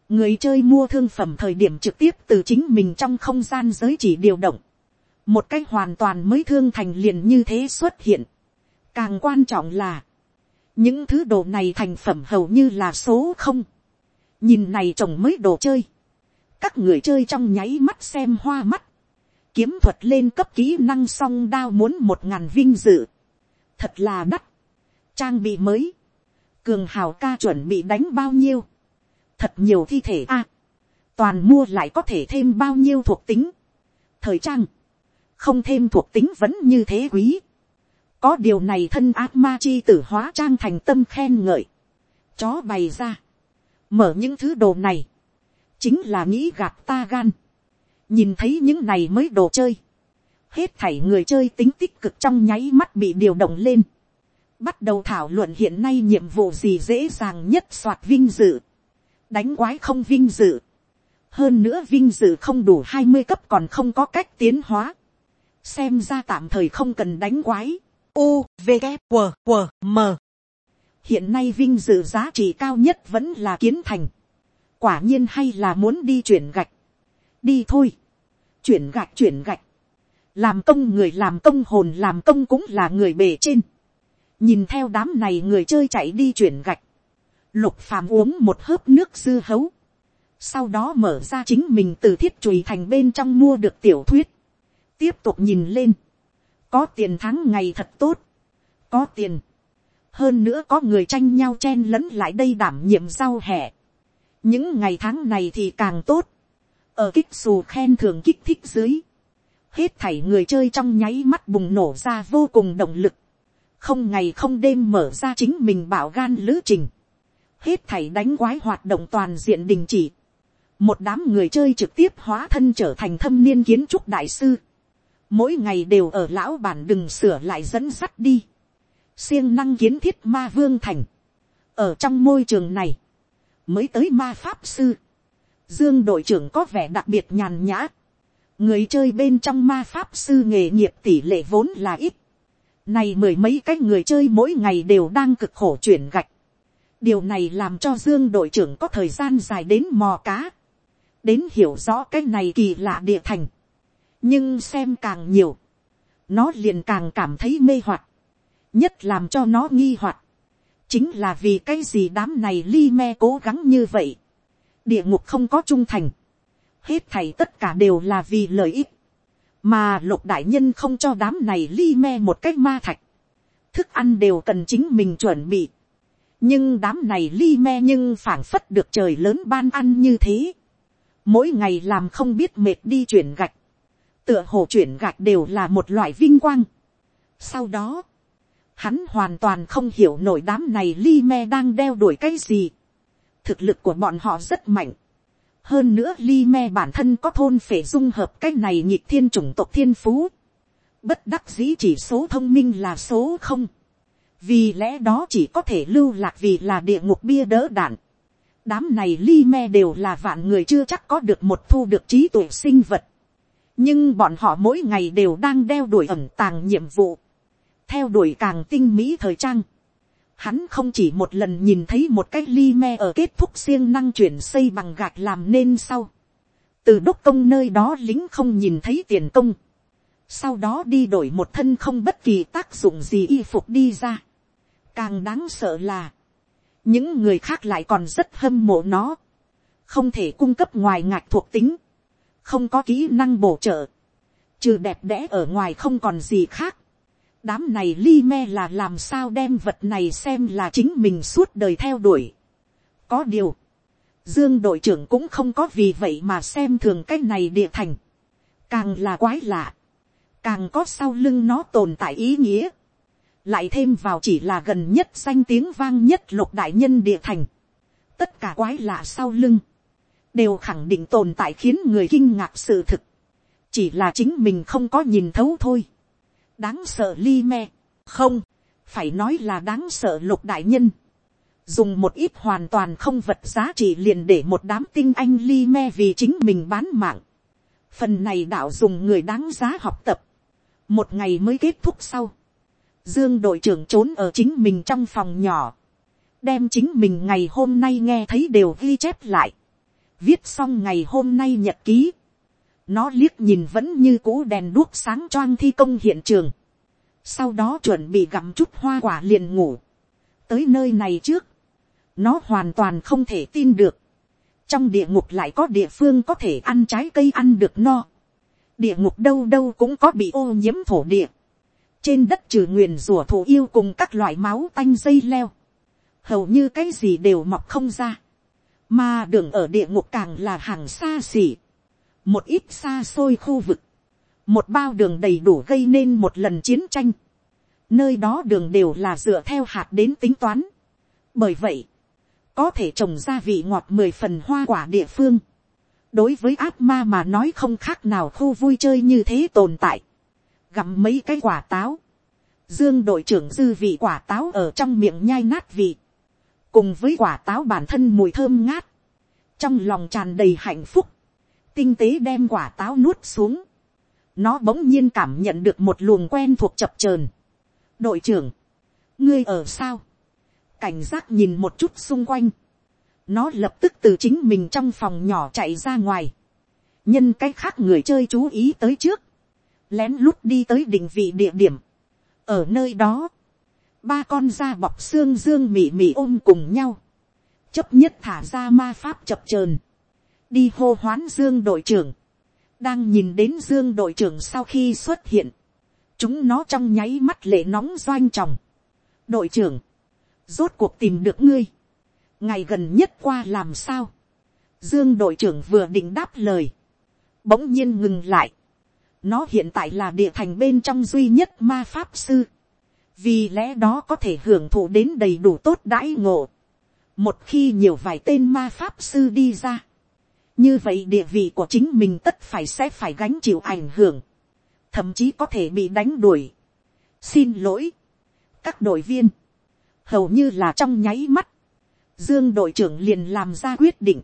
người chơi mua thương phẩm thời điểm trực tiếp từ chính mình trong không gian giới chỉ điều động. một cái hoàn toàn mới thương thành liền như thế xuất hiện. càng quan trọng là, những thứ đồ này thành phẩm hầu như là số không. nhìn này trồng mới đồ chơi các người chơi trong nháy mắt xem hoa mắt, kiếm thuật lên cấp kỹ năng song đao muốn một ngàn vinh dự, thật là đắt, trang bị mới, cường hào ca chuẩn bị đánh bao nhiêu, thật nhiều thi thể a, toàn mua lại có thể thêm bao nhiêu thuộc tính, thời trang, không thêm thuộc tính vẫn như thế quý, có điều này thân ác ma chi tử hóa trang thành tâm khen ngợi, chó bày ra, mở những thứ đồ này, chính là nghĩ gạt ta gan. nhìn thấy những này mới đồ chơi. hết thảy người chơi tính tích cực trong nháy mắt bị điều động lên. bắt đầu thảo luận hiện nay nhiệm vụ gì dễ dàng nhất soạt vinh dự. đánh quái không vinh dự. hơn nữa vinh dự không đủ hai mươi cấp còn không có cách tiến hóa. xem ra tạm thời không cần đánh quái. U, V, g W, W, M. hiện nay vinh dự giá trị cao nhất vẫn là kiến thành quả nhiên hay là muốn đi chuyển gạch, đi thôi, chuyển gạch chuyển gạch, làm công người làm công hồn làm công cũng là người bề trên, nhìn theo đám này người chơi chạy đi chuyển gạch, lục phàm uống một hớp nước dư hấu, sau đó mở ra chính mình từ thiết chùi thành bên trong mua được tiểu thuyết, tiếp tục nhìn lên, có tiền thắng ngày thật tốt, có tiền, hơn nữa có người tranh nhau chen lẫn lại đây đảm nhiệm giao hẹ, những ngày tháng này thì càng tốt, ở kích xù khen thường kích thích dưới, hết thảy người chơi trong nháy mắt bùng nổ ra vô cùng động lực, không ngày không đêm mở ra chính mình bảo gan lữ trình, hết thảy đánh quái hoạt động toàn diện đình chỉ, một đám người chơi trực tiếp hóa thân trở thành thâm niên kiến trúc đại sư, mỗi ngày đều ở lão bản đừng sửa lại dẫn sắt đi, siêng năng kiến thiết ma vương thành, ở trong môi trường này, mới tới ma pháp sư. Dương đội trưởng có vẻ đặc biệt nhàn nhã. Người chơi bên trong ma pháp sư nghề nghiệp tỷ lệ vốn là ít. Này mười mấy cái người chơi mỗi ngày đều đang cực khổ chuyển gạch. Điều này làm cho Dương đội trưởng có thời gian dài đến mò cá. Đến hiểu rõ cái này kỳ lạ địa thành. Nhưng xem càng nhiều. Nó liền càng cảm thấy mê hoặc Nhất làm cho nó nghi hoặc chính là vì cái gì đám này li me cố gắng như vậy. địa ngục không có trung thành. hết thảy tất cả đều là vì lợi ích. mà lục đại nhân không cho đám này li me một cách ma thạch. thức ăn đều cần chính mình chuẩn bị, nhưng đám này li me nhưng phảng phất được trời lớn ban ăn như thế, mỗi ngày làm không biết mệt đi chuyển gạch, tựa hồ chuyển gạch đều là một loại vinh quang. Sau đó, hắn hoàn toàn không hiểu nổi đám này li me đang đeo đuổi cái gì. thực lực của bọn họ rất mạnh. hơn nữa li me bản thân có thôn phải dung hợp cái này nhịp thiên chủng tộc thiên phú. bất đắc dĩ chỉ số thông minh là số không. vì lẽ đó chỉ có thể lưu lạc vì là địa ngục bia đỡ đạn. đám này li me đều là vạn người chưa chắc có được một thu được trí tuệ sinh vật. nhưng bọn họ mỗi ngày đều đang đeo đuổi ẩn tàng nhiệm vụ theo đuổi càng tinh mỹ thời trang. Hắn không chỉ một lần nhìn thấy một cái ly me ở kết thúc siêng năng chuyển xây bằng gạch làm nên sau. Từ đốc công nơi đó lính không nhìn thấy tiền công. Sau đó đi đổi một thân không bất kỳ tác dụng gì y phục đi ra. Càng đáng sợ là. Những người khác lại còn rất hâm mộ nó. Không thể cung cấp ngoài ngạch thuộc tính. Không có kỹ năng bổ trợ. Trừ đẹp đẽ ở ngoài không còn gì khác đám này li me là làm sao đem vật này xem là chính mình suốt đời theo đuổi. có điều, dương đội trưởng cũng không có vì vậy mà xem thường cái này địa thành. càng là quái lạ, càng có sau lưng nó tồn tại ý nghĩa. lại thêm vào chỉ là gần nhất danh tiếng vang nhất lục đại nhân địa thành. tất cả quái lạ sau lưng, đều khẳng định tồn tại khiến người kinh ngạc sự thực. chỉ là chính mình không có nhìn thấu thôi đáng sợ li me, không, phải nói là đáng sợ lục đại nhân, dùng một ít hoàn toàn không vật giá trị liền để một đám tinh anh li me vì chính mình bán mạng, phần này đạo dùng người đáng giá học tập, một ngày mới kết thúc sau, dương đội trưởng trốn ở chính mình trong phòng nhỏ, đem chính mình ngày hôm nay nghe thấy đều ghi chép lại, viết xong ngày hôm nay nhật ký, nó liếc nhìn vẫn như cũ đèn đuốc sáng choang thi công hiện trường. Sau đó chuẩn bị gặm chút hoa quả liền ngủ. Tới nơi này trước. Nó hoàn toàn không thể tin được. Trong địa ngục lại có địa phương có thể ăn trái cây ăn được no. Địa ngục đâu đâu cũng có bị ô nhiễm thổ địa. Trên đất trừ nguyền rủa thủ yêu cùng các loại máu tanh dây leo. Hầu như cái gì đều mọc không ra. Mà đường ở địa ngục càng là hàng xa xỉ một ít xa xôi khu vực, một bao đường đầy đủ gây nên một lần chiến tranh, nơi đó đường đều là dựa theo hạt đến tính toán. bởi vậy, có thể trồng ra vị ngọt mười phần hoa quả địa phương, đối với ác ma mà nói không khác nào khu vui chơi như thế tồn tại, gặm mấy cái quả táo, dương đội trưởng dư vị quả táo ở trong miệng nhai nát vị, cùng với quả táo bản thân mùi thơm ngát, trong lòng tràn đầy hạnh phúc, tinh tế đem quả táo nuốt xuống. Nó bỗng nhiên cảm nhận được một luồng quen thuộc chập chờn. Đội trưởng, ngươi ở sao? Cảnh giác nhìn một chút xung quanh. Nó lập tức từ chính mình trong phòng nhỏ chạy ra ngoài. Nhân cách khác người chơi chú ý tới trước. Lén lút đi tới đỉnh vị địa điểm. Ở nơi đó, ba con da bọc xương dương mì mì ôm cùng nhau. Chấp nhất thả ra ma pháp chập chờn đi hô hoán dương đội trưởng, đang nhìn đến dương đội trưởng sau khi xuất hiện, chúng nó trong nháy mắt lệ nóng doanh tròng. đội trưởng, rốt cuộc tìm được ngươi, ngày gần nhất qua làm sao, dương đội trưởng vừa định đáp lời, bỗng nhiên ngừng lại, nó hiện tại là địa thành bên trong duy nhất ma pháp sư, vì lẽ đó có thể hưởng thụ đến đầy đủ tốt đãi ngộ. một khi nhiều vài tên ma pháp sư đi ra, như vậy địa vị của chính mình tất phải sẽ phải gánh chịu ảnh hưởng, thậm chí có thể bị đánh đuổi. xin lỗi, các đội viên, hầu như là trong nháy mắt, dương đội trưởng liền làm ra quyết định,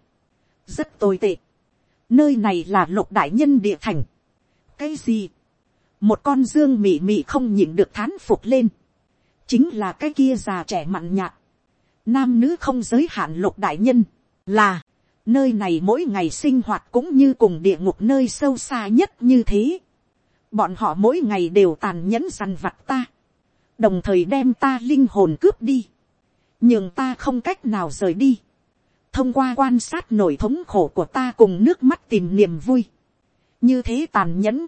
rất tồi tệ, nơi này là lục đại nhân địa thành, cái gì, một con dương mị mị không nhịn được thán phục lên, chính là cái kia già trẻ mặn nhạt, nam nữ không giới hạn lục đại nhân, là, Nơi này mỗi ngày sinh hoạt cũng như cùng địa ngục nơi sâu xa nhất như thế. Bọn họ mỗi ngày đều tàn nhẫn săn vặt ta. Đồng thời đem ta linh hồn cướp đi. Nhưng ta không cách nào rời đi. Thông qua quan sát nổi thống khổ của ta cùng nước mắt tìm niềm vui. Như thế tàn nhẫn.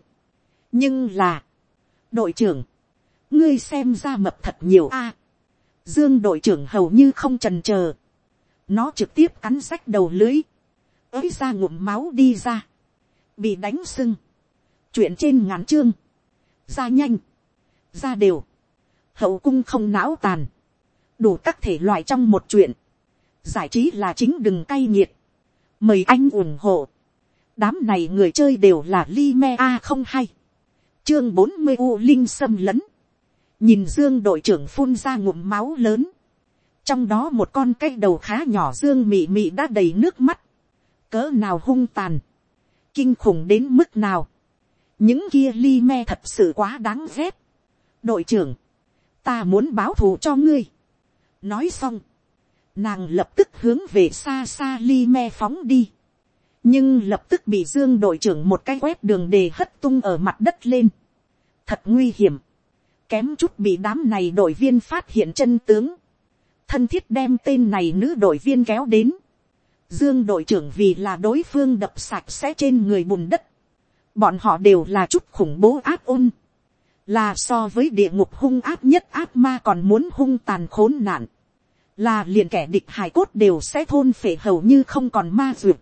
Nhưng là. Đội trưởng. ngươi xem ra mập thật nhiều a. dương đội trưởng hầu như không trần c h ờ nó trực tiếp cắn rách đầu lưới, ới ra ngụm máu đi ra, bị đánh sưng, chuyện trên ngắn chương, ra nhanh, ra đều, hậu cung không não tàn, đủ các thể loại trong một chuyện, giải trí là chính đừng cay nghiệt, mời anh ủng hộ, đám này người chơi đều là li me a không hay, chương bốn mươi u linh xâm lấn, nhìn dương đội trưởng phun ra ngụm máu lớn, trong đó một con cây đầu khá nhỏ dương mị mị đã đầy nước mắt, cỡ nào hung tàn, kinh khủng đến mức nào, những kia li me thật sự quá đáng ghét. đội trưởng, ta muốn báo thù cho ngươi. nói xong, nàng lập tức hướng về xa xa li me phóng đi, nhưng lập tức bị dương đội trưởng một cái quét đường đề hất tung ở mặt đất lên. thật nguy hiểm, kém chút bị đám này đội viên phát hiện chân tướng, thân thiết đem tên này nữ đội viên kéo đến, dương đội trưởng vì là đối phương đập sạch sẽ trên người bùn đất, bọn họ đều là chút khủng bố áp ôn, là so với địa ngục hung áp nhất áp ma còn muốn hung tàn khốn nạn, là liền kẻ địch hài cốt đều sẽ thôn phệ hầu như không còn ma duyệt,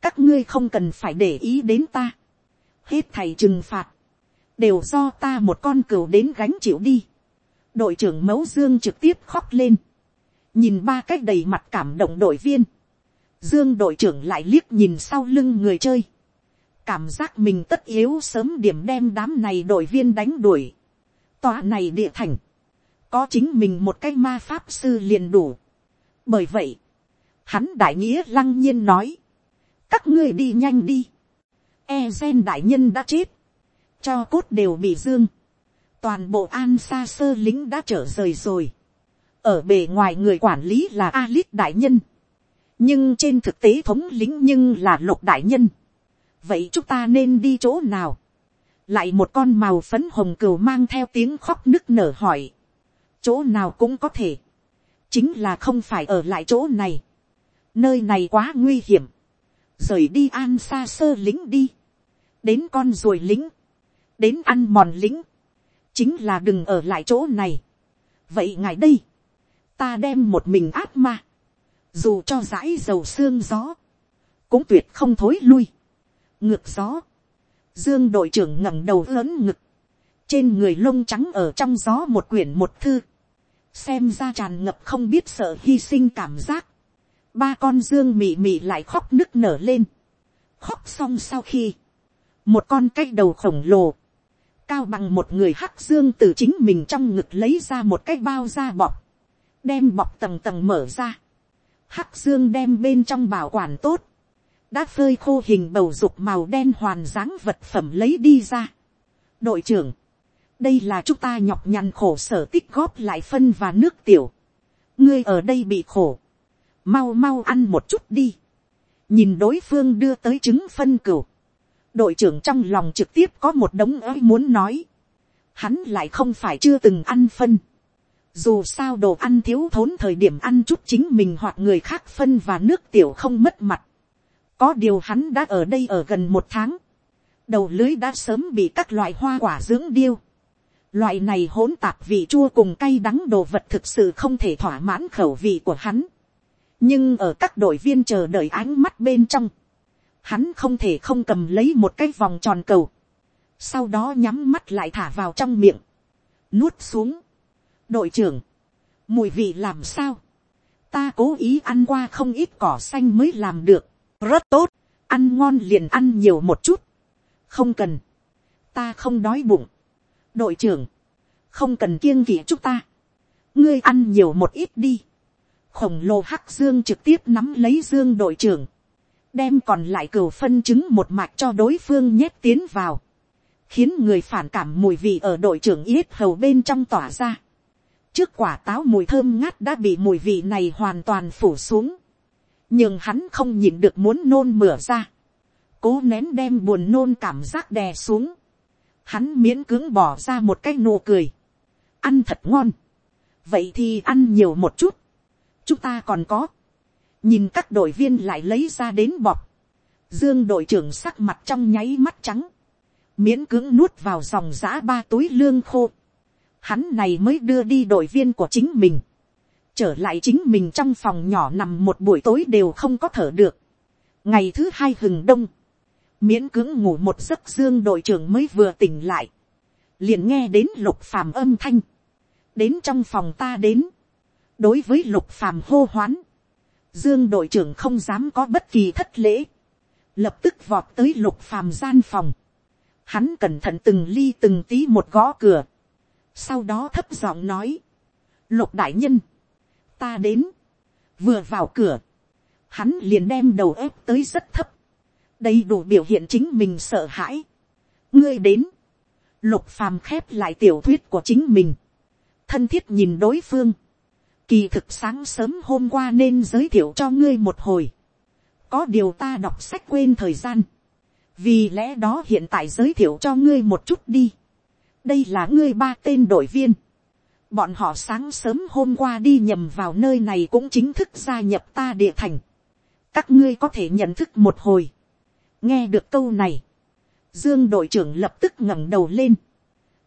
các ngươi không cần phải để ý đến ta, hết thầy trừng phạt, đều do ta một con cừu đến gánh chịu đi. đội trưởng mẫu dương trực tiếp khóc lên, nhìn ba cách đầy mặt cảm động đội viên, dương đội trưởng lại liếc nhìn sau lưng người chơi, cảm giác mình tất yếu sớm điểm đem đám này đội viên đánh đuổi. tòa này địa thành, có chính mình một cái ma pháp sư liền đủ. bởi vậy, hắn đại nghĩa lăng nhiên nói, các ngươi đi nhanh đi, e gen đại nhân đã chết, cho cốt đều bị dương, toàn bộ an xa sơ lính đã trở rời rồi, ở bề ngoài người quản lý là Alice đại nhân, nhưng trên thực tế thống lính nhưng là lục đại nhân, vậy chúng ta nên đi chỗ nào, lại một con màu phấn hồng cừu mang theo tiếng khóc nức nở hỏi, chỗ nào cũng có thể, chính là không phải ở lại chỗ này, nơi này quá nguy hiểm, rời đi an xa sơ lính đi, đến con ruồi lính, đến ăn mòn lính, chính là đừng ở lại chỗ này. vậy ngài đây, ta đem một mình át ma, dù cho dãi dầu xương gió, cũng tuyệt không thối lui. ngược gió, dương đội trưởng ngẩng đầu lớn ngực, trên người lông trắng ở trong gió một quyển một thư, xem ra tràn ngập không biết sợ hy sinh cảm giác, ba con dương mị mị lại khóc nức nở lên, khóc xong sau khi, một con cái đầu khổng lồ, cao bằng một người hắc dương từ chính mình trong ngực lấy ra một cái bao da bọc, đem bọc tầng tầng mở ra, hắc dương đem bên trong bảo quản tốt, đã phơi khô hình bầu dục màu đen hoàn dáng vật phẩm lấy đi ra. đội trưởng, đây là chúng ta nhọc nhằn khổ sở tích góp lại phân và nước tiểu, ngươi ở đây bị khổ, mau mau ăn một chút đi, nhìn đối phương đưa tới trứng phân cửu, đội trưởng trong lòng trực tiếp có một đống ới muốn nói. Hắn lại không phải chưa từng ăn phân. Dù sao đồ ăn thiếu thốn thời điểm ăn chút chính mình hoặc người khác phân và nước tiểu không mất mặt. Có điều hắn đã ở đây ở gần một tháng. Đầu lưới đã sớm bị các loại hoa quả dưỡng điêu. Loại này hỗn tạp vị chua cùng cay đắng đồ vật thực sự không thể thỏa mãn khẩu vị của hắn. Nhưng ở các đội viên chờ đợi ánh mắt bên trong hắn không thể không cầm lấy một cái vòng tròn cầu, sau đó nhắm mắt lại thả vào trong miệng, nuốt xuống đội trưởng, mùi vị làm sao, ta cố ý ăn qua không ít cỏ xanh mới làm được, rất tốt, ăn ngon liền ăn nhiều một chút, không cần, ta không đói bụng, đội trưởng, không cần kiêng kỵ chúc ta, ngươi ăn nhiều một ít đi, khổng lồ hắc dương trực tiếp nắm lấy dương đội trưởng, đem còn lại cừu phân chứng một mạch cho đối phương nhét tiến vào, khiến người phản cảm mùi vị ở đội trưởng yết hầu bên trong tỏa ra trước quả táo mùi thơm ngát đã bị mùi vị này hoàn toàn phủ xuống, nhưng hắn không nhìn được muốn nôn mửa ra, cố nén đem buồn nôn cảm giác đè xuống, hắn miễn cưỡng bỏ ra một cái nụ cười, ăn thật ngon, vậy thì ăn nhiều một chút, chúng ta còn có, nhìn các đội viên lại lấy ra đến bọc, dương đội trưởng sắc mặt trong nháy mắt trắng, miễn cưỡng nuốt vào dòng giã ba túi lương khô, hắn này mới đưa đi đội viên của chính mình, trở lại chính mình trong phòng nhỏ nằm một buổi tối đều không có thở được. ngày thứ hai hừng đông, miễn cưỡng ngủ một giấc dương đội trưởng mới vừa tỉnh lại, liền nghe đến lục phàm âm thanh, đến trong phòng ta đến, đối với lục phàm hô hoán, dương đội trưởng không dám có bất kỳ thất lễ, lập tức vọt tới lục phàm gian phòng, hắn cẩn thận từng ly từng tí một gõ cửa, sau đó thấp giọng nói, lục đại nhân, ta đến, vừa vào cửa, hắn liền đem đầu ép tới rất thấp, đầy đủ biểu hiện chính mình sợ hãi. ngươi đến, lục phàm khép lại tiểu thuyết của chính mình, thân thiết nhìn đối phương, kỳ thực sáng sớm hôm qua nên giới thiệu cho ngươi một hồi, có điều ta đọc sách quên thời gian, vì lẽ đó hiện tại giới thiệu cho ngươi một chút đi, đây là ngươi ba tên đội viên, bọn họ sáng sớm hôm qua đi nhầm vào nơi này cũng chính thức gia nhập ta địa thành, các ngươi có thể nhận thức một hồi, nghe được câu này, dương đội trưởng lập tức ngẩng đầu lên,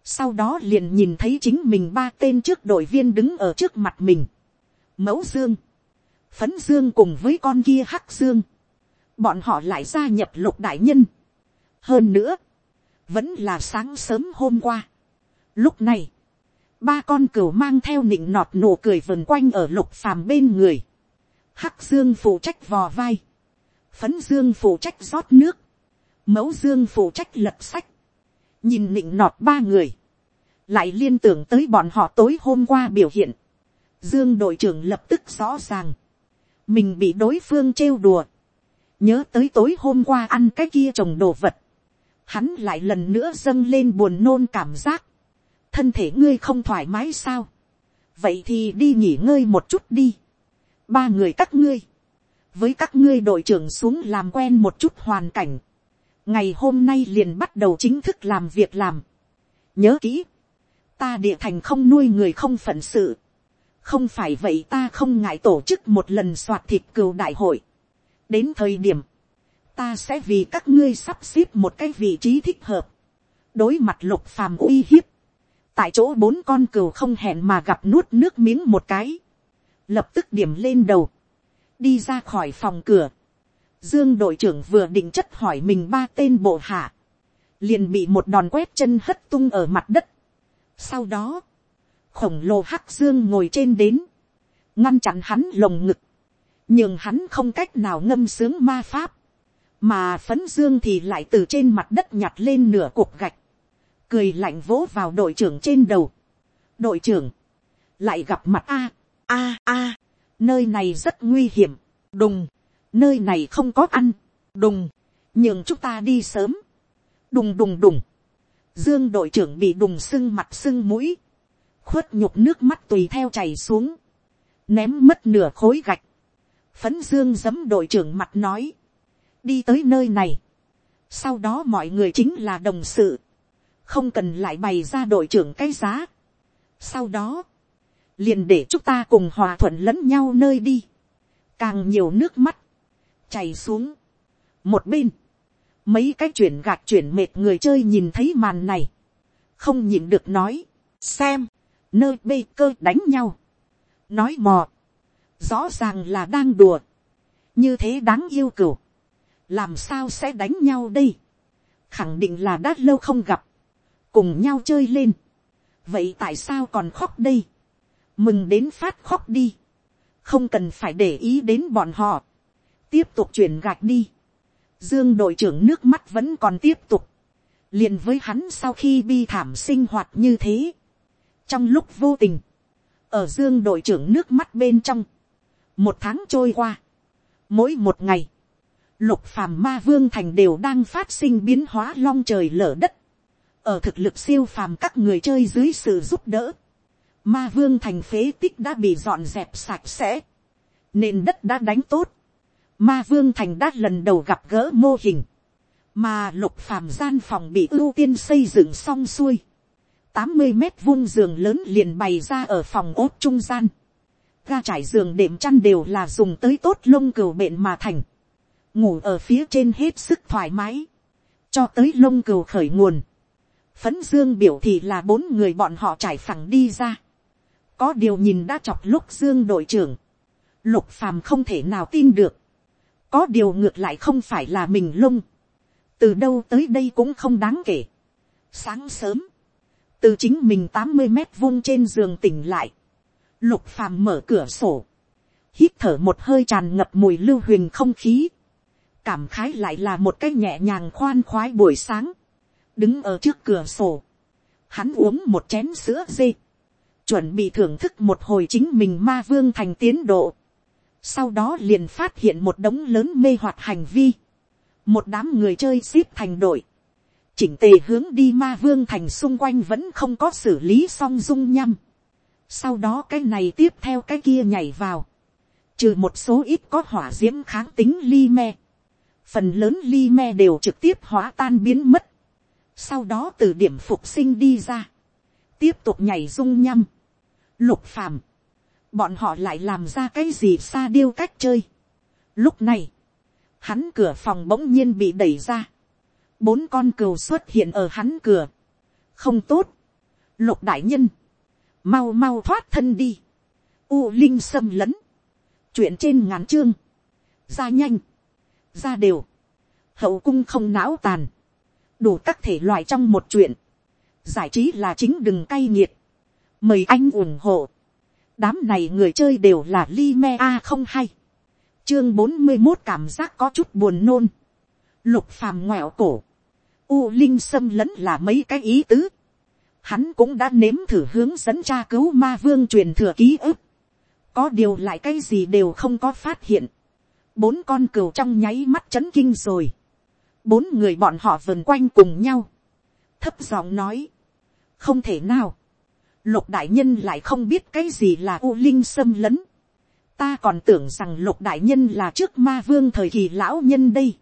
sau đó liền nhìn thấy chính mình ba tên trước đội viên đứng ở trước mặt mình, mẫu dương, phấn dương cùng với con kia hắc dương, bọn họ lại gia nhập lục đại nhân. hơn nữa, vẫn là sáng sớm hôm qua. lúc này, ba con cừu mang theo nịnh nọt nụ cười vần quanh ở lục phàm bên người. hắc dương phụ trách vò vai, phấn dương phụ trách rót nước, mẫu dương phụ trách lật sách, nhìn nịnh nọt ba người, lại liên tưởng tới bọn họ tối hôm qua biểu hiện, dương đội trưởng lập tức rõ ràng, mình bị đối phương trêu đùa, nhớ tới tối hôm qua ăn cái kia trồng đồ vật, hắn lại lần nữa dâng lên buồn nôn cảm giác, thân thể ngươi không thoải mái sao, vậy thì đi nghỉ ngơi một chút đi, ba người các ngươi, với các ngươi đội trưởng xuống làm quen một chút hoàn cảnh, ngày hôm nay liền bắt đầu chính thức làm việc làm, nhớ kỹ, ta địa thành không nuôi người không phận sự, không phải vậy ta không ngại tổ chức một lần soạt thịt cừu đại hội, đến thời điểm, ta sẽ vì các ngươi sắp xếp một cái vị trí thích hợp, đối mặt lục phàm uy hiếp, tại chỗ bốn con cừu không hẹn mà gặp nuốt nước miếng một cái, lập tức điểm lên đầu, đi ra khỏi phòng cửa, dương đội trưởng vừa định chất hỏi mình ba tên bộ hạ, liền bị một đòn quét chân hất tung ở mặt đất. sau đó, khổng lồ hắc dương ngồi trên đến, ngăn chặn hắn lồng ngực, nhưng hắn không cách nào ngâm sướng ma pháp, mà phấn dương thì lại từ trên mặt đất nhặt lên nửa cục gạch, cười lạnh vỗ vào đội trưởng trên đầu. đội trưởng, lại gặp mặt a, a a, nơi này rất nguy hiểm, đùng, nơi này không có ăn, đùng, nhường chúng ta đi sớm, đùng đùng đùng, dương đội trưởng bị đùng sưng mặt sưng mũi, khuất nhục nước mắt tùy theo chảy xuống, ném mất nửa khối gạch, phấn dương giấm đội trưởng mặt nói, đi tới nơi này, sau đó mọi người chính là đồng sự, không cần lại bày ra đội trưởng cái giá. sau đó, liền để chúng ta cùng hòa thuận lẫn nhau nơi đi, càng nhiều nước mắt, chảy xuống. một bên, mấy cái chuyển gạt chuyển mệt người chơi nhìn thấy màn này, không nhìn được nói, xem, nơi bê cơ đánh nhau, nói mò, rõ ràng là đang đùa, như thế đáng yêu cửu, làm sao sẽ đánh nhau đây, khẳng định là đã lâu không gặp, cùng nhau chơi lên, vậy tại sao còn khóc đây, mừng đến phát khóc đi, không cần phải để ý đến bọn họ, tiếp tục chuyển gạch đi, dương đội trưởng nước mắt vẫn còn tiếp tục, liền với hắn sau khi bi thảm sinh hoạt như thế, trong lúc vô tình, ở dương đội trưởng nước mắt bên trong, một tháng trôi qua, mỗi một ngày, lục phàm ma vương thành đều đang phát sinh biến hóa long trời lở đất, ở thực lực siêu phàm các người chơi dưới sự giúp đỡ, ma vương thành phế tích đã bị dọn dẹp sạch sẽ, nền đất đã đánh tốt, ma vương thành đã lần đầu gặp gỡ mô hình, mà lục phàm gian phòng bị ưu tiên xây dựng xong xuôi, tám mươi mét vuông giường lớn liền bày ra ở phòng ốt trung gian, ga trải giường đệm chăn đều là dùng tới tốt lông cừu bệnh mà thành, ngủ ở phía trên hết sức thoải mái, cho tới lông cừu khởi nguồn, phấn dương biểu thì là bốn người bọn họ trải phẳng đi ra. có điều nhìn đã chọc lúc dương đội trưởng, lục phàm không thể nào tin được. có điều ngược lại không phải là mình lung. từ đâu tới đây cũng không đáng kể. sáng sớm, từ chính mình tám mươi mét vuông trên giường tỉnh lại, lục phàm mở cửa sổ, hít thở một hơi tràn ngập mùi lưu huyền không khí, cảm khái lại là một cái nhẹ nhàng khoan khoái buổi sáng, đứng ở trước cửa sổ, hắn uống một chén sữa dê, chuẩn bị thưởng thức một hồi chính mình ma vương thành tiến độ, sau đó liền phát hiện một đống lớn mê hoặc hành vi, một đám người chơi ship thành đội, chỉnh tề hướng đi ma vương thành xung quanh vẫn không có xử lý xong dung nhăm, sau đó cái này tiếp theo cái kia nhảy vào, trừ một số ít có hỏa d i ễ m kháng tính li me, phần lớn ly me đều trực tiếp hóa tan biến mất, sau đó từ điểm phục sinh đi ra, tiếp tục nhảy rung nhăm, lục phàm, bọn họ lại làm ra cái gì xa điêu cách chơi. Lúc này, hắn cửa phòng bỗng nhiên bị đẩy ra, bốn con cừu xuất hiện ở hắn cửa, không tốt, lục đại nhân, mau mau thoát thân đi, u linh xâm lấn, chuyện trên ngắn chương, ra nhanh, ra đều, hậu cung không não tàn, đủ các thể loại trong một chuyện, giải trí là chính đừng cay nghiệt, mời anh ủng hộ, đám này người chơi đều là li me a không hay, chương bốn mươi một cảm giác có chút buồn nôn, lục phàm ngoẹo cổ, u linh xâm lẫn là mấy cái ý tứ, hắn cũng đã nếm thử hướng dẫn tra cứu ma vương truyền thừa ký ức, có điều lại cái gì đều không có phát hiện, bốn con cừu trong nháy mắt c h ấ n kinh rồi, bốn người bọn họ vần quanh cùng nhau, thấp giọng nói, không thể nào, lục đại nhân lại không biết cái gì là u linh xâm lấn, ta còn tưởng rằng lục đại nhân là trước ma vương thời kỳ lão nhân đây,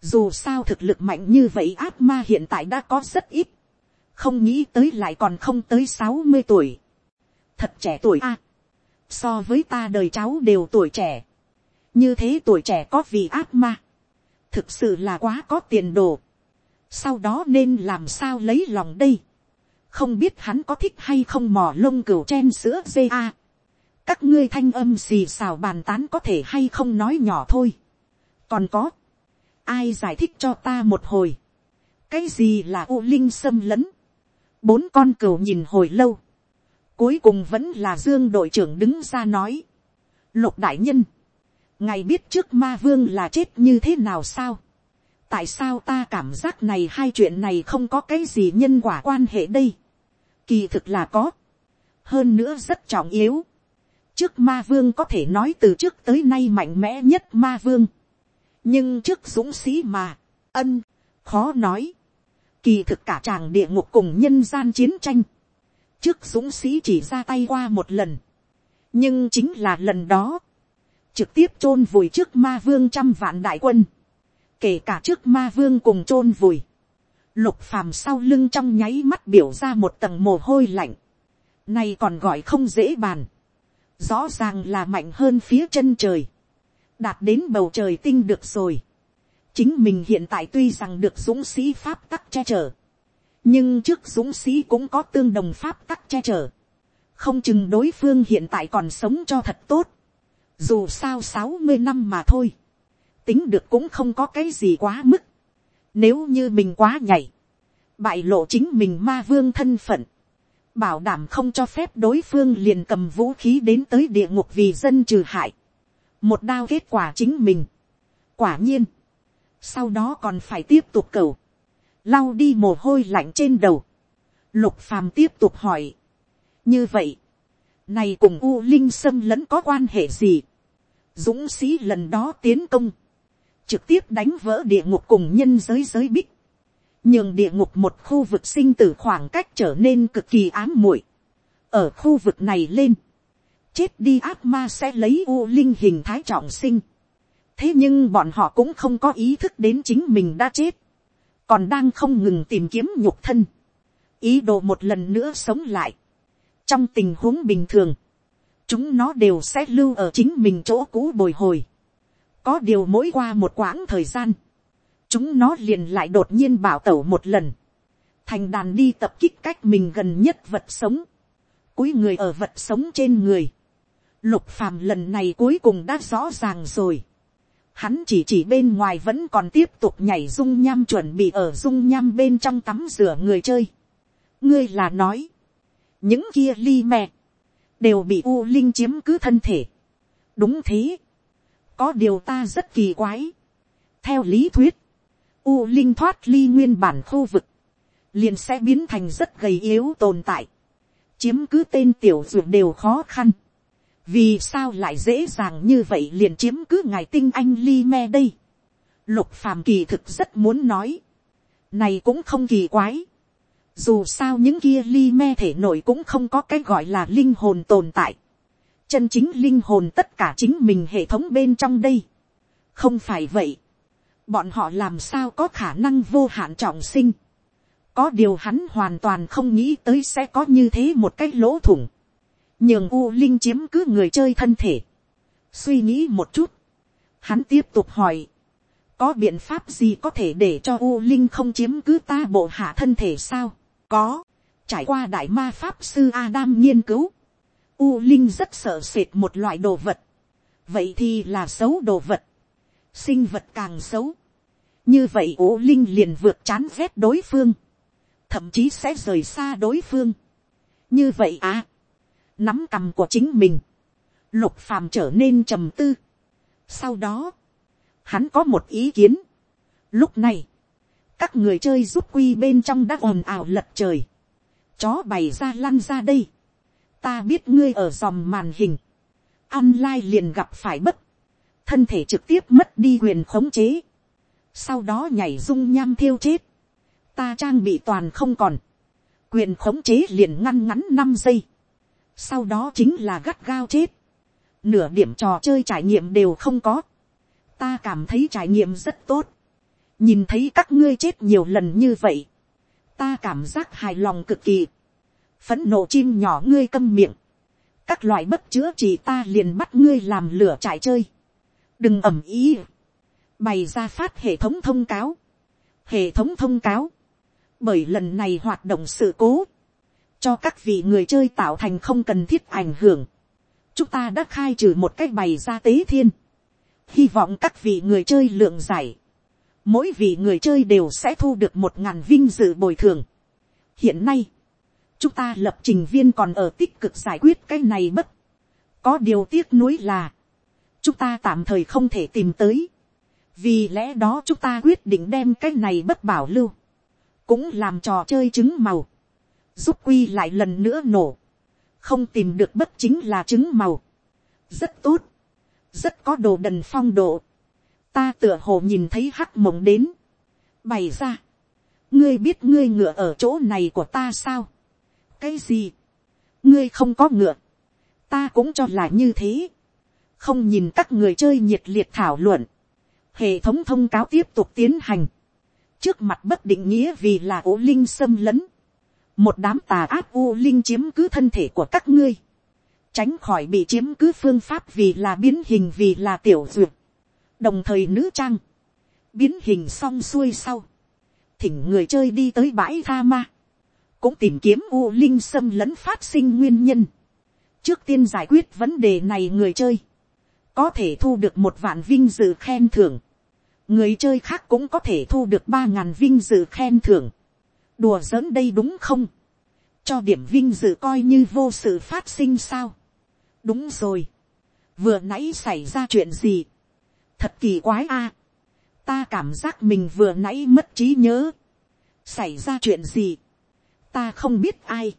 dù sao thực lực mạnh như vậy ác ma hiện tại đã có rất ít, không nghĩ tới lại còn không tới sáu mươi tuổi, thật trẻ tuổi a, so với ta đời cháu đều tuổi trẻ, như thế tuổi trẻ có vị ác ma, thực sự là quá có tiền đồ, sau đó nên làm sao lấy lòng đây, không biết hắn có thích hay không mò lông cừu chen sữa dê a, các ngươi thanh âm xì xào bàn tán có thể hay không nói nhỏ thôi, còn có, ai giải thích cho ta một hồi, cái gì là u linh xâm lấn, bốn con cừu nhìn hồi lâu, Cuối cùng vẫn là Dương đội trưởng đứng ra nói. Lục đại nhân. Ngài biết trước ma vương là chết như thế nào sao? Tại sao ta cảm giác này hai chuyện này không có cái gì nhân quả quan hệ đây? Kỳ thực là có. Hơn nữa rất trọng yếu. Trước ma vương có thể nói từ trước tới nay mạnh mẽ nhất ma vương. Nhưng trước dũng sĩ mà, ân, khó nói. Kỳ thực cả chàng địa ngục cùng nhân gian chiến tranh trước dũng sĩ chỉ ra tay qua một lần. nhưng chính là lần đó, trực tiếp chôn vùi trước ma vương trăm vạn đại quân, kể cả trước ma vương cùng chôn vùi, lục phàm sau lưng trong nháy mắt biểu ra một tầng mồ hôi lạnh, nay còn gọi không dễ bàn, rõ ràng là mạnh hơn phía chân trời, đạt đến bầu trời tinh được rồi, chính mình hiện tại tuy rằng được dũng sĩ pháp tắc che chở, nhưng trước dũng sĩ cũng có tương đồng pháp tắc che chở, không chừng đối phương hiện tại còn sống cho thật tốt, dù sao sáu mươi năm mà thôi, tính được cũng không có cái gì quá mức, nếu như mình quá nhảy, bại lộ chính mình ma vương thân phận, bảo đảm không cho phép đối phương liền cầm vũ khí đến tới địa ngục vì dân trừ hại, một đao kết quả chính mình, quả nhiên, sau đó còn phải tiếp tục cầu, lau đi mồ hôi lạnh trên đầu, lục phàm tiếp tục hỏi, như vậy, này cùng u linh xâm lẫn có quan hệ gì, dũng sĩ lần đó tiến công, trực tiếp đánh vỡ địa ngục cùng nhân giới giới bích, nhường địa ngục một khu vực sinh tử khoảng cách trở nên cực kỳ ám muội. ở khu vực này lên, chết đi ác ma sẽ lấy u linh hình thái trọng sinh. thế nhưng bọn họ cũng không có ý thức đến chính mình đã chết còn đang không ngừng tìm kiếm nhục thân, ý đồ một lần nữa sống lại trong tình huống bình thường, chúng nó đều sẽ lưu ở chính mình chỗ cũ bồi hồi. có điều mỗi qua một quãng thời gian, chúng nó liền lại đột nhiên bảo tẩu một lần. thành đàn đi tập kích cách mình gần nhất vật sống, cuối người ở vật sống trên người, lục phàm lần này cuối cùng đã rõ ràng rồi, hắn chỉ chỉ bên ngoài vẫn còn tiếp tục nhảy dung nham chuẩn bị ở dung nham bên trong tắm rửa người chơi. ngươi là nói, những kia ly mẹ, đều bị u linh chiếm cứ thân thể. đúng thế, có điều ta rất kỳ quái. theo lý thuyết, u linh thoát ly nguyên bản khu vực, liền sẽ biến thành rất gầy yếu tồn tại, chiếm cứ tên tiểu dược đều khó khăn vì sao lại dễ dàng như vậy liền chiếm cứ ngài tinh anh ly me đây. lục phàm kỳ thực rất muốn nói. này cũng không kỳ quái dù sao những kia li me thể nội cũng không có cái gọi là linh hồn tồn tại. chân chính linh hồn tất cả chính mình hệ thống bên trong đây. không phải vậy. bọn họ làm sao có khả năng vô hạn trọng sinh. có điều hắn hoàn toàn không nghĩ tới sẽ có như thế một cái lỗ thủng nhường u linh chiếm cứ người chơi thân thể. suy nghĩ một chút, hắn tiếp tục hỏi, có biện pháp gì có thể để cho u linh không chiếm cứ ta bộ hạ thân thể sao, có, trải qua đại ma pháp sư Adam nghiên cứu, u linh rất sợ sệt một loại đồ vật, vậy thì là xấu đồ vật, sinh vật càng xấu, như vậy u linh liền vượt chán ghét đối phương, thậm chí sẽ rời xa đối phương, như vậy à, nắm cầm của chính mình, lục phàm trở nên trầm tư. sau đó, hắn có một ý kiến. lúc này, các người chơi rút quy bên trong đã ồn ào lật trời, chó bày ra lăn ra đây, ta biết ngươi ở dòng màn hình, online liền gặp phải bất, thân thể trực tiếp mất đi quyền khống chế, sau đó nhảy dung nham thiêu chết, ta trang bị toàn không còn, quyền khống chế liền ngăn ngắn năm giây, sau đó chính là gắt gao chết, nửa điểm trò chơi trải nghiệm đều không có, ta cảm thấy trải nghiệm rất tốt, nhìn thấy các ngươi chết nhiều lần như vậy, ta cảm giác hài lòng cực kỳ, phấn nộ chim nhỏ ngươi câm miệng, các loại bất chữa chỉ ta liền bắt ngươi làm lửa trải chơi, đừng ẩm ý, bày ra phát hệ thống thông cáo, hệ thống thông cáo, bởi lần này hoạt động sự cố, cho các vị người chơi tạo thành không cần thiết ảnh hưởng. chúng ta đã khai trừ một cách bày ra tế thiên. hy vọng các vị người chơi lượng giải mỗi vị người chơi đều sẽ thu được một ngàn vinh dự bồi thường. hiện nay, chúng ta lập trình viên còn ở tích cực giải quyết cái này bất. có điều tiếc nuối là, chúng ta tạm thời không thể tìm tới. vì lẽ đó chúng ta quyết định đem cái này bất bảo lưu. cũng làm trò chơi trứng màu giúp quy lại lần nữa nổ, không tìm được bất chính là trứng màu, rất tốt, rất có đồ đần phong độ, ta tựa hồ nhìn thấy hắc mộng đến, bày ra, ngươi biết ngươi ngựa ở chỗ này của ta sao, cái gì, ngươi không có ngựa, ta cũng cho là như thế, không nhìn các người chơi nhiệt liệt thảo luận, hệ thống thông cáo tiếp tục tiến hành, trước mặt bất định nghĩa vì là ố linh xâm lấn, một đám tà ác u linh chiếm cứ thân thể của các ngươi, tránh khỏi bị chiếm cứ phương pháp vì là biến hình vì là tiểu duyệt, đồng thời nữ trang, biến hình xong xuôi sau, thỉnh người chơi đi tới bãi tha ma, cũng tìm kiếm u linh xâm lấn phát sinh nguyên nhân, trước tiên giải quyết vấn đề này người chơi, có thể thu được một vạn vinh dự khen thưởng, người chơi khác cũng có thể thu được ba ngàn vinh dự khen thưởng, đùa giỡn đây đúng không, cho điểm vinh dự coi như vô sự phát sinh sao, đúng rồi, vừa nãy xảy ra chuyện gì, thật kỳ quái a, ta cảm giác mình vừa nãy mất trí nhớ, xảy ra chuyện gì, ta không biết ai,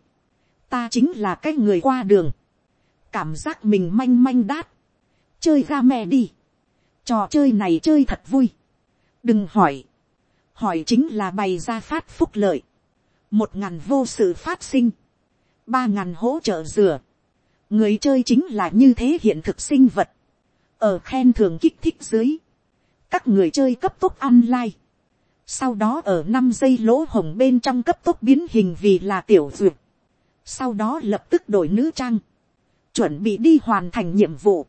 ta chính là cái người qua đường, cảm giác mình manh manh đát, chơi ga mẹ đi, trò chơi này chơi thật vui, đừng hỏi, hỏi chính là bày ra phát phúc lợi, một ngàn vô sự phát sinh, ba ngàn hỗ trợ dừa. Người chơi chính là như thế hiện thực sinh vật, ở khen thường kích thích dưới, các người chơi cấp tốc online, sau đó ở năm giây lỗ hồng bên trong cấp tốc biến hình vì là tiểu duyệt, sau đó lập tức đổi nữ trang, chuẩn bị đi hoàn thành nhiệm vụ,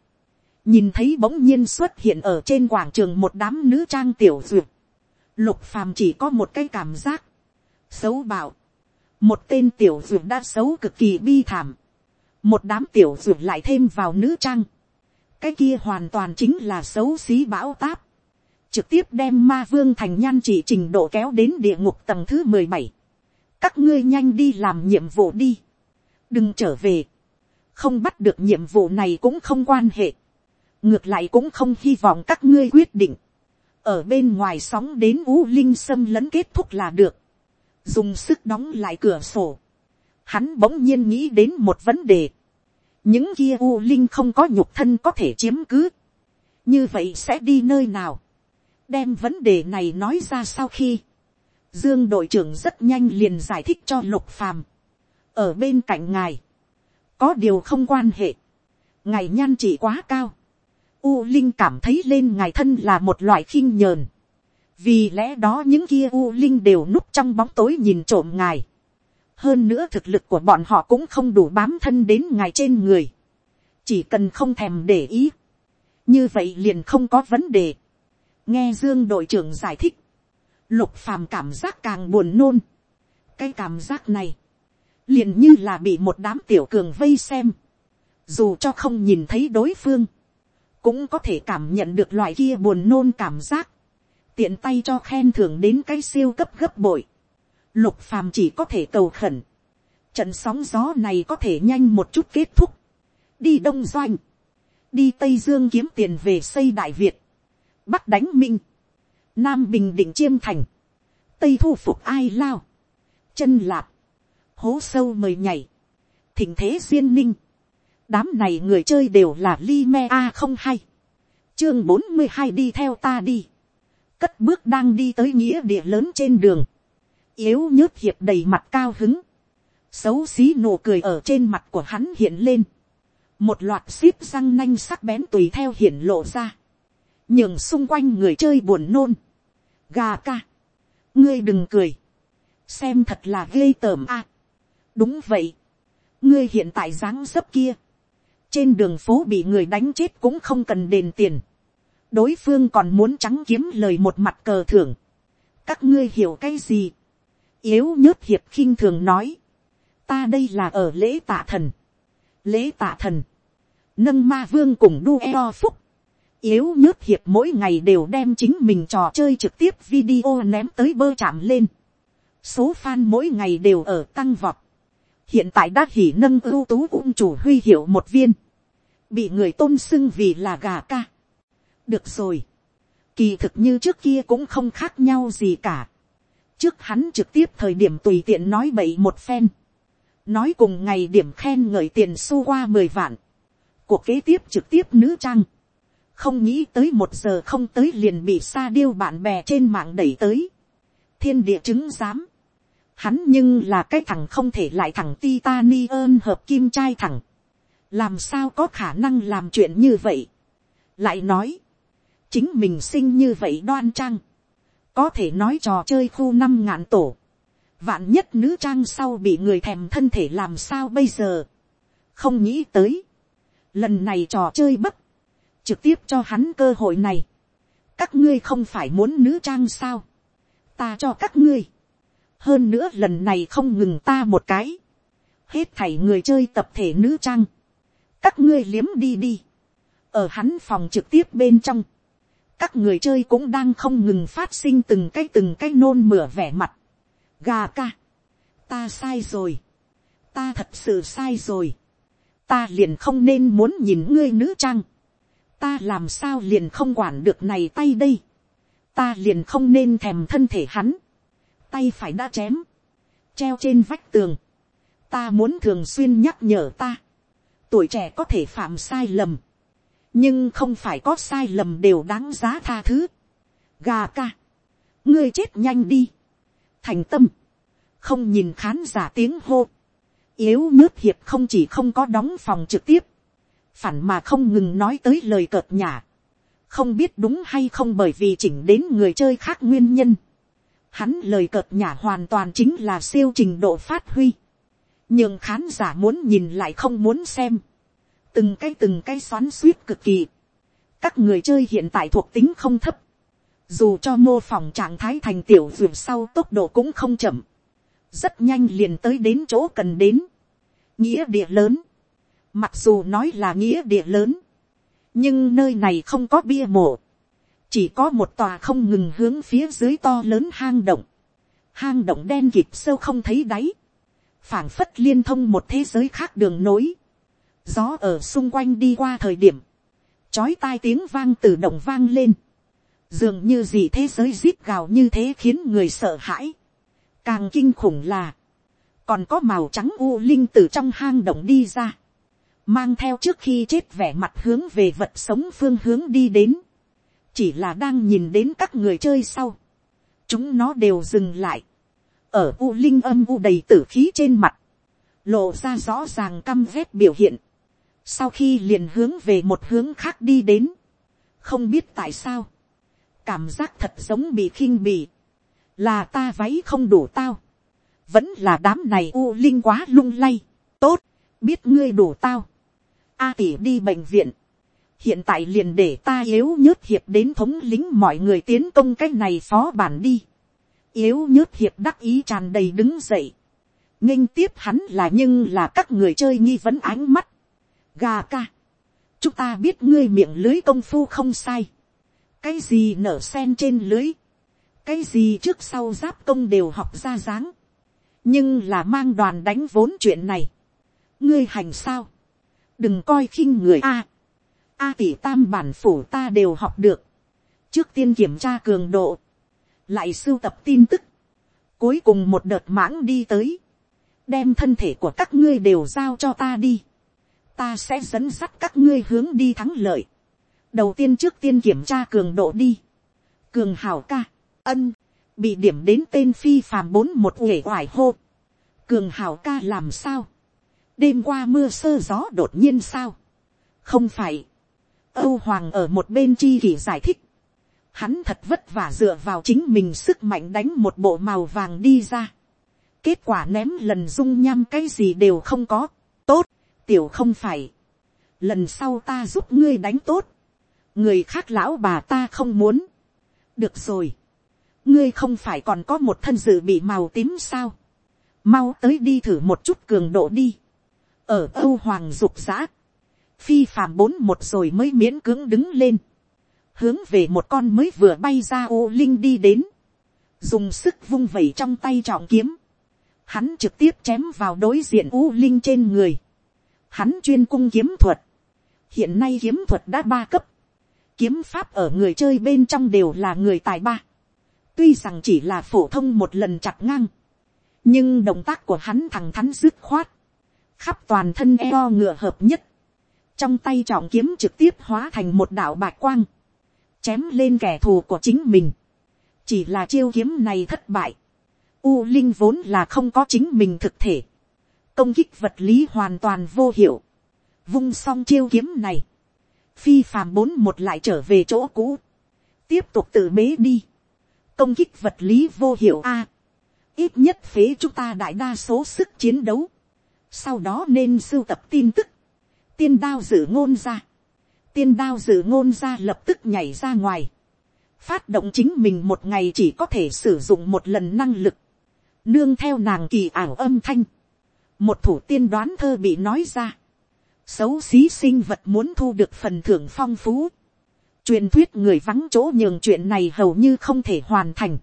nhìn thấy bỗng nhiên xuất hiện ở trên quảng trường một đám nữ trang tiểu duyệt, lục phàm chỉ có một cái cảm giác, xấu bạo, một tên tiểu duyệt đã xấu cực kỳ bi thảm, một đám tiểu duyệt lại thêm vào nữ trang, cái kia hoàn toàn chính là xấu xí bão táp, trực tiếp đem ma vương thành nhan chỉ trình độ kéo đến địa ngục tầng thứ mười bảy, các ngươi nhanh đi làm nhiệm vụ đi, đừng trở về, không bắt được nhiệm vụ này cũng không quan hệ, ngược lại cũng không hy vọng các ngươi quyết định, ở bên ngoài sóng đến u linh xâm lấn kết thúc là được, dùng sức đóng lại cửa sổ, hắn bỗng nhiên nghĩ đến một vấn đề, những kia u linh không có nhục thân có thể chiếm cứ, như vậy sẽ đi nơi nào, đem vấn đề này nói ra sau khi, dương đội trưởng rất nhanh liền giải thích cho lục phàm, ở bên cạnh ngài, có điều không quan hệ, ngài nhan chỉ quá cao, U Linh cảm thấy lên ngài thân là một loại khinh nhờn. Vì lẽ đó những kia U Linh đều núp trong bóng tối nhìn trộm ngài. Hơn nữa thực lực của bọn họ cũng không đủ bám thân đến ngài trên người. Chỉ cần không thèm để ý. Như vậy liền không có vấn đề. Nghe Dương đội trưởng giải thích. Lục phàm cảm giác càng buồn nôn. Cái cảm giác này. Liền như là bị một đám tiểu cường vây xem. Dù cho không nhìn thấy đối phương cũng có thể cảm nhận được loại kia buồn nôn cảm giác, tiện tay cho khen thưởng đến cái siêu cấp gấp bội, lục phàm chỉ có thể cầu khẩn, trận sóng gió này có thể nhanh một chút kết thúc, đi đông doanh, đi tây dương kiếm tiền về xây đại việt, bắc đánh minh, nam bình định chiêm thành, tây thu phục ai lao, chân lạp, hố sâu mời nhảy, thỉnh thế duyên ninh, đám này người chơi đều là li me a không hay. chương bốn mươi hai đi theo ta đi. cất bước đang đi tới nghĩa địa lớn trên đường yếu nhớt hiệp đầy mặt cao hứng. xấu xí nụ cười ở trên mặt của hắn hiện lên. một loạt xíp răng nanh sắc bén tùy theo hiện lộ ra. nhường xung quanh người chơi buồn nôn. gà ca. ngươi đừng cười. xem thật là ghê tởm a. đúng vậy. ngươi hiện tại dáng dấp kia trên đường phố bị người đánh chết cũng không cần đền tiền. đối phương còn muốn trắng kiếm lời một mặt cờ thưởng. các ngươi hiểu cái gì yếu nhớt hiệp khinh thường nói. ta đây là ở lễ tạ thần. lễ tạ thần. nâng ma vương cùng đu eo phúc. yếu nhớt hiệp mỗi ngày đều đem chính mình trò chơi trực tiếp video ném tới bơ chạm lên. số fan mỗi ngày đều ở tăng vọt hiện tại đã hỉ nâng ưu tú ung chủ huy hiệu một viên bị người tôn xưng vì là gà ca. được rồi, kỳ thực như trước kia cũng không khác nhau gì cả trước hắn trực tiếp thời điểm tùy tiện nói bậy một phen, nói cùng ngày điểm khen ngợi tiền xu qua mười vạn, cuộc kế tiếp trực tiếp nữ trang, không nghĩ tới một giờ không tới liền bị sa điêu bạn bè trên mạng đẩy tới, thiên địa chứng giám, hắn nhưng là cái thằng không thể lại thằng titani ơn hợp kim trai thằng, làm sao có khả năng làm chuyện như vậy. lại nói, chính mình sinh như vậy đoan trang, có thể nói trò chơi khu năm ngạn tổ, vạn nhất nữ trang sau bị người thèm thân thể làm sao bây giờ, không nghĩ tới, lần này trò chơi bất, trực tiếp cho hắn cơ hội này, các ngươi không phải muốn nữ trang sao, ta cho các ngươi, hơn nữa lần này không ngừng ta một cái, hết thảy người chơi tập thể nữ trang, các ngươi liếm đi đi. ở hắn phòng trực tiếp bên trong, các người chơi cũng đang không ngừng phát sinh từng cái từng cái nôn mửa vẻ mặt. gà ca, ta sai rồi, ta thật sự sai rồi, ta liền không nên muốn nhìn ngươi nữ trang, ta làm sao liền không quản được này tay đây, ta liền không nên thèm thân thể hắn, tay phải đã chém, treo trên vách tường, ta muốn thường xuyên nhắc nhở ta, tuổi trẻ có thể phạm sai lầm, nhưng không phải có sai lầm đều đáng giá tha thứ. Gà ca, ngươi chết nhanh đi, thành tâm, không nhìn khán giả tiếng hô, yếu nhớt hiệp không chỉ không có đóng phòng trực tiếp, phản mà không ngừng nói tới lời cợt nhả, không biết đúng hay không bởi vì chỉnh đến người chơi khác nguyên nhân. Hắn lời cợt nhả hoàn toàn chính là siêu trình độ phát huy. Nhưng khán giả muốn nhìn lại không muốn xem, từng cái từng cái xoắn suýt cực kỳ, các người chơi hiện tại thuộc tính không thấp, dù cho mô phỏng trạng thái thành tiểu vượt sau tốc độ cũng không chậm, rất nhanh liền tới đến chỗ cần đến, nghĩa địa lớn, mặc dù nói là nghĩa địa lớn, nhưng nơi này không có bia mộ, chỉ có một tòa không ngừng hướng phía dưới to lớn hang động, hang động đen kịp sâu không thấy đáy, phảng phất liên thông một thế giới khác đường nối, gió ở xung quanh đi qua thời điểm, chói tai tiếng vang từ động vang lên, dường như gì thế giới zip gào như thế khiến người sợ hãi, càng kinh khủng là, còn có màu trắng u linh từ trong hang động đi ra, mang theo trước khi chết vẻ mặt hướng về vật sống phương hướng đi đến, chỉ là đang nhìn đến các người chơi sau, chúng nó đều dừng lại, ở u linh âm u đầy tử khí trên mặt, lộ ra rõ ràng căm vét biểu hiện, sau khi liền hướng về một hướng khác đi đến, không biết tại sao, cảm giác thật giống bị khinh bỉ, là ta váy không đủ tao, vẫn là đám này u linh quá lung lay, tốt, biết ngươi đủ tao, a tỷ đi bệnh viện, hiện tại liền để ta yếu nhớt hiệp đến thống lính mọi người tiến công cái này phó bản đi, yếu nhớt hiệp đắc ý tràn đầy đứng dậy, nghênh tiếp hắn là nhưng là các người chơi nghi vấn ánh mắt, gà ca, chúng ta biết ngươi miệng lưới công phu không sai, cái gì nở sen trên lưới, cái gì trước sau giáp công đều học ra dáng, nhưng là mang đoàn đánh vốn chuyện này, ngươi hành sao, đừng coi khinh người a, a tỷ tam bản phủ ta đều học được, trước tiên kiểm tra cường độ, lại sưu tập tin tức, cuối cùng một đợt mãng đi tới, đem thân thể của các ngươi đều giao cho ta đi, ta sẽ dẫn dắt các ngươi hướng đi thắng lợi, đầu tiên trước tiên kiểm tra cường độ đi, cường hào ca, ân, bị điểm đến tên phi phàm bốn một uể oải hô, cường hào ca làm sao, đêm qua mưa sơ gió đột nhiên sao, không phải, âu hoàng ở một bên chi kỷ giải thích, hắn thật vất vả dựa vào chính mình sức mạnh đánh một bộ màu vàng đi ra, kết quả ném lần dung nham cái gì đều không có, tốt, tiểu không phải, lần sau ta giúp ngươi đánh tốt, người khác lão bà ta không muốn, được rồi, ngươi không phải còn có một thân dự bị màu tím sao, mau tới đi thử một chút cường độ đi, ở âu hoàng dục giã, phi phàm bốn một rồi mới miễn cưỡng đứng lên, hướng về một con mới vừa bay ra ô linh đi đến, dùng sức vung vẩy trong tay trọng kiếm, hắn trực tiếp chém vào đối diện u linh trên người, hắn chuyên cung kiếm thuật, hiện nay kiếm thuật đã ba cấp, kiếm pháp ở người chơi bên trong đều là người tài ba, tuy rằng chỉ là phổ thông một lần chặt ngang, nhưng động tác của hắn thẳng thắn dứt khoát, khắp toàn thân eo ngựa hợp nhất, trong tay trọng kiếm trực tiếp hóa thành một đạo bạc quang, chém lên kẻ thù của chính mình, chỉ là chiêu kiếm này thất bại, u linh vốn là không có chính mình thực thể, công kích vật lý hoàn toàn vô hiệu, vung xong chiêu kiếm này, phi phàm bốn một lại trở về chỗ cũ, tiếp tục tự bế đi, công kích vật lý vô hiệu a, ít nhất phế chúng ta đại đa số sức chiến đấu, sau đó nên sưu tập tin tức, tiên đao dự ngôn ra, tiên đao dự ngôn ra lập tức nhảy ra ngoài, phát động chính mình một ngày chỉ có thể sử dụng một lần năng lực, nương theo nàng kỳ ảo âm thanh, một thủ tiên đoán thơ bị nói ra, xấu xí sinh vật muốn thu được phần thưởng phong phú, truyền thuyết người vắng chỗ nhường chuyện này hầu như không thể hoàn thành,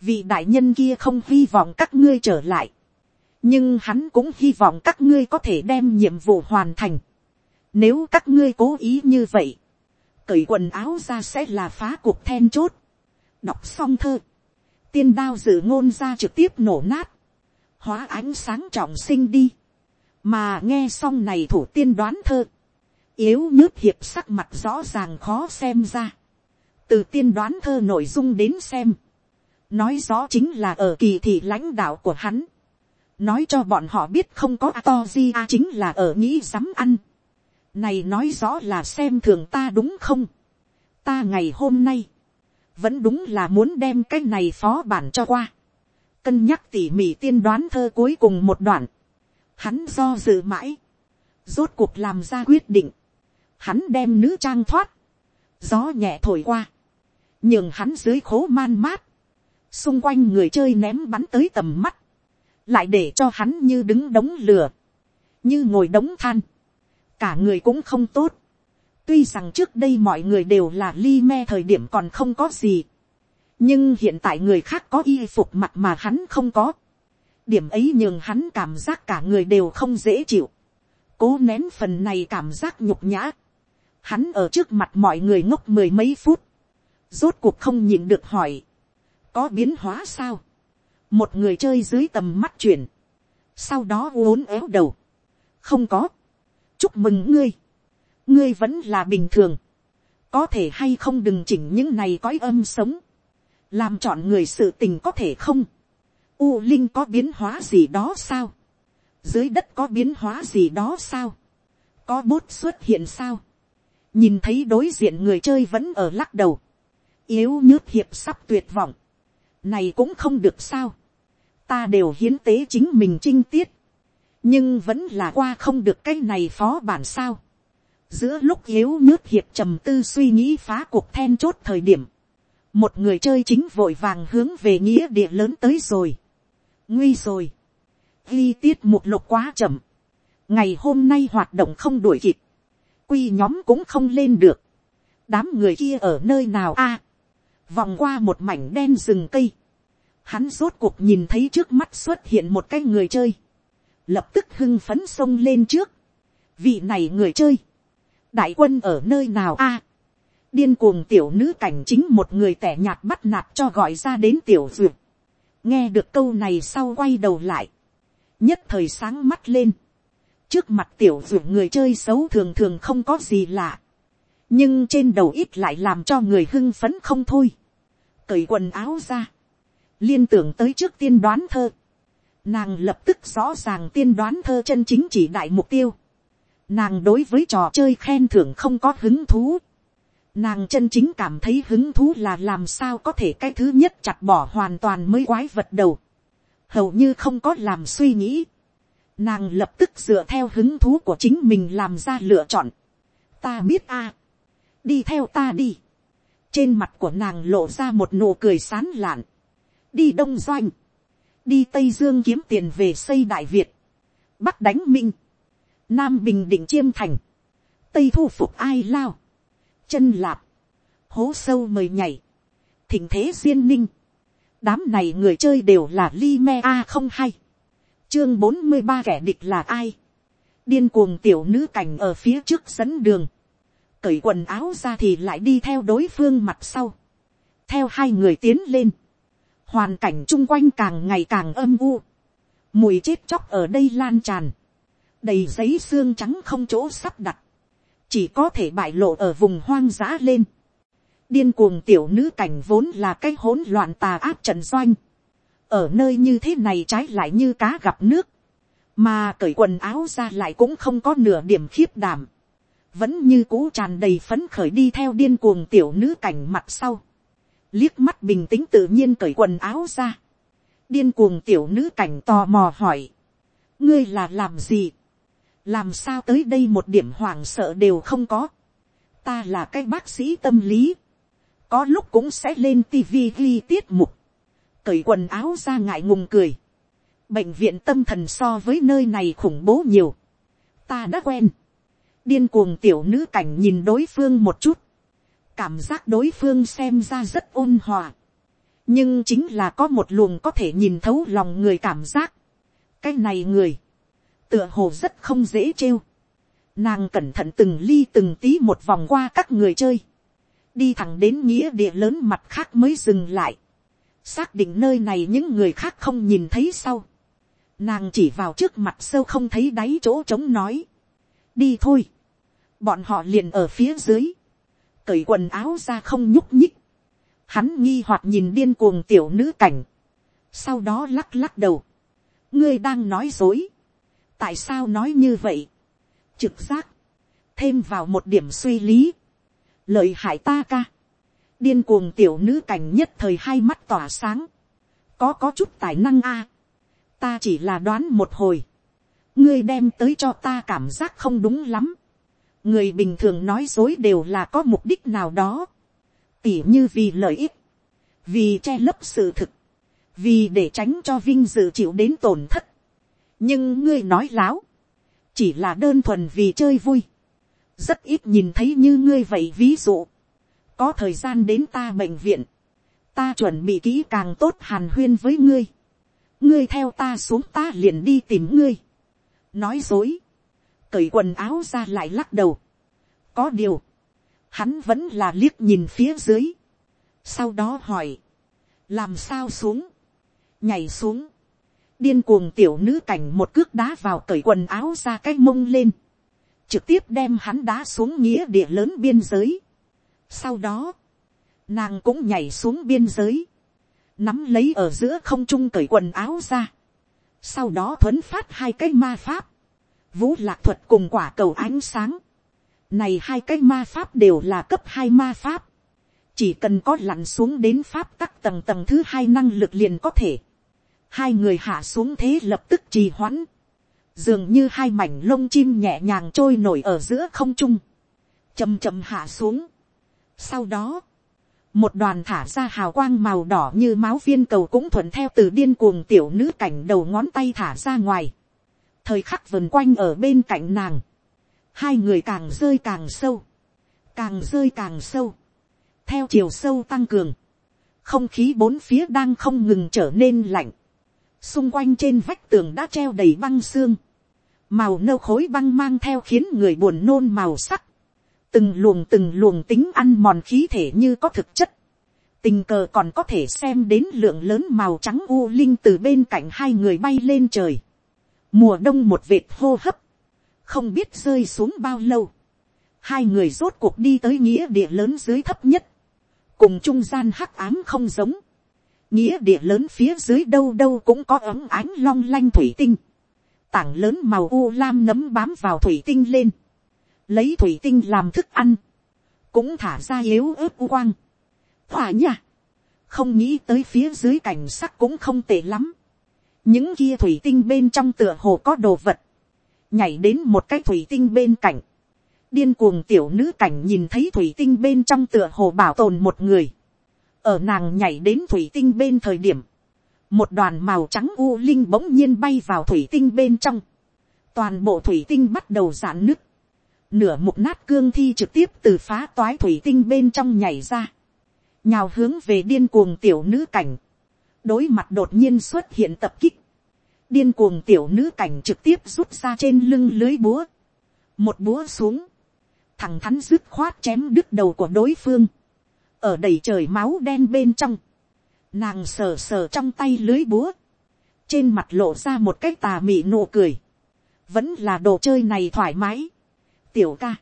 vị đại nhân kia không hy vọng các ngươi trở lại, nhưng hắn cũng hy vọng các ngươi có thể đem nhiệm vụ hoàn thành. Nếu các ngươi cố ý như vậy, cởi quần áo ra sẽ là phá cuộc then chốt. Đọc xong thơ, tiên đao dự ngôn ra trực tiếp nổ nát, hóa ánh sáng trọng sinh đi. Mà nghe xong này thủ tiên đoán thơ, yếu nhớt hiệp sắc mặt rõ ràng khó xem ra. Từ tiên đoán thơ nội dung đến xem, nói rõ chính là ở kỳ thị lãnh đạo của hắn nói cho bọn họ biết không có a to di a chính là ở nghĩ dám ăn. này nói rõ là xem thường ta đúng không. ta ngày hôm nay, vẫn đúng là muốn đem cái này phó bản cho qua cân nhắc tỉ mỉ tiên đoán thơ cuối cùng một đoạn. hắn do dự mãi, rốt cuộc làm ra quyết định. hắn đem nữ trang thoát, gió nhẹ thổi qua, nhưng hắn dưới khố man mát, xung quanh người chơi ném bắn tới tầm mắt, lại để cho hắn như đứng đống lửa, như ngồi đống than, cả người cũng không tốt. tuy rằng trước đây mọi người đều là ly me thời điểm còn không có gì, nhưng hiện tại người khác có y phục mặt mà hắn không có, điểm ấy nhường hắn cảm giác cả người đều không dễ chịu, cố nén phần này cảm giác nhục nhã, hắn ở trước mặt mọi người ngốc mười mấy phút, rốt cuộc không nhịn được hỏi, có biến hóa sao, một người chơi dưới tầm mắt chuyển, sau đó uốn éo đầu, không có, chúc mừng ngươi, ngươi vẫn là bình thường, có thể hay không đừng chỉnh những này cõi âm sống, làm chọn người sự tình có thể không, u linh có biến hóa gì đó sao, dưới đất có biến hóa gì đó sao, có bút xuất hiện sao, nhìn thấy đối diện người chơi vẫn ở lắc đầu, yếu nhớt hiệp sắp tuyệt vọng, này cũng không được sao, ta đều hiến tế chính mình trinh tiết, nhưng vẫn là qua không được cái này phó bản sao. giữa lúc yếu nhớt hiệp trầm tư suy nghĩ phá cuộc then chốt thời điểm, một người chơi chính vội vàng hướng về nghĩa địa lớn tới rồi. nguy rồi, ghi tiết một lục quá chậm, ngày hôm nay hoạt động không đuổi kịp, quy nhóm cũng không lên được, đám người kia ở nơi nào a, vòng qua một mảnh đen rừng cây, hắn rốt cuộc nhìn thấy trước mắt xuất hiện một cái người chơi, lập tức hưng phấn xông lên trước, vị này người chơi, đại quân ở nơi nào a, điên cuồng tiểu nữ cảnh chính một người tẻ nhạt bắt nạt cho gọi ra đến tiểu duyệt, nghe được câu này sau quay đầu lại, nhất thời sáng mắt lên, trước mặt tiểu duyệt người chơi xấu thường thường không có gì lạ, nhưng trên đầu ít lại làm cho người hưng phấn không thôi, cởi quần áo ra, liên tưởng tới trước tiên đoán thơ, nàng lập tức rõ ràng tiên đoán thơ chân chính chỉ đại mục tiêu, nàng đối với trò chơi khen thưởng không có hứng thú, nàng chân chính cảm thấy hứng thú là làm sao có thể cái thứ nhất chặt bỏ hoàn toàn mới quái vật đầu, hầu như không có làm suy nghĩ, nàng lập tức dựa theo hứng thú của chính mình làm ra lựa chọn, ta biết a, đi theo ta đi, trên mặt của nàng lộ ra một nụ cười sán lạn, đi đông doanh, đi tây dương kiếm tiền về xây đại việt, bắc đánh minh, nam bình định chiêm thành, tây thu phục ai lao, chân lạp, hố sâu mời nhảy, thỉnh thế duyên ninh, đám này người chơi đều là li me a không hay, chương bốn mươi ba kẻ địch là ai, điên cuồng tiểu nữ cảnh ở phía trước dẫn đường, cởi quần áo ra thì lại đi theo đối phương mặt sau, theo hai người tiến lên, hoàn cảnh chung quanh càng ngày càng âm u, mùi chết chóc ở đây lan tràn, đầy giấy xương trắng không chỗ sắp đặt, chỉ có thể bại lộ ở vùng hoang dã lên. điên cuồng tiểu nữ cảnh vốn là cái hỗn loạn tà áp trần doanh, ở nơi như thế này trái lại như cá gặp nước, mà cởi quần áo ra lại cũng không có nửa điểm khiếp đảm, vẫn như cũ tràn đầy phấn khởi đi theo điên cuồng tiểu nữ cảnh mặt sau, liếc mắt bình tĩnh tự nhiên cởi quần áo ra, điên cuồng tiểu nữ cảnh tò mò hỏi, ngươi là làm gì, làm sao tới đây một điểm hoảng sợ đều không có, ta là cái bác sĩ tâm lý, có lúc cũng sẽ lên tivi ghi tiết mục, cởi quần áo ra ngại ngùng cười, bệnh viện tâm thần so với nơi này khủng bố nhiều, ta đã quen, điên cuồng tiểu nữ cảnh nhìn đối phương một chút, cảm giác đối phương xem ra rất ôn hòa, nhưng chính là có một luồng có thể nhìn thấu lòng người cảm giác, cái này người, tựa hồ rất không dễ trêu, nàng cẩn thận từng ly từng tí một vòng qua các người chơi, đi thẳng đến nghĩa địa lớn mặt khác mới dừng lại, xác định nơi này những người khác không nhìn thấy sau, nàng chỉ vào trước mặt sâu không thấy đáy chỗ trống nói, đi thôi, bọn họ liền ở phía dưới, cởi quần áo ra không nhúc nhích, hắn nghi hoặc nhìn điên cuồng tiểu nữ cảnh, sau đó lắc lắc đầu, ngươi đang nói dối, tại sao nói như vậy, trực giác, thêm vào một điểm suy lý, lợi hại ta ca, điên cuồng tiểu nữ cảnh nhất thời hai mắt tỏa sáng, có có chút tài năng a, ta chỉ là đoán một hồi, ngươi đem tới cho ta cảm giác không đúng lắm, người bình thường nói dối đều là có mục đích nào đó, tỉ như vì lợi ích, vì che lấp sự thực, vì để tránh cho vinh dự chịu đến tổn thất nhưng ngươi nói láo, chỉ là đơn thuần vì chơi vui, rất ít nhìn thấy như ngươi vậy ví dụ, có thời gian đến ta bệnh viện, ta chuẩn bị kỹ càng tốt hàn huyên với ngươi, ngươi theo ta xuống ta liền đi tìm ngươi, nói dối, cởi quần áo ra lại lắc đầu, có điều, hắn vẫn là liếc nhìn phía dưới, sau đó hỏi, làm sao xuống, nhảy xuống, điên cuồng tiểu nữ cảnh một cước đá vào cởi quần áo ra cái mông lên, trực tiếp đem hắn đá xuống nghĩa địa lớn biên giới. Sau đó, nàng cũng nhảy xuống biên giới, nắm lấy ở giữa không trung cởi quần áo ra. Sau đó thuấn phát hai cái ma pháp, vũ lạc thuật cùng quả cầu ánh sáng. Này hai cái ma pháp đều là cấp hai ma pháp. Chỉ cần có lặn xuống đến pháp tắc tầng tầng thứ hai năng lực liền có thể. Hai người hạ xuống thế lập tức trì hoãn. Dường như hai mảnh lông chim nhẹ nhàng trôi nổi ở giữa không trung. chầm chầm hạ xuống. Sau đó, một đoàn thả ra hào quang màu đỏ như máu viên cầu cũng thuận theo từ điên cuồng tiểu nữ cảnh đầu ngón tay thả ra ngoài. Thời khắc vần quanh ở bên cạnh nàng. Hai người càng rơi càng sâu. Càng rơi càng sâu. Theo chiều sâu tăng cường. Không khí bốn phía đang không ngừng trở nên lạnh. Xung quanh trên vách tường đã treo đầy băng xương. Màu nâu khối băng mang theo khiến người buồn nôn màu sắc. Từng luồng từng luồng tính ăn mòn khí thể như có thực chất, tình cờ còn có thể xem đến lượng lớn màu trắng u linh từ bên cạnh hai người bay lên trời, mùa đông một vệt hô hấp, không biết rơi xuống bao lâu, hai người rốt cuộc đi tới nghĩa địa lớn dưới thấp nhất, cùng trung gian hắc ám không giống, nghĩa địa lớn phía dưới đâu đâu cũng có ấm ánh long lanh thủy tinh, tảng lớn màu u lam nấm bám vào thủy tinh lên, lấy thủy tinh làm thức ăn, cũng thả ra yếu ớt u quang. Hòa nha, không nghĩ tới phía dưới cảnh sắc cũng không tệ lắm. những kia thủy tinh bên trong tựa hồ có đồ vật, nhảy đến một cái thủy tinh bên cạnh. điên cuồng tiểu nữ cảnh nhìn thấy thủy tinh bên trong tựa hồ bảo tồn một người ở nàng nhảy đến thủy tinh bên thời điểm, một đoàn màu trắng u linh bỗng nhiên bay vào thủy tinh bên trong. toàn bộ thủy tinh bắt đầu giãn nứt. Nửa mục nát cương thi trực tiếp từ phá toái thủy tinh bên trong nhảy ra, nhào hướng về điên cuồng tiểu nữ cảnh, đối mặt đột nhiên xuất hiện tập kích, điên cuồng tiểu nữ cảnh trực tiếp rút ra trên lưng lưới búa, một búa xuống, thằng thắn dứt khoát chém đứt đầu của đối phương, ở đầy trời máu đen bên trong, nàng sờ sờ trong tay lưới búa, trên mặt lộ ra một cái tà mị nụ cười, vẫn là đồ chơi này thoải mái, tiểu ca,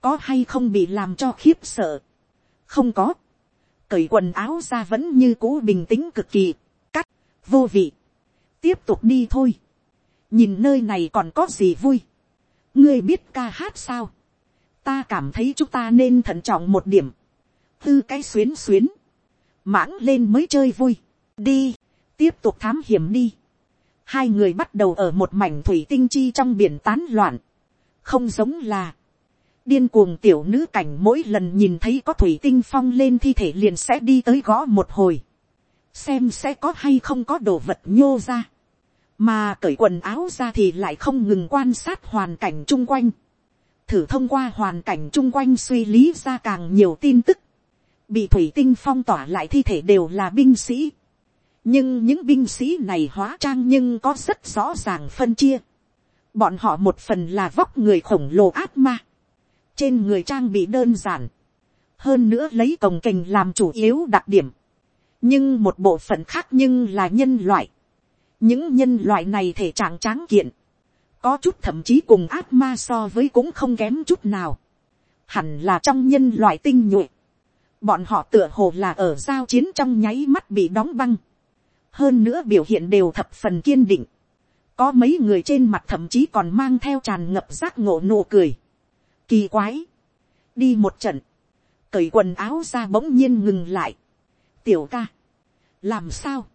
có hay không bị làm cho khiếp sợ, không có, cởi quần áo ra vẫn như cũ bình tĩnh cực kỳ, cắt, vô vị, tiếp tục đi thôi, nhìn nơi này còn có gì vui, ngươi biết ca hát sao, ta cảm thấy chúng ta nên thận trọng một điểm, tư cái xuyến xuyến, mãng lên mới chơi vui, đi, tiếp tục thám hiểm đi, hai người bắt đầu ở một mảnh thủy tinh chi trong biển tán loạn, không giống là, điên cuồng tiểu nữ cảnh mỗi lần nhìn thấy có thủy tinh phong lên thi thể liền sẽ đi tới gõ một hồi, xem sẽ có hay không có đồ vật nhô ra, mà cởi quần áo ra thì lại không ngừng quan sát hoàn cảnh chung quanh, thử thông qua hoàn cảnh chung quanh suy lý ra càng nhiều tin tức, bị thủy tinh phong tỏa lại thi thể đều là binh sĩ, nhưng những binh sĩ này hóa trang nhưng có rất rõ ràng phân chia, Bọn họ một phần là vóc người khổng lồ ác ma. Trên người trang bị đơn giản. Hơn nữa lấy cồng kềnh làm chủ yếu đặc điểm. Nhưng một bộ phận khác nhưng là nhân loại. Những nhân loại này thể trạng tráng kiện. Có chút thậm chí cùng ác ma so với cũng không kém chút nào. Hẳn là trong nhân loại tinh nhuệ. Bọn họ tựa hồ là ở giao chiến trong nháy mắt bị đóng băng. Hơn nữa biểu hiện đều thập phần kiên định có mấy người trên mặt thậm chí còn mang theo tràn ngập giác ngộ nụ cười. Kỳ quái. Đi một trận. Cởi quần áo ra bỗng nhiên ngừng lại. Tiểu ca. Làm sao?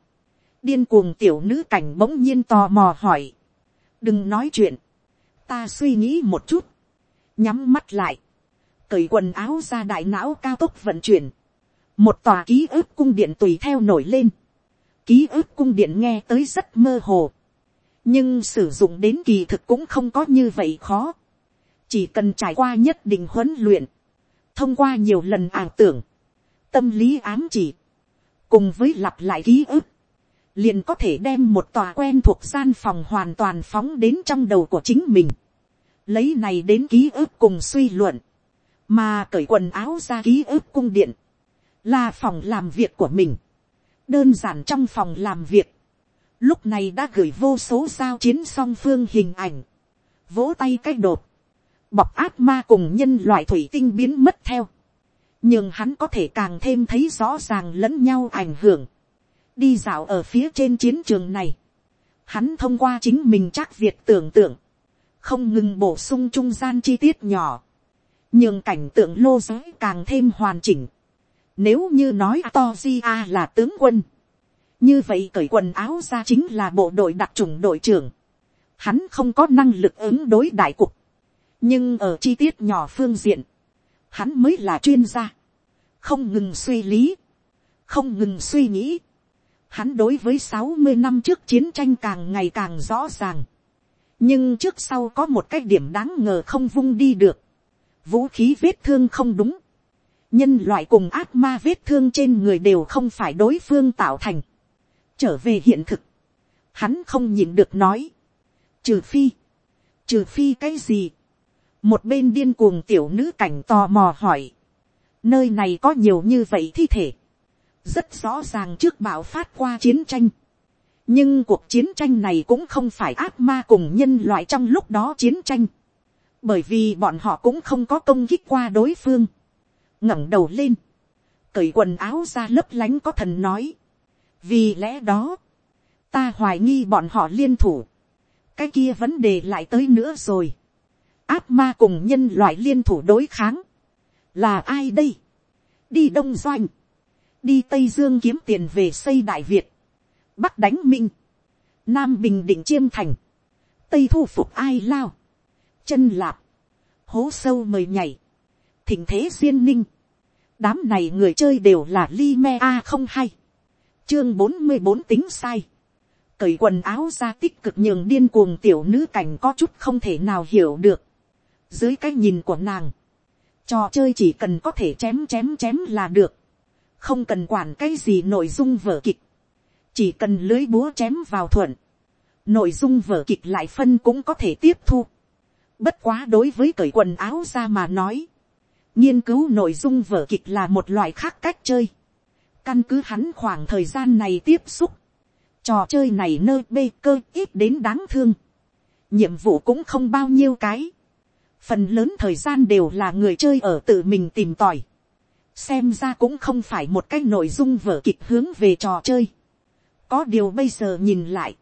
Điên cuồng tiểu nữ cảnh bỗng nhiên tò mò hỏi. Đừng nói chuyện. Ta suy nghĩ một chút. Nhắm mắt lại. Cởi quần áo ra đại não cao tốc vận chuyển. Một tòa ký ức cung điện tùy theo nổi lên. Ký ức cung điện nghe tới rất mơ hồ, nhưng sử dụng đến kỳ thực cũng không có như vậy khó, chỉ cần trải qua nhất định huấn luyện, thông qua nhiều lần ảo tưởng, tâm lý ám chỉ, cùng với lặp lại ký ức, liền có thể đem một tòa quen thuộc gian phòng hoàn toàn phóng đến trong đầu của chính mình, lấy này đến ký ức cùng suy luận, mà cởi quần áo ra ký ức cung điện, là phòng làm việc của mình, đơn giản trong phòng làm việc, lúc này đã gửi vô số giao chiến song phương hình ảnh, vỗ tay cách đột, bọc ác ma cùng nhân loại thủy tinh biến mất theo, nhưng hắn có thể càng thêm thấy rõ ràng lẫn nhau ảnh hưởng, đi dạo ở phía trên chiến trường này, hắn thông qua chính mình chắc việc tưởng tượng, không ngừng bổ sung trung gian chi tiết nhỏ, nhưng cảnh tượng lô giới càng thêm hoàn chỉnh. Nếu như nói to di a là tướng quân, như vậy cởi quần áo ra chính là bộ đội đặc trùng đội trưởng. Hắn không có năng lực ứng đối đại cục, nhưng ở chi tiết nhỏ phương diện, hắn mới là chuyên gia, không ngừng suy lý, không ngừng suy nghĩ. Hắn đối với sáu mươi năm trước chiến tranh càng ngày càng rõ ràng, nhưng trước sau có một cái điểm đáng ngờ không vung đi được vũ khí vết thương không đúng, nhân loại cùng ác ma vết thương trên người đều không phải đối phương tạo thành, trở về hiện thực, hắn không nhìn được nói, trừ phi, trừ phi cái gì, một bên điên cuồng tiểu nữ cảnh tò mò hỏi, nơi này có nhiều như vậy thi thể, rất rõ ràng trước bạo phát qua chiến tranh, nhưng cuộc chiến tranh này cũng không phải ác ma cùng nhân loại trong lúc đó chiến tranh, bởi vì bọn họ cũng không có công kích qua đối phương, ngẩng đầu lên, cởi quần áo ra lấp lánh có thần nói, vì lẽ đó, ta hoài nghi bọn họ liên thủ, cái kia vấn đề lại tới nữa rồi, áp ma cùng nhân loại liên thủ đối kháng, là ai đây, đi đông doanh, đi tây dương kiếm tiền về xây đại việt, bắc đánh minh, nam bình định chiêm thành, tây thu phục ai lao, chân lạp, hố sâu mời nhảy, thỉnh thế duyên ninh, đám này người chơi đều là li me a không hay, chương bốn mươi bốn tính sai, cởi quần áo ra tích cực nhường điên cuồng tiểu nữ cảnh có chút không thể nào hiểu được, dưới cái nhìn của nàng, trò chơi chỉ cần có thể chém chém chém là được, không cần quản cái gì nội dung vở kịch, chỉ cần lưới búa chém vào thuận, nội dung vở kịch lại phân cũng có thể tiếp thu. Bất quá đối với cởi quần áo ra mà nói. Nghiên cứu nội dung vở kịch là một loại khác cách chơi. Căn cứ hắn khoảng thời gian này tiếp xúc. Trò chơi này nơi bê cơ ít đến đáng thương. Nhiệm vụ cũng không bao nhiêu cái. Phần lớn thời gian đều là người chơi ở tự mình tìm tòi. Xem ra cũng không phải một cái nội dung vở kịch hướng về trò chơi. Có điều bây giờ nhìn lại.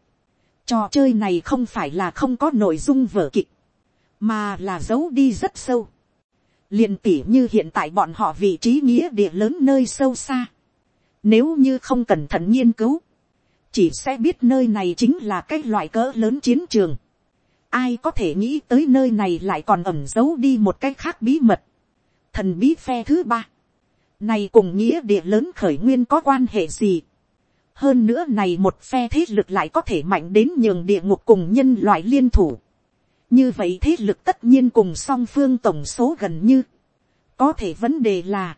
Trò chơi này không phải là không có nội dung vở kịch mà là giấu đi rất sâu. liền tỉ như hiện tại bọn họ vị trí nghĩa địa lớn nơi sâu xa. Nếu như không cẩn thận nghiên cứu, chỉ sẽ biết nơi này chính là cái loại cỡ lớn chiến trường. Ai có thể nghĩ tới nơi này lại còn ẩm giấu đi một cái khác bí mật. Thần bí phe thứ ba. Này cùng nghĩa địa lớn khởi nguyên có quan hệ gì? Hơn nữa này một phe thế lực lại có thể mạnh đến nhường địa ngục cùng nhân loại liên thủ như vậy thế lực tất nhiên cùng song phương tổng số gần như. có thể vấn đề là,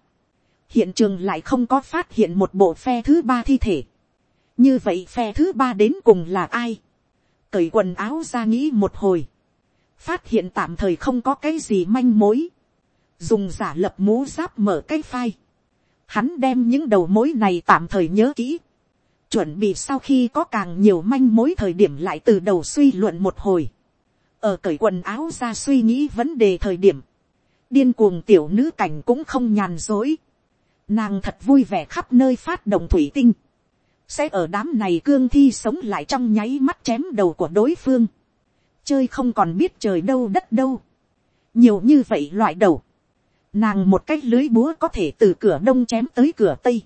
hiện trường lại không có phát hiện một bộ phe thứ ba thi thể. như vậy phe thứ ba đến cùng là ai. cởi quần áo ra nghĩ một hồi. phát hiện tạm thời không có cái gì manh mối. dùng giả lập mũ giáp mở cái phai. hắn đem những đầu mối này tạm thời nhớ kỹ. chuẩn bị sau khi có càng nhiều manh mối thời điểm lại từ đầu suy luận một hồi ở cởi quần áo ra suy nghĩ vấn đề thời điểm, điên cuồng tiểu nữ cảnh cũng không nhàn dối, nàng thật vui vẻ khắp nơi phát động thủy tinh, sẽ ở đám này cương thi sống lại trong nháy mắt chém đầu của đối phương, chơi không còn biết trời đâu đất đâu, nhiều như vậy loại đầu, nàng một cách lưới búa có thể từ cửa đông chém tới cửa tây,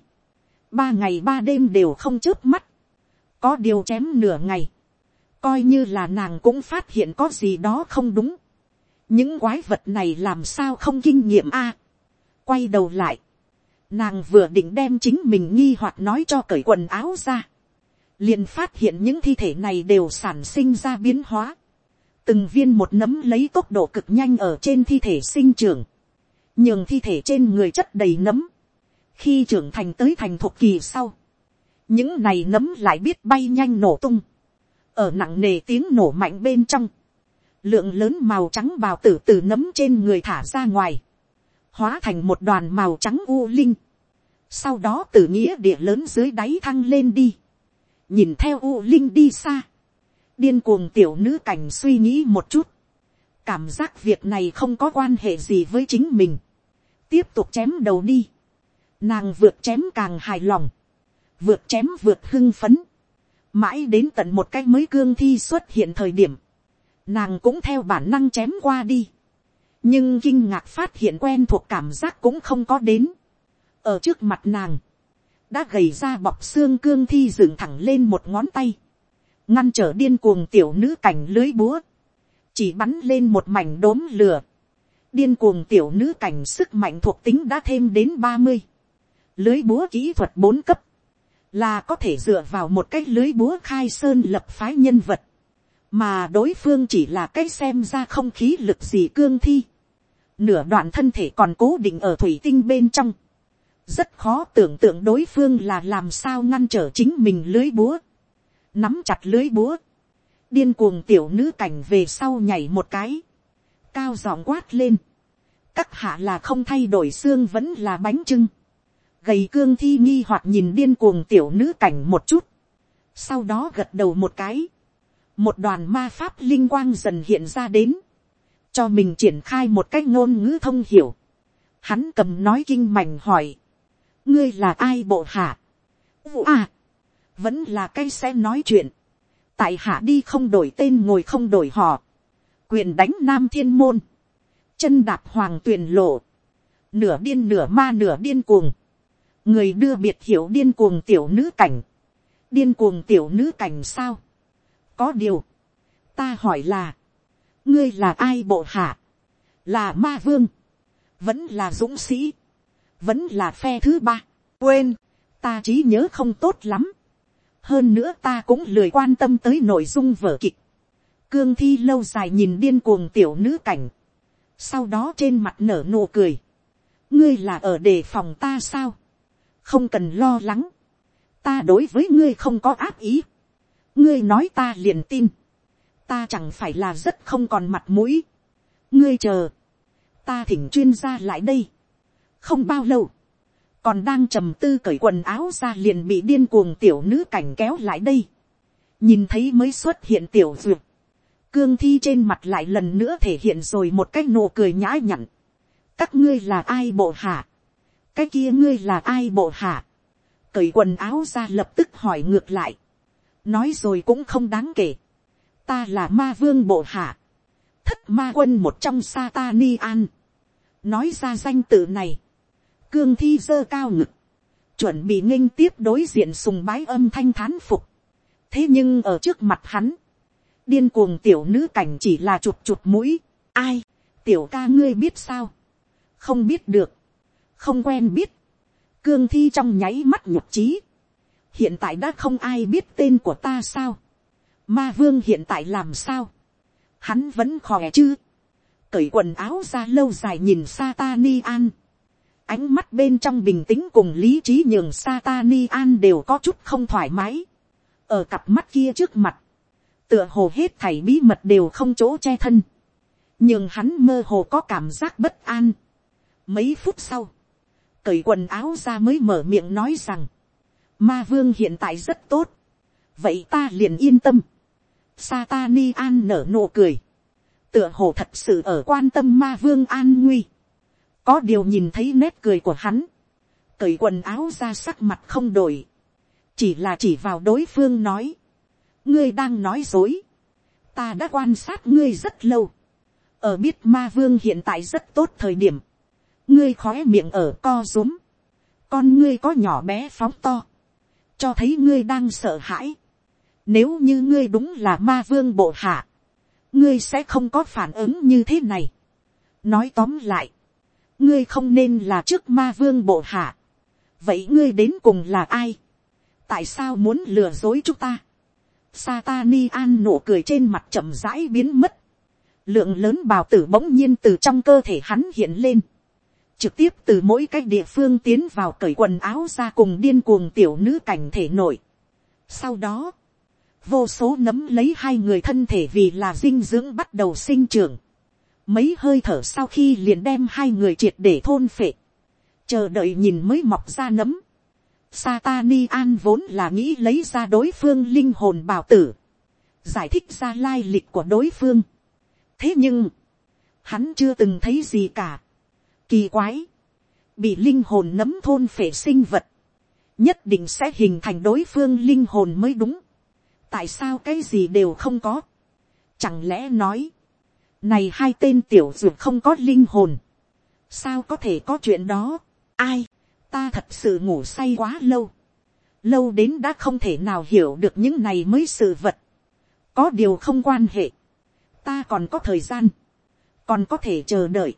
ba ngày ba đêm đều không chớp mắt, có điều chém nửa ngày, coi như là nàng cũng phát hiện có gì đó không đúng. những quái vật này làm sao không kinh nghiệm a. quay đầu lại, nàng vừa định đem chính mình nghi hoặc nói cho cởi quần áo ra. liền phát hiện những thi thể này đều sản sinh ra biến hóa, từng viên một nấm lấy tốc độ cực nhanh ở trên thi thể sinh trưởng, nhường thi thể trên người chất đầy nấm, khi trưởng thành tới thành thuộc kỳ sau, những này nấm lại biết bay nhanh nổ tung, ở nặng nề tiếng nổ mạnh bên trong, lượng lớn màu trắng bào tử từ nấm trên người thả ra ngoài, hóa thành một đoàn màu trắng u linh, sau đó từ nghĩa địa lớn dưới đáy thăng lên đi, nhìn theo u linh đi xa, điên cuồng tiểu nữ cảnh suy nghĩ một chút, cảm giác việc này không có quan hệ gì với chính mình, tiếp tục chém đầu đi, nàng vượt chém càng hài lòng, vượt chém vượt hưng phấn, mãi đến tận một cái mới cương thi xuất hiện thời điểm, nàng cũng theo bản năng chém qua đi, nhưng kinh ngạc phát hiện quen thuộc cảm giác cũng không có đến, ở trước mặt nàng, đã gầy ra bọc xương cương thi dựng thẳng lên một ngón tay, ngăn trở điên cuồng tiểu nữ cảnh lưới búa, chỉ bắn lên một mảnh đốm lửa, điên cuồng tiểu nữ cảnh sức mạnh thuộc tính đã thêm đến ba mươi, lưới búa kỹ thuật bốn cấp, là có thể dựa vào một cái lưới búa khai sơn lập phái nhân vật, mà đối phương chỉ là cái xem ra không khí lực gì cương thi, nửa đoạn thân thể còn cố định ở thủy tinh bên trong, rất khó tưởng tượng đối phương là làm sao ngăn trở chính mình lưới búa, nắm chặt lưới búa, điên cuồng tiểu nữ cảnh về sau nhảy một cái, cao giọng quát lên, các hạ là không thay đổi xương vẫn là bánh trưng, gầy cương thi nghi hoặc nhìn điên cuồng tiểu nữ cảnh một chút, sau đó gật đầu một cái, một đoàn ma pháp linh quang dần hiện ra đến, cho mình triển khai một cách ngôn ngữ thông hiểu, hắn cầm nói kinh mảnh hỏi, ngươi là ai bộ hạ, à, vẫn là cái sẽ nói chuyện, tại hạ đi không đổi tên ngồi không đổi họ, quyền đánh nam thiên môn, chân đạp hoàng tuyền lộ, nửa điên nửa ma nửa điên cuồng, người đưa biệt hiểu điên cuồng tiểu nữ cảnh, điên cuồng tiểu nữ cảnh sao, có điều, ta hỏi là, ngươi là ai bộ hạ, là ma vương, vẫn là dũng sĩ, vẫn là phe thứ ba, quên, ta trí nhớ không tốt lắm, hơn nữa ta cũng lười quan tâm tới nội dung vở kịch, cương thi lâu dài nhìn điên cuồng tiểu nữ cảnh, sau đó trên mặt nở nụ cười, ngươi là ở đề phòng ta sao, không cần lo lắng, ta đối với ngươi không có áp ý, ngươi nói ta liền tin, ta chẳng phải là rất không còn mặt mũi, ngươi chờ, ta thỉnh chuyên gia lại đây, không bao lâu, còn đang trầm tư cởi quần áo ra liền bị điên cuồng tiểu nữ cảnh kéo lại đây, nhìn thấy mới xuất hiện tiểu duyệt, cương thi trên mặt lại lần nữa thể hiện rồi một cái nụ cười nhã nhặn, các ngươi là ai bộ hạ, cái kia ngươi là ai bộ hạ, cởi quần áo ra lập tức hỏi ngược lại, nói rồi cũng không đáng kể, ta là ma vương bộ hạ, thất ma quân một trong Satani an, nói ra danh tự này, cương thi dơ cao ngực, chuẩn bị nghênh tiếp đối diện sùng bái âm thanh thán phục, thế nhưng ở trước mặt hắn, điên cuồng tiểu nữ cảnh chỉ là chụp chụp mũi, ai, tiểu ca ngươi biết sao, không biết được, không quen biết, cương thi trong nháy mắt nhục trí, hiện tại đã không ai biết tên của ta sao, ma vương hiện tại làm sao, hắn vẫn khỏe chứ, cởi quần áo ra lâu dài nhìn Satani an, ánh mắt bên trong bình tĩnh cùng lý trí nhường Satani an đều có chút không thoải mái, ở cặp mắt kia trước mặt, tựa hồ hết thảy bí mật đều không chỗ che thân, nhưng hắn mơ hồ có cảm giác bất an. Mấy phút sau, cởi quần áo ra mới mở miệng nói rằng, ma vương hiện tại rất tốt, vậy ta liền yên tâm. Satani an nở nụ cười, tựa hồ thật sự ở quan tâm ma vương an nguy, có điều nhìn thấy nét cười của hắn, cởi quần áo ra sắc mặt không đổi, chỉ là chỉ vào đối phương nói, ngươi đang nói dối, ta đã quan sát ngươi rất lâu, ở biết ma vương hiện tại rất tốt thời điểm, ngươi khói miệng ở co rúm, con ngươi có nhỏ bé phóng to, cho thấy ngươi đang sợ hãi. Nếu như ngươi đúng là ma vương bộ hạ, ngươi sẽ không có phản ứng như thế này. nói tóm lại, ngươi không nên là trước ma vương bộ hạ. vậy ngươi đến cùng là ai. tại sao muốn lừa dối chúng ta. Satani an nụ cười trên mặt chậm rãi biến mất. lượng lớn bào tử bỗng nhiên từ trong cơ thể hắn hiện lên trực tiếp từ mỗi cái địa phương tiến vào cởi quần áo ra cùng điên cuồng tiểu nữ cảnh thể nổi sau đó, vô số nấm lấy hai người thân thể vì là dinh dưỡng bắt đầu sinh trưởng. mấy hơi thở sau khi liền đem hai người triệt để thôn phệ. chờ đợi nhìn mới mọc ra nấm Satani An vốn là nghĩ lấy ra đối phương linh hồn bảo tử. Giải thích ra lai lịch của đối phương. Thế nhưng, hắn chưa từng thấy gì cả. Kỳ quái. Bị linh hồn nấm thôn phệ sinh vật. Nhất định sẽ hình thành đối phương linh hồn mới đúng. Tại sao cái gì đều không có. Chẳng lẽ nói. Này hai tên tiểu dược không có linh hồn. Sao có thể có chuyện đó. Ai ta thật sự ngủ say quá lâu, lâu đến đã không thể nào hiểu được những này mới sự vật, có điều không quan hệ, ta còn có thời gian, còn có thể chờ đợi,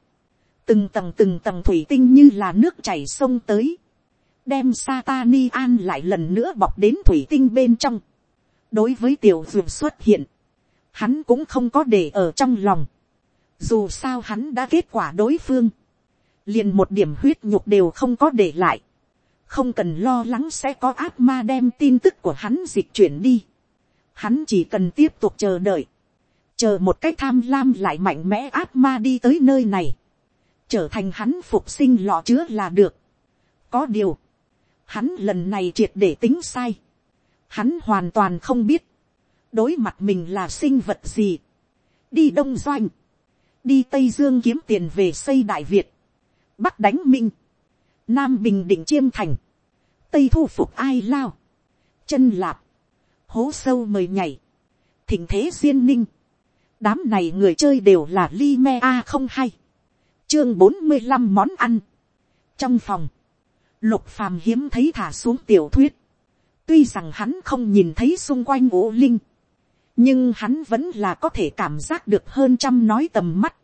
từng tầng từng tầng thủy tinh như là nước chảy sông tới, đem Satani an lại lần nữa bọc đến thủy tinh bên trong. đối với tiểu dược xuất hiện, hắn cũng không có để ở trong lòng, dù sao hắn đã kết quả đối phương, liền một điểm huyết nhục đều không có để lại, không cần lo lắng sẽ có ác ma đem tin tức của hắn dịch chuyển đi, hắn chỉ cần tiếp tục chờ đợi, chờ một cách tham lam lại mạnh mẽ ác ma đi tới nơi này, trở thành hắn phục sinh lọ chứa là được. có điều, hắn lần này triệt để tính sai, hắn hoàn toàn không biết, đối mặt mình là sinh vật gì, đi đông doanh, đi tây dương kiếm tiền về xây đại việt, bắc đánh minh, nam bình định chiêm thành, tây thu phục ai lao, chân lạp, hố sâu mời nhảy, thỉnh thế duyên ninh, đám này người chơi đều là li me a không hay, chương bốn mươi năm món ăn, trong phòng, lục phàm hiếm thấy thả xuống tiểu thuyết, tuy rằng hắn không nhìn thấy xung quanh ngũ linh, nhưng hắn vẫn là có thể cảm giác được hơn trăm nói tầm mắt,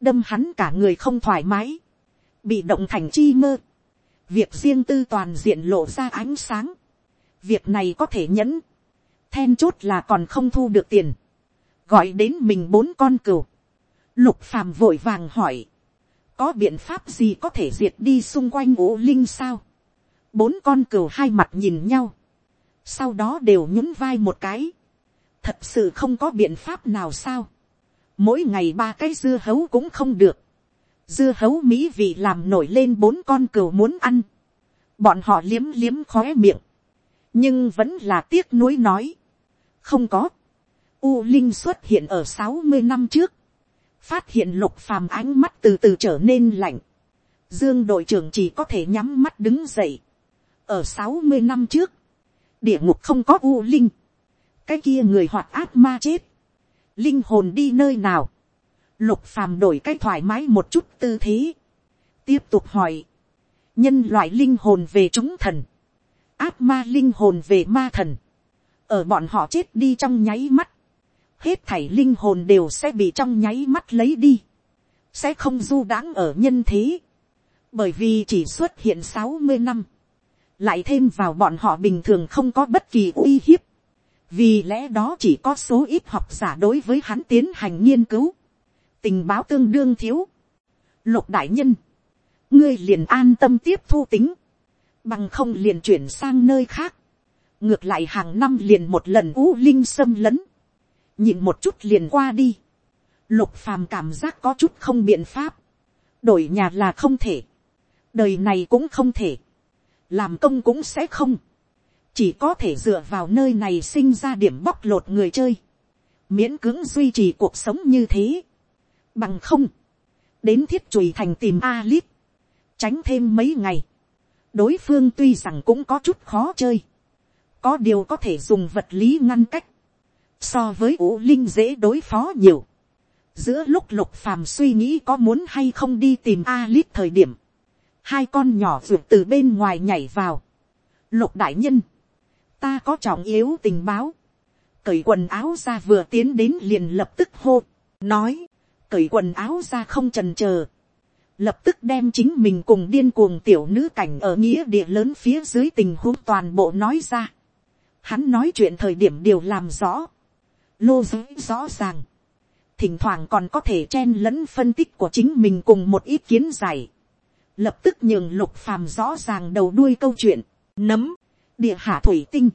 đâm hắn cả người không thoải mái, bị động thành chi mơ, việc riêng tư toàn diện lộ ra ánh sáng, việc này có thể nhẫn, then chốt là còn không thu được tiền, gọi đến mình bốn con cừu, lục phàm vội vàng hỏi, có biện pháp gì có thể diệt đi xung quanh ố linh sao, bốn con cừu hai mặt nhìn nhau, sau đó đều nhún vai một cái, thật sự không có biện pháp nào sao, mỗi ngày ba cái dưa hấu cũng không được, dưa hấu mỹ vị làm nổi lên bốn con cừu muốn ăn, bọn họ liếm liếm khóe miệng, nhưng vẫn là tiếc nuối nói, không có, u linh xuất hiện ở sáu mươi năm trước, phát hiện lục phàm ánh mắt từ từ trở nên lạnh, dương đội trưởng chỉ có thể nhắm mắt đứng dậy, ở sáu mươi năm trước, địa ngục không có u linh, cái kia người hoạt ác ma chết, linh hồn đi nơi nào, Lục phàm đổi cái thoải mái một chút tư thế. Tiếp tục hỏi. Nhân loại linh hồn về chúng thần. ác ma linh hồn về ma thần. Ở bọn họ chết đi trong nháy mắt. Hết thảy linh hồn đều sẽ bị trong nháy mắt lấy đi. Sẽ không du đáng ở nhân thế. Bởi vì chỉ xuất hiện sáu mươi năm. Lại thêm vào bọn họ bình thường không có bất kỳ uy hiếp vì lẽ đó chỉ có số ít học giả đối với hắn tiến hành nghiên cứu tình báo tương đương thiếu. Lục đại nhân, ngươi liền an tâm tiếp thu tính, bằng không liền chuyển sang nơi khác. ngược lại hàng năm liền một lần u linh xâm lấn, nhìn một chút liền qua đi. Lục phàm cảm giác có chút không biện pháp, đổi nhà là không thể, đời này cũng không thể, làm công cũng sẽ không, chỉ có thể dựa vào nơi này sinh ra điểm bóc lột người chơi, miễn cưỡng duy trì cuộc sống như thế Bằng không. Đến thiết chùi thành tìm a Alip. Tránh thêm mấy ngày. Đối phương tuy rằng cũng có chút khó chơi. Có điều có thể dùng vật lý ngăn cách. So với ủ linh dễ đối phó nhiều. Giữa lúc lục phàm suy nghĩ có muốn hay không đi tìm Alip thời điểm. Hai con nhỏ ruột từ bên ngoài nhảy vào. Lục đại nhân. Ta có trọng yếu tình báo cởi quần áo ra vừa tiến đến liền lập tức hô, nói, cởi quần áo ra không trần chờ lập tức đem chính mình cùng điên cuồng tiểu nữ cảnh ở nghĩa địa lớn phía dưới tình huống toàn bộ nói ra. Hắn nói chuyện thời điểm đều làm rõ. Lô giới rõ ràng. Thỉnh thoảng còn có thể chen lẫn phân tích của chính mình cùng một ít kiến giải. Lập tức nhường lục phàm rõ ràng đầu đuôi câu chuyện. Nấm. Địa hạ thủy tinh.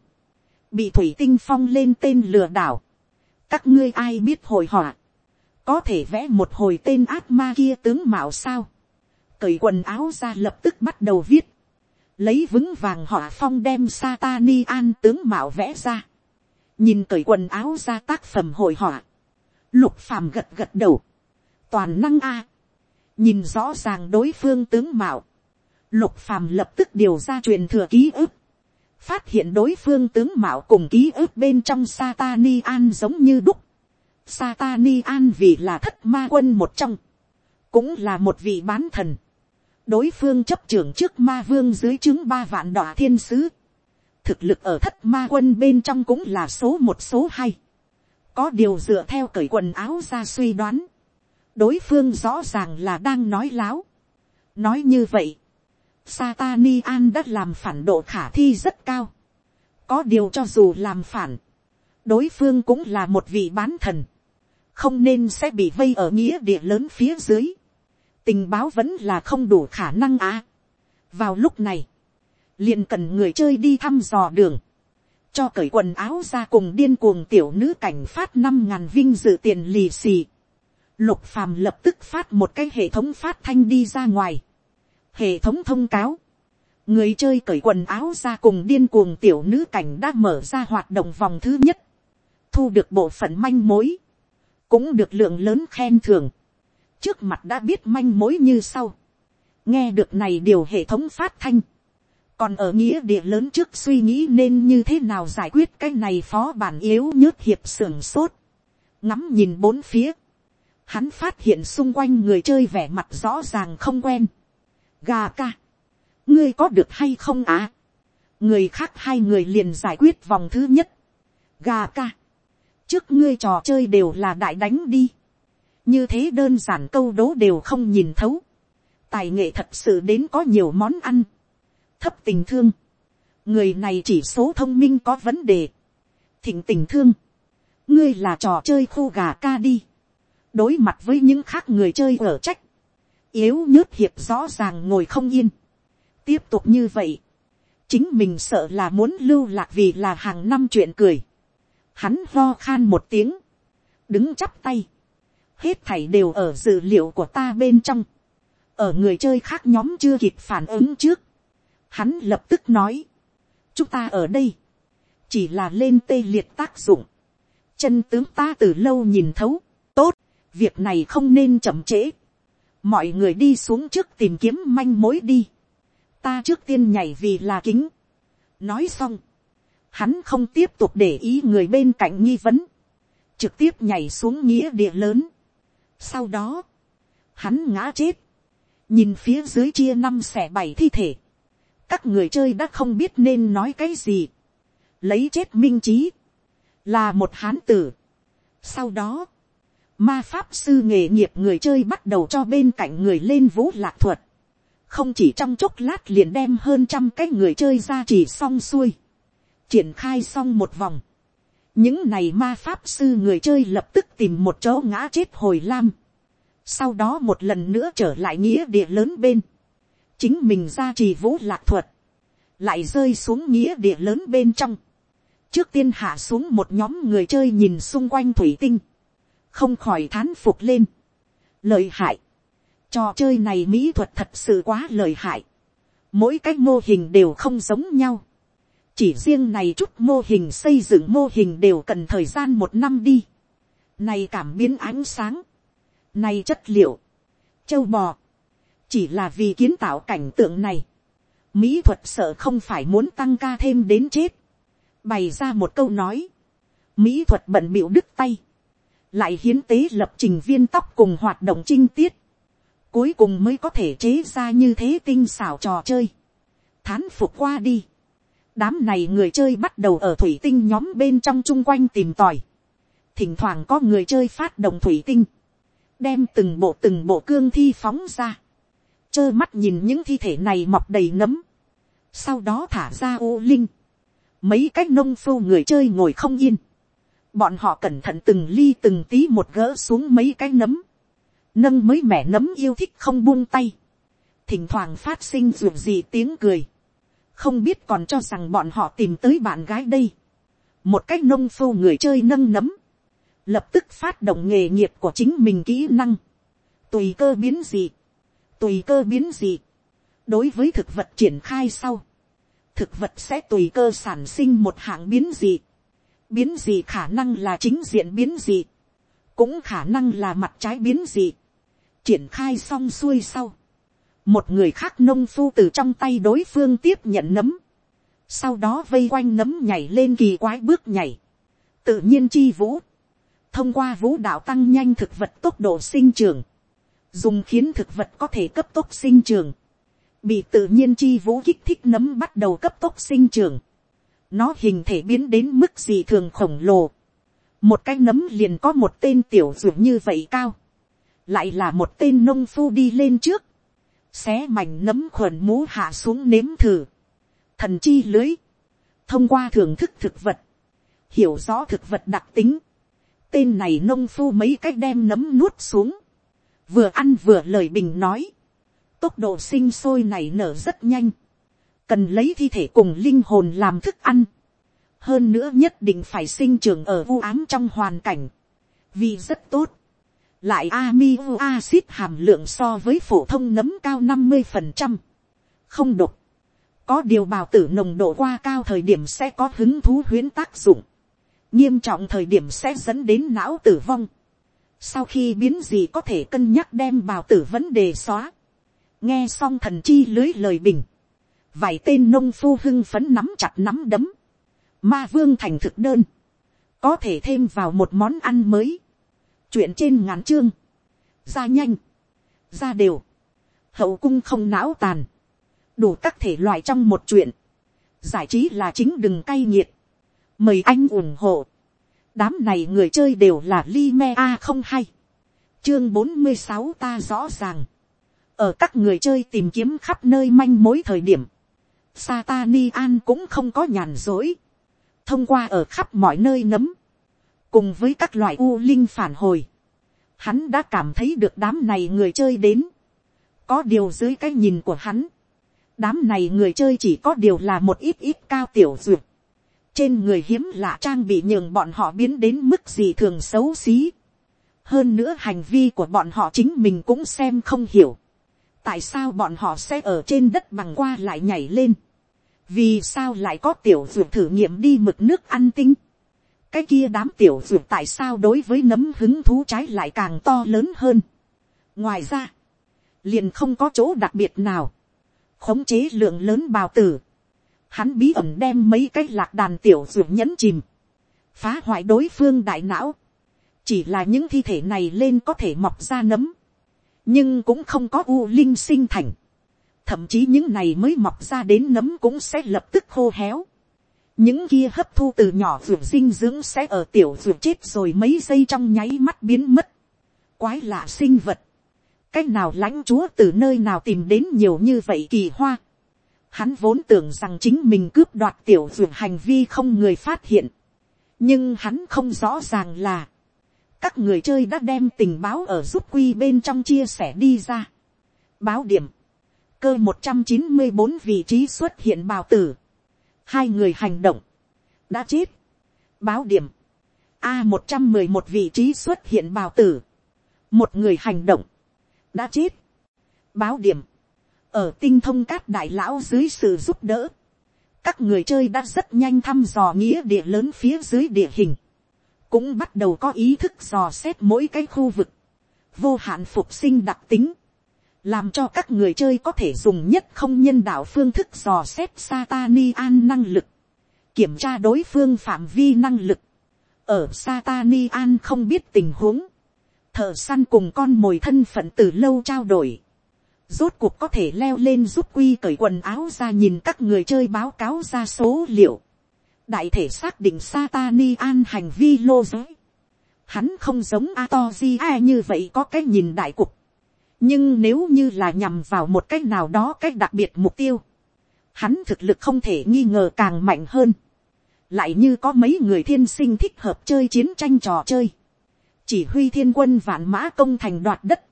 Bị thủy tinh phong lên tên lừa đảo. Các ngươi ai biết hồi họa. Có thể vẽ một hồi tên ác ma kia tướng mạo sao. Cởi quần áo ra lập tức bắt đầu viết lấy vững vàng họa phong đem Satani an tướng mạo vẽ ra, nhìn cởi quần áo ra tác phẩm hội họa, lục phàm gật gật đầu, toàn năng a, nhìn rõ ràng đối phương tướng mạo, lục phàm lập tức điều ra truyền thừa ký ức, phát hiện đối phương tướng mạo cùng ký ức bên trong Satani an giống như đúc, Satani an vì là thất ma quân một trong, cũng là một vị bán thần, đối phương chấp trưởng trước ma vương dưới chứng ba vạn đỏ thiên sứ, thực lực ở thất ma quân bên trong cũng là số một số hai, có điều dựa theo cởi quần áo ra suy đoán, đối phương rõ ràng là đang nói láo. nói như vậy, Satani An đã làm phản độ khả thi rất cao. có điều cho dù làm phản, đối phương cũng là một vị bán thần, không nên sẽ bị vây ở nghĩa địa lớn phía dưới tình báo vẫn là không đủ khả năng à. vào lúc này, liền cần người chơi đi thăm dò đường, cho cởi quần áo ra cùng điên cuồng tiểu nữ cảnh phát năm ngàn vinh dự tiền lì xì. Lục phàm lập tức phát một cái hệ thống phát thanh đi ra ngoài. Hệ thống thông cáo. Người chơi cởi quần áo ra cùng điên cuồng tiểu nữ cảnh đã mở ra hoạt động vòng thứ nhất. Thu được bộ phận manh mối. Cũng được lượng lớn khen thưởng trước mặt đã biết manh mối như sau. nghe được này điều hệ thống phát thanh còn ở nghĩa địa lớn trước suy nghĩ nên như thế nào giải quyết cái này phó bản yếu nhớt hiệp sưởng sốt. ngắm nhìn bốn phía. hắn phát hiện xung quanh người chơi vẻ mặt rõ ràng không quen. gà ca. ngươi có được hay không à? người khác hai người liền giải quyết vòng thứ nhất. gà ca. trước ngươi trò chơi đều là đại đánh đi như thế đơn giản câu đố đều không nhìn thấu, tài nghệ thật sự đến có nhiều món ăn, thấp tình thương, người này chỉ số thông minh có vấn đề, thịnh tình thương, ngươi là trò chơi khu gà ca đi, đối mặt với những khác người chơi ở trách, yếu nhớt hiệp rõ ràng ngồi không yên, tiếp tục như vậy, chính mình sợ là muốn lưu lạc vì là hàng năm chuyện cười, hắn lo khan một tiếng, đứng chắp tay, hết thảy đều ở dữ liệu của ta bên trong, ở người chơi khác nhóm chưa kịp phản ứng trước, hắn lập tức nói, chúng ta ở đây, chỉ là lên tê liệt tác dụng, chân tướng ta từ lâu nhìn thấu, tốt, việc này không nên chậm trễ, mọi người đi xuống trước tìm kiếm manh mối đi, ta trước tiên nhảy vì là kính, nói xong, hắn không tiếp tục để ý người bên cạnh nghi vấn, trực tiếp nhảy xuống nghĩa địa lớn, sau đó, hắn ngã chết. Nhìn phía dưới chia năm xẻ bảy thi thể. Các người chơi đã không biết nên nói cái gì. Lấy chết minh trí. Là một hán tử. Sau đó, ma pháp sư nghề nghiệp người chơi bắt đầu cho bên cạnh người lên vũ lạc thuật. Không chỉ trong chốc lát liền đem hơn trăm cái người chơi ra chỉ xong xuôi. Triển khai xong một vòng những này ma pháp sư người chơi lập tức tìm một chỗ ngã chết hồi lam. sau đó một lần nữa trở lại nghĩa địa lớn bên chính mình ra trì vũ lạc thuật. lại rơi xuống nghĩa địa lớn bên trong. trước tiên hạ xuống một nhóm người chơi nhìn xung quanh thủy tinh. không khỏi thán phục lên. lợi hại. trò chơi này mỹ thuật thật sự quá lợi hại. mỗi cái mô hình đều không giống nhau chỉ riêng này chút mô hình xây dựng mô hình đều cần thời gian một năm đi. này cảm biến ánh sáng, này chất liệu, châu bò, chỉ là vì kiến tạo cảnh tượng này. mỹ thuật sợ không phải muốn tăng ca thêm đến chết. bày ra một câu nói, mỹ thuật bận bịu đứt tay, lại hiến tế lập trình viên tóc cùng hoạt động trinh tiết, cuối cùng mới có thể chế ra như thế tinh xảo trò chơi. thán phục qua đi đám này người chơi bắt đầu ở thủy tinh nhóm bên trong chung quanh tìm tòi. thỉnh thoảng có người chơi phát động thủy tinh, đem từng bộ từng bộ cương thi phóng ra, trơ mắt nhìn những thi thể này mọc đầy nấm, sau đó thả ra ô linh, mấy cái nông phu người chơi ngồi không yên, bọn họ cẩn thận từng ly từng tí một gỡ xuống mấy cái nấm, nâng mới mẻ nấm yêu thích không buông tay, thỉnh thoảng phát sinh ruột gì tiếng cười, không biết còn cho rằng bọn họ tìm tới bạn gái đây, một cái nông phu người chơi nâng nấm, lập tức phát động nghề nghiệp của chính mình kỹ năng, tùy cơ biến gì, tùy cơ biến gì, đối với thực vật triển khai sau, thực vật sẽ tùy cơ sản sinh một hạng biến gì, biến gì khả năng là chính diện biến gì, cũng khả năng là mặt trái biến gì, triển khai xong xuôi sau, một người khác nông phu từ trong tay đối phương tiếp nhận nấm, sau đó vây quanh nấm nhảy lên kỳ quái bước nhảy, tự nhiên chi vũ, thông qua vũ đạo tăng nhanh thực vật tốc độ sinh trưởng dùng khiến thực vật có thể cấp tốc sinh trường, bị tự nhiên chi vũ kích thích nấm bắt đầu cấp tốc sinh trường, nó hình thể biến đến mức gì thường khổng lồ, một cái nấm liền có một tên tiểu ruộng như vậy cao, lại là một tên nông phu đi lên trước, xé mảnh nấm khuẩn mũ hạ xuống nếm thử, thần chi lưới, thông qua thưởng thức thực vật, hiểu rõ thực vật đặc tính, tên này nông phu mấy cách đem nấm nuốt xuống, vừa ăn vừa lời bình nói, tốc độ sinh sôi này nở rất nhanh, cần lấy thi thể cùng linh hồn làm thức ăn, hơn nữa nhất định phải sinh trưởng ở u ám trong hoàn cảnh, vì rất tốt, lại amino acid hàm lượng so với phổ thông nấm cao năm mươi phần trăm, không độc, có điều bào tử nồng độ qua cao thời điểm sẽ có hứng thú huyến tác dụng, nghiêm trọng thời điểm sẽ dẫn đến não tử vong, sau khi biến gì có thể cân nhắc đem bào tử vấn đề xóa, nghe xong thần chi lưới lời bình, vài tên nông phu hưng phấn nắm chặt nắm đấm, ma vương thành thực đơn, có thể thêm vào một món ăn mới, chuyện trên ngắn chương, ra nhanh, ra đều, hậu cung không não tàn, đủ các thể loại trong một chuyện, giải trí là chính đừng cay nghiệt, mời anh ủng hộ, đám này người chơi đều là li me a không hay, chương bốn mươi sáu ta rõ ràng, ở các người chơi tìm kiếm khắp nơi manh mối thời điểm, Satani An cũng không có nhàn dối, thông qua ở khắp mọi nơi nấm, cùng với các loại u linh phản hồi, hắn đã cảm thấy được đám này người chơi đến, có điều dưới cái nhìn của hắn, đám này người chơi chỉ có điều là một ít ít cao tiểu duyệt, trên người hiếm lạ trang bị nhường bọn họ biến đến mức gì thường xấu xí. hơn nữa hành vi của bọn họ chính mình cũng xem không hiểu. tại sao bọn họ sẽ ở trên đất bằng qua lại nhảy lên. vì sao lại có tiểu duyệt thử nghiệm đi mực nước ăn tinh. cái kia đám tiểu duyệt tại sao đối với nấm hứng thú trái lại càng to lớn hơn. ngoài ra, liền không có chỗ đặc biệt nào. khống chế lượng lớn bào tử hắn bí ẩn đem mấy cái lạc đàn tiểu ruột nhẫn chìm, phá hoại đối phương đại não, chỉ là những thi thể này lên có thể mọc ra nấm, nhưng cũng không có u linh sinh thành, thậm chí những này mới mọc ra đến nấm cũng sẽ lập tức khô héo, những kia hấp thu từ nhỏ ruột dinh dưỡng sẽ ở tiểu ruột chết rồi mấy giây trong nháy mắt biến mất, quái lạ sinh vật, cách nào lãnh chúa từ nơi nào tìm đến nhiều như vậy kỳ hoa, Hắn vốn tưởng rằng chính mình cướp đoạt tiểu dược hành vi không người phát hiện. Nhưng hắn không rõ ràng là. Các người chơi đã đem tình báo ở giúp quy bên trong chia sẻ đi ra. Báo điểm. Cơ một trăm chín mươi bốn vị trí xuất hiện bào tử. Hai người hành động. Đã chết. Báo điểm. A một trăm mười một vị trí xuất hiện bào tử. Một người hành động. Đã chết. Báo điểm ở tinh thông các đại lão dưới sự giúp đỡ, các người chơi đã rất nhanh thăm dò nghĩa địa lớn phía dưới địa hình, cũng bắt đầu có ý thức dò xét mỗi cái khu vực, vô hạn phục sinh đặc tính, làm cho các người chơi có thể dùng nhất không nhân đạo phương thức dò xét Satani an năng lực, kiểm tra đối phương phạm vi năng lực, ở Satani an không biết tình huống, thợ săn cùng con mồi thân phận từ lâu trao đổi, rốt cuộc có thể leo lên giúp quy cởi quần áo ra nhìn các người chơi báo cáo ra số liệu. đại thể xác định Satani an hành vi lô giới. Hắn không giống Atoji a như vậy có cái nhìn đại cục. nhưng nếu như là nhằm vào một cách nào đó cách đặc biệt mục tiêu, hắn thực lực không thể nghi ngờ càng mạnh hơn. lại như có mấy người thiên sinh thích hợp chơi chiến tranh trò chơi, chỉ huy thiên quân vạn mã công thành đoạt đất,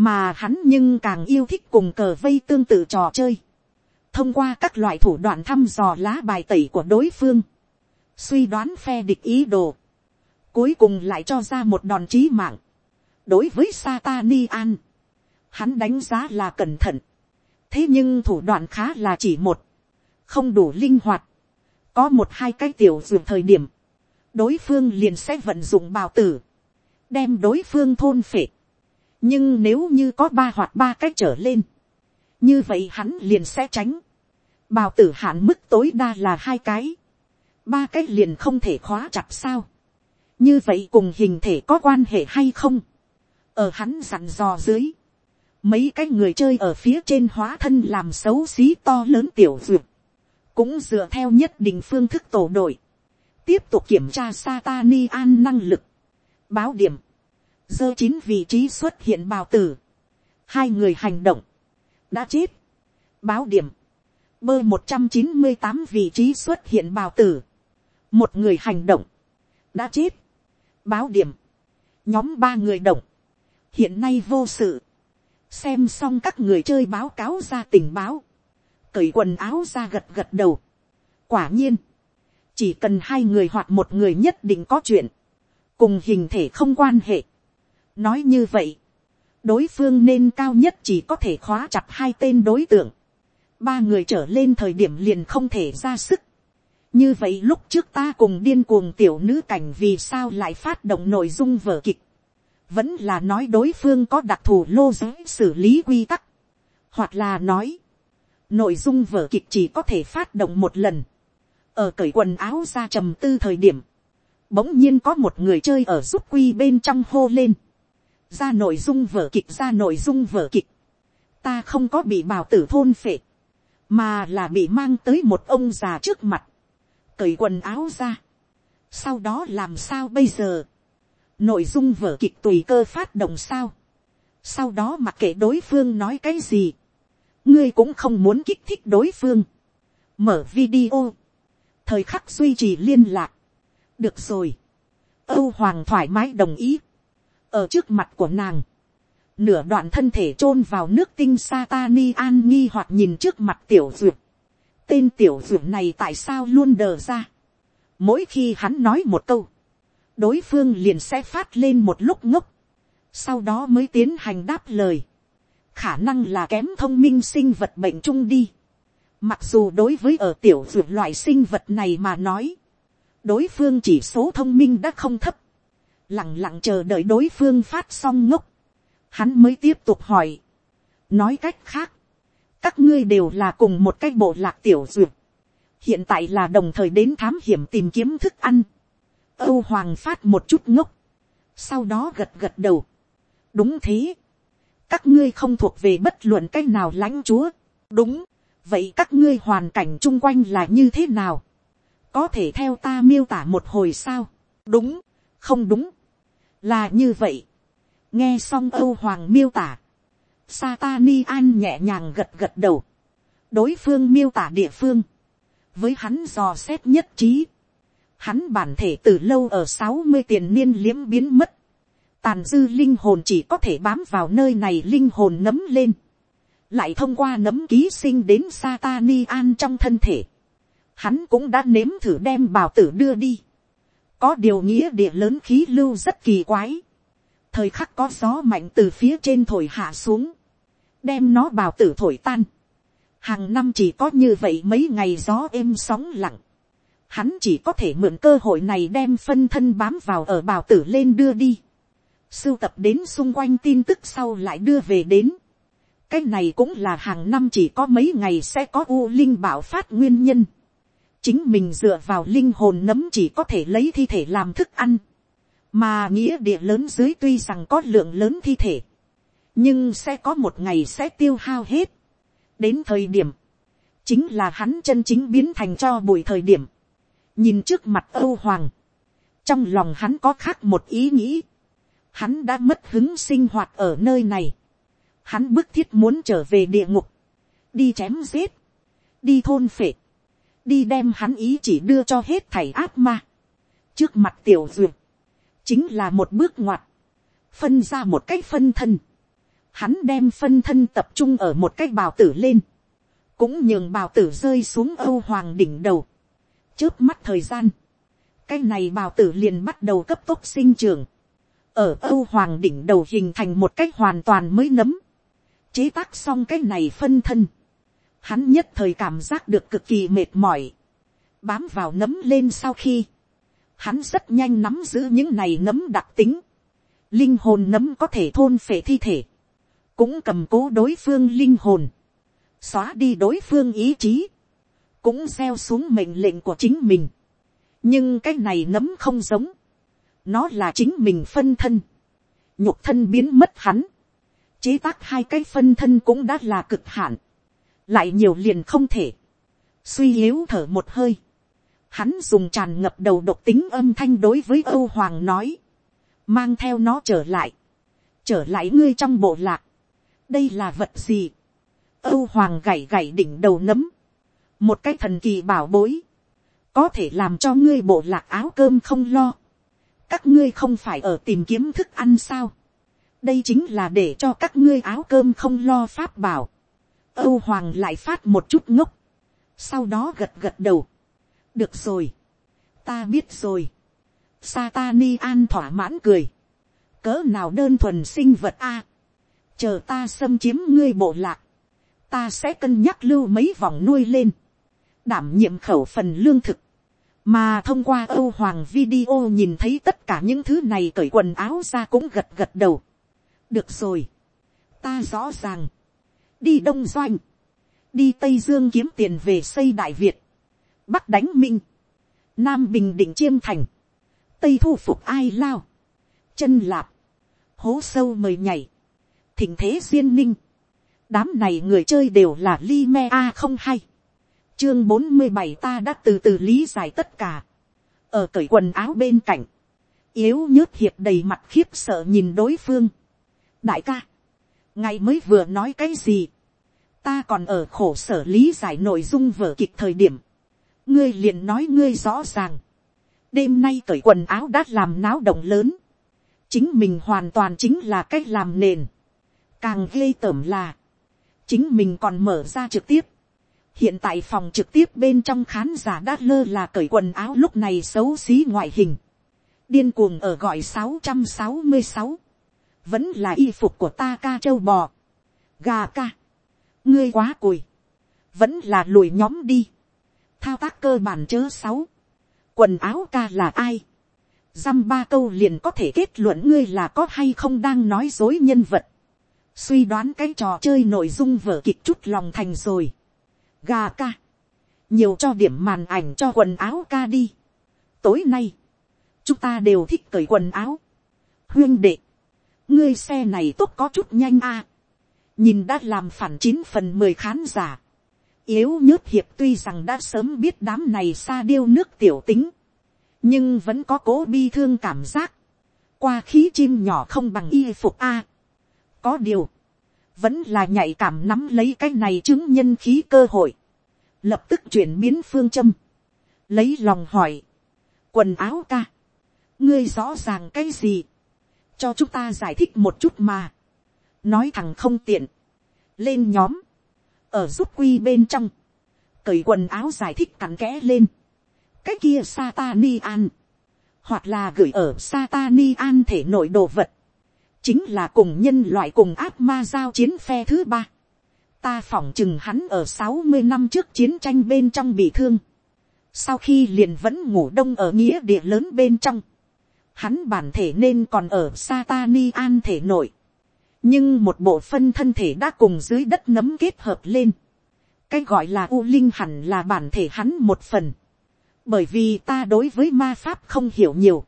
mà hắn nhưng càng yêu thích cùng cờ vây tương tự trò chơi, thông qua các loại thủ đoạn thăm dò lá bài tẩy của đối phương, suy đoán phe địch ý đồ, cuối cùng lại cho ra một đòn trí mạng. đối với Satani An, hắn đánh giá là cẩn thận, thế nhưng thủ đoạn khá là chỉ một, không đủ linh hoạt, có một hai cái tiểu dường thời điểm, đối phương liền sẽ vận dụng bào tử, đem đối phương thôn phệ nhưng nếu như có ba hoặc ba cách trở lên, như vậy hắn liền sẽ tránh. bào tử hạn mức tối đa là hai cái, ba cái liền không thể khóa chặt sao. như vậy cùng hình thể có quan hệ hay không. ở hắn dặn dò dưới, mấy cái người chơi ở phía trên hóa thân làm xấu xí to lớn tiểu duyệt, cũng dựa theo nhất định phương thức tổ đội, tiếp tục kiểm tra Satani an năng lực, báo điểm, dơ chín vị trí xuất hiện bào tử, hai người hành động, đã chết, báo điểm, bơ một trăm chín mươi tám vị trí xuất hiện bào tử, một người hành động, đã chết, báo điểm, nhóm ba người động, hiện nay vô sự, xem xong các người chơi báo cáo ra tình báo, cởi quần áo ra gật gật đầu. quả nhiên, chỉ cần hai người hoặc một người nhất định có chuyện, cùng hình thể không quan hệ nói như vậy, đối phương nên cao nhất chỉ có thể khóa chặt hai tên đối tượng, ba người trở lên thời điểm liền không thể ra sức. như vậy lúc trước ta cùng điên cuồng tiểu nữ cảnh vì sao lại phát động nội dung vở kịch, vẫn là nói đối phương có đặc thù lô giới xử lý quy tắc, hoặc là nói, nội dung vở kịch chỉ có thể phát động một lần, ở cởi quần áo ra trầm tư thời điểm, bỗng nhiên có một người chơi ở giúp quy bên trong hô lên, ra nội dung vở kịch ra nội dung vở kịch, ta không có bị bào tử thôn phệ, mà là bị mang tới một ông già trước mặt, cởi quần áo ra, sau đó làm sao bây giờ, nội dung vở kịch tùy cơ phát động sao, sau đó mặc kệ đối phương nói cái gì, ngươi cũng không muốn kích thích đối phương, mở video, thời khắc duy trì liên lạc, được rồi, âu hoàng thoải mái đồng ý, ở trước mặt của nàng, nửa đoạn thân thể chôn vào nước tinh Satani an nghi hoặc nhìn trước mặt tiểu duyệt. Tên tiểu duyệt này tại sao luôn đờ ra. Mỗi khi hắn nói một câu, đối phương liền sẽ phát lên một lúc ngốc, sau đó mới tiến hành đáp lời, khả năng là kém thông minh sinh vật bệnh chung đi. Mặc dù đối với ở tiểu Duyệt loại sinh vật này mà nói, đối phương chỉ số thông minh đã không thấp, lặng lặng chờ đợi đối phương phát xong ngốc, hắn mới tiếp tục hỏi, nói cách khác, các ngươi đều là cùng một cái bộ lạc tiểu duyệt, hiện tại là đồng thời đến thám hiểm tìm kiếm thức ăn, Âu Hoàng phát một chút ngốc. Sau đó gật gật đầu. Đúng thế. Các ngươi không thuộc về bất luận cái nào lãnh chúa. Đúng. Vậy các ngươi hoàn cảnh chung quanh là như thế nào? Có thể theo ta miêu tả một hồi sao? Đúng. Không đúng. Là như vậy. Nghe xong Âu Hoàng miêu tả. Satani An nhẹ nhàng gật gật đầu. Đối phương miêu tả địa phương. Với hắn dò xét nhất trí hắn bản thể từ lâu ở sáu mươi tiền niên liếm biến mất, tàn dư linh hồn chỉ có thể bám vào nơi này linh hồn nấm lên, lại thông qua nấm ký sinh đến Satani an trong thân thể, hắn cũng đã nếm thử đem bào tử đưa đi, có điều nghĩa địa lớn khí lưu rất kỳ quái, thời khắc có gió mạnh từ phía trên thổi hạ xuống, đem nó bào tử thổi tan, hàng năm chỉ có như vậy mấy ngày gió êm sóng lặng, hắn chỉ có thể mượn cơ hội này đem phân thân bám vào ở bào tử lên đưa đi. Sưu tập đến xung quanh tin tức sau lại đưa về đến. Cái này cũng là hàng năm chỉ có mấy ngày sẽ có u linh bảo phát nguyên nhân. Chính mình dựa vào linh hồn nấm chỉ có thể lấy thi thể làm thức ăn. Mà nghĩa địa lớn dưới tuy rằng có lượng lớn thi thể. Nhưng sẽ có một ngày sẽ tiêu hao hết. Đến thời điểm. Chính là hắn chân chính biến thành cho buổi thời điểm nhìn trước mặt âu hoàng, trong lòng hắn có khác một ý nghĩ, hắn đã mất hứng sinh hoạt ở nơi này, hắn bức thiết muốn trở về địa ngục, đi chém giết, đi thôn phệ, đi đem hắn ý chỉ đưa cho hết thảy ác ma, trước mặt tiểu duyệt, chính là một bước ngoặt, phân ra một cái phân thân, hắn đem phân thân tập trung ở một cái bào tử lên, cũng nhường bào tử rơi xuống âu hoàng đỉnh đầu, trước mắt thời gian, cái này bào tử liền bắt đầu cấp tốc sinh trường, ở âu hoàng đỉnh đầu hình thành một cách hoàn toàn mới nấm, chế tác xong cái này phân thân, hắn nhất thời cảm giác được cực kỳ mệt mỏi, bám vào nấm lên sau khi, hắn rất nhanh nắm giữ những này nấm đặc tính, linh hồn nấm có thể thôn phệ thi thể, cũng cầm cố đối phương linh hồn, xóa đi đối phương ý chí, cũng gieo xuống mệnh lệnh của chính mình. nhưng cái này nấm không giống, nó là chính mình phân thân, nhục thân biến mất hắn, chế tác hai cái phân thân cũng đã là cực hạn, lại nhiều liền không thể, suy yếu thở một hơi, hắn dùng tràn ngập đầu độc tính âm thanh đối với âu hoàng nói, mang theo nó trở lại, trở lại ngươi trong bộ lạc, đây là vật gì, âu hoàng gảy gảy đỉnh đầu nấm, một cái thần kỳ bảo bối, có thể làm cho ngươi bộ lạc áo cơm không lo, các ngươi không phải ở tìm kiếm thức ăn sao, đây chính là để cho các ngươi áo cơm không lo pháp bảo, âu hoàng lại phát một chút ngốc, sau đó gật gật đầu, được rồi, ta biết rồi, Satani an thỏa mãn cười, cỡ nào đơn thuần sinh vật a, chờ ta xâm chiếm ngươi bộ lạc, ta sẽ cân nhắc lưu mấy vòng nuôi lên, đảm nhiệm khẩu phần lương thực, mà thông qua âu hoàng video nhìn thấy tất cả những thứ này cởi quần áo ra cũng gật gật đầu. được rồi, ta rõ ràng, đi đông doanh, đi tây dương kiếm tiền về xây đại việt, bắc đánh minh, nam bình định chiêm thành, tây thu phục ai lao, chân lạp, hố sâu mời nhảy, thỉnh thế duyên ninh, đám này người chơi đều là li me a không hay, chương bốn mươi bảy ta đã từ từ lý giải tất cả, ở cởi quần áo bên cạnh, yếu nhớt hiệp đầy mặt khiếp sợ nhìn đối phương, đại ca, ngày mới vừa nói cái gì, ta còn ở khổ sở lý giải nội dung vở kịch thời điểm, ngươi liền nói ngươi rõ ràng, đêm nay cởi quần áo đã làm náo động lớn, chính mình hoàn toàn chính là cách làm nền, càng ghê tởm là, chính mình còn mở ra trực tiếp, hiện tại phòng trực tiếp bên trong khán giả đã lơ là cởi quần áo lúc này xấu xí ngoại hình, điên cuồng ở gọi sáu trăm sáu mươi sáu, vẫn là y phục của ta ca châu bò, gà ca, ngươi quá cùi, vẫn là lùi nhóm đi, thao tác cơ bản chớ sáu, quần áo ca là ai, dăm ba câu liền có thể kết luận ngươi là có hay không đang nói dối nhân vật, suy đoán cái trò chơi nội dung vở kịch chút lòng thành rồi, gà ca, nhiều cho điểm màn ảnh cho quần áo ca đi, tối nay, chúng ta đều thích cởi quần áo, huyên đệ, ngươi xe này tốt có chút nhanh a, nhìn đã làm phản chín phần mười khán giả, yếu nhớt hiệp tuy rằng đã sớm biết đám này xa điêu nước tiểu tính, nhưng vẫn có cố bi thương cảm giác, qua khí chim nhỏ không bằng y phục a. có điều, vẫn là nhạy cảm nắm lấy cái này chứng nhân khí cơ hội, lập tức chuyển biến phương châm, lấy lòng hỏi, quần áo ca, ngươi rõ ràng cái gì, cho chúng ta giải thích một chút mà, nói thẳng không tiện, lên nhóm, ở rút quy bên trong, cởi quần áo giải thích cặn kẽ lên, cái kia Satani an, hoặc là gửi ở Satani an thể nội đồ vật, chính là cùng nhân loại cùng ác ma giao chiến phe thứ ba. Ta phỏng chừng hắn ở sáu mươi năm trước chiến tranh bên trong bị thương. Sau khi liền vẫn ngủ đông ở nghĩa địa lớn bên trong. Hắn bản thể nên còn ở Satani an thể nội. Nhưng một bộ phân thân thể đã cùng dưới đất nấm kết hợp lên. Cái gọi là U Linh hẳn là bản thể hắn một phần. Bởi vì ta đối với ma pháp không hiểu nhiều,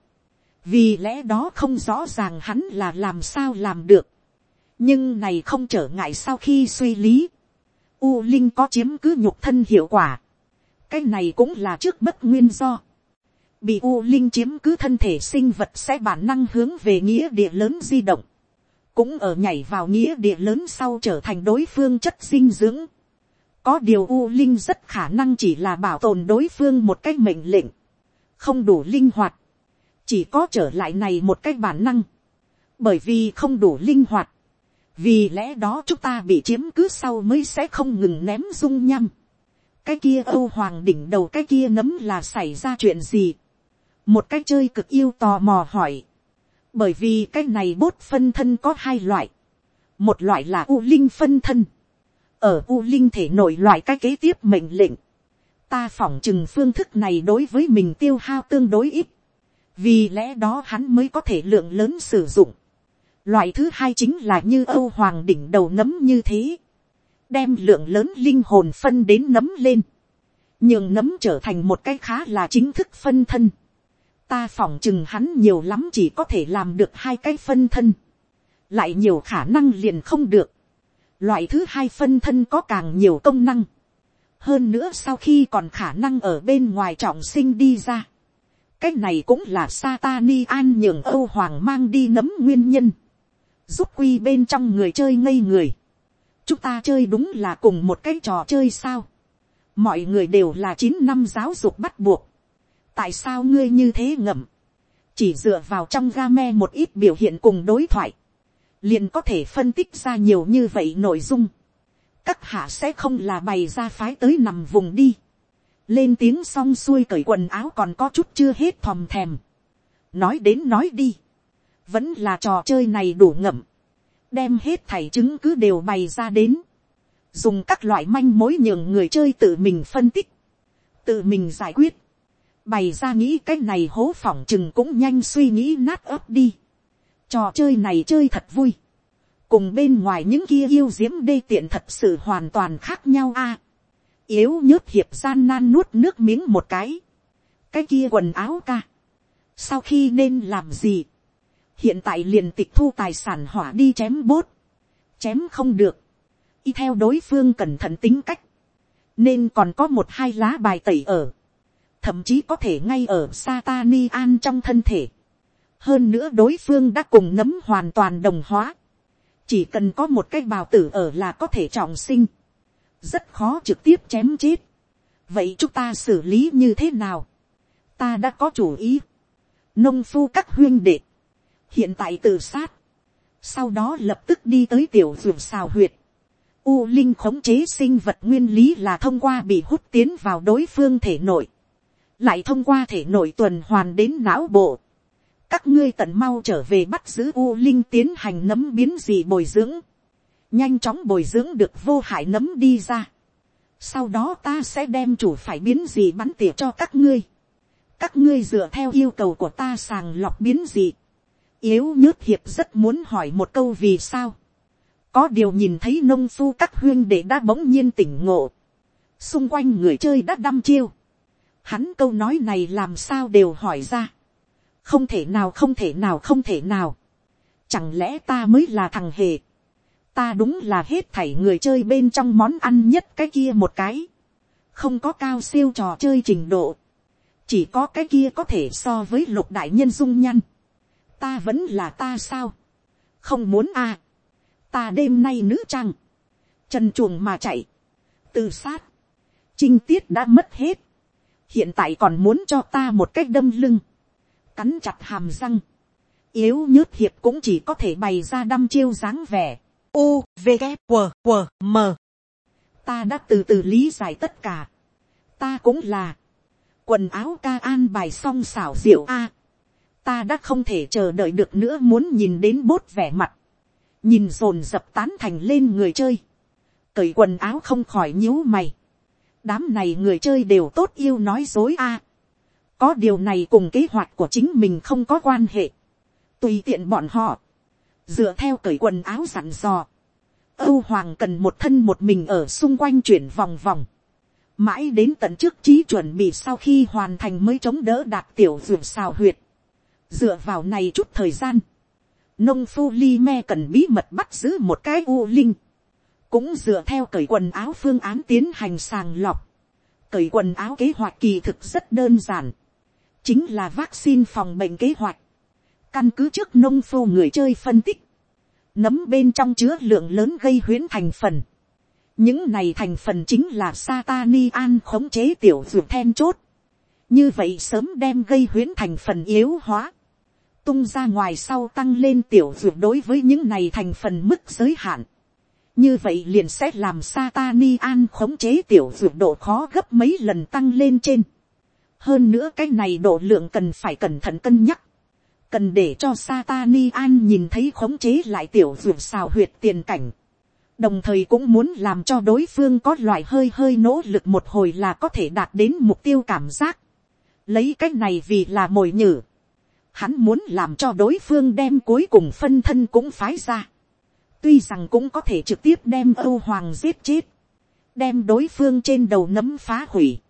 vì lẽ đó không rõ ràng hắn là làm sao làm được, nhưng này không trở ngại sau khi suy lý, u linh có chiếm cứ nhục thân hiệu quả, cái này cũng là trước bất nguyên do, bị u linh chiếm cứ thân thể sinh vật sẽ bản năng hướng về nghĩa địa lớn di động, cũng ở nhảy vào nghĩa địa lớn sau trở thành đối phương chất dinh dưỡng, có điều u linh rất khả năng chỉ là bảo tồn đối phương một cách mệnh lệnh, không đủ linh hoạt, chỉ có trở lại này một cách bản năng, bởi vì không đủ linh hoạt, vì lẽ đó chúng ta bị chiếm cứ sau mới sẽ không ngừng ném dung nhăm. cái kia âu hoàng đỉnh đầu cái kia nấm là xảy ra chuyện gì một cái chơi cực yêu tò mò hỏi. bởi vì cái này bốt phân thân có hai loại. một loại là u linh phân thân. ở u linh thể nội loại cái kế tiếp mệnh lệnh. ta phỏng chừng phương thức này đối với mình tiêu hao tương đối ít. vì lẽ đó hắn mới có thể lượng lớn sử dụng Loại thứ hai chính là như Âu Hoàng đỉnh đầu nấm như thế. Đem lượng lớn linh hồn phân đến nấm lên. Nhưng nấm trở thành một cái khá là chính thức phân thân. Ta phỏng chừng hắn nhiều lắm chỉ có thể làm được hai cái phân thân. Lại nhiều khả năng liền không được. Loại thứ hai phân thân có càng nhiều công năng. Hơn nữa sau khi còn khả năng ở bên ngoài trọng sinh đi ra. Cái này cũng là Satani an nhường Âu Hoàng mang đi nấm nguyên nhân giúp quy bên trong người chơi ngây người. chúng ta chơi đúng là cùng một cái trò chơi sao. mọi người đều là chín năm giáo dục bắt buộc tại sao ngươi như thế ngậm. chỉ dựa vào trong game một ít biểu hiện cùng đối thoại. liền có thể phân tích ra nhiều như vậy nội dung. các hạ sẽ không là bày ra phái tới nằm vùng đi. lên tiếng xong xuôi cởi quần áo còn có chút chưa hết thòm thèm. nói đến nói đi vẫn là trò chơi này đủ ngậm, đem hết thảy chứng cứ đều bày ra đến, dùng các loại manh mối nhường người chơi tự mình phân tích, tự mình giải quyết, bày ra nghĩ cái này hố phỏng chừng cũng nhanh suy nghĩ nát ấp đi, trò chơi này chơi thật vui, cùng bên ngoài những kia yêu diễm đê tiện thật sự hoàn toàn khác nhau a, yếu nhớt hiệp gian nan nuốt nước miếng một cái, cái kia quần áo ca, sau khi nên làm gì, hiện tại liền tịch thu tài sản hỏa đi chém bốt, chém không được, y theo đối phương cẩn thận tính cách, nên còn có một hai lá bài tẩy ở, thậm chí có thể ngay ở Satani an trong thân thể. hơn nữa đối phương đã cùng nấm hoàn toàn đồng hóa, chỉ cần có một cái bào tử ở là có thể trọng sinh, rất khó trực tiếp chém chết. vậy chúng ta xử lý như thế nào, ta đã có chủ ý, nông phu các huyên đệ, hiện tại tự sát, sau đó lập tức đi tới tiểu ruột xào huyệt. U linh khống chế sinh vật nguyên lý là thông qua bị hút tiến vào đối phương thể nội, lại thông qua thể nội tuần hoàn đến não bộ. các ngươi tận mau trở về bắt giữ u linh tiến hành nấm biến gì bồi dưỡng, nhanh chóng bồi dưỡng được vô hại nấm đi ra. sau đó ta sẽ đem chủ phải biến gì bắn tỉa cho các ngươi. các ngươi dựa theo yêu cầu của ta sàng lọc biến gì yếu nhớt hiệp rất muốn hỏi một câu vì sao. có điều nhìn thấy nông phu các huyên để đã bỗng nhiên tỉnh ngộ. xung quanh người chơi đã đăm chiêu hắn câu nói này làm sao đều hỏi ra. không thể nào không thể nào không thể nào. chẳng lẽ ta mới là thằng hề. ta đúng là hết thảy người chơi bên trong món ăn nhất cái kia một cái. không có cao siêu trò chơi trình độ. chỉ có cái kia có thể so với lục đại nhân dung nhăn ta vẫn là ta sao, không muốn a, à. ta đêm nay nữ trang, trần chuồng mà chạy, tự sát, trinh tiết đã mất hết, hiện tại còn muốn cho ta một cách đâm lưng, cắn chặt hàm răng, yếu nhớt hiệp cũng chỉ có thể bày ra đăm chiêu dáng vẻ, u v g q q m. Ta đã từ từ lý giải tất cả, ta cũng là, quần áo ca an bài xong xảo diệu a, ta đã không thể chờ đợi được nữa muốn nhìn đến bốt vẻ mặt, nhìn rồn dập tán thành lên người chơi, cởi quần áo không khỏi nhíu mày, đám này người chơi đều tốt yêu nói dối a, có điều này cùng kế hoạch của chính mình không có quan hệ, tùy tiện bọn họ, dựa theo cởi quần áo dặn dò, âu hoàng cần một thân một mình ở xung quanh chuyển vòng vòng, mãi đến tận trước trí chuẩn bị sau khi hoàn thành mới chống đỡ đạt tiểu ruột xào huyệt, dựa vào này chút thời gian, nông phu li me cần bí mật bắt giữ một cái u linh, cũng dựa theo cởi quần áo phương án tiến hành sàng lọc, cởi quần áo kế hoạch kỳ thực rất đơn giản, chính là vaccine phòng bệnh kế hoạch, căn cứ trước nông phu người chơi phân tích, nấm bên trong chứa lượng lớn gây huyến thành phần, những này thành phần chính là Satani an khống chế tiểu dược then chốt. như vậy sớm đem gây huyễn thành phần yếu hóa. tung ra ngoài sau tăng lên tiểu dược đối với những này thành phần mức giới hạn như vậy liền sẽ làm Satani an khống chế tiểu dược độ khó gấp mấy lần tăng lên trên. hơn nữa cái này độ lượng cần phải cẩn thận cân nhắc. cần để cho Satani an nhìn thấy khống chế lại tiểu dược xào huyệt tiền cảnh đồng thời cũng muốn làm cho đối phương có loại hơi hơi nỗ lực một hồi là có thể đạt đến mục tiêu cảm giác. lấy cái này vì là mồi nhử. hắn muốn làm cho đối phương đem cuối cùng phân thân cũng phái ra tuy rằng cũng có thể trực tiếp đem âu hoàng giết chết. đem đối phương trên đầu nấm phá hủy.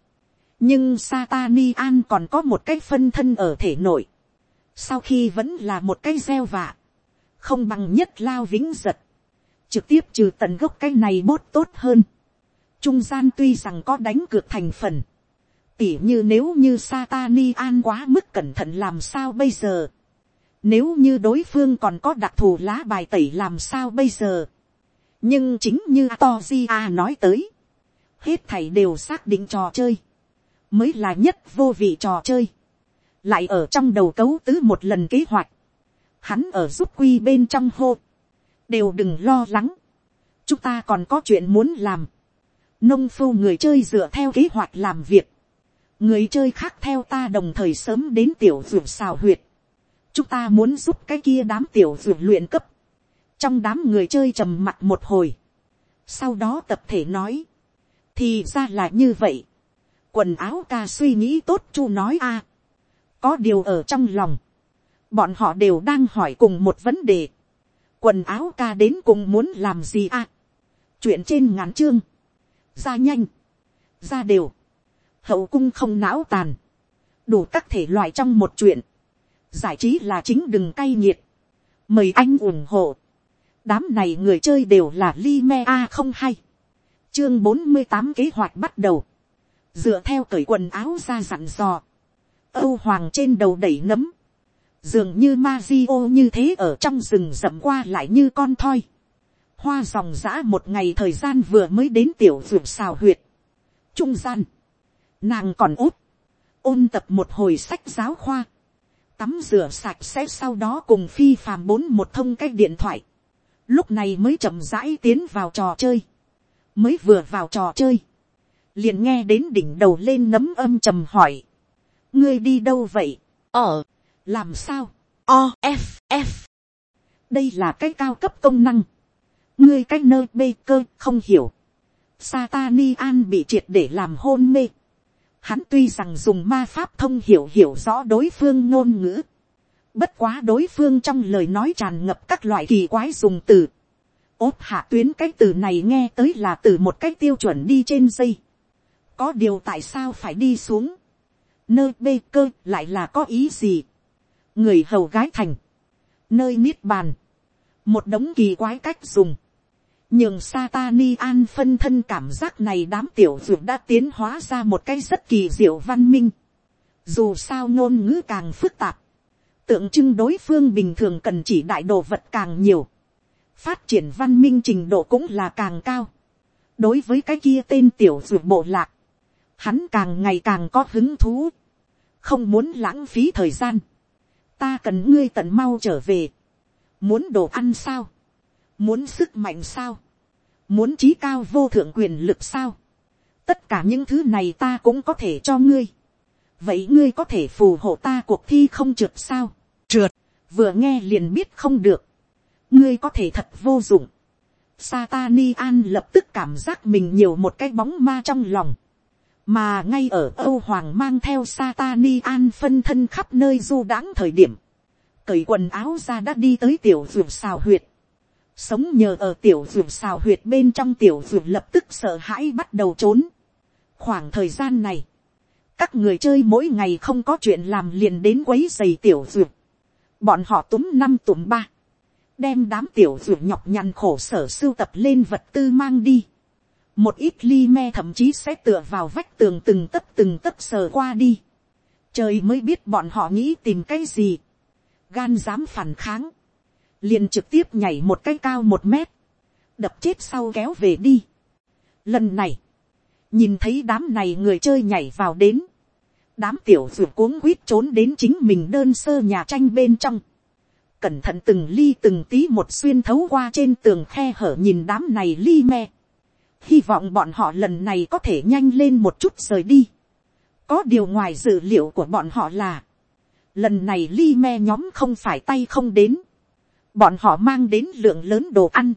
nhưng Satani an còn có một cái phân thân ở thể nội. sau khi vẫn là một cái gieo vạ. không bằng nhất lao vĩnh giật trực tiếp trừ tận gốc cái này bốt tốt hơn. Trung gian tuy rằng có đánh cược thành phần. Tỉ như nếu như Satani an quá mức cẩn thận làm sao bây giờ. Nếu như đối phương còn có đặc thù lá bài tẩy làm sao bây giờ. Nhưng chính như Togia nói tới. Hết thảy đều xác định trò chơi. Mới là nhất vô vị trò chơi. Lại ở trong đầu cấu tứ một lần kế hoạch. Hắn ở giúp quy bên trong hô đều đừng lo lắng, chúng ta còn có chuyện muốn làm, nông phu người chơi dựa theo kế hoạch làm việc, người chơi khác theo ta đồng thời sớm đến tiểu ruột xào huyệt, chúng ta muốn giúp cái kia đám tiểu ruột luyện cấp, trong đám người chơi trầm mặt một hồi, sau đó tập thể nói, thì ra là như vậy, quần áo ca suy nghĩ tốt chu nói a, có điều ở trong lòng, bọn họ đều đang hỏi cùng một vấn đề, quần áo ca đến cùng muốn làm gì à. chuyện trên ngắn chương, ra nhanh, ra đều, hậu cung không não tàn, đủ các thể loại trong một chuyện, giải trí là chính đừng cay nghiệt, mời anh ủng hộ, đám này người chơi đều là li me a không hay, chương bốn mươi tám kế hoạch bắt đầu, dựa theo cởi quần áo ra dặn dò, âu hoàng trên đầu đẩy nấm, dường như ma di ô như thế ở trong rừng rậm qua lại như con thoi. hoa dòng giã một ngày thời gian vừa mới đến tiểu ruột xào huyệt. trung gian, nàng còn út, ôn tập một hồi sách giáo khoa, tắm rửa sạch sẽ sau đó cùng phi phàm bốn một thông cái điện thoại, lúc này mới chậm rãi tiến vào trò chơi, mới vừa vào trò chơi, liền nghe đến đỉnh đầu lên nấm âm trầm hỏi, ngươi đi đâu vậy, ở, làm sao, o f f. Đây là cái cao cấp công năng, ngươi cái nơi bê cơ không hiểu, Satani an bị triệt để làm hôn mê, hắn tuy rằng dùng ma pháp thông hiểu hiểu rõ đối phương ngôn ngữ, bất quá đối phương trong lời nói tràn ngập các loại kỳ quái dùng từ, ốp hạ tuyến cái từ này nghe tới là từ một cách tiêu chuẩn đi trên dây, có điều tại sao phải đi xuống, nơi bê cơ lại là có ý gì, người hầu gái thành, nơi niết bàn, một đống kỳ quái cách dùng, nhường Satani an phân thân cảm giác này đám tiểu dược đã tiến hóa ra một cái rất kỳ diệu văn minh. Dù sao ngôn ngữ càng phức tạp, tượng trưng đối phương bình thường cần chỉ đại đồ vật càng nhiều, phát triển văn minh trình độ cũng là càng cao. đối với cái kia tên tiểu dược bộ lạc, hắn càng ngày càng có hứng thú, không muốn lãng phí thời gian. Ta cần ngươi tận mau trở về, muốn đồ ăn sao, muốn sức mạnh sao, muốn trí cao vô thượng quyền lực sao, tất cả những thứ này ta cũng có thể cho ngươi, vậy ngươi có thể phù hộ ta cuộc thi không trượt sao, trượt, vừa nghe liền biết không được, ngươi có thể thật vô dụng, Satani an lập tức cảm giác mình nhiều một cái bóng ma trong lòng. Mà ngay ở âu hoàng mang theo satani an phân thân khắp nơi du đãng thời điểm, cởi quần áo ra đã đi tới tiểu ruột xào huyệt, sống nhờ ở tiểu ruột xào huyệt bên trong tiểu ruột lập tức sợ hãi bắt đầu trốn. khoảng thời gian này, các người chơi mỗi ngày không có chuyện làm liền đến quấy giày tiểu ruột, bọn họ túm năm túm ba, đem đám tiểu ruột nhọc nhằn khổ sở sưu tập lên vật tư mang đi một ít ly me thậm chí sẽ tựa vào vách tường từng tấc từng tấc sờ qua đi. trời mới biết bọn họ nghĩ tìm cái gì. gan dám phản kháng liền trực tiếp nhảy một cái cao một mét. đập chết sau kéo về đi. Lần này, nhìn thấy đám này người chơi nhảy vào đến, đám tiểu ruột cuống quýt trốn đến chính mình đơn sơ nhà tranh bên trong, cẩn thận từng ly từng tí một xuyên thấu qua trên tường khe hở nhìn đám này ly me, hy vọng bọn họ lần này có thể nhanh lên một chút rời đi, có điều ngoài dự liệu của bọn họ là, lần này ly me nhóm không phải tay không đến, bọn họ mang đến lượng lớn đồ ăn,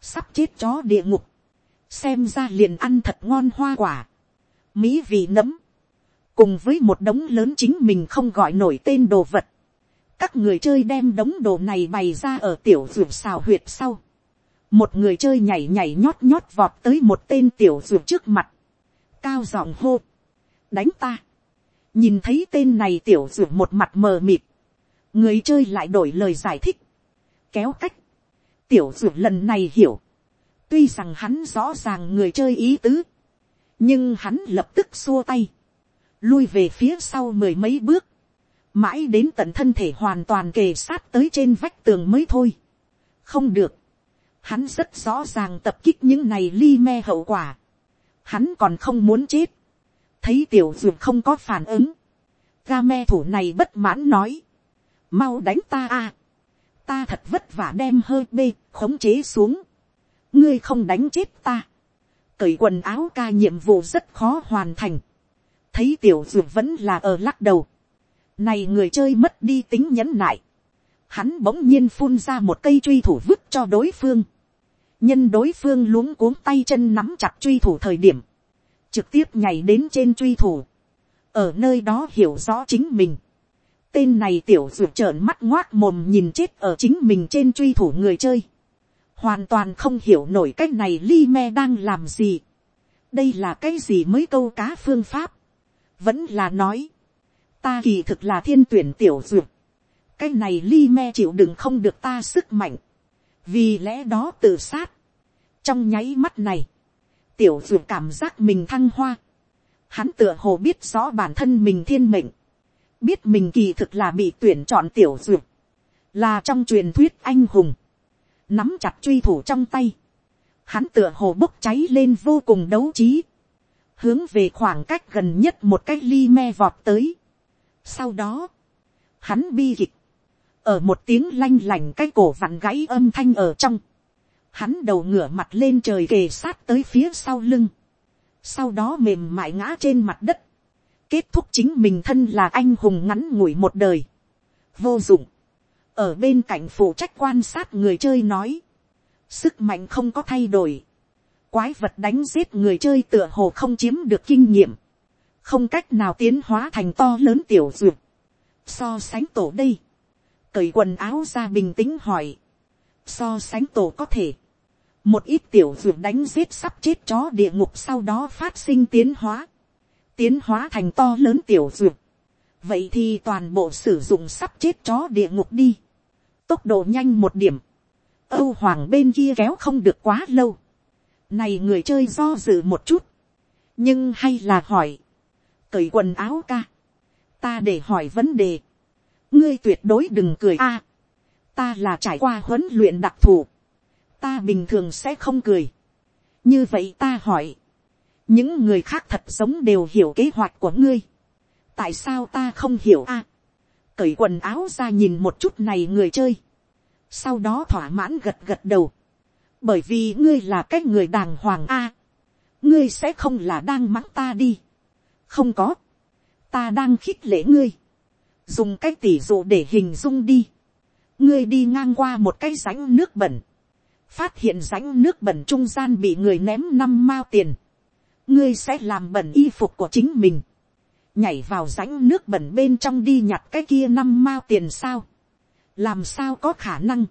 sắp chết chó địa ngục, xem ra liền ăn thật ngon hoa quả, mỹ vị nấm, cùng với một đống lớn chính mình không gọi nổi tên đồ vật, các người chơi đem đống đồ này bày ra ở tiểu ruột xào huyệt sau, một người chơi nhảy nhảy nhót nhót vọt tới một tên tiểu ruột trước mặt, cao giọng hô, đánh ta, nhìn thấy tên này tiểu ruột một mặt mờ mịt, người chơi lại đổi lời giải thích, kéo cách, tiểu dụ lần này hiểu, Tuy rằng hắn rõ ràng người chơi ý tứ. Nhưng hắn lập tức xua tay. Lui về phía sau mười mấy bước. Mãi đến tận thân thể hoàn toàn kề sát tới trên vách tường mới thôi. Không được. Hắn rất rõ ràng tập kích những này ly me hậu quả. Hắn còn không muốn chết. Thấy tiểu dược không có phản ứng. Ga me thủ này bất mãn nói. Mau đánh ta a ta thật vất vả đem hơi bê khống chế xuống. Ngươi không đánh chết ta, cởi quần áo ca nhiệm vụ rất khó hoàn thành, thấy tiểu dược vẫn là ở lắc đầu, này người chơi mất đi tính nhẫn nại, hắn bỗng nhiên phun ra một cây truy thủ vứt cho đối phương, nhân đối phương luống cuống tay chân nắm chặt truy thủ thời điểm, trực tiếp nhảy đến trên truy thủ, ở nơi đó hiểu rõ chính mình, tên này tiểu dược trợn mắt ngoác mồm nhìn chết ở chính mình trên truy thủ người chơi, hoàn toàn không hiểu nổi cái này li me đang làm gì. đây là cái gì mới câu cá phương pháp. vẫn là nói, ta kỳ thực là thiên tuyển tiểu duyệt. cái này li me chịu đựng không được ta sức mạnh. vì lẽ đó tự sát. trong nháy mắt này, tiểu duyệt cảm giác mình thăng hoa. hắn tựa hồ biết rõ bản thân mình thiên mệnh biết mình kỳ thực là bị tuyển chọn tiểu duyệt. là trong truyền thuyết anh hùng nắm chặt truy thủ trong tay, hắn tựa hồ bốc cháy lên vô cùng đấu trí, hướng về khoảng cách gần nhất một cái ly me vọt tới. Sau đó, hắn bi kịch, ở một tiếng lanh lành cái cổ vặn gãy âm thanh ở trong, hắn đầu ngửa mặt lên trời kề sát tới phía sau lưng, sau đó mềm mại ngã trên mặt đất, kết thúc chính mình thân là anh hùng ngắn ngủi một đời, vô dụng, ở bên cạnh phụ trách quan sát người chơi nói, sức mạnh không có thay đổi, quái vật đánh giết người chơi tựa hồ không chiếm được kinh nghiệm, không cách nào tiến hóa thành to lớn tiểu duyệt, so sánh tổ đây, cởi quần áo ra bình tĩnh hỏi, so sánh tổ có thể, một ít tiểu duyệt đánh giết sắp chết chó địa ngục sau đó phát sinh tiến hóa, tiến hóa thành to lớn tiểu duyệt, vậy thì toàn bộ sử dụng sắp chết chó địa ngục đi, tốc độ nhanh một điểm, âu hoàng bên kia kéo không được quá lâu, này người chơi do dự một chút, nhưng hay là hỏi, cởi quần áo ca, ta để hỏi vấn đề, ngươi tuyệt đối đừng cười a, ta là trải qua huấn luyện đặc thù, ta bình thường sẽ không cười, như vậy ta hỏi, những người khác thật giống đều hiểu kế hoạch của ngươi, tại sao ta không hiểu a, cởi quần áo ra nhìn một chút này người chơi, sau đó thỏa mãn gật gật đầu, bởi vì ngươi là cái người đàng hoàng a, ngươi sẽ không là đang mắng ta đi, không có, ta đang khích lễ ngươi, dùng cái tỉ dụ để hình dung đi, ngươi đi ngang qua một cái rãnh nước bẩn, phát hiện rãnh nước bẩn trung gian bị người ném năm mao tiền, ngươi sẽ làm bẩn y phục của chính mình, nhảy vào rãnh nước bẩn bên trong đi nhặt cái kia năm mao tiền sao, làm sao có khả năng,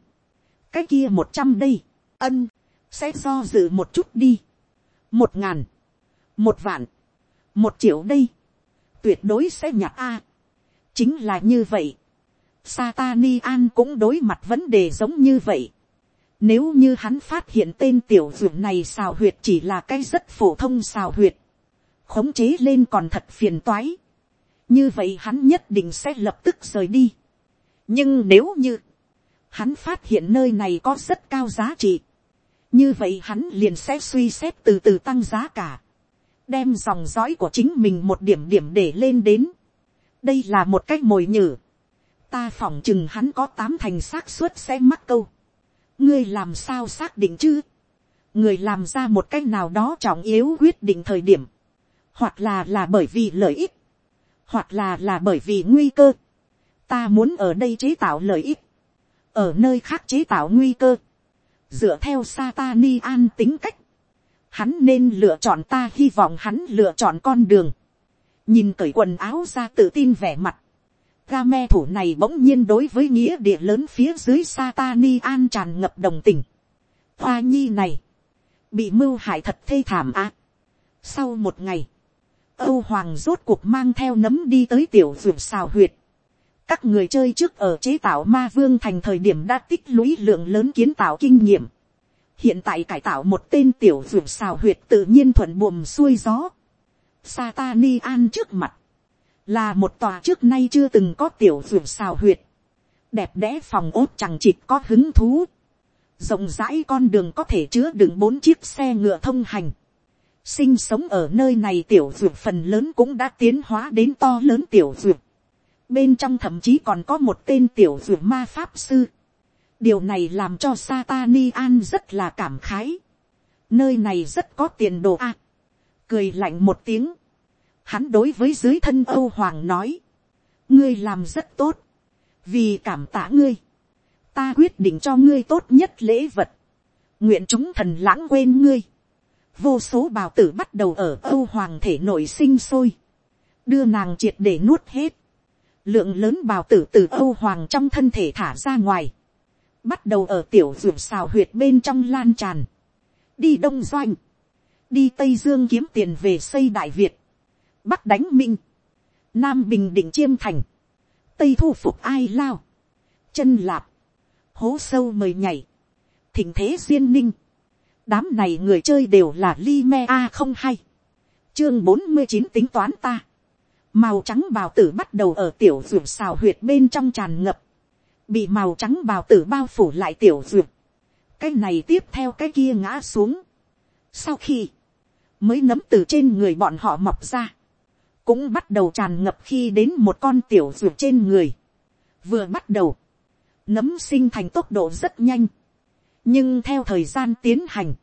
cái kia một trăm đây, ân, sẽ do dự một chút đi, một ngàn, một vạn, một triệu đây, tuyệt đối sẽ nhặt a, chính là như vậy, Satani An cũng đối mặt vấn đề giống như vậy. Nếu như hắn phát hiện tên tiểu dưỡng này xào huyệt chỉ là cái rất phổ thông xào huyệt. Khống chế lên còn thật phiền toái. Như vậy hắn nhất định sẽ lập tức rời đi nhưng nếu như, hắn phát hiện nơi này có rất cao giá trị, như vậy hắn liền sẽ suy xét từ từ tăng giá cả, đem dòng dõi của chính mình một điểm điểm để lên đến. đây là một cách mồi nhử. ta phỏng chừng hắn có tám thành xác suất sẽ mắc câu ngươi làm sao xác định chứ. người làm ra một cách nào đó trọng yếu quyết định thời điểm, hoặc là là bởi vì lợi ích, hoặc là là bởi vì nguy cơ. ta muốn ở đây chế tạo lợi ích, ở nơi khác chế tạo nguy cơ. Dựa theo Satani an tính cách, hắn nên lựa chọn ta hy vọng hắn lựa chọn con đường, nhìn cởi quần áo ra tự tin vẻ mặt, ga me thủ này bỗng nhiên đối với nghĩa địa lớn phía dưới Satani an tràn ngập đồng tình. Hoa nhi này, bị mưu hại thật thê thảm á. Sau một ngày, Âu Hoàng rốt cuộc mang theo nấm đi tới tiểu ruộng xào huyệt. Các người chơi trước ở chế tạo ma vương thành thời điểm đã tích lũy lượng lớn kiến tạo kinh nghiệm. Hiện tại cải tạo một tên tiểu ruộng xào huyệt tự nhiên thuận buồm xuôi gió. Satani an trước mặt. Là một tòa trước nay chưa từng có tiểu ruộng xào huyệt. Đẹp đẽ phòng ốt chẳng chịt có hứng thú. Rộng rãi con đường có thể chứa đựng bốn chiếc xe ngựa thông hành sinh sống ở nơi này tiểu ruộng phần lớn cũng đã tiến hóa đến to lớn tiểu ruộng, bên trong thậm chí còn có một tên tiểu ruộng ma pháp sư. điều này làm cho Satani an rất là cảm khái. nơi này rất có tiền đồ a. cười lạnh một tiếng hắn đối với dưới thân âu hoàng nói. ngươi làm rất tốt. vì cảm tạ ngươi. ta quyết định cho ngươi tốt nhất lễ vật. nguyện chúng thần lãng quên ngươi. vô số bào tử bắt đầu ở âu hoàng thể nội sinh sôi. đưa nàng triệt để nuốt hết lượng lớn bào tử từ âu hoàng trong thân thể thả ra ngoài, bắt đầu ở tiểu ruộng xào huyệt bên trong lan tràn, đi đông doanh, đi tây dương kiếm tiền về xây đại việt, bắc đánh minh, nam bình định chiêm thành, tây thu phục ai lao, chân lạp, hố sâu mời nhảy, thỉnh thế duyên ninh, đám này người chơi đều là li me a không hay, chương bốn mươi chín tính toán ta, màu trắng bào tử bắt đầu ở tiểu ruột xào huyệt bên trong tràn ngập, bị màu trắng bào tử bao phủ lại tiểu ruột, cái này tiếp theo cái kia ngã xuống. sau khi, mới nấm từ trên người bọn họ mọc ra, cũng bắt đầu tràn ngập khi đến một con tiểu ruột trên người. vừa bắt đầu, nấm sinh thành tốc độ rất nhanh, nhưng theo thời gian tiến hành,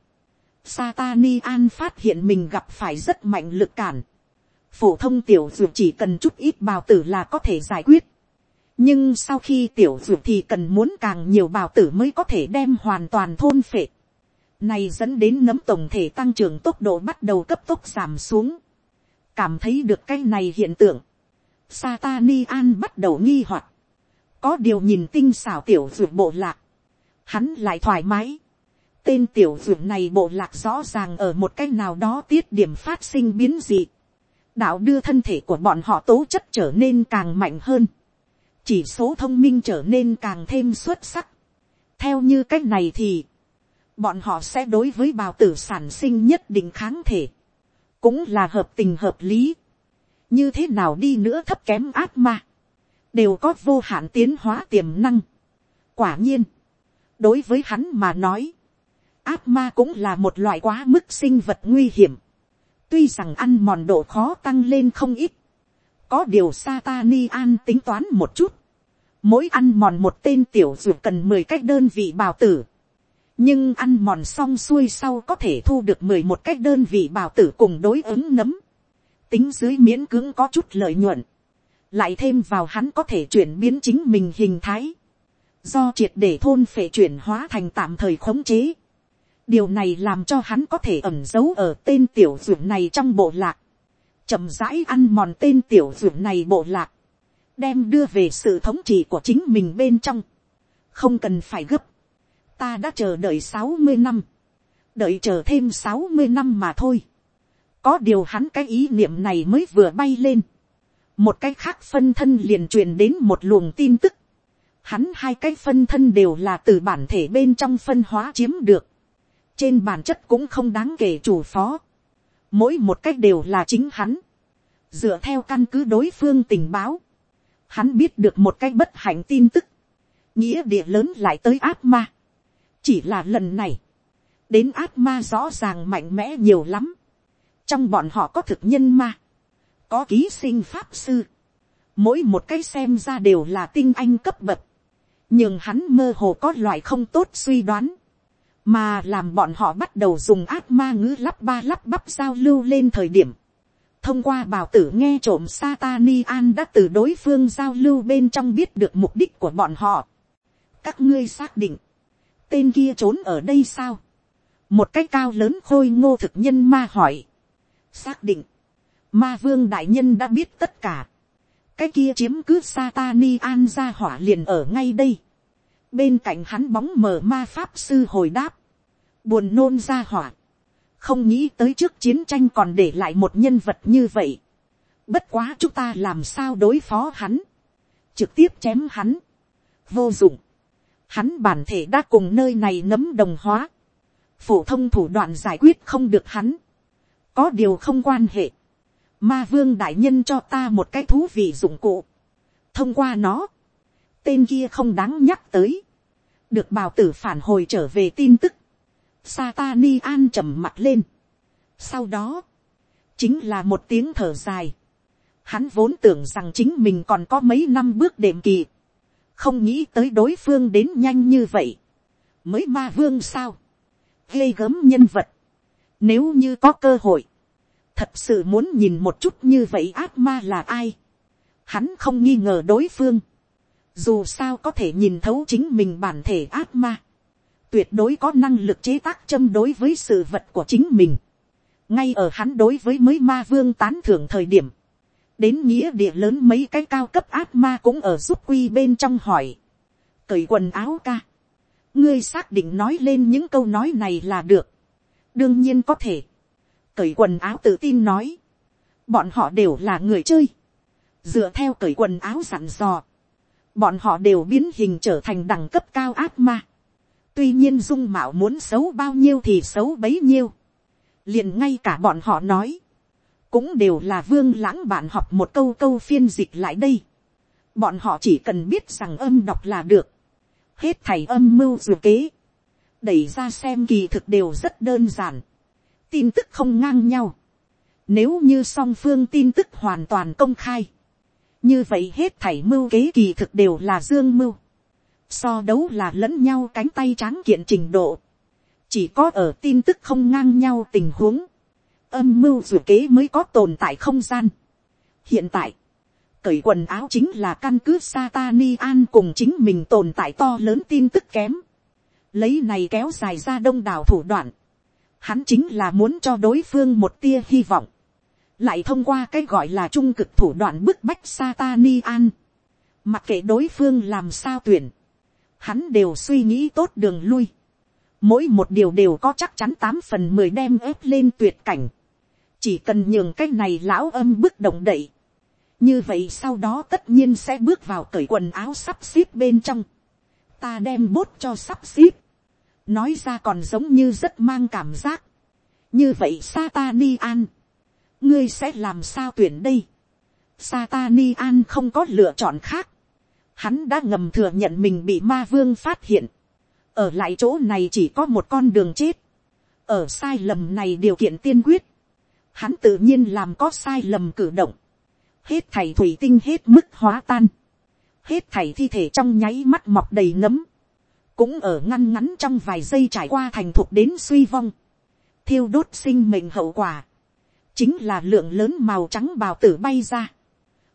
Satani An phát hiện mình gặp phải rất mạnh lực cản phổ thông tiểu ruột chỉ cần chút ít bào tử là có thể giải quyết. nhưng sau khi tiểu ruột thì cần muốn càng nhiều bào tử mới có thể đem hoàn toàn thôn phệ. này dẫn đến nấm tổng thể tăng trưởng tốc độ bắt đầu cấp tốc giảm xuống cảm thấy được cái này hiện tượng. Satani an bắt đầu nghi hoặc có điều nhìn tinh xảo tiểu dược bộ lạc. hắn lại thoải mái. tên tiểu dược này bộ lạc rõ ràng ở một cái nào đó tiết điểm phát sinh biến dị đạo đưa thân thể của bọn họ tố chất trở nên càng mạnh hơn, chỉ số thông minh trở nên càng thêm xuất sắc. theo như cách này thì, bọn họ sẽ đối với bào tử sản sinh nhất định kháng thể, cũng là hợp tình hợp lý. như thế nào đi nữa thấp kém ác ma, đều có vô hạn tiến hóa tiềm năng. quả nhiên, đối với hắn mà nói, ác ma cũng là một loại quá mức sinh vật nguy hiểm tuy rằng ăn mòn độ khó tăng lên không ít, có điều Satani an tính toán một chút, mỗi ăn mòn một tên tiểu dù cần mười cách đơn vị bào tử, nhưng ăn mòn xong xuôi sau có thể thu được mười một cách đơn vị bào tử cùng đối ứng nấm, tính dưới miễn cưỡng có chút lợi nhuận, lại thêm vào hắn có thể chuyển biến chính mình hình thái, do triệt để thôn phệ chuyển hóa thành tạm thời khống chế, điều này làm cho hắn có thể ẩn giấu ở tên tiểu dưỡng này trong bộ lạc, chậm rãi ăn mòn tên tiểu dưỡng này bộ lạc, đem đưa về sự thống trị của chính mình bên trong, không cần phải gấp, ta đã chờ đợi sáu mươi năm, đợi chờ thêm sáu mươi năm mà thôi, có điều hắn cái ý niệm này mới vừa bay lên, một cái khác phân thân liền truyền đến một luồng tin tức, hắn hai cái phân thân đều là từ bản thể bên trong phân hóa chiếm được, trên bản chất cũng không đáng kể chủ phó, mỗi một cách đều là chính hắn, dựa theo căn cứ đối phương tình báo, hắn biết được một cách bất hạnh tin tức, nghĩa địa lớn lại tới áp ma, chỉ là lần này, đến ác ma rõ ràng mạnh mẽ nhiều lắm, trong bọn họ có thực nhân ma, có ký sinh pháp sư, mỗi một cái xem ra đều là tinh anh cấp bậc, nhưng hắn mơ hồ có loại không tốt suy đoán, mà làm bọn họ bắt đầu dùng ác ma ngữ lắp ba lắp bắp giao lưu lên thời điểm, thông qua bào tử nghe trộm Satani An đã từ đối phương giao lưu bên trong biết được mục đích của bọn họ. các ngươi xác định, tên kia trốn ở đây sao, một cái cao lớn khôi ngô thực nhân ma hỏi, xác định, ma vương đại nhân đã biết tất cả, cái kia chiếm cứ Satani An ra hỏa liền ở ngay đây, bên cạnh hắn bóng mờ ma pháp sư hồi đáp, buồn nôn ra hỏa, không nghĩ tới trước chiến tranh còn để lại một nhân vật như vậy. bất quá chúng ta làm sao đối phó hắn, trực tiếp chém hắn, vô dụng, hắn bản thể đã cùng nơi này nấm đồng hóa, phổ thông thủ đoạn giải quyết không được hắn, có điều không quan hệ, ma vương đại nhân cho ta một cái thú vị dụng cụ, thông qua nó, tên kia không đáng nhắc tới, được bào tử phản hồi trở về tin tức, Satani an trầm mặt lên. Sau đó, chính là một tiếng thở dài. Hắn vốn tưởng rằng chính mình còn có mấy năm bước đệm kỳ. Không nghĩ tới đối phương đến nhanh như vậy. Mới ma vương sao? Ghê gớm nhân vật. Nếu như có cơ hội. Thật sự muốn nhìn một chút như vậy ác ma là ai. Hắn không nghi ngờ đối phương. Dù sao có thể nhìn thấu chính mình bản thể ác ma tuyệt đối có năng lực chế tác châm đối với sự vật của chính mình. ngay ở hắn đối với mới ma vương tán thưởng thời điểm, đến nghĩa địa lớn mấy cái cao cấp ác ma cũng ở giúp quy bên trong hỏi, cởi quần áo ca, ngươi xác định nói lên những câu nói này là được, đương nhiên có thể, cởi quần áo tự tin nói, bọn họ đều là người chơi, dựa theo cởi quần áo dặn dò, bọn họ đều biến hình trở thành đẳng cấp cao ác ma, tuy nhiên dung mạo muốn xấu bao nhiêu thì xấu bấy nhiêu. liền ngay cả bọn họ nói, cũng đều là vương lãng bạn học một câu câu phiên dịch lại đây. bọn họ chỉ cần biết rằng âm đọc là được. hết thầy âm mưu dù kế. đẩy ra xem kỳ thực đều rất đơn giản. tin tức không ngang nhau. nếu như song phương tin tức hoàn toàn công khai. như vậy hết thảy mưu kế kỳ thực đều là dương mưu so đấu là lẫn nhau cánh tay tráng kiện trình độ, chỉ có ở tin tức không ngang nhau tình huống, âm mưu dù kế mới có tồn tại không gian. hiện tại, cởi quần áo chính là căn cứ Satani an cùng chính mình tồn tại to lớn tin tức kém, lấy này kéo dài ra đông đảo thủ đoạn, hắn chính là muốn cho đối phương một tia hy vọng, lại thông qua cái gọi là trung cực thủ đoạn bức bách Satani an, mặc kệ đối phương làm sao tuyển, hắn đều suy nghĩ tốt đường lui. Mỗi một điều đều có chắc chắn tám phần mười đem ép lên tuyệt cảnh. Chỉ cần nhường cái này lão âm bước động đậy. Như vậy sau đó tất nhiên sẽ bước vào cởi quần áo sắp xếp bên trong. Ta đem bốt cho sắp xếp. Nói ra còn giống như rất mang cảm giác. Như vậy Satani An. Ngươi sẽ làm sao tuyển đây? Satani An không có lựa chọn khác hắn đã ngầm thừa nhận mình bị ma vương phát hiện, ở lại chỗ này chỉ có một con đường chết, ở sai lầm này điều kiện tiên quyết, hắn tự nhiên làm có sai lầm cử động, hết thảy thủy tinh hết mức hóa tan, hết thảy thi thể trong nháy mắt mọc đầy nấm, cũng ở ngăn ngắn trong vài giây trải qua thành thục đến suy vong, thiêu đốt sinh mệnh hậu quả, chính là lượng lớn màu trắng bào tử bay ra,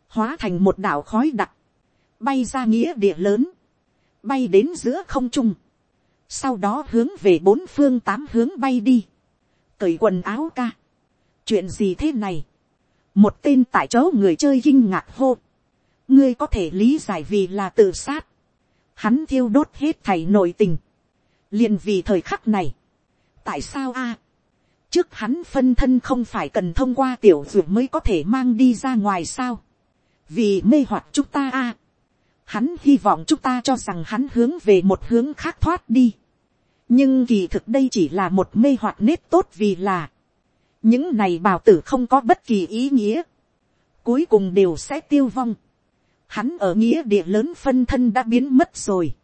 hóa thành một đảo khói đặc, bay ra nghĩa địa lớn, bay đến giữa không trung, sau đó hướng về bốn phương tám hướng bay đi, cởi quần áo ca chuyện gì thế này, một tên tại chỗ người chơi kinh ngạc hô, ngươi có thể lý giải vì là tự sát, hắn thiêu đốt hết thảy nội tình, liền vì thời khắc này, tại sao a, trước hắn phân thân không phải cần thông qua tiểu dược mới có thể mang đi ra ngoài sao, vì mê hoặc chúng ta a, Hắn hy vọng chúng ta cho rằng hắn hướng về một hướng khác thoát đi. Nhưng kỳ thực đây chỉ là một mê hoặc nết tốt vì là. Những này bào tử không có bất kỳ ý nghĩa. Cuối cùng đều sẽ tiêu vong. Hắn ở nghĩa địa lớn phân thân đã biến mất rồi.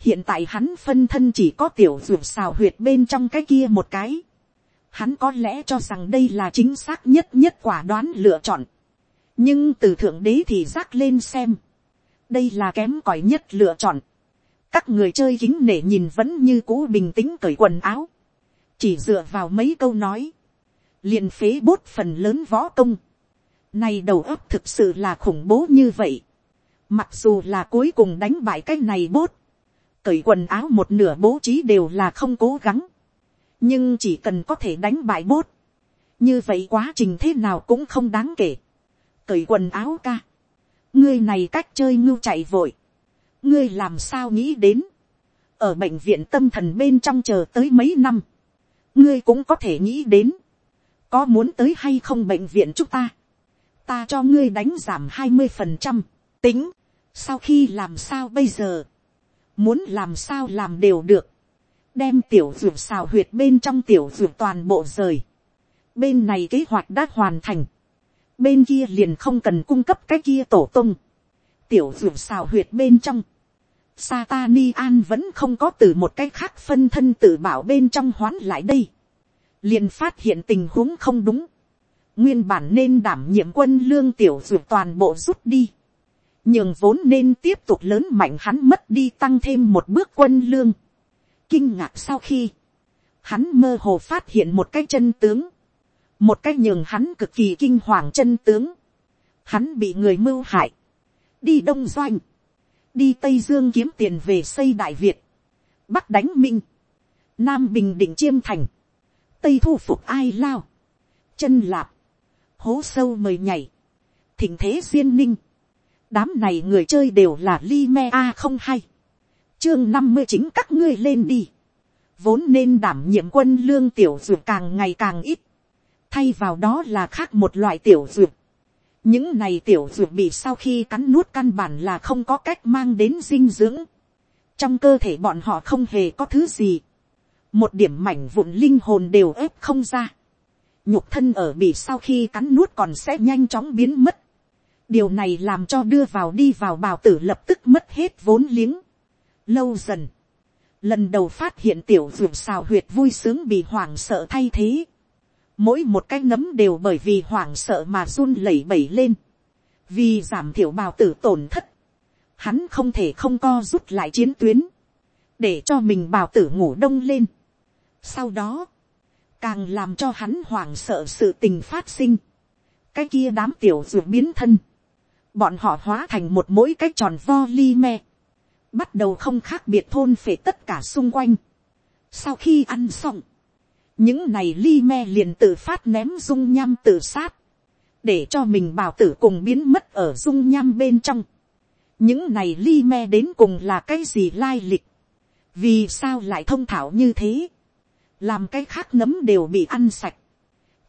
hiện tại hắn phân thân chỉ có tiểu ruột xào huyệt bên trong cái kia một cái. hắn có lẽ cho rằng đây là chính xác nhất nhất quả đoán lựa chọn. nhưng từ thượng đế thì rác lên xem. đây là kém cỏi nhất lựa chọn. các người chơi kính nể nhìn vẫn như cũ bình tĩnh cởi quần áo. chỉ dựa vào mấy câu nói liền phế bốt phần lớn võ công. này đầu óc thực sự là khủng bố như vậy. mặc dù là cuối cùng đánh bại cái này bốt, cởi quần áo một nửa bố trí đều là không cố gắng. nhưng chỉ cần có thể đánh bại bốt. như vậy quá trình thế nào cũng không đáng kể. cởi quần áo ca. ngươi này cách chơi ngưu chạy vội. ngươi làm sao nghĩ đến. ở bệnh viện tâm thần bên trong chờ tới mấy năm. ngươi cũng có thể nghĩ đến có muốn tới hay không bệnh viện chúng ta. ta cho ngươi đánh giảm hai mươi phần trăm. tính. sau khi làm sao bây giờ muốn làm sao làm đều được, đem tiểu ruột xào huyệt bên trong tiểu ruột toàn bộ rời, bên này kế hoạch đã hoàn thành, bên kia liền không cần cung cấp cái kia tổ tung, tiểu ruột xào huyệt bên trong, Satani An vẫn không có từ một cái khác phân thân tự bảo bên trong hoán lại đây liền phát hiện tình huống không đúng. Nguyên bản nên đảm nhiệm quân lương tiểu dược toàn bộ rút đi. Nhường vốn nên tiếp tục lớn mạnh hắn mất đi tăng thêm một bước quân lương. kinh ngạc sau khi, hắn mơ hồ phát hiện một cái chân tướng, một cái nhường hắn cực kỳ kinh hoàng chân tướng. hắn bị người mưu hại, đi đông doanh, đi tây dương kiếm tiền về xây đại việt, bắc đánh minh, nam bình định chiêm thành, tây thu phục ai lao, chân lạp, hố sâu mời nhảy, thỉnh thế duyên ninh, đám này người chơi đều là li me a không hay. chương năm mươi chính các ngươi lên đi. vốn nên đảm nhiệm quân lương tiểu dược càng ngày càng ít. thay vào đó là khác một loại tiểu dược. những này tiểu dược bị sau khi cắn nuốt căn bản là không có cách mang đến dinh dưỡng. trong cơ thể bọn họ không hề có thứ gì một điểm mảnh vụn linh hồn đều ép không ra. nhục thân ở bị sau khi cắn nuốt còn sẽ nhanh chóng biến mất điều này làm cho đưa vào đi vào bào tử lập tức mất hết vốn liếng. lâu dần, lần đầu phát hiện tiểu ruột xào huyệt vui sướng bị hoảng sợ thay thế. mỗi một cái nấm đều bởi vì hoảng sợ mà run lẩy bẩy lên. vì giảm thiểu bào tử tổn thất, hắn không thể không co rút lại chiến tuyến, để cho mình bào tử ngủ đông lên sau đó, càng làm cho hắn hoảng sợ sự tình phát sinh. cái kia đám tiểu ruột biến thân, bọn họ hóa thành một mỗi cái tròn vo li me, bắt đầu không khác biệt thôn phể tất cả xung quanh. sau khi ăn xong, những này li me liền tự phát ném dung nham tự sát, để cho mình bảo tử cùng biến mất ở dung nham bên trong. những này li me đến cùng là cái gì lai lịch, vì sao lại thông thảo như thế, làm cái khác nấm đều bị ăn sạch,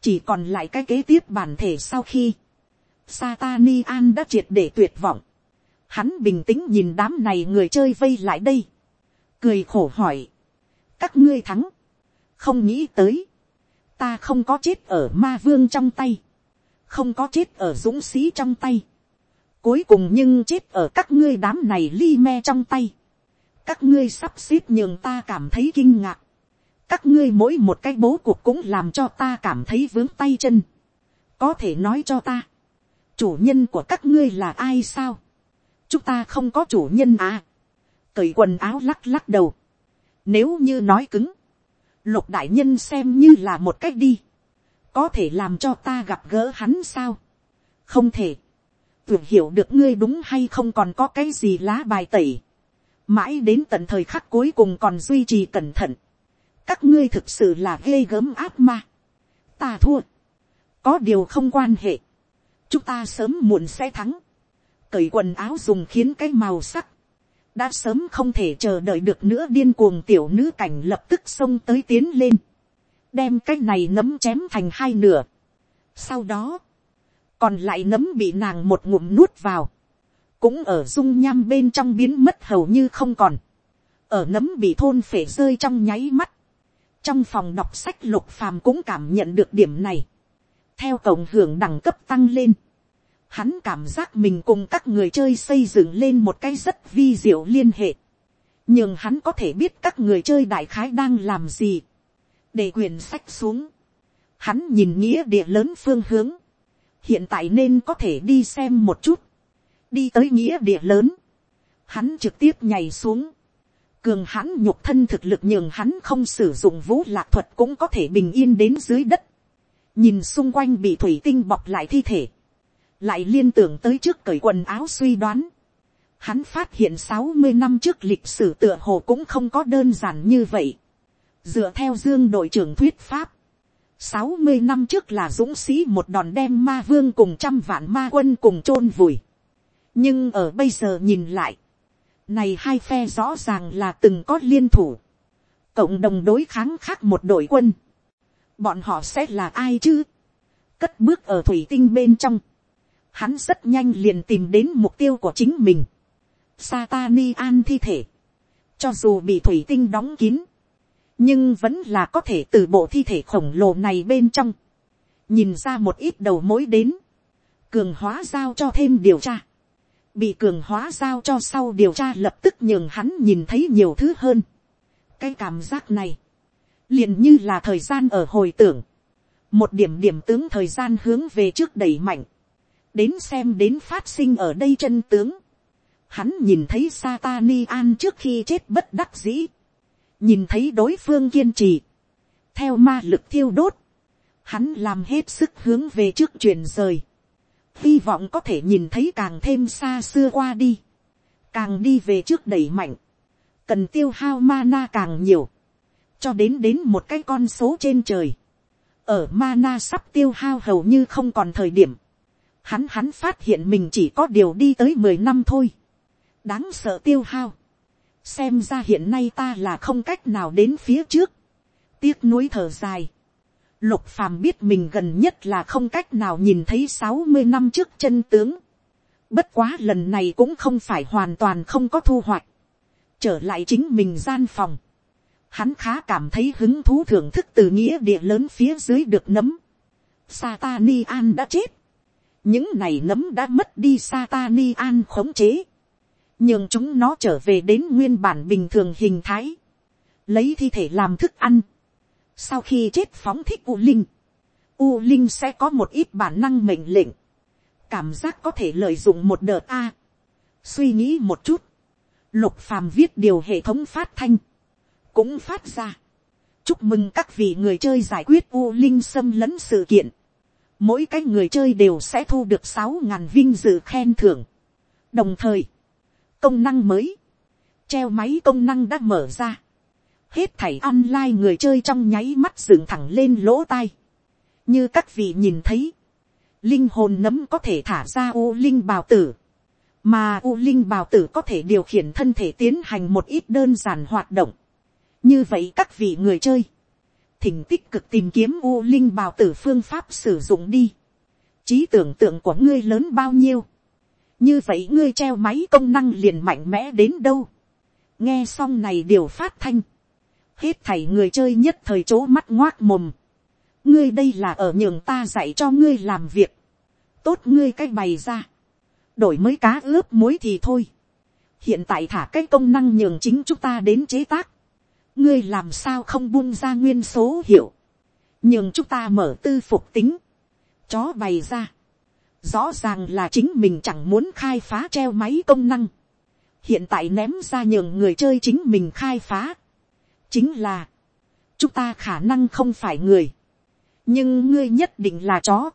chỉ còn lại cái kế tiếp bản thể sau khi, Satani An đã triệt để tuyệt vọng. Hắn bình tĩnh nhìn đám này người chơi vây lại đây. Cười khổ hỏi. Các ngươi thắng. Không nghĩ tới. Ta không có chết ở ma vương trong tay. Không có chết ở dũng sĩ trong tay. Cuối cùng nhưng chết ở các ngươi đám này li me trong tay. Các ngươi sắp xếp nhường ta cảm thấy kinh ngạc. Các ngươi mỗi một cái bố cuộc cũng làm cho ta cảm thấy vướng tay chân. Có thể nói cho ta chủ nhân của các ngươi là ai sao, chúng ta không có chủ nhân à, cởi quần áo lắc lắc đầu, nếu như nói cứng, lục đại nhân xem như là một cách đi, có thể làm cho ta gặp gỡ hắn sao, không thể, tưởng hiểu được ngươi đúng hay không còn có cái gì lá bài tẩy, mãi đến tận thời khắc cuối cùng còn duy trì cẩn thận, các ngươi thực sự là ghê gớm áp ma, ta thua, có điều không quan hệ, chúng ta sớm muộn sẽ thắng, cởi quần áo dùng khiến cái màu sắc, đã sớm không thể chờ đợi được nữa điên cuồng tiểu nữ cảnh lập tức xông tới tiến lên, đem cái này nấm chém thành hai nửa. Sau đó, còn lại nấm bị nàng một ngụm nuốt vào, cũng ở dung nham bên trong biến mất hầu như không còn, ở nấm bị thôn phể rơi trong nháy mắt, trong phòng đọc sách lục phàm cũng cảm nhận được điểm này, theo cộng hưởng đẳng cấp tăng lên, hắn cảm giác mình cùng các người chơi xây dựng lên một cái rất vi diệu liên hệ. nhưng hắn có thể biết các người chơi đại khái đang làm gì, để quyển sách xuống, hắn nhìn nghĩa địa lớn phương hướng, hiện tại nên có thể đi xem một chút, đi tới nghĩa địa lớn, hắn trực tiếp nhảy xuống, cường hắn nhục thân thực lực nhường hắn không sử dụng vũ lạc thuật cũng có thể bình yên đến dưới đất, nhìn xung quanh bị thủy tinh bọc lại thi thể, lại liên tưởng tới trước cởi quần áo suy đoán, hắn phát hiện sáu mươi năm trước lịch sử tựa hồ cũng không có đơn giản như vậy. Dựa theo dương đội trưởng thuyết pháp, sáu mươi năm trước là dũng sĩ một đòn đem ma vương cùng trăm vạn ma quân cùng chôn vùi. nhưng ở bây giờ nhìn lại, này hai phe rõ ràng là từng có liên thủ, cộng đồng đối kháng khác một đội quân. bọn họ sẽ là ai chứ, cất bước ở thủy tinh bên trong, hắn rất nhanh liền tìm đến mục tiêu của chính mình. Satani an thi thể, cho dù bị thủy tinh đóng kín, nhưng vẫn là có thể từ bộ thi thể khổng lồ này bên trong, nhìn ra một ít đầu mối đến, cường hóa giao cho thêm điều tra, bị cường hóa giao cho sau điều tra lập tức nhường hắn nhìn thấy nhiều thứ hơn. cái cảm giác này, liền như là thời gian ở hồi tưởng, một điểm điểm tướng thời gian hướng về trước đẩy mạnh, đến xem đến phát sinh ở đây chân tướng, hắn nhìn thấy Satani An trước khi chết bất đắc dĩ, nhìn thấy đối phương kiên trì, theo ma lực thiêu đốt, hắn làm hết sức hướng về trước chuyển rời, hy vọng có thể nhìn thấy càng thêm xa xưa qua đi, càng đi về trước đẩy mạnh, cần tiêu hao mana càng nhiều, cho đến đến một cái con số trên trời, ở mana sắp tiêu hao hầu như không còn thời điểm, hắn hắn phát hiện mình chỉ có điều đi tới mười năm thôi, đáng sợ tiêu hao, xem ra hiện nay ta là không cách nào đến phía trước, tiếc nuối thở dài, lục phàm biết mình gần nhất là không cách nào nhìn thấy sáu mươi năm trước chân tướng, bất quá lần này cũng không phải hoàn toàn không có thu hoạch, trở lại chính mình gian phòng, hắn khá cảm thấy hứng thú thưởng thức từ nghĩa địa lớn phía dưới được nấm, Satani An đã chết, những này nấm đã mất đi Satani An khống chế, nhưng chúng nó trở về đến nguyên bản bình thường hình thái, lấy thi thể làm thức ăn. Sau khi chết phóng thích U Linh, U Linh sẽ có một ít bản năng mệnh lệnh, cảm giác có thể lợi dụng một đợt A. Suy nghĩ một chút, lục phàm viết điều hệ thống phát thanh, cũng phát ra. Chúc mừng các vị người chơi giải quyết U Linh xâm lấn sự kiện. Mỗi cái người chơi đều sẽ thu được sáu ngàn vinh dự khen thưởng. Đồng thời, công năng mới, treo máy công năng đã mở ra, hết thảy online người chơi trong nháy mắt dựng thẳng lên lỗ tai, như các vị nhìn thấy, linh hồn nấm có thể thả ra u linh bào tử, mà u linh bào tử có thể điều khiển thân thể tiến hành một ít đơn giản hoạt động. như vậy các vị người chơi, thỉnh tích cực tìm kiếm u linh bào tử phương pháp sử dụng đi. trí tưởng tượng của ngươi lớn bao nhiêu, như vậy ngươi treo máy công năng liền mạnh mẽ đến đâu. nghe xong này điều phát thanh hết thảy người chơi nhất thời chỗ mắt ngoác mồm. ngươi đây là ở nhường ta dạy cho ngươi làm việc. tốt ngươi cái bày ra. đổi mới cá ướp muối thì thôi. hiện tại thả cái công năng nhường chính chúng ta đến chế tác. ngươi làm sao không buông ra nguyên số hiệu. nhường chúng ta mở tư phục tính. chó bày ra Rõ ràng là chính mình chẳng muốn khai phá treo máy công năng. Hiện tại ném ra nhường người chơi chính mình khai phá. Chính là. Chúng ta khả năng không phải người. Nhưng ngươi nhất định là chó.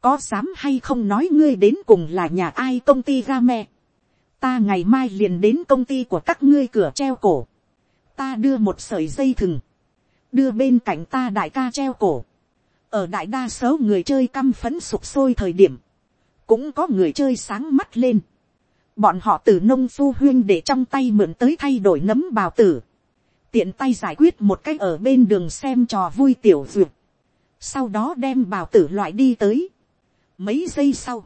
Có dám hay không nói ngươi đến cùng là nhà ai công ty game. Ta ngày mai liền đến công ty của các ngươi cửa treo cổ. Ta đưa một sợi dây thừng. Đưa bên cạnh ta đại ca treo cổ ở đại đa số người chơi căm phấn sụp sôi thời điểm, cũng có người chơi sáng mắt lên. bọn họ từ nông phu huyên để trong tay mượn tới thay đổi nấm bào tử tiện tay giải quyết một cách ở bên đường xem trò vui tiểu duyệt. sau đó đem bào tử loại đi tới. mấy giây sau,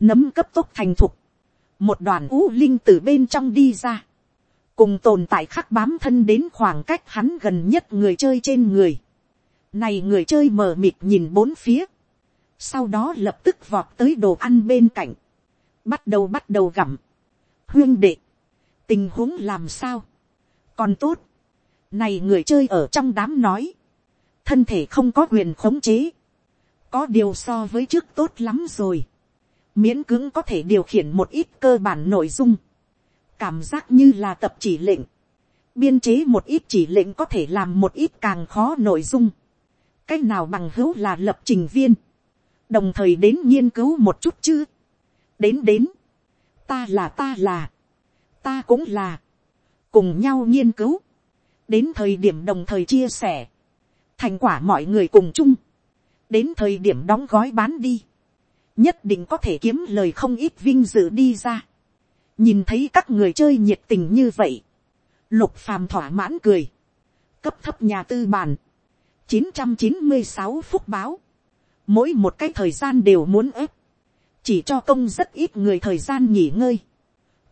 nấm cấp tốc thành thục. một đoàn ú linh từ bên trong đi ra. cùng tồn tại khắc bám thân đến khoảng cách hắn gần nhất người chơi trên người. này người chơi mờ mịt nhìn bốn phía sau đó lập tức vọt tới đồ ăn bên cạnh, bắt đầu bắt đầu gặm, huyên đệ, tình huống làm sao, còn tốt, này người chơi ở trong đám nói, thân thể không có quyền khống chế, có điều so với trước tốt lắm rồi, miễn cưỡng có thể điều khiển một ít cơ bản nội dung, cảm giác như là tập chỉ lệnh, biên chế một ít chỉ lệnh có thể làm một ít càng khó nội dung, cách nào bằng hữu là lập trình viên, đồng thời đến nghiên cứu một chút chứ, đến đến, ta là ta là, ta cũng là, cùng nhau nghiên cứu, đến thời điểm đồng thời chia sẻ, thành quả mọi người cùng chung, đến thời điểm đóng gói bán đi, nhất định có thể kiếm lời không ít vinh dự đi ra. nhìn thấy các người chơi nhiệt tình như vậy, lục phàm thỏa mãn cười, cấp thấp nhà tư bản, chín trăm chín mươi sáu phúc báo, mỗi một cái thời gian đều muốn ép, chỉ cho công rất ít người thời gian nghỉ ngơi,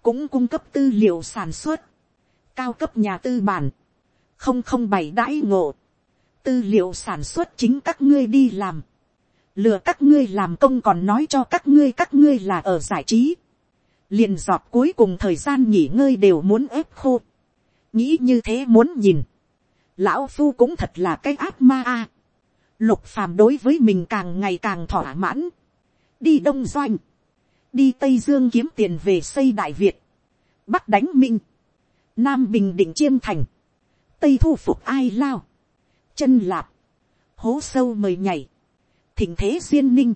cũng cung cấp tư liệu sản xuất, cao cấp nhà tư bản, không không bảy đãi ngộ, tư liệu sản xuất chính các ngươi đi làm, lừa các ngươi làm công còn nói cho các ngươi các ngươi là ở giải trí, liền giọt cuối cùng thời gian nghỉ ngơi đều muốn ép khô, nghĩ như thế muốn nhìn, lão phu cũng thật là cái ác ma a, lục phàm đối với mình càng ngày càng thỏa mãn, đi đông doanh, đi tây dương kiếm tiền về xây đại việt, bắc đánh minh, nam bình định chiêm thành, tây thu phục ai lao, chân lạp, hố sâu mời nhảy, thỉnh thế duyên ninh,